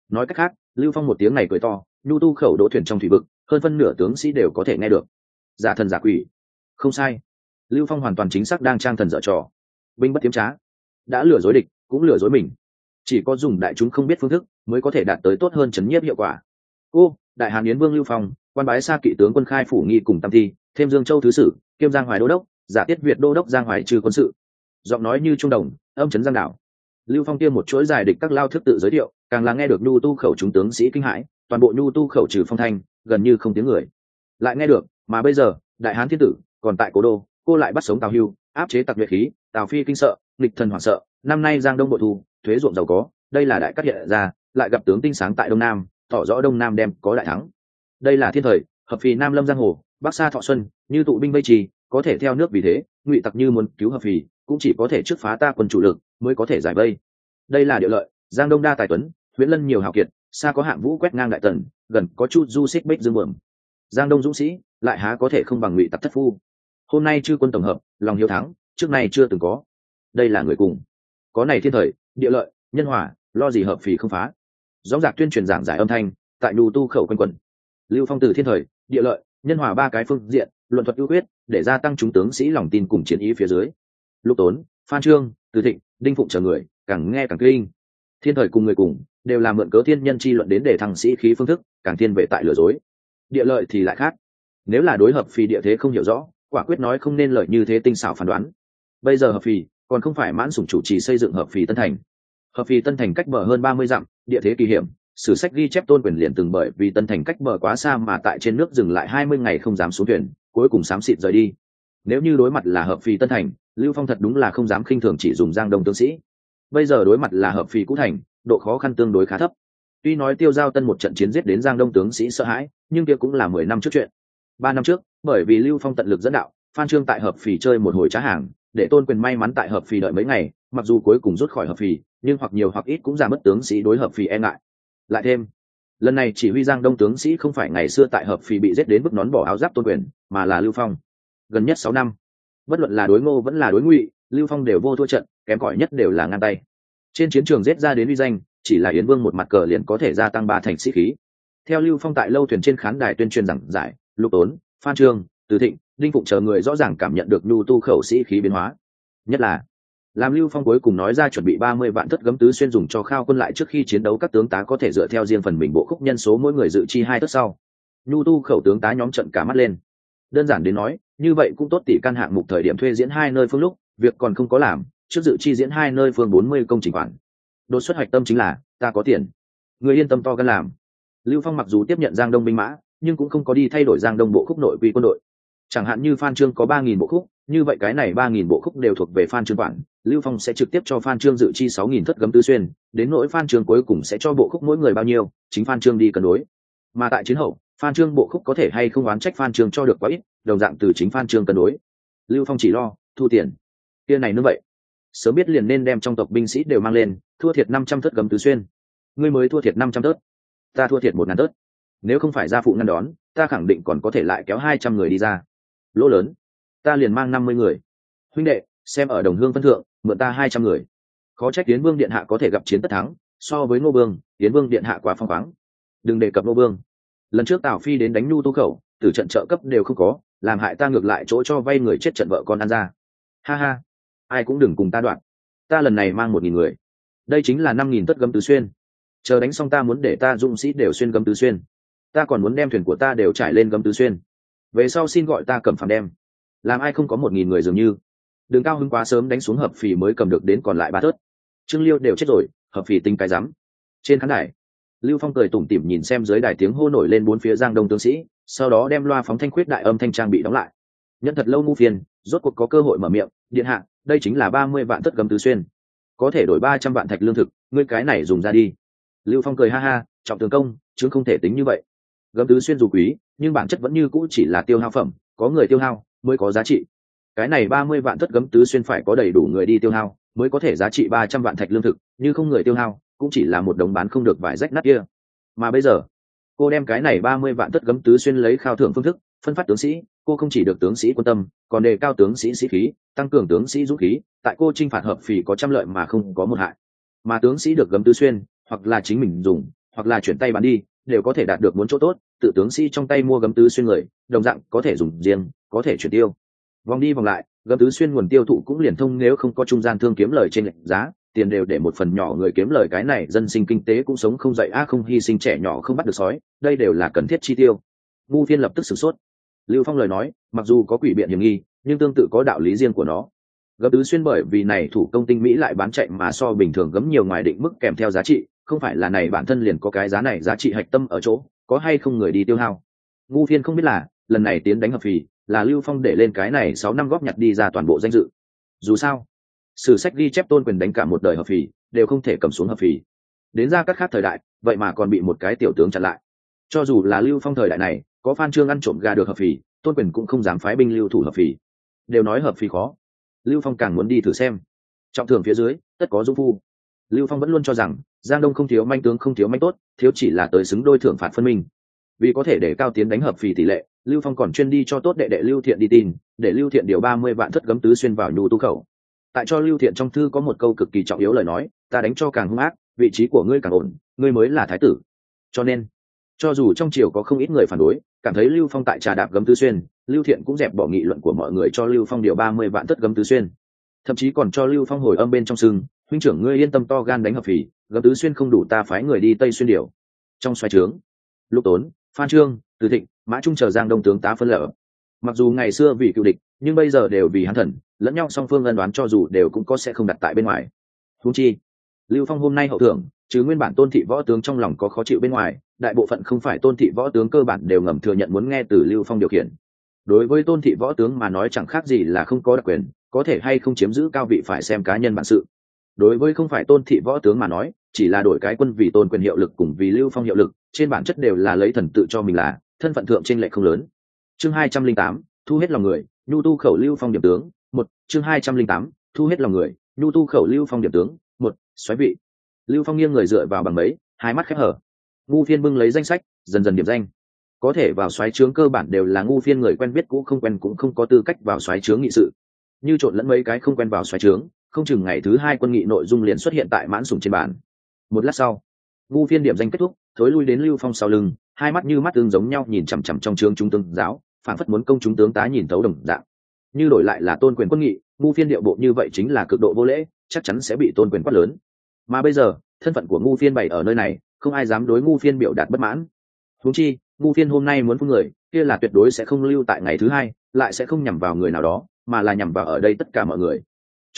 nói cách khác, lưu phong một tiếng này cười to, nhu tu khẩu đỗ thuyền trong thủy vực, hơn phân nửa tướng sĩ đều có thể nghe được. Giả thần giả quỷ. Không sai. Lưu phong hoàn toàn chính xác đang trang thần dở trò. Binh bất tiếm trá. Đã lừa dối địch, cũng lừa dối mình. Chỉ có dùng đại chúng không biết phương thức mới có thể đạt tới tốt hơn chấn nhiếp hiệu quả. Cô, đại hàn yến vương lưu phong, quan bái xa kỵ tướng quân khai phủ nghi cùng tam thi, thêm dương châu thứ sử, kiêm giang hoài đô đốc, giả tiết việt đô đốc giang hoài trừ quân sự. Giọng nói như trung đồng, âm chấn giang đảo lưu phong kia một chuỗi dài địch các lao thức tự giới thiệu, càng là nghe được nhu tu khẩu chúng tướng sĩ kinh hãi, toàn bộ nhu tu khẩu trừ phong thanh, gần như không tiếng người. Lại nghe được, mà bây giờ, đại hán thiên tử, còn tại cố đô, cô lại bắt sống tào hưu, áp chế tặc nhuệ khí, tào phi kinh sợ, nghịch thần hoảng sợ, năm nay giang đông bội thu, thuế ruộng giàu có, đây là đại cát hiện ra lại gặp tướng tinh sáng tại đông nam tỏ rõ đông nam đem có đại thắng. Đây là thiên thời, hợp phì nam lâm giang hồ, bắc sa thọ xuân, như tụ binh vây trì, có thể theo nước vì thế, ngụy tặc như muốn cứu hợp phì, cũng chỉ có thể trước phá ta quân chủ lực, mới có thể giải vây. Đây là địa lợi, giang đông đa tài tuấn, nguyễn lân nhiều hào kiệt, xa có hạng vũ quét ngang đại tần, gần có chu du xích bích dương bờm giang đông dũng sĩ, lại há có thể không bằng ngụy tặc thất phu. Hôm nay chư quân tổng hợp, lòng hiếu thắng, trước nay chưa từng có. Đây là người cùng. Có này thiên thời, địa lợi, nhân hòa, lo gì hợp phì không phá rõ rạc tuyên truyền giảng giải âm thanh, tại nù tu khẩu quanh quẩn lưu phong từ thiên thời, địa lợi, nhân hòa ba cái phương diện, luận thuật ưu quyết để gia tăng chúng tướng sĩ lòng tin cùng chiến ý phía dưới. Lục tốn, phan trương, từ thịnh, đinh phụng chờ người, càng nghe càng kinh. Thiên thời cùng người cùng, đều là mượn cớ thiên nhân chi luận đến để thằng sĩ khí phương thức, càng thiên về tại lừa dối. Địa lợi thì lại khác. Nếu là đối hợp phi địa thế không hiểu rõ, quả quyết nói không nên lợi như thế tinh xảo phán đoán. Bây giờ hợp phi còn không phải mãn sủng chủ trì xây dựng hợp phi tân thành hợp phi tân thành cách bờ hơn ba mươi dặm, địa thế kỳ hiểm, sử sách ghi chép tôn quyền liền từng bởi vì tân thành cách bờ quá xa mà tại trên nước dừng lại hai mươi ngày không dám xuống thuyền, cuối cùng xám xịt rời đi. Nếu như đối mặt là hợp phi tân thành, lưu phong thật đúng là không dám khinh thường chỉ dùng giang đông tướng sĩ. Bây giờ đối mặt là hợp phi cũ thành, độ khó khăn tương đối khá thấp. Tuy nói tiêu giao tân một trận chiến giết đến giang đông tướng sĩ sợ hãi, nhưng kia cũng là mười năm trước chuyện. Ba năm trước, bởi vì lưu phong tận lực dẫn đạo, phan trương tại hợp phì chơi một hồi trá hàng, để tôn quyền may mắn tại hợp phì đợi mấy ngày, mặc dù cuối cùng rút khỏi hợp phì nhưng hoặc nhiều hoặc ít cũng giảm mất tướng sĩ đối hợp phì e ngại. Lại thêm, lần này chỉ huy giang đông tướng sĩ không phải ngày xưa tại hợp phì bị giết đến mức nón bỏ áo giáp tôn quyền, mà là lưu phong. Gần nhất sáu năm, bất luận là đối ngô vẫn là đối ngụy, lưu phong đều vô thua trận, kém cỏi nhất đều là ngang tay. Trên chiến trường giết ra đến uy danh, chỉ là yến vương một mặt cờ liền có thể gia tăng ba thành sĩ khí. Theo lưu phong tại lâu thuyền trên khán đài tuyên truyền giảng giải, lục tốn, phan trương, từ thịnh, đinh phụng chờ người rõ ràng cảm nhận được nhu tu khẩu sĩ khí biến hóa. Nhất là làm lưu phong cuối cùng nói ra chuẩn bị ba mươi vạn thất gấm tứ xuyên dùng cho khao quân lại trước khi chiến đấu, các tướng tá có thể dựa theo riêng phần mình bộ khúc nhân số mỗi người dự chi hai thất sau. Nhu tu khẩu tướng tá nhóm trận cả mắt lên. Đơn giản đến nói, như vậy cũng tốt tỷ căn hạng mục thời điểm thuê diễn hai nơi phương lúc, việc còn không có làm, trước dự chi diễn hai nơi phương bốn mươi công trình khoản. Đột xuất hoạch tâm chính là, ta có tiền. Người yên tâm to gan làm. Lưu phong mặc dù tiếp nhận giang đông binh mã, nhưng cũng không có đi thay đổi giang đông bộ khúc nội quy quân đội. Chẳng hạn như phan trương có ba nghìn bộ khúc như vậy cái này ba nghìn bộ khúc đều thuộc về phan trương quản lưu phong sẽ trực tiếp cho phan trương dự chi sáu nghìn thất gấm tư xuyên đến nỗi phan trương cuối cùng sẽ cho bộ khúc mỗi người bao nhiêu chính phan trương đi cân đối. Mà tại chiến hậu phan trương bộ khúc có thể hay không oán trách phan trương cho được quá ít đồng dạng từ chính phan trương cân đối. Lưu phong chỉ lo thu tiền. Kia này như vậy. Sớm biết liền nên đem trong tộc binh sĩ đều mang lên thua thiệt năm trăm thất gấm tứ xuyên. Ngươi mới thua thiệt năm trăm thất, ta thua thiệt một ngàn thất. nếu không phải gia phụ ngăn đón ta khẳng định còn có thể lại kéo hai trăm người đi ra. Lỗ lớn ta liền mang năm mươi người. Huynh đệ, xem ở đồng hương phân thượng, mượn ta hai trăm người. Khó trách tiến vương điện hạ có thể gặp chiến tất thắng, so với ngô vương tiến vương điện hạ quá phong khoáng. Đừng đề cập ngô vương. Lần trước tào phi đến đánh nhu tu khẩu, từ trận trợ cấp đều không có, làm hại ta ngược lại chỗ cho vay người chết trận vợ con ăn ra. Ha ha, ai cũng đừng cùng ta đoạn. Ta lần này mang một nghìn người. Đây chính là năm nghìn tất gấm tứ xuyên. Chờ đánh xong ta muốn để ta dũng sĩ đều xuyên gấm tứ xuyên. Ta còn muốn đem thuyền của ta đều trải lên gấm tứ xuyên. Về sau xin gọi ta cầm phàm đem làm ai không có một nghìn người dường như. Đường cao hưng quá sớm đánh xuống hợp phì mới cầm được đến còn lại ba thớt. Trương liêu đều chết rồi, hợp phì tính cái rắm. Trên khán đài, lưu phong cười tủm tỉm nhìn xem dưới đài tiếng hô nổi lên bốn phía giang đông tướng sĩ, sau đó đem loa phóng thanh khuyết đại âm thanh trang bị đóng lại. Nhận thật lâu ngu phiền, rốt cuộc có cơ hội mở miệng, điện hạ, đây chính là ba mươi vạn thất gấm tứ xuyên. Có thể đổi ba trăm vạn thạch lương thực, ngươi cái này dùng ra đi. Lưu phong cười ha ha, trọng tường công, chứ không thể tính như vậy. Gấm tứ xuyên dù quý, nhưng bản chất vẫn như cũ chỉ là tiêu hao phẩm, có người tiêu hao mới có giá trị. Cái này ba mươi vạn thất gấm tứ xuyên phải có đầy đủ người đi tiêu hao, mới có thể giá trị ba trăm vạn thạch lương thực, như không người tiêu hao, cũng chỉ là một đồng bán không được vải rách nát kia. Mà bây giờ, cô đem cái này ba mươi vạn thất gấm tứ xuyên lấy khao thưởng phương thức, phân phát tướng sĩ, cô không chỉ được tướng sĩ quan tâm, còn đề cao tướng sĩ sĩ khí, tăng cường tướng sĩ dũng khí, tại cô t r i n h phạt hợp phì có trăm lợi mà không có một hại. Mà tướng sĩ được gấm tứ xuyên, hoặc là chính mình dùng, hoặc là chuyển tay bán đi đều có thể đạt được muốn chỗ tốt, tự tướng sĩ trong tay mua gấm tứ xuyên người, đồng dạng có thể dùng riêng, có thể chuyển tiêu. Vòng đi vòng lại, gấm tứ xuyên nguồn tiêu thụ cũng liền thông nếu không có trung gian thương kiếm lời trên lệnh giá, tiền đều để một phần nhỏ người kiếm lời cái này, dân sinh kinh tế cũng sống không dậy, a, không hy sinh trẻ nhỏ không bắt được sói, đây đều là cần thiết chi tiêu. Ngu phiên lập tức sửng sốt. Lưu phong lời nói, mặc dù có quỷ biện hiểm nghi, nhưng tương tự có đạo lý riêng của nó. Gấm tứ xuyên bởi vì này thủ công tinh mỹ lại bán chạy mà so bình thường gấm nhiều ngoài định mức kèm theo giá trị không phải là này bản thân liền có cái giá này giá trị hạch tâm ở chỗ, có hay không người đi tiêu hao. Ngu phiên không biết là, lần này tiến đánh hợp phì, là lưu phong để lên cái này sáu năm góp nhặt đi ra toàn bộ danh dự. Dù sao, sử sách ghi chép tôn quyền đánh cả một đời hợp phì, đều không thể cầm xuống hợp phì. Đến ra các khác thời đại, vậy mà còn bị một cái tiểu tướng chặn lại. Cho dù là lưu phong thời đại này, có phan trương ăn trộm gà được hợp phì, tôn quyền cũng không dám phái binh lưu thủ hợp phì. Đều nói hợp phì khó. Lưu phong càng muốn đi thử xem. Trọng thường phía dưới, tất có dung phu lưu phong vẫn luôn cho rằng, giang đông không thiếu manh tướng không thiếu manh tốt, thiếu chỉ là tới xứng đôi thưởng phạt phân minh. Vì có thể để cao tiến đánh hợp phì tỷ lệ, lưu phong còn chuyên đi cho tốt đệ đệ lưu thiện đi tin, để lưu thiện điều ba mươi vạn thất gấm tứ xuyên vào nhu tu khẩu. Tại cho lưu thiện trong thư có một câu cực kỳ trọng yếu lời nói, ta đánh cho càng hung ác, vị trí của ngươi càng ổn, ngươi mới là thái tử. Cho nên, cho dù trong triều có không ít người phản đối, cảm thấy lưu phong tại trà đạp gấm tứ xuyên, lưu thiện cũng dẹp bỏ nghị luận của mọi người cho lưu phong điều ba mươi vạn thất gấm tứ xuyên. Thậm chí còn cho lưu phong hồi âm bên trong sưng huynh trưởng ngươi yên tâm to gan đánh hợp phì, gấm tứ xuyên không đủ ta phái người đi tây xuyên điều trong xoay trướng, lục tốn, phan trương, từ thịnh, mã trung chờ giang đông tướng tá phân lở. Mặc dù ngày xưa vì cựu địch, nhưng bây giờ đều vì hắn thần, lẫn nhau song phương ân đoán cho dù đều cũng có sẽ không đặt tại bên ngoài. Húng chi, lưu phong hôm nay hậu thưởng, chứ nguyên bản tôn thị võ tướng trong lòng có khó chịu bên ngoài, đại bộ phận không phải tôn thị võ tướng cơ bản đều ngầm thừa nhận muốn nghe từ lưu phong điều khiển. Đối với tôn thị võ tướng mà nói chẳng khác gì là không có đặc quyền, có thể hay không chiếm giữ cao vị phải xem cá nhân bản sự đối với không phải tôn thị võ tướng mà nói, chỉ là đổi cái quân vì tôn quyền hiệu lực cùng vì lưu phong hiệu lực, trên bản chất đều là lấy thần tự cho mình là, thân phận thượng trên lệ không lớn. Chương hai trăm linh tám, thu hết lòng người, nhu tu khẩu lưu phong điểm tướng, một, chương hai trăm linh tám, thu hết lòng người, nhu tu khẩu lưu phong điểm tướng, một, xoáy vị. Lưu phong nghiêng người dựa vào bằng mấy, hai mắt khép hở. Ngu phiên bưng lấy danh sách, dần dần điểm danh. Có thể vào xoáy trướng cơ bản đều là ngu phiên người quen biết cũ không quen cũng không có tư cách vào xoáy trướng nghị sự. Như trộn lẫn mấy cái không quen vào xoáy trướng không chừng ngày thứ hai quân nghị nội dung liền xuất hiện tại mãn sùng trên bàn. một lát sau ngu phiên điểm danh kết thúc, thối lui đến lưu phong sau lưng, hai mắt như mắt tương giống nhau nhìn chằm chằm trong trường trung tướng giáo phản phất muốn công chúng tướng tá nhìn tấu đồng dạng. Như đổi lại là tôn quyền quân nghị ngu phiên điệu bộ như vậy chính là cực độ vô lễ, chắc chắn sẽ bị tôn quyền quát lớn. Mà bây giờ, thân phận của ngu phiên bày ở nơi này, không ai dám đối ngu phiên biểu đạt bất mãn. Húng chi ngu phiên hôm nay muốn phun người, kia là tuyệt đối sẽ không lưu tại ngày thứ hai, lại sẽ không nhằm vào người nào đó, mà là nhằm vào ở đây tất cả mọi người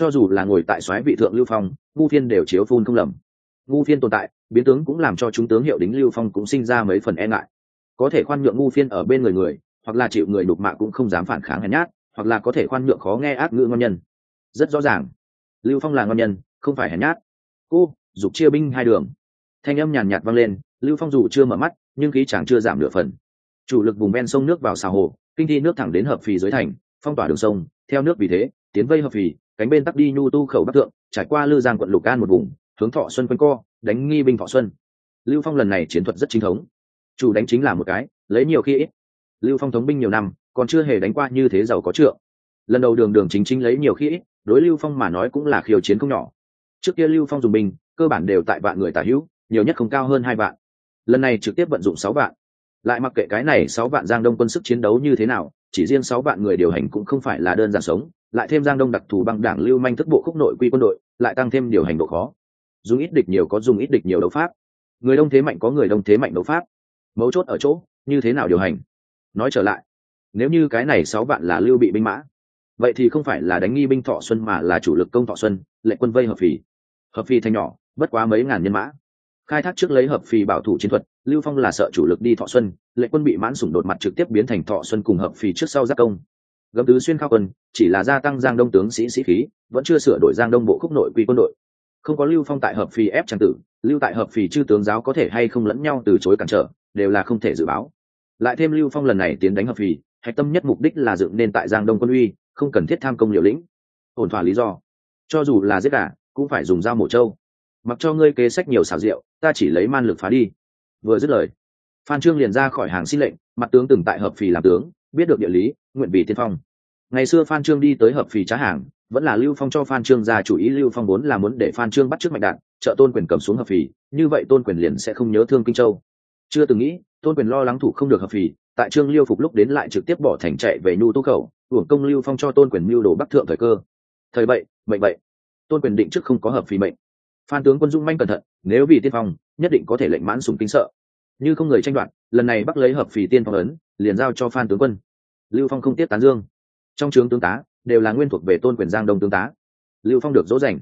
cho dù là ngồi tại soái vị thượng lưu phong, ngu phiên đều chiếu phun không lầm. Ngu phiên tồn tại, biến tướng cũng làm cho chúng tướng hiệu đính lưu phong cũng sinh ra mấy phần e ngại. Có thể khoan nhượng ngu phiên ở bên người người, hoặc là chịu người đục mạ cũng không dám phản kháng hèn nhát, hoặc là có thể khoan nhượng khó nghe ác ngữ ngon nhân. Rất rõ ràng, lưu phong là ngon nhân, không phải hèn nhát. Cô, dục chia binh hai đường. Thanh âm nhàn nhạt vang lên, lưu phong dù chưa mở mắt, nhưng khí chẳng chưa giảm nửa phần. Chủ lực vùng ven sông nước vào xào hồ, kinh thi nước thẳng đến hợp phì dưới thành, phong tỏa đường sông, theo nước vì thế, tiến vây hợp phì cánh bên tắc đi nhu tu khẩu bắc thượng, trải qua lư giang quận lục an một vùng, hướng thọ xuân quanh co, đánh nghi binh thọ xuân. Lưu phong lần này chiến thuật rất chính thống. Chủ đánh chính là một cái, lấy nhiều khi ít. Lưu phong thống binh nhiều năm, còn chưa hề đánh qua như thế giàu có trượng. Lần đầu đường đường chính chính lấy nhiều khi ít, đối lưu phong mà nói cũng là khiêu chiến không nhỏ. Trước kia lưu phong dùng binh, cơ bản đều tại vạn người tả hữu, nhiều nhất không cao hơn hai vạn. Lần này trực tiếp vận dụng sáu vạn. Lại mặc kệ cái này sáu vạn giang đông quân sức chiến đấu như thế nào, chỉ riêng sáu vạn người điều hành cũng không phải là đơn giản sống lại thêm giang đông đặc thù băng đảng lưu manh thức bộ khúc nội quy quân đội, lại tăng thêm điều hành độ khó. Dùng ít địch nhiều có dùng ít địch nhiều đấu pháp. Người đông thế mạnh có người đông thế mạnh đấu pháp. Mấu chốt ở chỗ, như thế nào điều hành? Nói trở lại, nếu như cái này sáu vạn là lưu bị binh mã, vậy thì không phải là đánh nghi binh thọ xuân mà là chủ lực công thọ xuân lệ quân vây hợp phì. Hợp phì thành nhỏ, bất quá mấy ngàn nhân mã. Khai thác trước lấy hợp phì bảo thủ chiến thuật, lưu phong là sợ chủ lực đi thọ xuân lệ quân bị mãn sủng đột mặt trực tiếp biến thành thọ xuân cùng hợp phì trước sau giác công gấm tứ xuyên khao quân, chỉ là gia tăng giang đông tướng sĩ sĩ khí, vẫn chưa sửa đổi giang đông bộ khúc nội quy quân đội. Không có lưu phong tại hợp phì ép trang tử, lưu tại hợp phì chư tướng giáo có thể hay không lẫn nhau từ chối cản trở, đều là không thể dự báo. Lại thêm lưu phong lần này tiến đánh hợp phì, hạch tâm nhất mục đích là dựng nên tại giang đông quân uy, không cần thiết tham công liều lĩnh. Ổn thỏa lý do. Cho dù là giết cả cũng phải dùng dao mổ trâu. Mặc cho ngươi kế sách nhiều xảo rượu ta chỉ lấy man lực phá đi. Vừa dứt lời, phan trương liền ra khỏi hàng xin lệnh, mặt tướng từng tại hợp phì làm tướng biết được địa lý, nguyện vì tiên phong. Ngày xưa phan trương đi tới hợp phì trá hàng, vẫn là lưu phong cho phan trương ra chủ ý, lưu phong vốn là muốn để phan trương bắt trước mạch đạn, trợ tôn quyền cầm xuống hợp phì, như vậy tôn quyền liền sẽ không nhớ thương kinh châu. Chưa từng nghĩ, tôn quyền lo lắng thủ không được hợp phì, tại trương liêu phục lúc đến lại trực tiếp bỏ thành chạy về nhu tô khẩu, hưởng công lưu phong cho tôn quyền mưu đồ bắc thượng thời cơ. Thời vậy, mệnh vậy. Tôn quyền định trước không có hợp phì mệnh. Phan tướng quân dung manh cẩn thận, nếu vì tiên phong, nhất định có thể lệnh mãn sùng kinh sợ. Như không người tranh đoạt lần này bắc lấy hợp phì tiên phong ấn, liền giao cho phan tướng quân. Lưu phong không tiếp tán dương. Trong trướng tướng tá, đều là nguyên thuộc về tôn quyền giang đông tướng tá. Lưu phong được dỗ dành.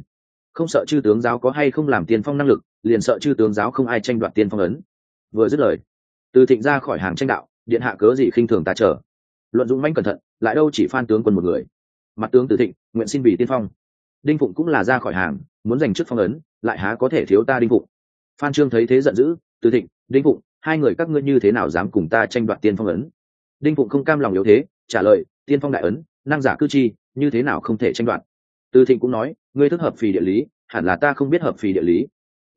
Không sợ chư tướng giáo có hay không làm tiên phong năng lực, liền sợ chư tướng giáo không ai tranh đoạt tiên phong ấn. Vừa dứt lời, từ thịnh ra khỏi hàng tranh đạo, điện hạ cớ gì khinh thường ta chờ luận dũng manh cẩn thận, lại đâu chỉ phan tướng quân một người. Mặt tướng từ thịnh, nguyện xin vì tiên phong. Đinh phụng cũng là ra khỏi hàng, muốn giành chức phong ấn, lại há có thể thiếu ta đinh phụng. Phan trương thấy thế giận dữ, từ thịnh, đinh phụng hai người các ngươi như thế nào dám cùng ta tranh đoạt tiên phong ấn? Đinh phụng không cam lòng yếu thế, trả lời, tiên phong đại ấn, năng giả cư chi, như thế nào không thể tranh đoạt? Từ thịnh cũng nói, ngươi thức hợp phì địa lý, hẳn là ta không biết hợp phì địa lý.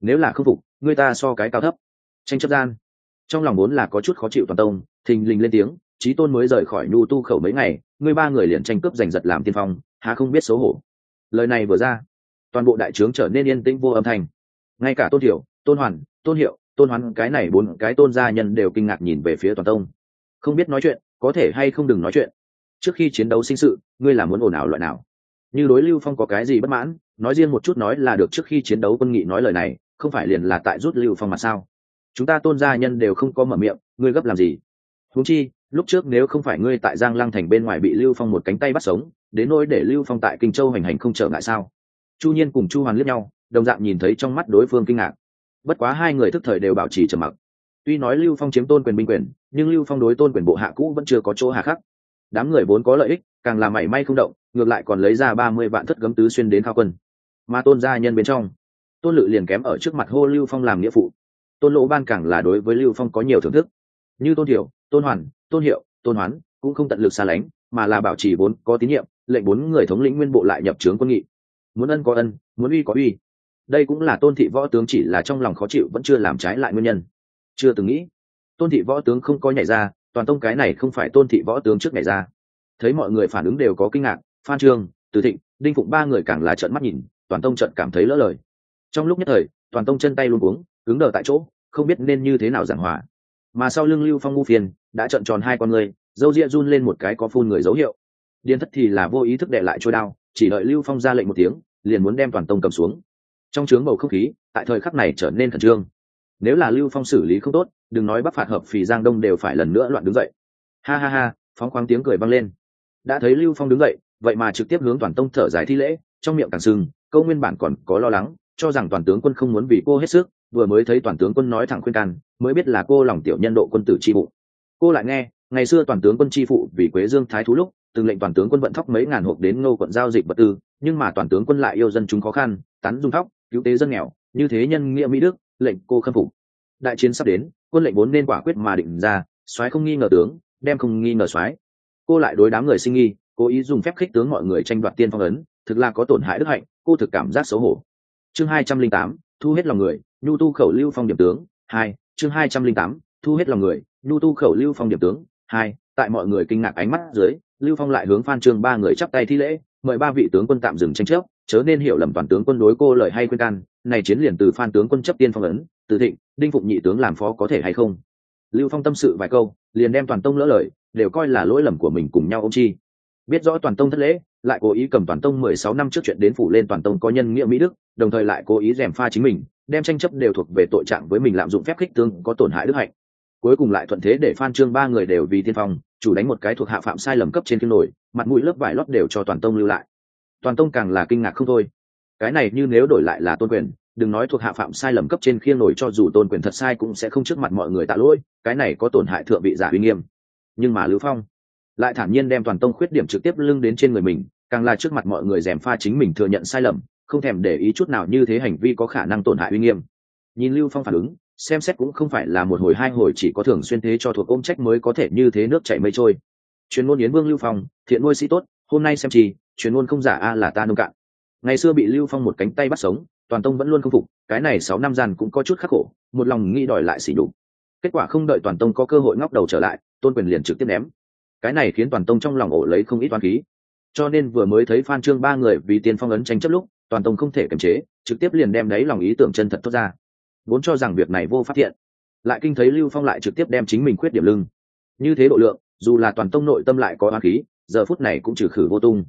Nếu là không phục, ngươi ta so cái cao thấp. Tranh chấp gian. Trong lòng vốn là có chút khó chịu toàn tông, thình lình lên tiếng trí tôn mới rời khỏi nhu tu khẩu mấy ngày, ngươi ba người liền tranh cướp giành giật làm tiên phong, há không biết xấu hổ. Lời này vừa ra, toàn bộ đại trướng trở nên yên tĩnh vô âm thanh. Ngay cả tôn thiểu, tôn hoàn, tôn hiệu tôn hoán, cái này bốn cái tôn gia nhân đều kinh ngạc nhìn về phía toàn tông. Không biết nói chuyện, có thể hay không đừng nói chuyện. Trước khi chiến đấu sinh sự, ngươi là muốn ồn ào loại nào? Như đối lưu phong có cái gì bất mãn, nói riêng một chút nói là được trước khi chiến đấu quân nghị nói lời này, không phải liền là tại rút lưu phong mà sao? Chúng ta tôn gia nhân đều không có mở miệng, ngươi gấp làm gì? Húng chi, lúc trước nếu không phải ngươi tại giang lăng thành bên ngoài bị lưu phong một cánh tay bắt sống, đến nỗi để lưu phong tại kinh châu hành hành không trở ngại sao? Chu nhiên cùng chu hoàn liếc nhau, đồng dạng nhìn thấy trong mắt đối phương kinh ngạc bất quá hai người thức thời đều bảo trì trầm mặc. Tuy nói lưu phong chiếm tôn quyền binh quyền, nhưng lưu phong đối tôn quyền bộ hạ cũ vẫn chưa có chỗ hạ khắc. Đám người vốn có lợi ích, càng làm mảy may không động, ngược lại còn lấy ra ba mươi vạn thất gấm tứ xuyên đến khao quân. Mà tôn gia nhân bên trong, tôn lự liền kém ở trước mặt hô lưu phong làm nghĩa phụ. Tôn lỗ ban càng là đối với lưu phong có nhiều thưởng thức. Như tôn thiểu, tôn hoàn, tôn hiệu, tôn hoán, cũng không tận lực xa lánh, mà là bảo trì vốn có tín nhiệm, lệnh bốn người thống lĩnh nguyên bộ lại nhập trướng quân nghị. Muốn ân có ân, muốn uy có uy đây cũng là tôn thị võ tướng chỉ là trong lòng khó chịu, vẫn chưa làm trái lại nguyên nhân. Chưa từng nghĩ, tôn thị võ tướng không có nhảy ra, toàn tông cái này không phải tôn thị võ tướng trước nhảy ra. Thấy mọi người phản ứng đều có kinh ngạc, phan trương, từ thịnh, đinh phụng ba người càng là trợn mắt nhìn, toàn tông trợn cảm thấy lỡ lời. Trong lúc nhất thời, toàn tông chân tay luôn uống cứng đờ tại chỗ, không biết nên như thế nào giảng hòa. Mà sau lưng lưu phong ngu phiền, đã trợn tròn hai con người, dâu ria run lên một cái có phun người dấu hiệu. Điên thất thì là vô ý thức đệ lại trôi đao, chỉ đợi lưu phong ra lệnh một tiếng, liền muốn đem toàn tông cầm xuống trong trướng bầu không khí, tại thời khắc này trở nên khẩn trương. Nếu là lưu phong xử lý không tốt, đừng nói bắc phạt hợp phì giang đông đều phải lần nữa loạn đứng dậy. Ha ha ha, phóng khoáng tiếng cười vang lên. Đã thấy lưu phong đứng dậy, vậy mà trực tiếp hướng toàn tông thở dài thi lễ, trong miệng càng sưng, câu nguyên bản còn có lo lắng, cho rằng toàn tướng quân không muốn vì cô hết sức, vừa mới thấy toàn tướng quân nói thẳng khuyên can, mới biết là cô lòng tiểu nhân độ quân tử tri phụ. cô lại nghe, ngày xưa toàn tướng quân tri phụ vì quế dương thái thú lúc, từng lệnh toàn tướng quân vận thóc mấy ngàn hộp đến ngô quận giao dịch vật tư, nhưng mà toàn tướng quân lại yêu dân chúng khó khăn, tán dung thóc cứu tế dân nghèo, như thế nhân nghĩa mỹ đức, lệnh cô khâm phục. Đại chiến sắp đến, quân lệnh vốn nên quả quyết mà định ra, soái không nghi ngờ tướng, đem không nghi ngờ soái. Cô lại đối đám người sinh nghi, cố ý dùng phép khích tướng mọi người tranh đoạt tiên phong ấn, thực là có tổn hại đức hạnh, cô thực cảm giác xấu hổ. Chương hai trăm linh tám, thu hết lòng người, nhu tu khẩu lưu phong điểm tướng, hai, chương hai trăm linh tám, thu hết lòng người, nhu tu khẩu lưu phong điểm tướng, hai, tại mọi người kinh ngạc ánh mắt dưới, lưu phong lại hướng phan trương ba người chắp tay thi lễ, mời ba vị tướng quân tạm dừng tranh chấp chớ nên hiểu lầm toàn tướng quân đối cô lời hay khuyên can, này chiến liền từ phan tướng quân chấp tiên phong ấn, từ thịnh, đinh phụng nhị tướng làm phó có thể hay không? Lưu phong tâm sự vài câu, liền đem toàn tông lỡ lời, đều coi là lỗi lầm của mình cùng nhau ông chi. Biết rõ toàn tông thất lễ, lại cố ý cầm toàn tông mười sáu năm trước chuyện đến phủ lên toàn tông có nhân nghĩa mỹ đức, đồng thời lại cố ý rèm pha chính mình, đem tranh chấp đều thuộc về tội trạng với mình lạm dụng phép khích tướng có tổn hại đức hạnh. Cuối cùng lại thuận thế để phan trương ba người đều vì tiên phong, chủ đánh một cái thuộc hạ phạm sai lầm cấp trên thiên nổi, mặt mũi lớp vải lót đều cho toàn tông lưu lại toàn tông càng là kinh ngạc không thôi. Cái này như nếu đổi lại là tôn quyền, đừng nói thuộc hạ phạm sai lầm cấp trên khiêng nổi cho dù tôn quyền thật sai cũng sẽ không trước mặt mọi người tạ lỗi, cái này có tổn hại thượng vị giả uy nghiêm. Nhưng mà lưu phong lại thản nhiên đem toàn tông khuyết điểm trực tiếp lưng đến trên người mình, càng là trước mặt mọi người dèm pha chính mình thừa nhận sai lầm, không thèm để ý chút nào như thế hành vi có khả năng tổn hại uy nghiêm. Nhìn lưu phong phản ứng, xem xét cũng không phải là một hồi hai hồi chỉ có thường xuyên thế cho thuộc ôm trách mới có thể như thế nước chảy mây trôi. Chuyên môn yến vương lưu phong, thiện nuôi sĩ tốt, hôm nay xem chi truyền ngôn không giả a là ta nông cạn. Ngày xưa bị lưu phong một cánh tay bắt sống, toàn tông vẫn luôn không phục, cái này sáu năm gian cũng có chút khắc khổ, một lòng nghĩ đòi lại xỉ đục. Kết quả không đợi toàn tông có cơ hội ngóc đầu trở lại, tôn quyền liền trực tiếp ném. Cái này khiến toàn tông trong lòng ổ lấy không ít toán khí. Cho nên vừa mới thấy phan trương ba người vì tiên phong ấn tranh chấp lúc, toàn tông không thể kiềm chế, trực tiếp liền đem đấy lòng ý tưởng chân thật tốt ra. Vốn cho rằng việc này vô phát hiện lại kinh thấy lưu phong lại trực tiếp đem chính mình khuyết điểm lưng. Như thế độ lượng, dù là toàn tông nội tâm lại có oán khí, giờ phút này cũng trừ khử vô tung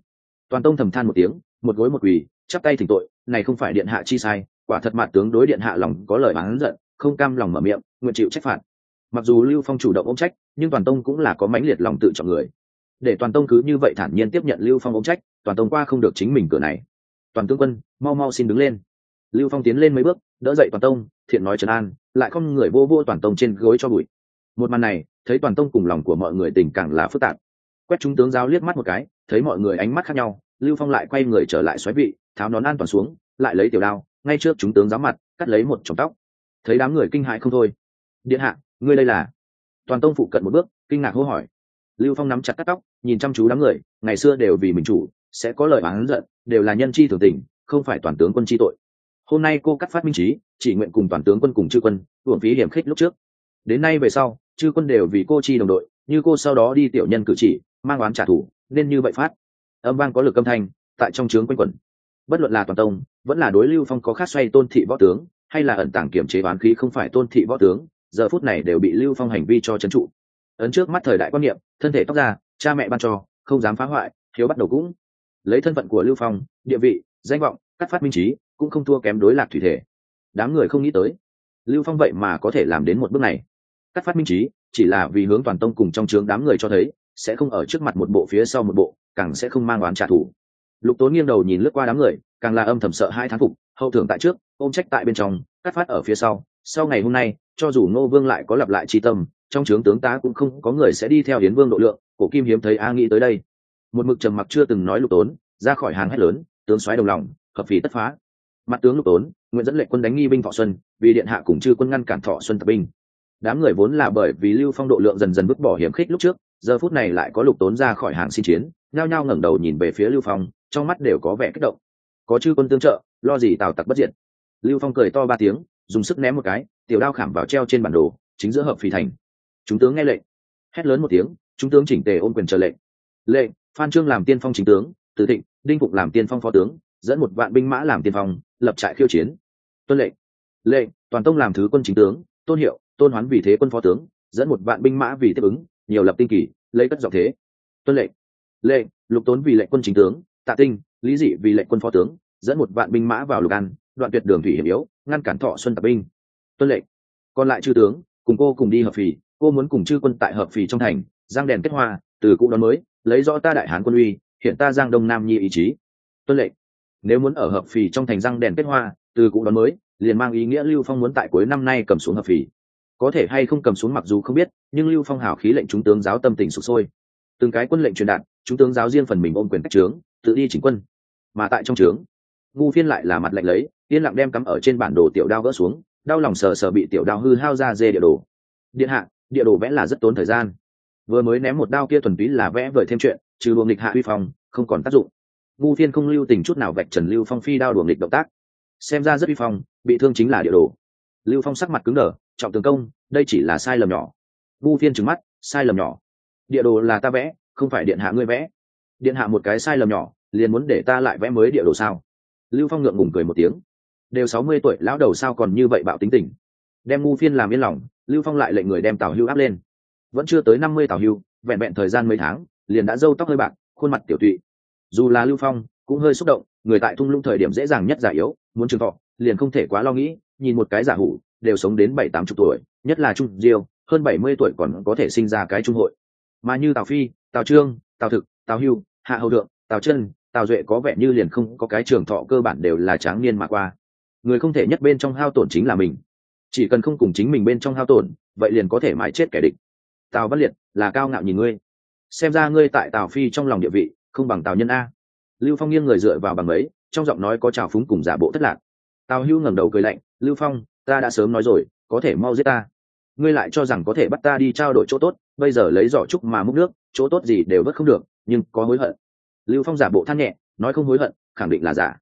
toàn tông thầm than một tiếng, một gối một quỳ, chắp tay thỉnh tội, này không phải điện hạ chi sai, quả thật mặt tướng đối điện hạ lòng có lời bán giận, không cam lòng mở miệng, nguyện chịu trách phạt. Mặc dù lưu phong chủ động ôm trách, nhưng toàn tông cũng là có mãnh liệt lòng tự trọng người. Để toàn tông cứ như vậy thản nhiên tiếp nhận lưu phong ôm trách, toàn tông qua không được chính mình cửa này. Toàn tướng quân, mau mau xin đứng lên. Lưu phong tiến lên mấy bước, đỡ dậy toàn tông, thiện nói trấn an, lại không người vô vô toàn tông trên gối cho bụi. Một màn này, thấy toàn tông cùng lòng của mọi người tình càng là phức tạp. Quét chúng tướng giáo liếc mắt một cái thấy mọi người ánh mắt khác nhau, lưu phong lại quay người trở lại xoáy vị, tháo nón an toàn xuống, lại lấy tiểu đao, ngay trước chúng tướng giáo mặt, cắt lấy một chồng tóc. Thấy đám người kinh hại không thôi. Điện hạ, ngươi đây là? Toàn tông phụ cận một bước, kinh ngạc hô hỏi. Lưu phong nắm chặt cắt tóc, nhìn chăm chú đám người, ngày xưa đều vì mình chủ, sẽ có lời oán giận, đều là nhân chi thường tình, không phải toàn tướng quân chi tội. Hôm nay cô cắt phát minh trí, chỉ nguyện cùng toàn tướng quân cùng chư quân, hưởng phí hiểm khích lúc trước. Đến nay về sau, chư quân đều vì cô chi đồng đội, như cô sau đó đi tiểu nhân cử chỉ, mang oán trả thù nên như vậy phát. Âm vang có lực âm thanh, tại trong trướng quanh quẩn. Bất luận là toàn tông, vẫn là đối lưu phong có khát xoay tôn thị võ tướng, hay là ẩn tàng kiểm chế bán khí không phải tôn thị võ tướng, giờ phút này đều bị lưu phong hành vi cho trấn trụ. Ấn trước mắt thời đại quan niệm, thân thể tóc ra cha mẹ ban cho, không dám phá hoại, thiếu bắt đầu cũng. Lấy thân phận của lưu phong, địa vị, danh vọng, cắt phát minh trí, cũng không thua kém đối lạc thủy thể. Đám người không nghĩ tới, lưu phong vậy mà có thể làm đến một bước này. Cắt phát minh trí, chỉ là vì hướng toàn tông cùng trong trướng đám người cho thấy sẽ không ở trước mặt một bộ phía sau một bộ, càng sẽ không mang oán trả thù. Lục tốn nghiêng đầu nhìn lướt qua đám người, càng là âm thầm sợ hai thán phục, hậu thưởng tại trước, ôm trách tại bên trong, cắt phát ở phía sau. Sau ngày hôm nay, cho dù ngô vương lại có lặp lại tri tâm, trong trướng tướng tá cũng không có người sẽ đi theo hiến vương độ lượng, cổ kim hiếm thấy a nghĩ tới đây. Một mực trầm mặc chưa từng nói lục tốn, ra khỏi hàng hét lớn, tướng xoáy đồng lòng, hợp phí tất phá. Mặt tướng lục tốn, nguyện dẫn lệnh quân đánh nghi binh thọ xuân, vì điện hạ cùng chư quân ngăn cản thọ xuân tập binh. Đám người vốn là bởi vì lưu phong độ lượng dần dần vứt bỏ hiểm khích lúc trước giờ phút này lại có lục tốn ra khỏi hàng xin chiến, nhao nhao ngẩng đầu nhìn về phía lưu phong, trong mắt đều có vẻ kích động. Có chư quân tương trợ, lo gì tào tặc bất diện. lưu phong cười to ba tiếng, dùng sức ném một cái, tiểu đao khảm vào treo trên bản đồ, chính giữa hợp phi thành. Chúng tướng nghe lệnh. Hét lớn một tiếng, chúng tướng chỉnh tề ôn quyền chờ lệnh. Lệnh, phan trương làm tiên phong chính tướng từ thịnh, đinh phục làm tiên phong phó tướng, dẫn một vạn binh mã làm tiên phong, lập trại khiêu chiến. Tuân lệnh. Lệnh, toàn tông làm thứ quân chính tướng, tôn hiệu, tôn hoán vì thế quân phó tướng, dẫn một vạn binh mã vì tiếp ứng nhiều lập tinh kỳ, lấy cất giọng thế. Tuân lệnh. Lệnh lục tốn vì lệnh quân chính tướng, tạ tinh, lý dị vì lệnh quân phó tướng, dẫn một vạn binh mã vào lục an, đoạn tuyệt đường thủy hiểm yếu, ngăn cản thọ xuân tập binh. Tuân lệnh. Còn lại chư tướng, cùng cô cùng đi hợp phì, cô muốn cùng chư quân tại hợp phì trong thành, giang đèn kết hoa, từ cũ đón mới, lấy rõ ta đại hán quân uy, hiện ta giang đông nam nhi ý chí. Tuân lệnh. Nếu muốn ở hợp phì trong thành răng đèn kết hoa, từ cũ đón mới, liền mang ý nghĩa lưu phong muốn tại cuối năm nay cầm xuống hợp phì có thể hay không cầm xuống mặc dù không biết, nhưng lưu phong hào khí lệnh chúng tướng giáo tâm tình sụp sôi. Từng cái quân lệnh truyền đạt, chúng tướng giáo riêng phần mình ôm quyền cách trướng, tự đi chỉnh quân. Mà tại trong trướng ngu phiên lại là mặt lệnh lấy, yên lặng đem cắm ở trên bản đồ tiểu đao gỡ xuống, đau lòng sờ sờ bị tiểu đao hư hao ra dê địa đồ. Điện hạ, địa đồ vẽ là rất tốn thời gian. Vừa mới ném một đao kia thuần túy là vẽ vời thêm chuyện, trừ luồng địch hạ huy phong, không còn tác dụng. Ngu phiên không lưu tình chút nào vạch trần lưu phong phi đao luồng địch động tác. Xem ra rất uy phong, bị thương chính là địa đồ. Lưu phong sắc mặt cứng đờ trọng tường công, đây chỉ là sai lầm nhỏ. Vu phiên trừng mắt, sai lầm nhỏ. Địa đồ là ta vẽ, không phải điện hạ ngươi vẽ. Điện hạ một cái sai lầm nhỏ, liền muốn để ta lại vẽ mới địa đồ sao? Lưu phong ngượng ngùng cười một tiếng. Đều sáu mươi tuổi, lão đầu sao còn như vậy bạo tính tình? Đem ngu phiên làm yên lòng, lưu phong lại lệnh người đem tào hưu áp lên. Vẫn chưa tới năm mươi tào hưu, vẹn vẹn thời gian mấy tháng, liền đã râu tóc hơi bạc, khuôn mặt tiểu tụy. Dù là lưu phong, cũng hơi xúc động, người tại thung lũng thời điểm dễ dàng nhất giả yếu, muốn trường thọ, liền không thể quá lo nghĩ, nhìn một cái giả hủ đều sống đến bảy tám chục tuổi, nhất là trung diêu, hơn bảy mươi tuổi còn có thể sinh ra cái trung hội. Mà như tào phi, tào trương, tào thực, tào hưu, hạ hầu thượng, tào chân, tào duệ có vẻ như liền không có cái trường thọ cơ bản đều là tráng niên mà qua. Người không thể nhất bên trong hao tổn chính là mình. Chỉ cần không cùng chính mình bên trong hao tổn, vậy liền có thể mãi chết kẻ địch. Tào văn liệt, là cao ngạo nhìn ngươi. Xem ra ngươi tại tào phi trong lòng địa vị, không bằng tào nhân a. Lưu phong nghiêng người dựa vào bằng ấy, trong giọng nói có trào phúng cùng giả bộ thất lạc. Tào hưu ngẩng đầu cười lạnh, lưu phong ta đã sớm nói rồi, có thể mau giết ta. Ngươi lại cho rằng có thể bắt ta đi trao đổi chỗ tốt, bây giờ lấy giỏ trúc mà múc nước, chỗ tốt gì đều vất không được, nhưng có hối hận. Lưu phong giả bộ than nhẹ, nói không hối hận, khẳng định là giả.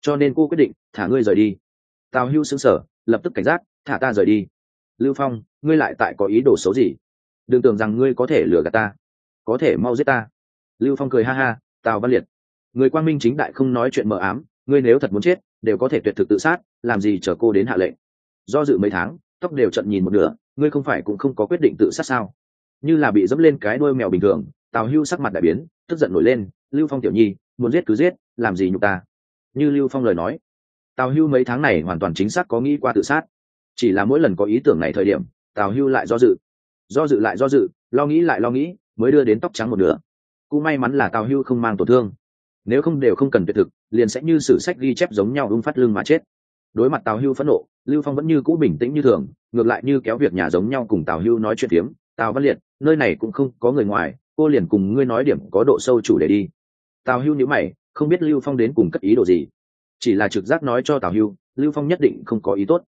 Cho nên cô quyết định, thả ngươi rời đi. Tào hưu xứng sở lập tức cảnh giác, thả ta rời đi. Lưu phong, ngươi lại tại có ý đồ xấu gì? Đừng tưởng rằng ngươi có thể lừa gạt ta. Có thể mau giết ta. Lưu phong cười ha ha, tào văn liệt. Người quang minh chính đại không nói chuyện mờ ám, ngươi nếu thật muốn chết, đều có thể tuyệt thực tự sát, làm gì chờ cô đến hạ lệnh? Do dự mấy tháng, tóc đều trận nhìn một nửa, ngươi không phải cũng không có quyết định tự sát sao? Như là bị dẫm lên cái đuôi mèo bình thường, tào hưu sắc mặt đại biến, tức giận nổi lên, lưu phong tiểu nhi, muốn giết cứ giết, làm gì nhục ta? Như lưu phong lời nói. Tào hưu mấy tháng này hoàn toàn chính xác có nghĩ qua tự sát. Chỉ là mỗi lần có ý tưởng này thời điểm, tào hưu lại do dự. Do dự lại do dự, lo nghĩ lại lo nghĩ, mới đưa đến tóc trắng một nửa. Cũng may mắn là tào hưu không mang tổn thương. Nếu không đều không cần tuyệt thực, liền sẽ như sử sách ghi chép giống nhau ung phát lưng mà chết đối mặt tào hưu phẫn nộ, lưu phong vẫn như cũ bình tĩnh như thường, ngược lại như kéo việc nhà giống nhau cùng tào hưu nói chuyện tiếng. tào văn liệt, nơi này cũng không có người ngoài, cô liền cùng ngươi nói điểm có độ sâu chủ để đi. Tào hưu nhữ mày, không biết lưu phong đến cùng cất ý đồ gì. Chỉ là trực giác nói cho tào hưu, lưu phong nhất định không có ý tốt.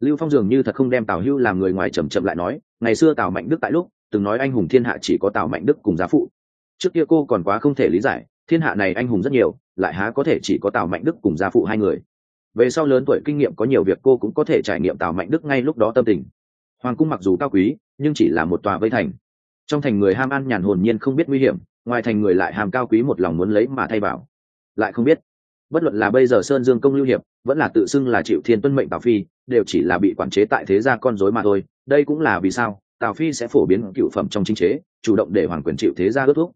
Lưu phong dường như thật không đem tào hưu làm người ngoài chầm chậm lại nói, ngày xưa tào mạnh đức tại lúc, từng nói anh hùng thiên hạ chỉ có tào mạnh đức cùng giá phụ. Trước kia cô còn quá không thể lý giải, thiên hạ này anh hùng rất nhiều, lại há có thể chỉ có tào mạnh đức cùng gia phụ hai người về sau lớn tuổi kinh nghiệm có nhiều việc cô cũng có thể trải nghiệm tào mạnh đức ngay lúc đó tâm tình. Hoàng cung mặc dù cao quý, nhưng chỉ là một tòa vây thành. Trong thành người ham ăn nhàn hồn nhiên không biết nguy hiểm, ngoài thành người lại hàm cao quý một lòng muốn lấy mà thay vào. Lại không biết, bất luận là bây giờ sơn dương công lưu hiệp, vẫn là tự xưng là chịu thiên tuân mệnh tào phi, đều chỉ là bị quản chế tại thế gia con rối mà thôi. Đây cũng là vì sao, tào phi sẽ phổ biến cựu phẩm trong chính chế, chủ động để hoàng quyền chịu thế gia ước thúc.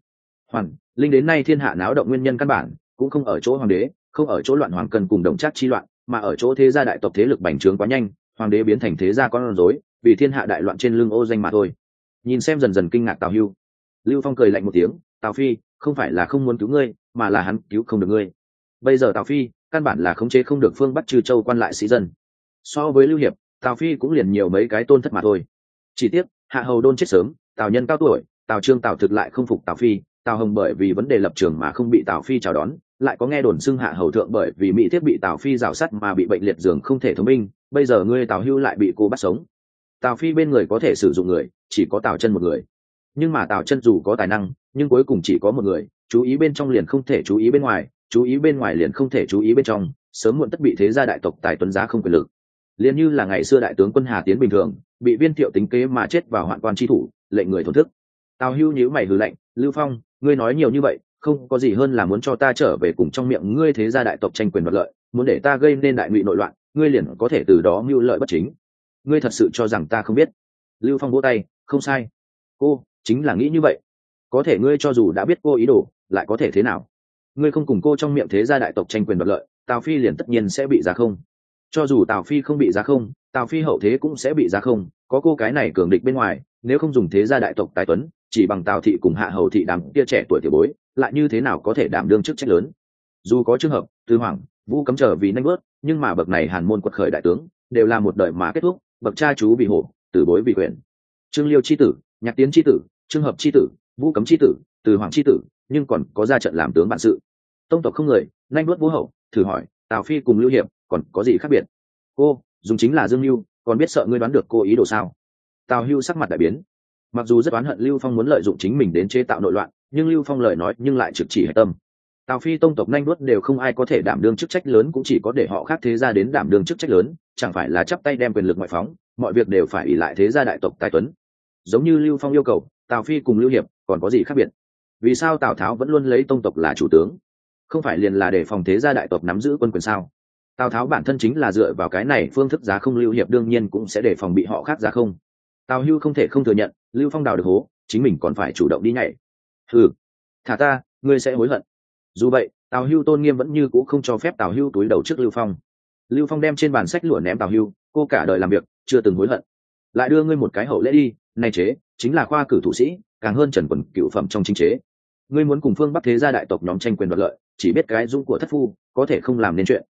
Hoàn, linh đến nay thiên hạ náo động nguyên nhân căn bản, cũng không ở chỗ hoàng đế không ở chỗ loạn hoàng cần cùng đồng chắc chi loạn, mà ở chỗ thế gia đại tộc thế lực bành trướng quá nhanh, hoàng đế biến thành thế gia con rối, vì thiên hạ đại loạn trên lưng ô danh mà thôi. Nhìn xem dần dần kinh ngạc tào hưu. Lưu phong cười lạnh một tiếng, tào phi, không phải là không muốn cứu ngươi, mà là hắn cứu không được ngươi. Bây giờ tào phi, căn bản là khống chế không được phương bắt trừ châu quan lại sĩ dân. So với lưu hiệp, tào phi cũng liền nhiều mấy cái tôn thất mà thôi. Chỉ tiếc, hạ hầu đôn chết sớm, tào nhân cao tuổi, tào trương tào thực lại không phục tào phi, tào hồng bởi vì vấn đề lập trường mà không bị tào phi chào đón lại có nghe đồn xưng hạ hầu thượng bởi vì mỹ thiết bị tào phi rào sắt mà bị bệnh liệt giường không thể thông minh bây giờ ngươi tào hưu lại bị cô bắt sống. Tào phi bên người có thể sử dụng người, chỉ có tào chân một người. Nhưng mà tào chân dù có tài năng, nhưng cuối cùng chỉ có một người, chú ý bên trong liền không thể chú ý bên ngoài, chú ý bên ngoài liền không thể chú ý bên trong, sớm muộn tất bị thế gia đại tộc tài tuấn giá không quyền lực. Liền như là ngày xưa đại tướng quân hà tiến bình thường, bị viên thiệu tính kế mà chết vào hoạn quan tri thủ, lệnh người thổn thức. Tào hưu nhíu mày hừ lạnh, lưu phong, ngươi nói nhiều như vậy không có gì hơn là muốn cho ta trở về cùng trong miệng ngươi thế gia đại tộc tranh quyền đoạt lợi, muốn để ta gây nên đại ngụy nội loạn, ngươi liền có thể từ đó mưu lợi bất chính. Ngươi thật sự cho rằng ta không biết? Lưu phong vỗ tay, không sai. Cô, chính là nghĩ như vậy. Có thể ngươi cho dù đã biết cô ý đồ, lại có thể thế nào? Ngươi không cùng cô trong miệng thế gia đại tộc tranh quyền đoạt lợi, tào phi liền tất nhiên sẽ bị giá không. Cho dù tào phi không bị giá không, tào phi hậu thế cũng sẽ bị giá không, có cô cái này cường địch bên ngoài nếu không dùng thế gia đại tộc tài tuấn, chỉ bằng tào thị cùng hạ hầu thị đám kia trẻ tuổi tiểu bối, lại như thế nào có thể đảm đương chức trách lớn? Dù có trường hợp, tư hoàng, vũ cấm trở vì nanh bớt nhưng mà bậc này hàn môn quật khởi đại tướng, đều là một đời mà kết thúc, bậc cha chú vì hổ, tử bối vì quyền. Trương liêu c h i tử, nhạc tiến c h i tử, trương hợp c h i tử, vũ cấm c h i tử, từ hoàng c h i tử, nhưng còn có ra trận làm tướng bản sự. Tông tộc không người, nanh bớt vũ hậu, thử hỏi, tào phi cùng lưu hiệp, còn có gì khác biệt? Cô, dùng chính là dương lưu, còn biết sợ ngươi đoán được cô ý đồ sao? Tào hưu sắc mặt đại biến. Mặc dù rất oán hận lưu phong muốn lợi dụng chính mình đến chế tạo nội loạn, nhưng lưu phong lời nói nhưng lại trực chỉ hệ tâm. Tào phi tông tộc nhanh đuốt đều không ai có thể đảm đương chức trách lớn cũng chỉ có để họ khác thế ra đến đảm đương chức trách lớn, chẳng phải là chắp tay đem quyền lực ngoại phóng, mọi việc đều phải ỉ lại thế gia đại tộc tài tuấn. Giống như lưu phong yêu cầu, tào phi cùng lưu hiệp còn có gì khác biệt? Vì sao tào tháo vẫn luôn lấy tông tộc là chủ tướng? Không phải liền là để phòng thế gia đại tộc nắm giữ quân quyền sao? Tào tháo bản thân chính là dựa vào cái này phương thức giá không lưu hiệp đương nhiên cũng sẽ để phòng bị họ khác giá không tào hưu không thể không thừa nhận, lưu phong đào được hố, chính mình còn phải chủ động đi nhảy. Ừ thả ta, ngươi sẽ hối hận. Dù vậy, tào hưu tôn nghiêm vẫn như c ũ không cho phép tào hưu túi đầu trước lưu phong. Lưu phong đem trên bàn sách lụa ném tào hưu, cô cả đời làm việc, chưa từng hối hận. Lại đưa ngươi một cái hậu lễ đi, nay chế, chính là khoa cử thủ sĩ, càng hơn trần quần cựu phẩm trong chính chế. Ngươi muốn cùng phương bắc thế gia đại tộc nhóm tranh quyền đoạt lợi, chỉ biết cái dung của thất phu, có thể không làm nên chuyện.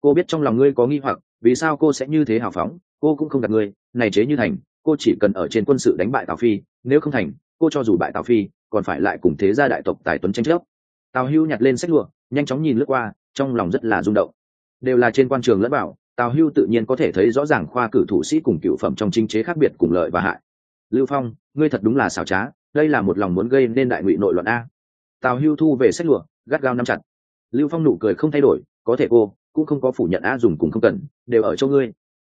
Cô biết trong lòng ngươi có nghi hoặc, vì sao cô sẽ như thế hào phóng, cô cũng không gặp ngươi này chế như thành cô chỉ cần ở trên quân sự đánh bại tào phi, nếu không thành, cô cho dù bại tào phi, còn phải lại cùng thế gia đại tộc tài tuấn tranh chấp. Tào hưu nhặt lên sách lụa, nhanh chóng nhìn lướt qua, trong lòng rất là rung động. Đều là trên quan trường lẫn bảo, tào hưu tự nhiên có thể thấy rõ ràng khoa cử thủ sĩ cùng cựu phẩm trong chính chế khác biệt cùng lợi và hại. Lưu phong, ngươi thật đúng là xảo trá, đây là một lòng muốn gây nên đại ngụy nội loạn a. Tào hưu thu về sách lụa, gắt gao nắm chặt. Lưu phong nụ cười không thay đổi, có thể cô, cũng không có phủ nhận a dùng cùng không cần, đều ở chỗ ngươi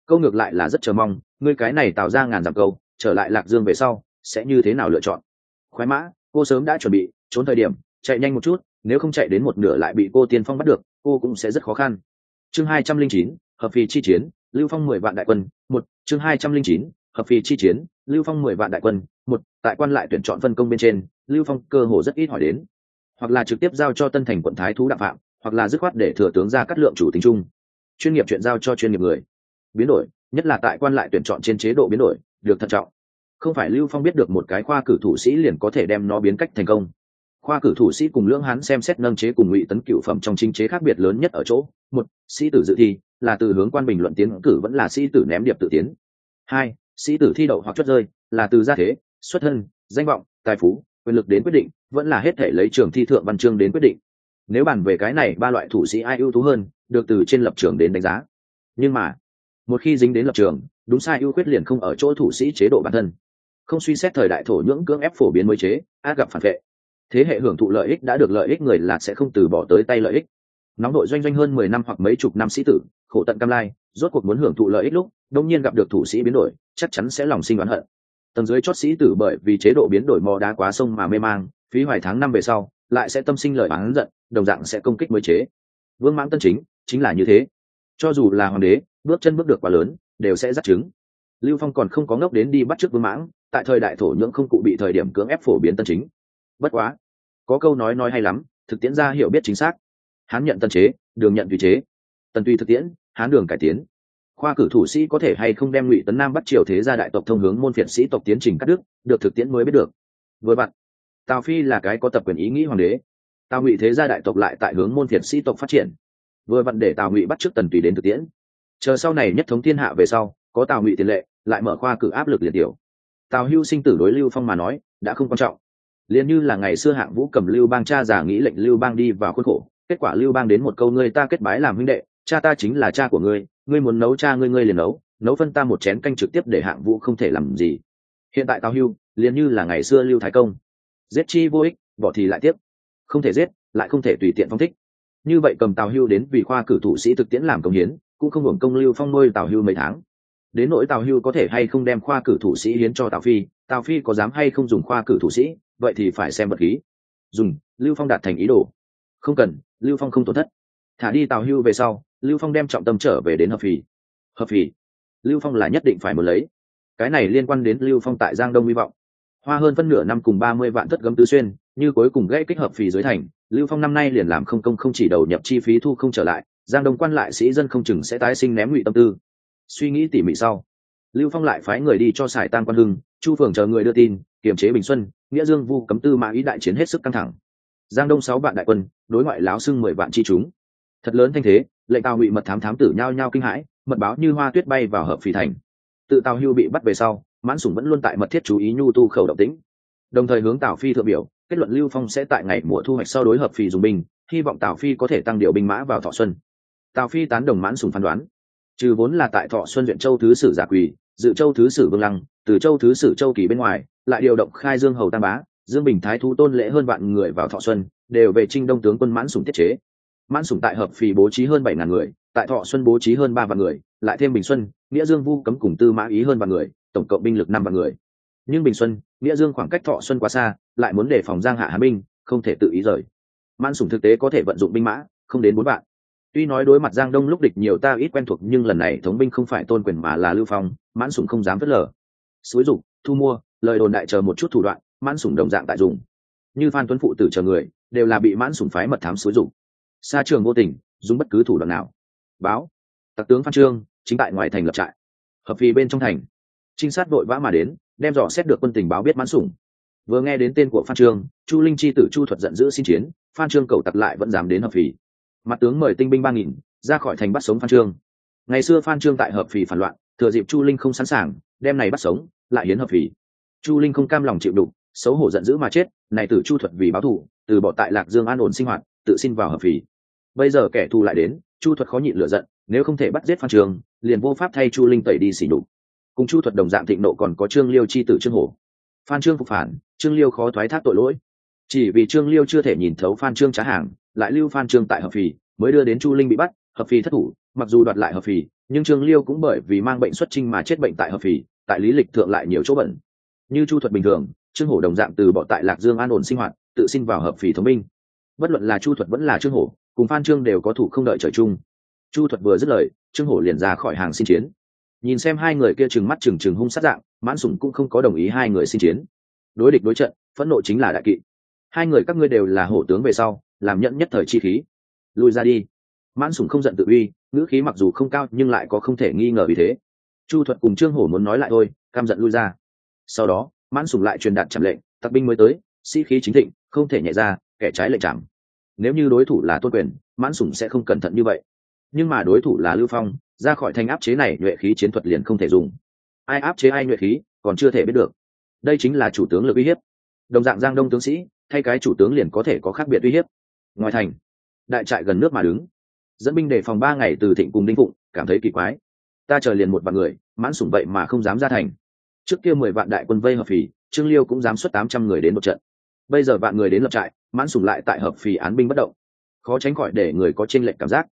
câu ngược lại là rất chờ mong, ngươi cái này tạo ra ngàn dặm câu, trở lại lạc dương về sau, sẽ như thế nào lựa chọn? Khoái mã, cô sớm đã chuẩn bị, trốn thời điểm, chạy nhanh một chút, nếu không chạy đến một nửa lại bị cô tiên phong bắt được, cô cũng sẽ rất khó khăn. Chương hai trăm linh chín, hợp phì chi chiến, lưu phong mười vạn đại quân, một, chương hai trăm linh chín, hợp phì chi chiến, lưu phong mười vạn đại quân, một, tại quan lại tuyển chọn phân công bên trên, lưu phong cơ hồ rất ít hỏi đến. Hoặc là trực tiếp giao cho tân thành quận thái thú đạo phạm, hoặc là dứt khoát để thừa tướng ra cắt lượng chủ tính chung. Chuyên nghiệp chuyện giao cho chuyên nghiệp người biến đổi, nhất là tại quan lại tuyển chọn trên chế độ biến đổi, được thận trọng. Không phải lưu phong biết được một cái khoa cử thủ sĩ liền có thể đem nó biến cách thành công. Khoa cử thủ sĩ cùng lưỡng hán xem xét nâng chế cùng ngụy tấn cựu phẩm trong chính chế khác biệt lớn nhất ở chỗ, một, sĩ tử dự thi, là từ hướng quan bình luận tiến cử vẫn là sĩ tử ném điệp tự tiến. Hai, sĩ tử thi đậu hoặc chốt rơi, là từ gia thế, xuất thân, danh vọng, tài phú, quyền lực đến quyết định, vẫn là hết thể lấy trường thi thượng văn chương đến quyết định. Nếu bàn về cái này, ba loại thủ sĩ ai ưu tú hơn, được từ trên lập trường đến đánh giá. Nhưng mà một khi dính đến lập trường, đúng sai ưu khuyết liền không ở chỗ thủ sĩ chế độ bản thân. Không suy xét thời đại thổ nhưỡng cưỡng ép phổ biến mới chế, át gặp phản vệ. Thế hệ hưởng thụ lợi ích đã được lợi ích người là sẽ không từ bỏ tới tay lợi ích. Nóng đội doanh doanh hơn mười năm hoặc mấy chục năm sĩ tử, khổ tận cam lai, rốt cuộc muốn hưởng thụ lợi ích lúc, đông nhiên gặp được thủ sĩ biến đổi, chắc chắn sẽ lòng sinh oán hận. Tầng dưới chót sĩ tử bởi vì chế độ biến đổi mò đá quá sông mà mê mang, phí hoài tháng năm về sau, lại sẽ tâm sinh lời oán giận, đồng dạng sẽ công kích mới chế. Vương mãng tân chính chính là như thế cho dù là hoàng đế, bước chân bước được quá lớn, đều sẽ dắt chứng. Lưu phong còn không có ngốc đến đi bắt trước vương mãng, tại thời đại thổ nhưỡng không cụ bị thời điểm cưỡng ép phổ biến tân chính. Bất quá, có câu nói nói hay lắm, thực tiễn ra hiểu biết chính xác. Hán nhận tân chế, đường nhận tùy chế. Tần tùy thực tiễn, hán đường cải tiến. Khoa cử thủ sĩ có thể hay không đem ngụy tấn nam bắt triều thế gia đại tộc thông hướng môn phiện sĩ tộc tiến trình cắt đức được thực tiễn mới biết được. Với bạn tào phi là cái có tập quyền ý nghĩ hoàng đế. Tào ngụy thế gia đại tộc lại tại hướng môn phiệt sĩ tộc phát triển vừa vặn để tào ngụy bắt trước tần tùy đến thực tiễn. Chờ sau này nhất thống thiên hạ về sau, có tào ngụy tiền lệ, lại mở khoa cử áp lực liệt tiểu. Tào hưu sinh tử đối lưu phong mà nói, đã không quan trọng. Liền như là ngày xưa hạng vũ cầm lưu bang cha già nghĩ lệnh lưu bang đi vào khuôn khổ, kết quả lưu bang đến một câu ngươi ta kết bái làm huynh đệ, cha ta chính là cha của ngươi ngươi muốn nấu cha ngươi ngươi liền nấu nấu phân ta một chén canh trực tiếp để hạng vũ không thể làm gì. Hiện tại tào hưu, liền như là ngày xưa lưu thái công. Giết chi vô ích, bỏ thì lại tiếp. Không thể giết, lại không thể tùy tiện phong thích như vậy cầm tào hưu đến vì khoa cử thủ sĩ thực tiễn làm công hiến, cũng không hưởng công lưu phong nuôi tào hưu mấy tháng. Đến nỗi tào hưu có thể hay không đem khoa cử thủ sĩ hiến cho tào phi tào phi có dám hay không dùng khoa cử thủ sĩ, vậy thì phải xem vật khí. Dùng, lưu phong đạt thành ý đồ. Không cần, lưu phong không tổn thất. Thả đi tào hưu về sau, lưu phong đem trọng tâm trở về đến hợp phì. Hợp phì. Lưu phong là nhất định phải muốn lấy. Cái này liên quan đến lưu phong tại giang đông hy vọng. Hoa hơn phân nửa năm cùng ba mươi vạn thất gấm tứ xuyên, như cuối cùng gãy kích hợp phì dưới thành lưu phong năm nay liền làm không công không chỉ đầu nhập chi phí thu không trở lại, giang đông quan lại sĩ dân không chừng sẽ tái sinh ném ngụy tâm tư. Suy nghĩ tỉ mỉ sau, lưu phong lại phái người đi cho sài tăng quan hưng, chu phường chờ người đưa tin, kiềm chế bình xuân, nghĩa dương vu cấm tư mã ý đại chiến hết sức căng thẳng. Giang đông sáu vạn đại quân, đối ngoại láo xưng mười vạn chi chúng. Thật lớn thanh thế, lệnh tào ngụy mật thám thám tử nhao nhao kinh hãi, mật báo như hoa tuyết bay vào hợp phì thành. Tự tào hưu bị bắt về sau, mãn sủng vẫn luôn tại mật thiết chú ý nhu tu khẩu động tĩnh. Đồng thời hướng tào phi thượng biểu kết luận lưu phong sẽ tại ngày mùa thu hoạch sau đối hợp phì dùng binh, hy vọng tào phi có thể tăng điều binh mã vào thọ xuân. Tào phi tán đồng mãn sùng phán đoán. Trừ vốn là tại thọ xuân huyện châu thứ sử giả quỳ, dự châu thứ sử vương lăng, từ châu thứ sử châu kỳ bên ngoài, lại điều động khai dương hầu tam bá, dương bình thái thú tôn lễ hơn vạn người vào thọ xuân, đều về trinh đông tướng quân mãn sùng tiết chế. Mãn sùng tại hợp phì bố trí hơn bảy ngàn người, tại thọ xuân bố trí hơn ba vạn người, lại thêm bình xuân, nghĩa dương vu cấm cùng tư mã ý hơn vạn người, tổng cộng binh lực năm vạn người nhưng bình xuân, nghĩa dương khoảng cách thọ xuân quá xa, lại muốn đề phòng giang hạ hà binh không thể tự ý rời. Mãn sùng thực tế có thể vận dụng binh mã, không đến bốn vạn. Tuy nói đối mặt giang đông lúc địch nhiều ta ít quen thuộc, nhưng lần này thống binh không phải tôn quyền mà là lưu phong, mãn sùng không dám phớt lờ. Xúi dục, thu mua, lời đồn đại chờ một chút thủ đoạn, mãn sùng đồng dạng tại dùng. Như phan tuấn phụ tử chờ người, đều là bị mãn sùng phái mật thám xúi dục. Xa trường vô tình, dùng bất cứ thủ đoạn nào. Báo, tặc tướng phan trương, chính tại ngoài thành lập trại. Hợp vì bên trong thành. Trinh sát đội vã mà đến đem dò xét được quân tình báo biết mãn sủng. Vừa nghe đến tên của phan trương, chu linh chi tử chu thuật giận dữ xin chiến, phan trương cầu tặc lại vẫn dám đến hợp phì. Mặt tướng mời tinh binh ba nghìn, ra khỏi thành bắt sống phan trương. Ngày xưa phan trương tại hợp phì phản loạn, thừa dịp chu linh không sẵn sàng, đem này bắt sống, lại hiến hợp phì. Chu linh không cam lòng chịu đục, xấu hổ giận dữ mà chết, này tử chu thuật vì báo thù, từ bỏ tại lạc dương an ổn sinh hoạt, tự xin vào hợp phì. Bây giờ kẻ thù lại đến, chu thuật khó nhịn lựa giận, nếu không thể bắt giết phan trường liền vô pháp thay chu linh tẩy đi xỉ nhục cùng chu thuật đồng dạng thịnh nộ còn có trương liêu chi tử trương hổ. Phan trương phục phản, trương liêu khó thoái thác tội lỗi. Chỉ vì trương liêu chưa thể nhìn thấu phan trương trá hàng, lại lưu phan trương tại hợp phì, mới đưa đến chu linh bị bắt, hợp phì thất thủ, mặc dù đoạt lại hợp phì, nhưng trương liêu cũng bởi vì mang bệnh xuất trinh mà chết bệnh tại hợp phì, tại lý lịch thượng lại nhiều chỗ bẩn. Như chu thuật bình thường, trương hổ đồng dạng từ bỏ tại lạc dương an ổn sinh hoạt, tự xin vào hợp phì thống minh bất luận là chu thuật vẫn là trương hổ, cùng phan trương đều có thủ không đợi trời chung. Chu thuật vừa dứt lời, trương hổ liền ra khỏi hàng xin chiến nhìn xem hai người kia trừng mắt trừng trừng hung sát dạng, mãn sủng cũng không có đồng ý hai người xin chiến. Đối địch đối trận, phẫn nộ chính là đại kỵ. Hai người các ngươi đều là hổ tướng về sau, làm nhận nhất thời chi khí. Lùi ra đi. Mãn sủng không giận tự uy, ngữ khí mặc dù không cao nhưng lại có không thể nghi ngờ vì thế. Chu thuật cùng trương hổ muốn nói lại thôi cam giận lui ra. Sau đó, mãn sủng lại truyền đạt chậm lệnh, tặc binh mới tới, sĩ、si、khí chính thịnh, không thể nhảy ra, kẻ trái lệnh chạm nếu như đối thủ là tôn quyền, mãn sủng sẽ không cẩn thận như vậy. Nhưng mà đối thủ là lưu phong ra khỏi thành áp chế này, nhuệ khí chiến thuật liền không thể dùng. Ai áp chế ai nhuệ khí, còn chưa thể biết được. Đây chính là chủ tướng lực uy hiếp. Đồng dạng giang đông tướng sĩ, thay cái chủ tướng liền có thể có khác biệt uy hiếp. Ngoài thành, đại trại gần nước mà đứng. Dẫn binh đề phòng ba ngày từ thịnh cùng đinh phụng, cảm thấy kỳ quái. Ta chờ liền một vạn người, mãn sủng vậy mà không dám ra thành. Trước kia mười vạn đại quân vây hợp phì, trương liêu cũng dám xuất tám trăm người đến một trận. Bây giờ vạn người đến lập trại, mãn sủng lại tại hợp phì án binh bất động. Khó tránh khỏi để người có tranh lệch cảm giác.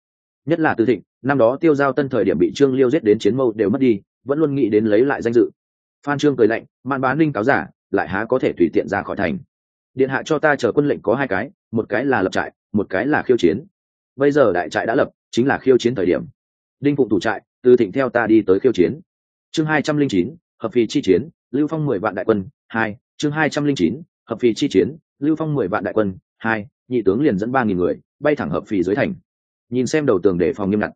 Nhất là từ thịnh năm đó tiêu giao tân thời điểm bị trương liêu giết đến chiến mâu đều mất đi, vẫn luôn nghĩ đến lấy lại danh dự. Phan trương cười lạnh man bá ninh cáo giả, lại há có thể tùy tiện ra khỏi thành. Điện hạ cho ta chờ quân lệnh có hai cái, một cái là lập trại, một cái là khiêu chiến. Bây giờ đại trại đã lập, chính là khiêu chiến thời điểm. Đinh phụng thủ trại, từ thịnh theo ta đi tới khiêu chiến. Chương hai trăm linh chín, hợp phì chi chiến, lưu phong mười vạn đại quân, hai, chương hai trăm linh chín, hợp phì chi chiến, lưu phong mười vạn đại quân, hai, nhị tướng liền dẫn ba nghìn người, bay thẳng hợp phì dưới thành. Nhìn xem đầu tường để phòng nghiêm ngặt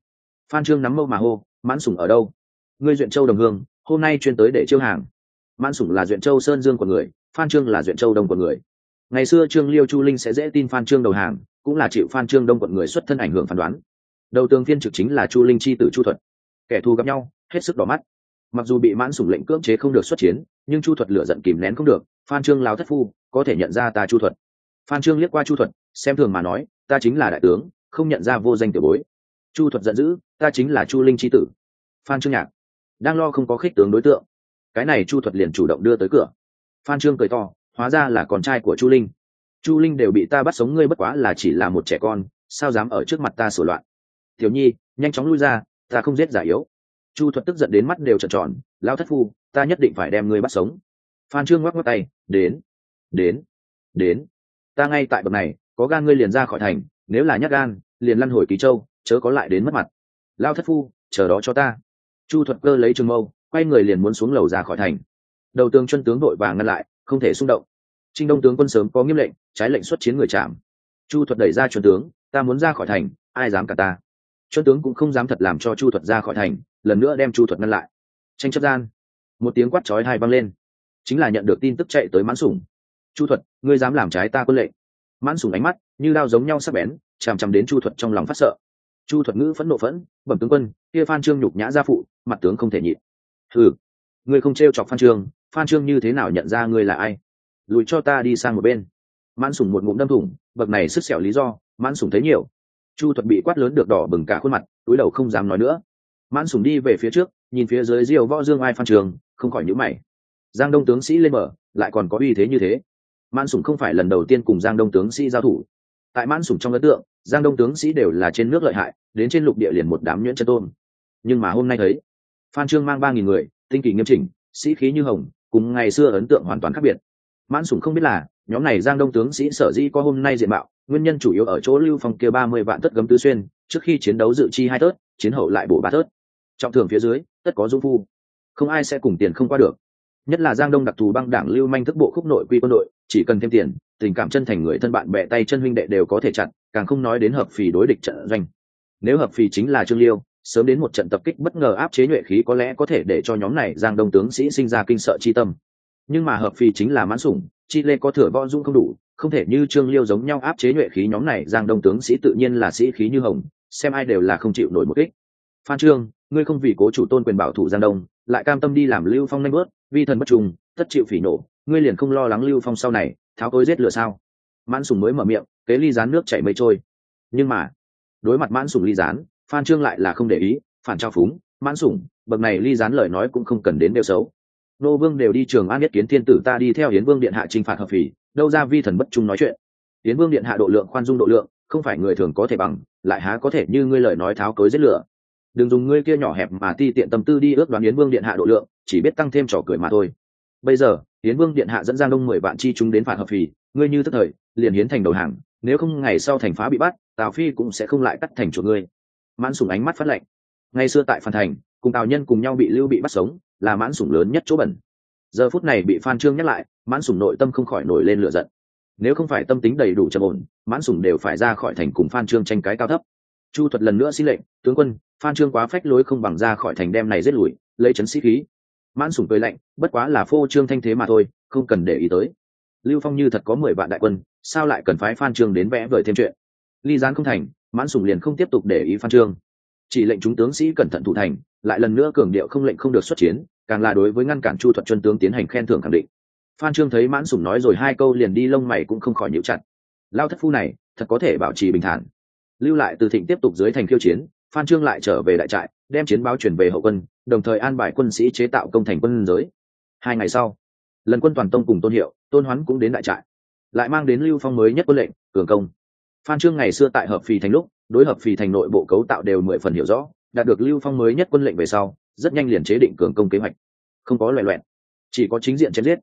phan trương nắm mâu mà hô, mãn sủng ở đâu? Ngươi duyện châu đồng hương, hôm nay chuyên tới để chiêu hàng. Mãn sủng là duyện châu sơn dương của người, phan trương là duyện châu đông của người. Ngày xưa trương liêu chu linh sẽ dễ tin phan trương đầu hàng, cũng là chịu phan trương đông quận người xuất thân ảnh hưởng phán đoán. Đầu tường phiên trực chính là chu linh chi tử chu thuật. Kẻ thù gặp nhau, hết sức đỏ mắt. Mặc dù bị mãn sủng lệnh cưỡng chế không được xuất chiến, nhưng chu thuật lửa giận kìm nén không được, phan trương lao thất phu, có thể nhận ra ta chu thuật. Phan trương liếc qua chu thuật, xem thường mà nói, ta chính là đại tướng, không nhận ra vô danh tiểu bối. Chu thuật giận dữ ta chính là chu linh c h i tử. Phan trương nhạc. Đang lo không có khích tướng đối tượng. Cái này chu thuật liền chủ động đưa tới cửa. Phan trương cười to, hóa ra là con trai của chu linh. Chu linh đều bị ta bắt sống ngươi bất quá là chỉ là một trẻ con, sao dám ở trước mặt ta sửa loạn? Tiểu nhi, nhanh chóng lui ra, ta không giết giả yếu. Chu thuật tức giận đến mắt đều trợn tròn, lao thất phu, ta nhất định phải đem ngươi bắt sống. Phan trương ngoắc ngoắc tay, đến đến đến. Ta ngay tại bậc này, có gan ngươi liền ra khỏi thành, nếu là nhát gan, liền lăn hồi Kỳ châu, chớ có lại đến mất mặt lao thất phu, chờ đó cho ta. Chu thuật cơ lấy trường mâu, quay người liền muốn xuống lầu ra khỏi thành. Đầu tướng chân tướng đội vàng ngăn lại, không thể xung động. Trinh đông tướng quân sớm có nghiêm lệnh, trái lệnh xuất chiến người chạm. Chu thuật đẩy ra chuẩn tướng, ta muốn ra khỏi thành, ai dám cả ta? Chuẩn tướng cũng không dám thật làm cho chu thuật ra khỏi thành, lần nữa đem chu thuật ngăn lại. Tranh chấp gian, một tiếng quát chói hai vang lên. Chính là nhận được tin tức chạy tới mãn sủng. Chu thuật, ngươi dám làm trái ta quân lệnh? Mãn sủng ánh mắt như đao giống nhau sắc bén, chằm chằm đến chu thuật trong lòng phát sợ chu thuật ngữ phẫn nộ phẫn, bẩm tướng quân, kia phan trương nhục nhã gia phụ, mặt tướng không thể nhịn. Ừ ngươi không t chọc phan trương phan trương như thế nào nhận ra ngươi là ai? Lùi cho ta đi sang một bên. Mãn sủng một ngụm đâm thủng, bậc này sức xẻo lý do, mãn sủng thấy nhiều. Chu thuật bị quát lớn được đỏ bừng cả khuôn mặt, túi đầu không dám nói nữa. Mãn sủng đi về phía trước, nhìn phía dưới diều võ dương ai phan trường không khỏi nhữ mày. Giang đông tướng sĩ lên mở, lại còn có uy thế như thế. Mãn sủng không phải lần đầu tiên cùng giang đông tướng sĩ giao thủ tại mãn sủng trong ấn tượng, giang đông tướng sĩ đều là trên nước lợi hại, đến trên lục địa liền một đám nhuyễn chân tôn. Nhưng mà hôm nay thấy, phan trương mang ba nghìn người, tinh kỳ nghiêm chỉnh, sĩ khí như hồng, cùng ngày xưa ấn tượng hoàn toàn khác biệt. Mãn sủng không biết là, nhóm này giang đông tướng sĩ sở dĩ có hôm nay diện mạo, nguyên nhân chủ yếu ở chỗ lưu phong kia ba mươi vạn tất gấm tứ xuyên, trước khi chiến đấu dự chi hai tớt chiến hậu lại bổ ba tớt trọng thường phía dưới, tất có dung phu. Không ai sẽ cùng tiền không qua được. Nhất là giang đông đặc thù băng đảng lưu manh thức bộ khúc nội quy quân đội, chỉ cần thêm tiền tình cảm chân thành người thân bạn bè tay chân huynh đệ đều có thể chặn, càng không nói đến hợp phì đối địch trận doanh. Nếu hợp phì chính là trương liêu, sớm đến một trận tập kích bất ngờ áp chế nhuệ khí có lẽ có thể để cho nhóm này giang đông tướng sĩ sinh ra kinh sợ chi tâm. Nhưng mà hợp phì chính là mãn sủng, chi lê có thừa võ dung không đủ, không thể như trương liêu giống nhau áp chế nhuệ khí nhóm này, giang đông tướng sĩ tự nhiên là sĩ khí như hồng, xem ai đều là không chịu nổi một kích. Phan trương, ngươi không vì cố chủ tôn quyền bảo thủ giang đông, lại cam tâm đi làm lưu phong nanh bớt vi thần bất trùng, tất chịu phỉ nổ ngươi liền không lo lắng lưu phong sau này tháo cối giết lửa sao? Mãn sùng mới mở miệng, kế ly rán nước chảy mây trôi. Nhưng mà, đối mặt mãn sùng ly rán phan trương lại là không để ý, phản trao phúng. Mãn sủng bậc này ly rán lời nói cũng không cần đến đều xấu. Nô vương đều đi trường an nhất kiến thiên tử ta đi theo hiến vương điện hạ trinh phạt hợp phỉ, đâu ra vi thần bất trung nói chuyện. Hiến vương điện hạ độ lượng khoan dung độ lượng, không phải người thường có thể bằng, lại há có thể như ngươi lời nói tháo cối giết lửa. Đừng dùng ngươi kia nhỏ hẹp mà ti tiện tâm tư đi ước đoán yến vương điện hạ độ lượng, chỉ biết tăng thêm trò cười mà thôi bây giờ tiến vương điện hạ dẫn giang đông mười vạn chi chúng đến phản hợp phì, ngươi như tức thời, liền hiến thành đầu hàng, nếu không ngày sau thành phá bị bắt, tào phi cũng sẽ không lại cắt thành chuột ngươi. Mãn sủng ánh mắt phát lệnh ngày xưa tại phan thành, cùng tào nhân cùng nhau bị lưu bị bắt sống, là mãn sủng lớn nhất chỗ bẩn. Giờ phút này bị phan trương nhắc lại, mãn sủng nội tâm không khỏi nổi lên lửa giận. Nếu không phải tâm tính đầy đủ trầm ổn, mãn sủng đều phải ra khỏi thành cùng phan trương tranh cái cao thấp. Chu thuật lần nữa xin lệnh, tướng quân, phan trương quá phách lối không bằng ra khỏi thành đem này giết lùi, lấy chấn sĩ khí mãn sủng cười lạnh, bất quá là phô trương thanh thế mà thôi, không cần để ý tới. Lưu phong như thật có mười vạn đại quân, sao lại cần phái phan trương đến vẽ vời thêm chuyện? Ly gián không thành, mãn sủng liền không tiếp tục để ý phan trương. Chỉ lệnh chúng tướng sĩ cẩn thận thủ thành, lại lần nữa cường điệu không lệnh không được xuất chiến, càng là đối với ngăn cản chu thuật chân tướng tiến hành khen thưởng khẳng định. Phan trương thấy mãn sủng nói rồi hai câu liền đi lông mày cũng không khỏi nhíu chặt. Lao thất phu này, thật có thể bảo trì bình thản. Lưu lại từ thịnh tiếp tục dưới thành khiêu chiến, phan trương lại trở về đại trại đem chiến báo chuyển về hậu quân, đồng thời an bài quân sĩ chế tạo công thành quân giới. Hai ngày sau, lần quân toàn tông cùng tôn hiệu, tôn hoán cũng đến đại trại, lại mang đến lưu phong mới nhất quân lệnh, cường công. Phan trương ngày xưa tại hợp phì thành lúc, đối hợp phì thành nội bộ cấu tạo đều mười phần hiểu rõ, đạt được lưu phong mới nhất quân lệnh về sau, rất nhanh liền chế định cường công kế hoạch. Không có loại loẹn chỉ có chính diện chém giết,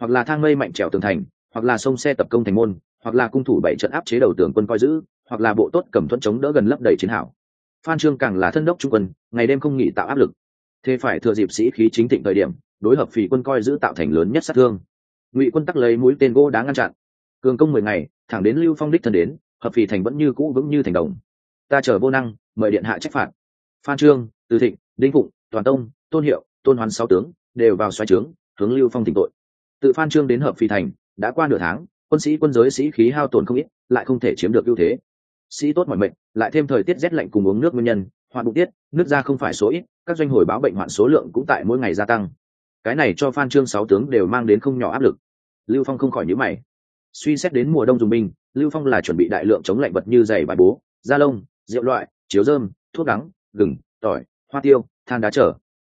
hoặc là thang mây mạnh trèo tường thành, hoặc là sông xe tập công thành môn, hoặc là cung thủ bảy trận áp chế đầu tường quân coi giữ, hoặc là bộ tốt cầm thuẫn chống đỡ gần lấp đầy chiến hảo phan trương càng là thân đốc trung quân, ngày đêm không nghỉ tạo áp lực. Thế phải thừa dịp sĩ khí chính thịnh thời điểm, đối hợp phì quân coi giữ tạo thành lớn nhất sát thương. Ngụy quân tắc lấy mũi tên gỗ đá ngăn chặn. Cường công mười ngày, thẳng đến lưu phong đích thân đến, hợp phì thành vẫn như cũ vững như thành đồng. Ta chờ vô năng, mời điện hạ trách phạt. Phan trương, từ thịnh, đinh phụng, toàn tông, tôn hiệu, tôn hoán sáu tướng, đều vào xoay trướng, hướng lưu phong thỉnh tội. Tự phan trương đến hợp phì thành, đã qua nửa tháng, quân sĩ quân giới sĩ khí hao tổn không ít, lại không thể chiếm được ưu thế sĩ tốt mọi mệnh, lại thêm thời tiết rét lạnh cùng uống nước nguyên nhân, hoạn bụng tiết, nước ra không phải số ít, các doanh hồi báo bệnh hoạn số lượng cũng tại mỗi ngày gia tăng. Cái này cho phan trương sáu tướng đều mang đến không nhỏ áp lực. Lưu phong không khỏi nhíu mày. Suy xét đến mùa đông dùng binh, lưu phong là chuẩn bị đại lượng chống lạnh vật như giày bài bố, da lông, rượu loại, chiếu dơm thuốc đắng, gừng, tỏi, hoa tiêu, than đá trở.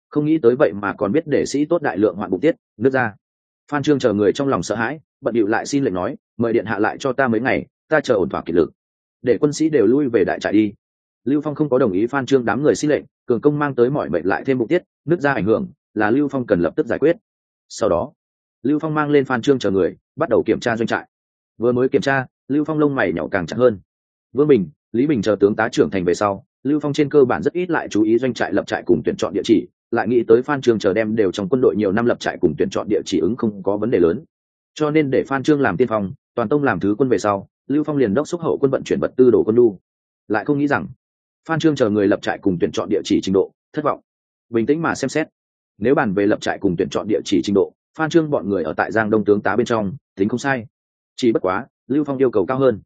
Không nghĩ tới vậy mà còn biết để sĩ tốt đại lượng hoạn bụng tiết, nước ra phan trương chờ người trong lòng sợ hãi, bận điệu lại xin lệnh nói, mời điện hạ lại cho ta mấy ngày, ta chờ ổn thỏa kỷ lực để quân sĩ đều lui về đại trại đi. Lưu phong không có đồng ý phan trương đám người xin lệnh, cường công mang tới mọi mệnh lại thêm mục tiết, nứt ra ảnh hưởng, là lưu phong cần lập tức giải quyết. Sau đó, lưu phong mang lên phan trương chờ người, bắt đầu kiểm tra doanh trại. Vừa mới kiểm tra, lưu phong lông mày nhỏ càng chặt hơn. Vương bình, lý bình chờ tướng tá trưởng thành về sau, lưu phong trên cơ bản rất ít lại chú ý doanh trại lập trại cùng tuyển chọn địa chỉ, lại nghĩ tới phan trương chờ đem đều trong quân đội nhiều năm lập trại cùng tuyển chọn địa chỉ ứng không có vấn đề lớn. Cho nên để phan trương làm tiên phong, toàn tông làm thứ quân về sau lưu phong liền đốc xúc hậu quân vận chuyển vật tư đổ quân lu lại không nghĩ rằng, phan trương chờ người lập trại cùng tuyển chọn địa chỉ trình độ, thất vọng. Bình tĩnh mà xem xét. Nếu bàn về lập trại cùng tuyển chọn địa chỉ trình độ, phan trương bọn người ở tại giang đông tướng tá bên trong, tính không sai. Chỉ bất quá, lưu phong yêu cầu cao hơn.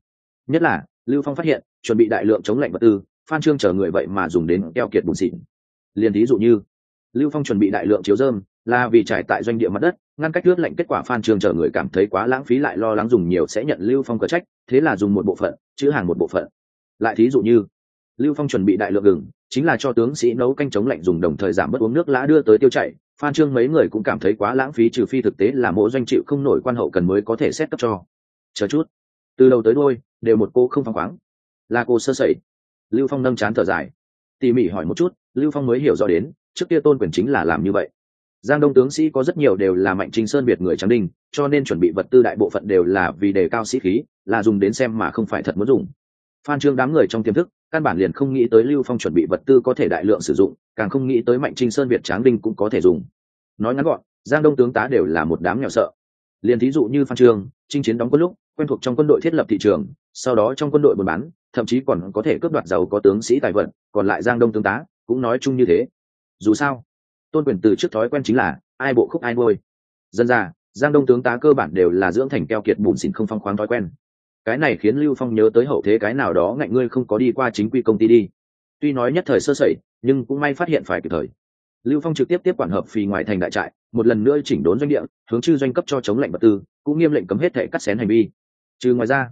Nhất là, lưu phong phát hiện, chuẩn bị đại lượng chống lệnh vật tư, phan trương chờ người vậy mà dùng đến keo kiệt bùn xịn. Liền thí dụ như, lưu phong chuẩn bị đại lượng chiếu dơm là vì trải tại doanh địa mặt đất, ngăn cách ướt lạnh kết quả phan trương chờ người cảm thấy quá lãng phí lại lo lắng dùng nhiều sẽ nhận lưu phong cờ trách, thế là dùng một bộ phận, chữ hàng một bộ phận. Lại thí dụ như, lưu phong chuẩn bị đại lượng gừng, chính là cho tướng sĩ nấu canh chống lạnh dùng đồng thời giảm bớt uống nước lã đưa tới tiêu chảy, phan trương mấy người cũng cảm thấy quá lãng phí trừ phi thực tế là mỗi doanh chịu không nổi quan hậu cần mới có thể xét cấp cho. Chờ chút, từ đầu tới đôi đều một cô không phăng khoáng. Là cô sơ sẩy. Lưu phong nâng chán thở dài. Tỉ mỉ hỏi một chút, lưu phong mới hiểu rõ đến, trước kia tôn quyền chính là làm như vậy giang đông tướng sĩ có rất nhiều đều là mạnh trinh sơn việt người trắng đinh, cho nên chuẩn bị vật tư đại bộ phận đều là vì đề cao sĩ khí, là dùng đến xem mà không phải thật muốn dùng. Phan trương đám người trong tiềm thức, căn bản liền không nghĩ tới lưu phong chuẩn bị vật tư có thể đại lượng sử dụng, càng không nghĩ tới mạnh trinh sơn việt tráng đinh cũng có thể dùng. Nói ngắn gọn, giang đông tướng tá đều là một đám nghèo sợ. Liền thí dụ như phan trương, chinh chiến đóng quân lúc, quen thuộc trong quân đội thiết lập thị trường, sau đó trong quân đội buôn bán, thậm chí còn có thể cướp đoạt giàu có tướng sĩ tài vận, còn lại giang đông tướng tá cũng nói chung như thế. Dù sao tôn quyền từ trước thói quen chính là, ai bộ khúc ai ngôi dân ra, giang đông tướng tá cơ bản đều là dưỡng thành keo kiệt bùn xỉn không phong khoáng thói quen. Cái này khiến lưu phong nhớ tới hậu thế cái nào đó ngạnh ngươi không có đi qua chính quy công ty đi. Tuy nói nhất thời sơ sẩy, nhưng cũng may phát hiện phải kịp thời. Lưu phong trực tiếp tiếp quản hợp phì ngoài thành đại trại, một lần nữa chỉnh đốn doanh địa, hướng chư doanh cấp cho chống lệnh vật tư, cũng nghiêm lệnh cấm hết thể cắt xén hành vi. Trừ ngoài ra,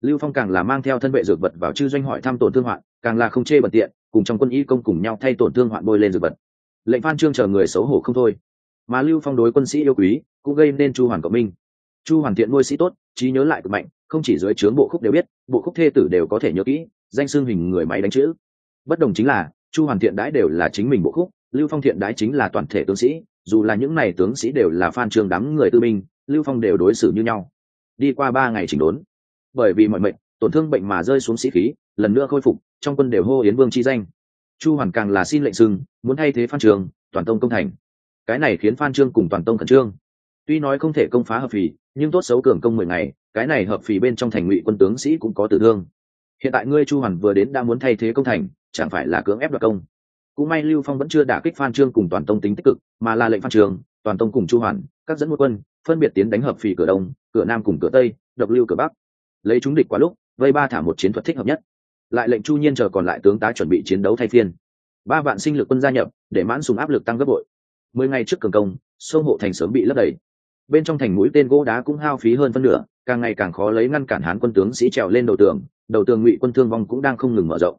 lưu phong càng là mang theo thân vệ dược vật vào chư doanh hỏi thăm tổn thương hoạn, càng là không chê bật tiện, cùng trong quân y công cùng nhau thay tổn thương hoạn bôi lên dược vật lệnh phan trương chờ người xấu hổ không thôi. Mà lưu phong đối quân sĩ yêu quý, cũng gây nên chu hoàn cộng minh. Chu hoàn thiện nuôi sĩ tốt, trí nhớ lại cực mạnh, không chỉ dưới trướng bộ khúc đều biết, bộ khúc thê tử đều có thể nhớ kỹ, danh xưng hình người máy đánh chữ. Bất đồng chính là, chu hoàn thiện đãi đều là chính mình bộ khúc, lưu phong thiện đãi chính là toàn thể tướng sĩ, dù là những n à y tướng sĩ đều là phan trường đám người tư minh, lưu phong đều đối xử như nhau. Đi qua ba ngày chỉnh đốn, bởi vì mọi mệnh, tổn thương bệnh mà rơi xuống sĩ khí, lần nữa khôi phục, trong quân đều hô yến vương chi danh chu hoàn càng là xin lệnh sưng muốn thay thế phan trường, toàn tông công thành. Cái này khiến phan trương cùng toàn tông khẩn trương. Tuy nói không thể công phá hợp phì, nhưng tốt xấu cường công mười ngày, cái này hợp phì bên trong thành ngụy quân tướng sĩ cũng có tử thương. Hiện tại ngươi chu hoàn vừa đến đã muốn thay thế công thành, chẳng phải là cưỡng ép đoạt công. Cũng may lưu phong vẫn chưa đả kích phan trương cùng toàn tông tính tích cực, mà là lệnh phan trường, toàn tông cùng chu hoàn, các dẫn một quân, phân biệt tiến đánh hợp phì cửa đông, cửa nam cùng cửa tây, độc lưu cửa bắc. Lấy chúng địch quá lúc, vây ba thả một chiến thuật thích hợp nhất lại lệnh chu nhiên chờ còn lại tướng tá chuẩn bị chiến đấu thay phiên. Ba vạn sinh lực quân gia nhập, để mãn sùng áp lực tăng gấp bội. Mười ngày trước cường công, sông hộ thành sớm bị lấp đầy. Bên trong thành mũi tên gỗ đá cũng hao phí hơn phân nửa, càng ngày càng khó lấy ngăn cản hán quân tướng sĩ trèo lên đầu tường đầu tường ngụy quân thương vong cũng đang không ngừng mở rộng.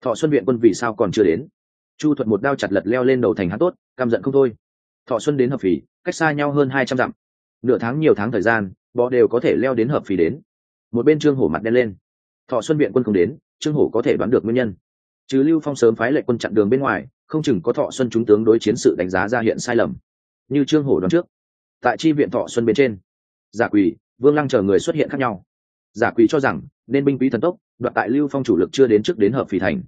Thọ xuân viện quân vì sao còn chưa đến? Chu thuật một đao chặt lật leo lên đầu thành hán tốt, căm giận không thôi. Thọ xuân đến hợp phì, cách xa nhau hơn hai trăm dặm. Nửa tháng nhiều tháng thời gian, bọ đều có thể leo đến hợp phì đến. Một bên trương hổ mặt đen lên thọ xuân viện quân không đến, trương hổ có thể đoán được nguyên nhân. Chứ lưu phong sớm phái lệ quân chặn đường bên ngoài, không chừng có thọ xuân chúng tướng đối chiến sự đánh giá ra hiện sai lầm. Như trương hổ đoán trước, tại chi viện thọ xuân bên trên, giả quỳ, vương lăng chờ người xuất hiện khác nhau. Giả quỳ cho rằng, nên binh quý thần tốc, đoạt tại lưu phong chủ lực chưa đến trước đến hợp phì thành.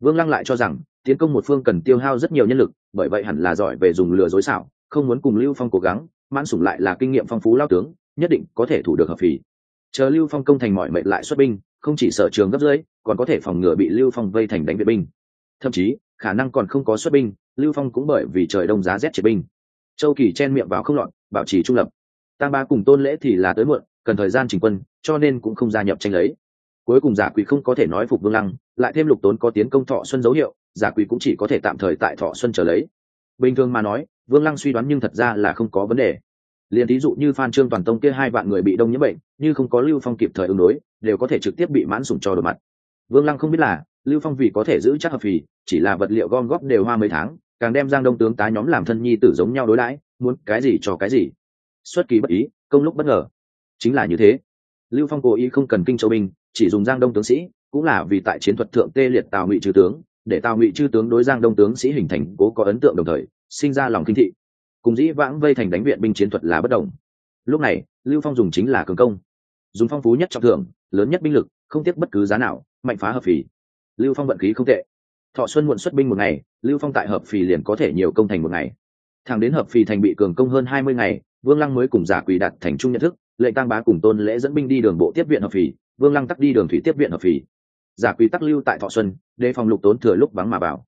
Vương lăng lại cho rằng, tiến công một phương cần tiêu hao rất nhiều nhân lực, bởi vậy hẳn là giỏi về dùng lừa dối xảo, không muốn cùng lưu phong cố gắng, mãn sủng lại là kinh nghiệm phong phú lao tướng, nhất định có thể thủ được hợp phì. Chờ lưu phong công thành mọi mệnh lại xuất binh không chỉ sở trường gấp rưỡi còn có thể phòng ngừa bị lưu phong vây thành đánh viện binh. Thậm chí, khả năng còn không có xuất binh, lưu phong cũng bởi vì trời đông giá rét triệt binh. Châu kỳ chen miệng vào không lọt, bảo trì trung lập. Tăng ba cùng tôn lễ thì là tới muộn, cần thời gian chỉnh quân, cho nên cũng không gia nhập tranh lấy. Cuối cùng giả quỷ không có thể nói phục vương lăng, lại thêm lục tốn có tiến công thọ xuân dấu hiệu, giả quỷ cũng chỉ có thể tạm thời tại thọ xuân trở lấy. Bình thường mà nói, vương lăng suy đoán nhưng thật ra là không có vấn đề liền thí dụ như phan trương toàn tông kia hai vạn người bị đông nhiễm bệnh, như không có lưu phong kịp thời ứng đối, đều có thể trực tiếp bị mãn sủng cho đổi mặt. Vương lăng không biết là, lưu phong vì có thể giữ chắc hợp phì, chỉ là vật liệu gom góp đều hoa mấy tháng, càng đem giang đông tướng tá nhóm làm thân nhi tử giống nhau đối đãi, muốn cái gì cho cái gì. Xuất kỳ bất ý, công lúc bất ngờ. Chính là như thế. Lưu phong cố ý không cần kinh châu binh, chỉ dùng giang đông tướng sĩ, cũng là vì tại chiến thuật thượng tê liệt tào ngụy trừ tướng, để tào ngụy chư tướng đối giang đông tướng sĩ hình thành cố có ấn tượng đồng thời, sinh ra lòng kinh thị cùng dĩ vãng vây thành đánh viện binh chiến thuật là bất đồng. Lúc này, lưu phong dùng chính là cường công. Dùng phong phú nhất trọng thưởng, lớn nhất binh lực, không tiếc bất cứ giá nào, mạnh phá hợp phì. Lưu phong vận khí không tệ. Thọ xuân muộn xuất binh một ngày, lưu phong tại hợp phì liền có thể nhiều công thành một ngày. Thẳng đến hợp phì thành bị cường công hơn hai mươi ngày, vương lăng mới cùng giả quỳ đặt thành trung nhận thức, lệnh tăng bá cùng tôn lễ dẫn binh đi đường bộ tiếp viện hợp phì, vương lăng tắc đi đường thủy tiếp viện hợp phì. Giả quỳ tắc lưu tại thọ xuân, đề phòng lục tốn thừa lúc vắng mà vào.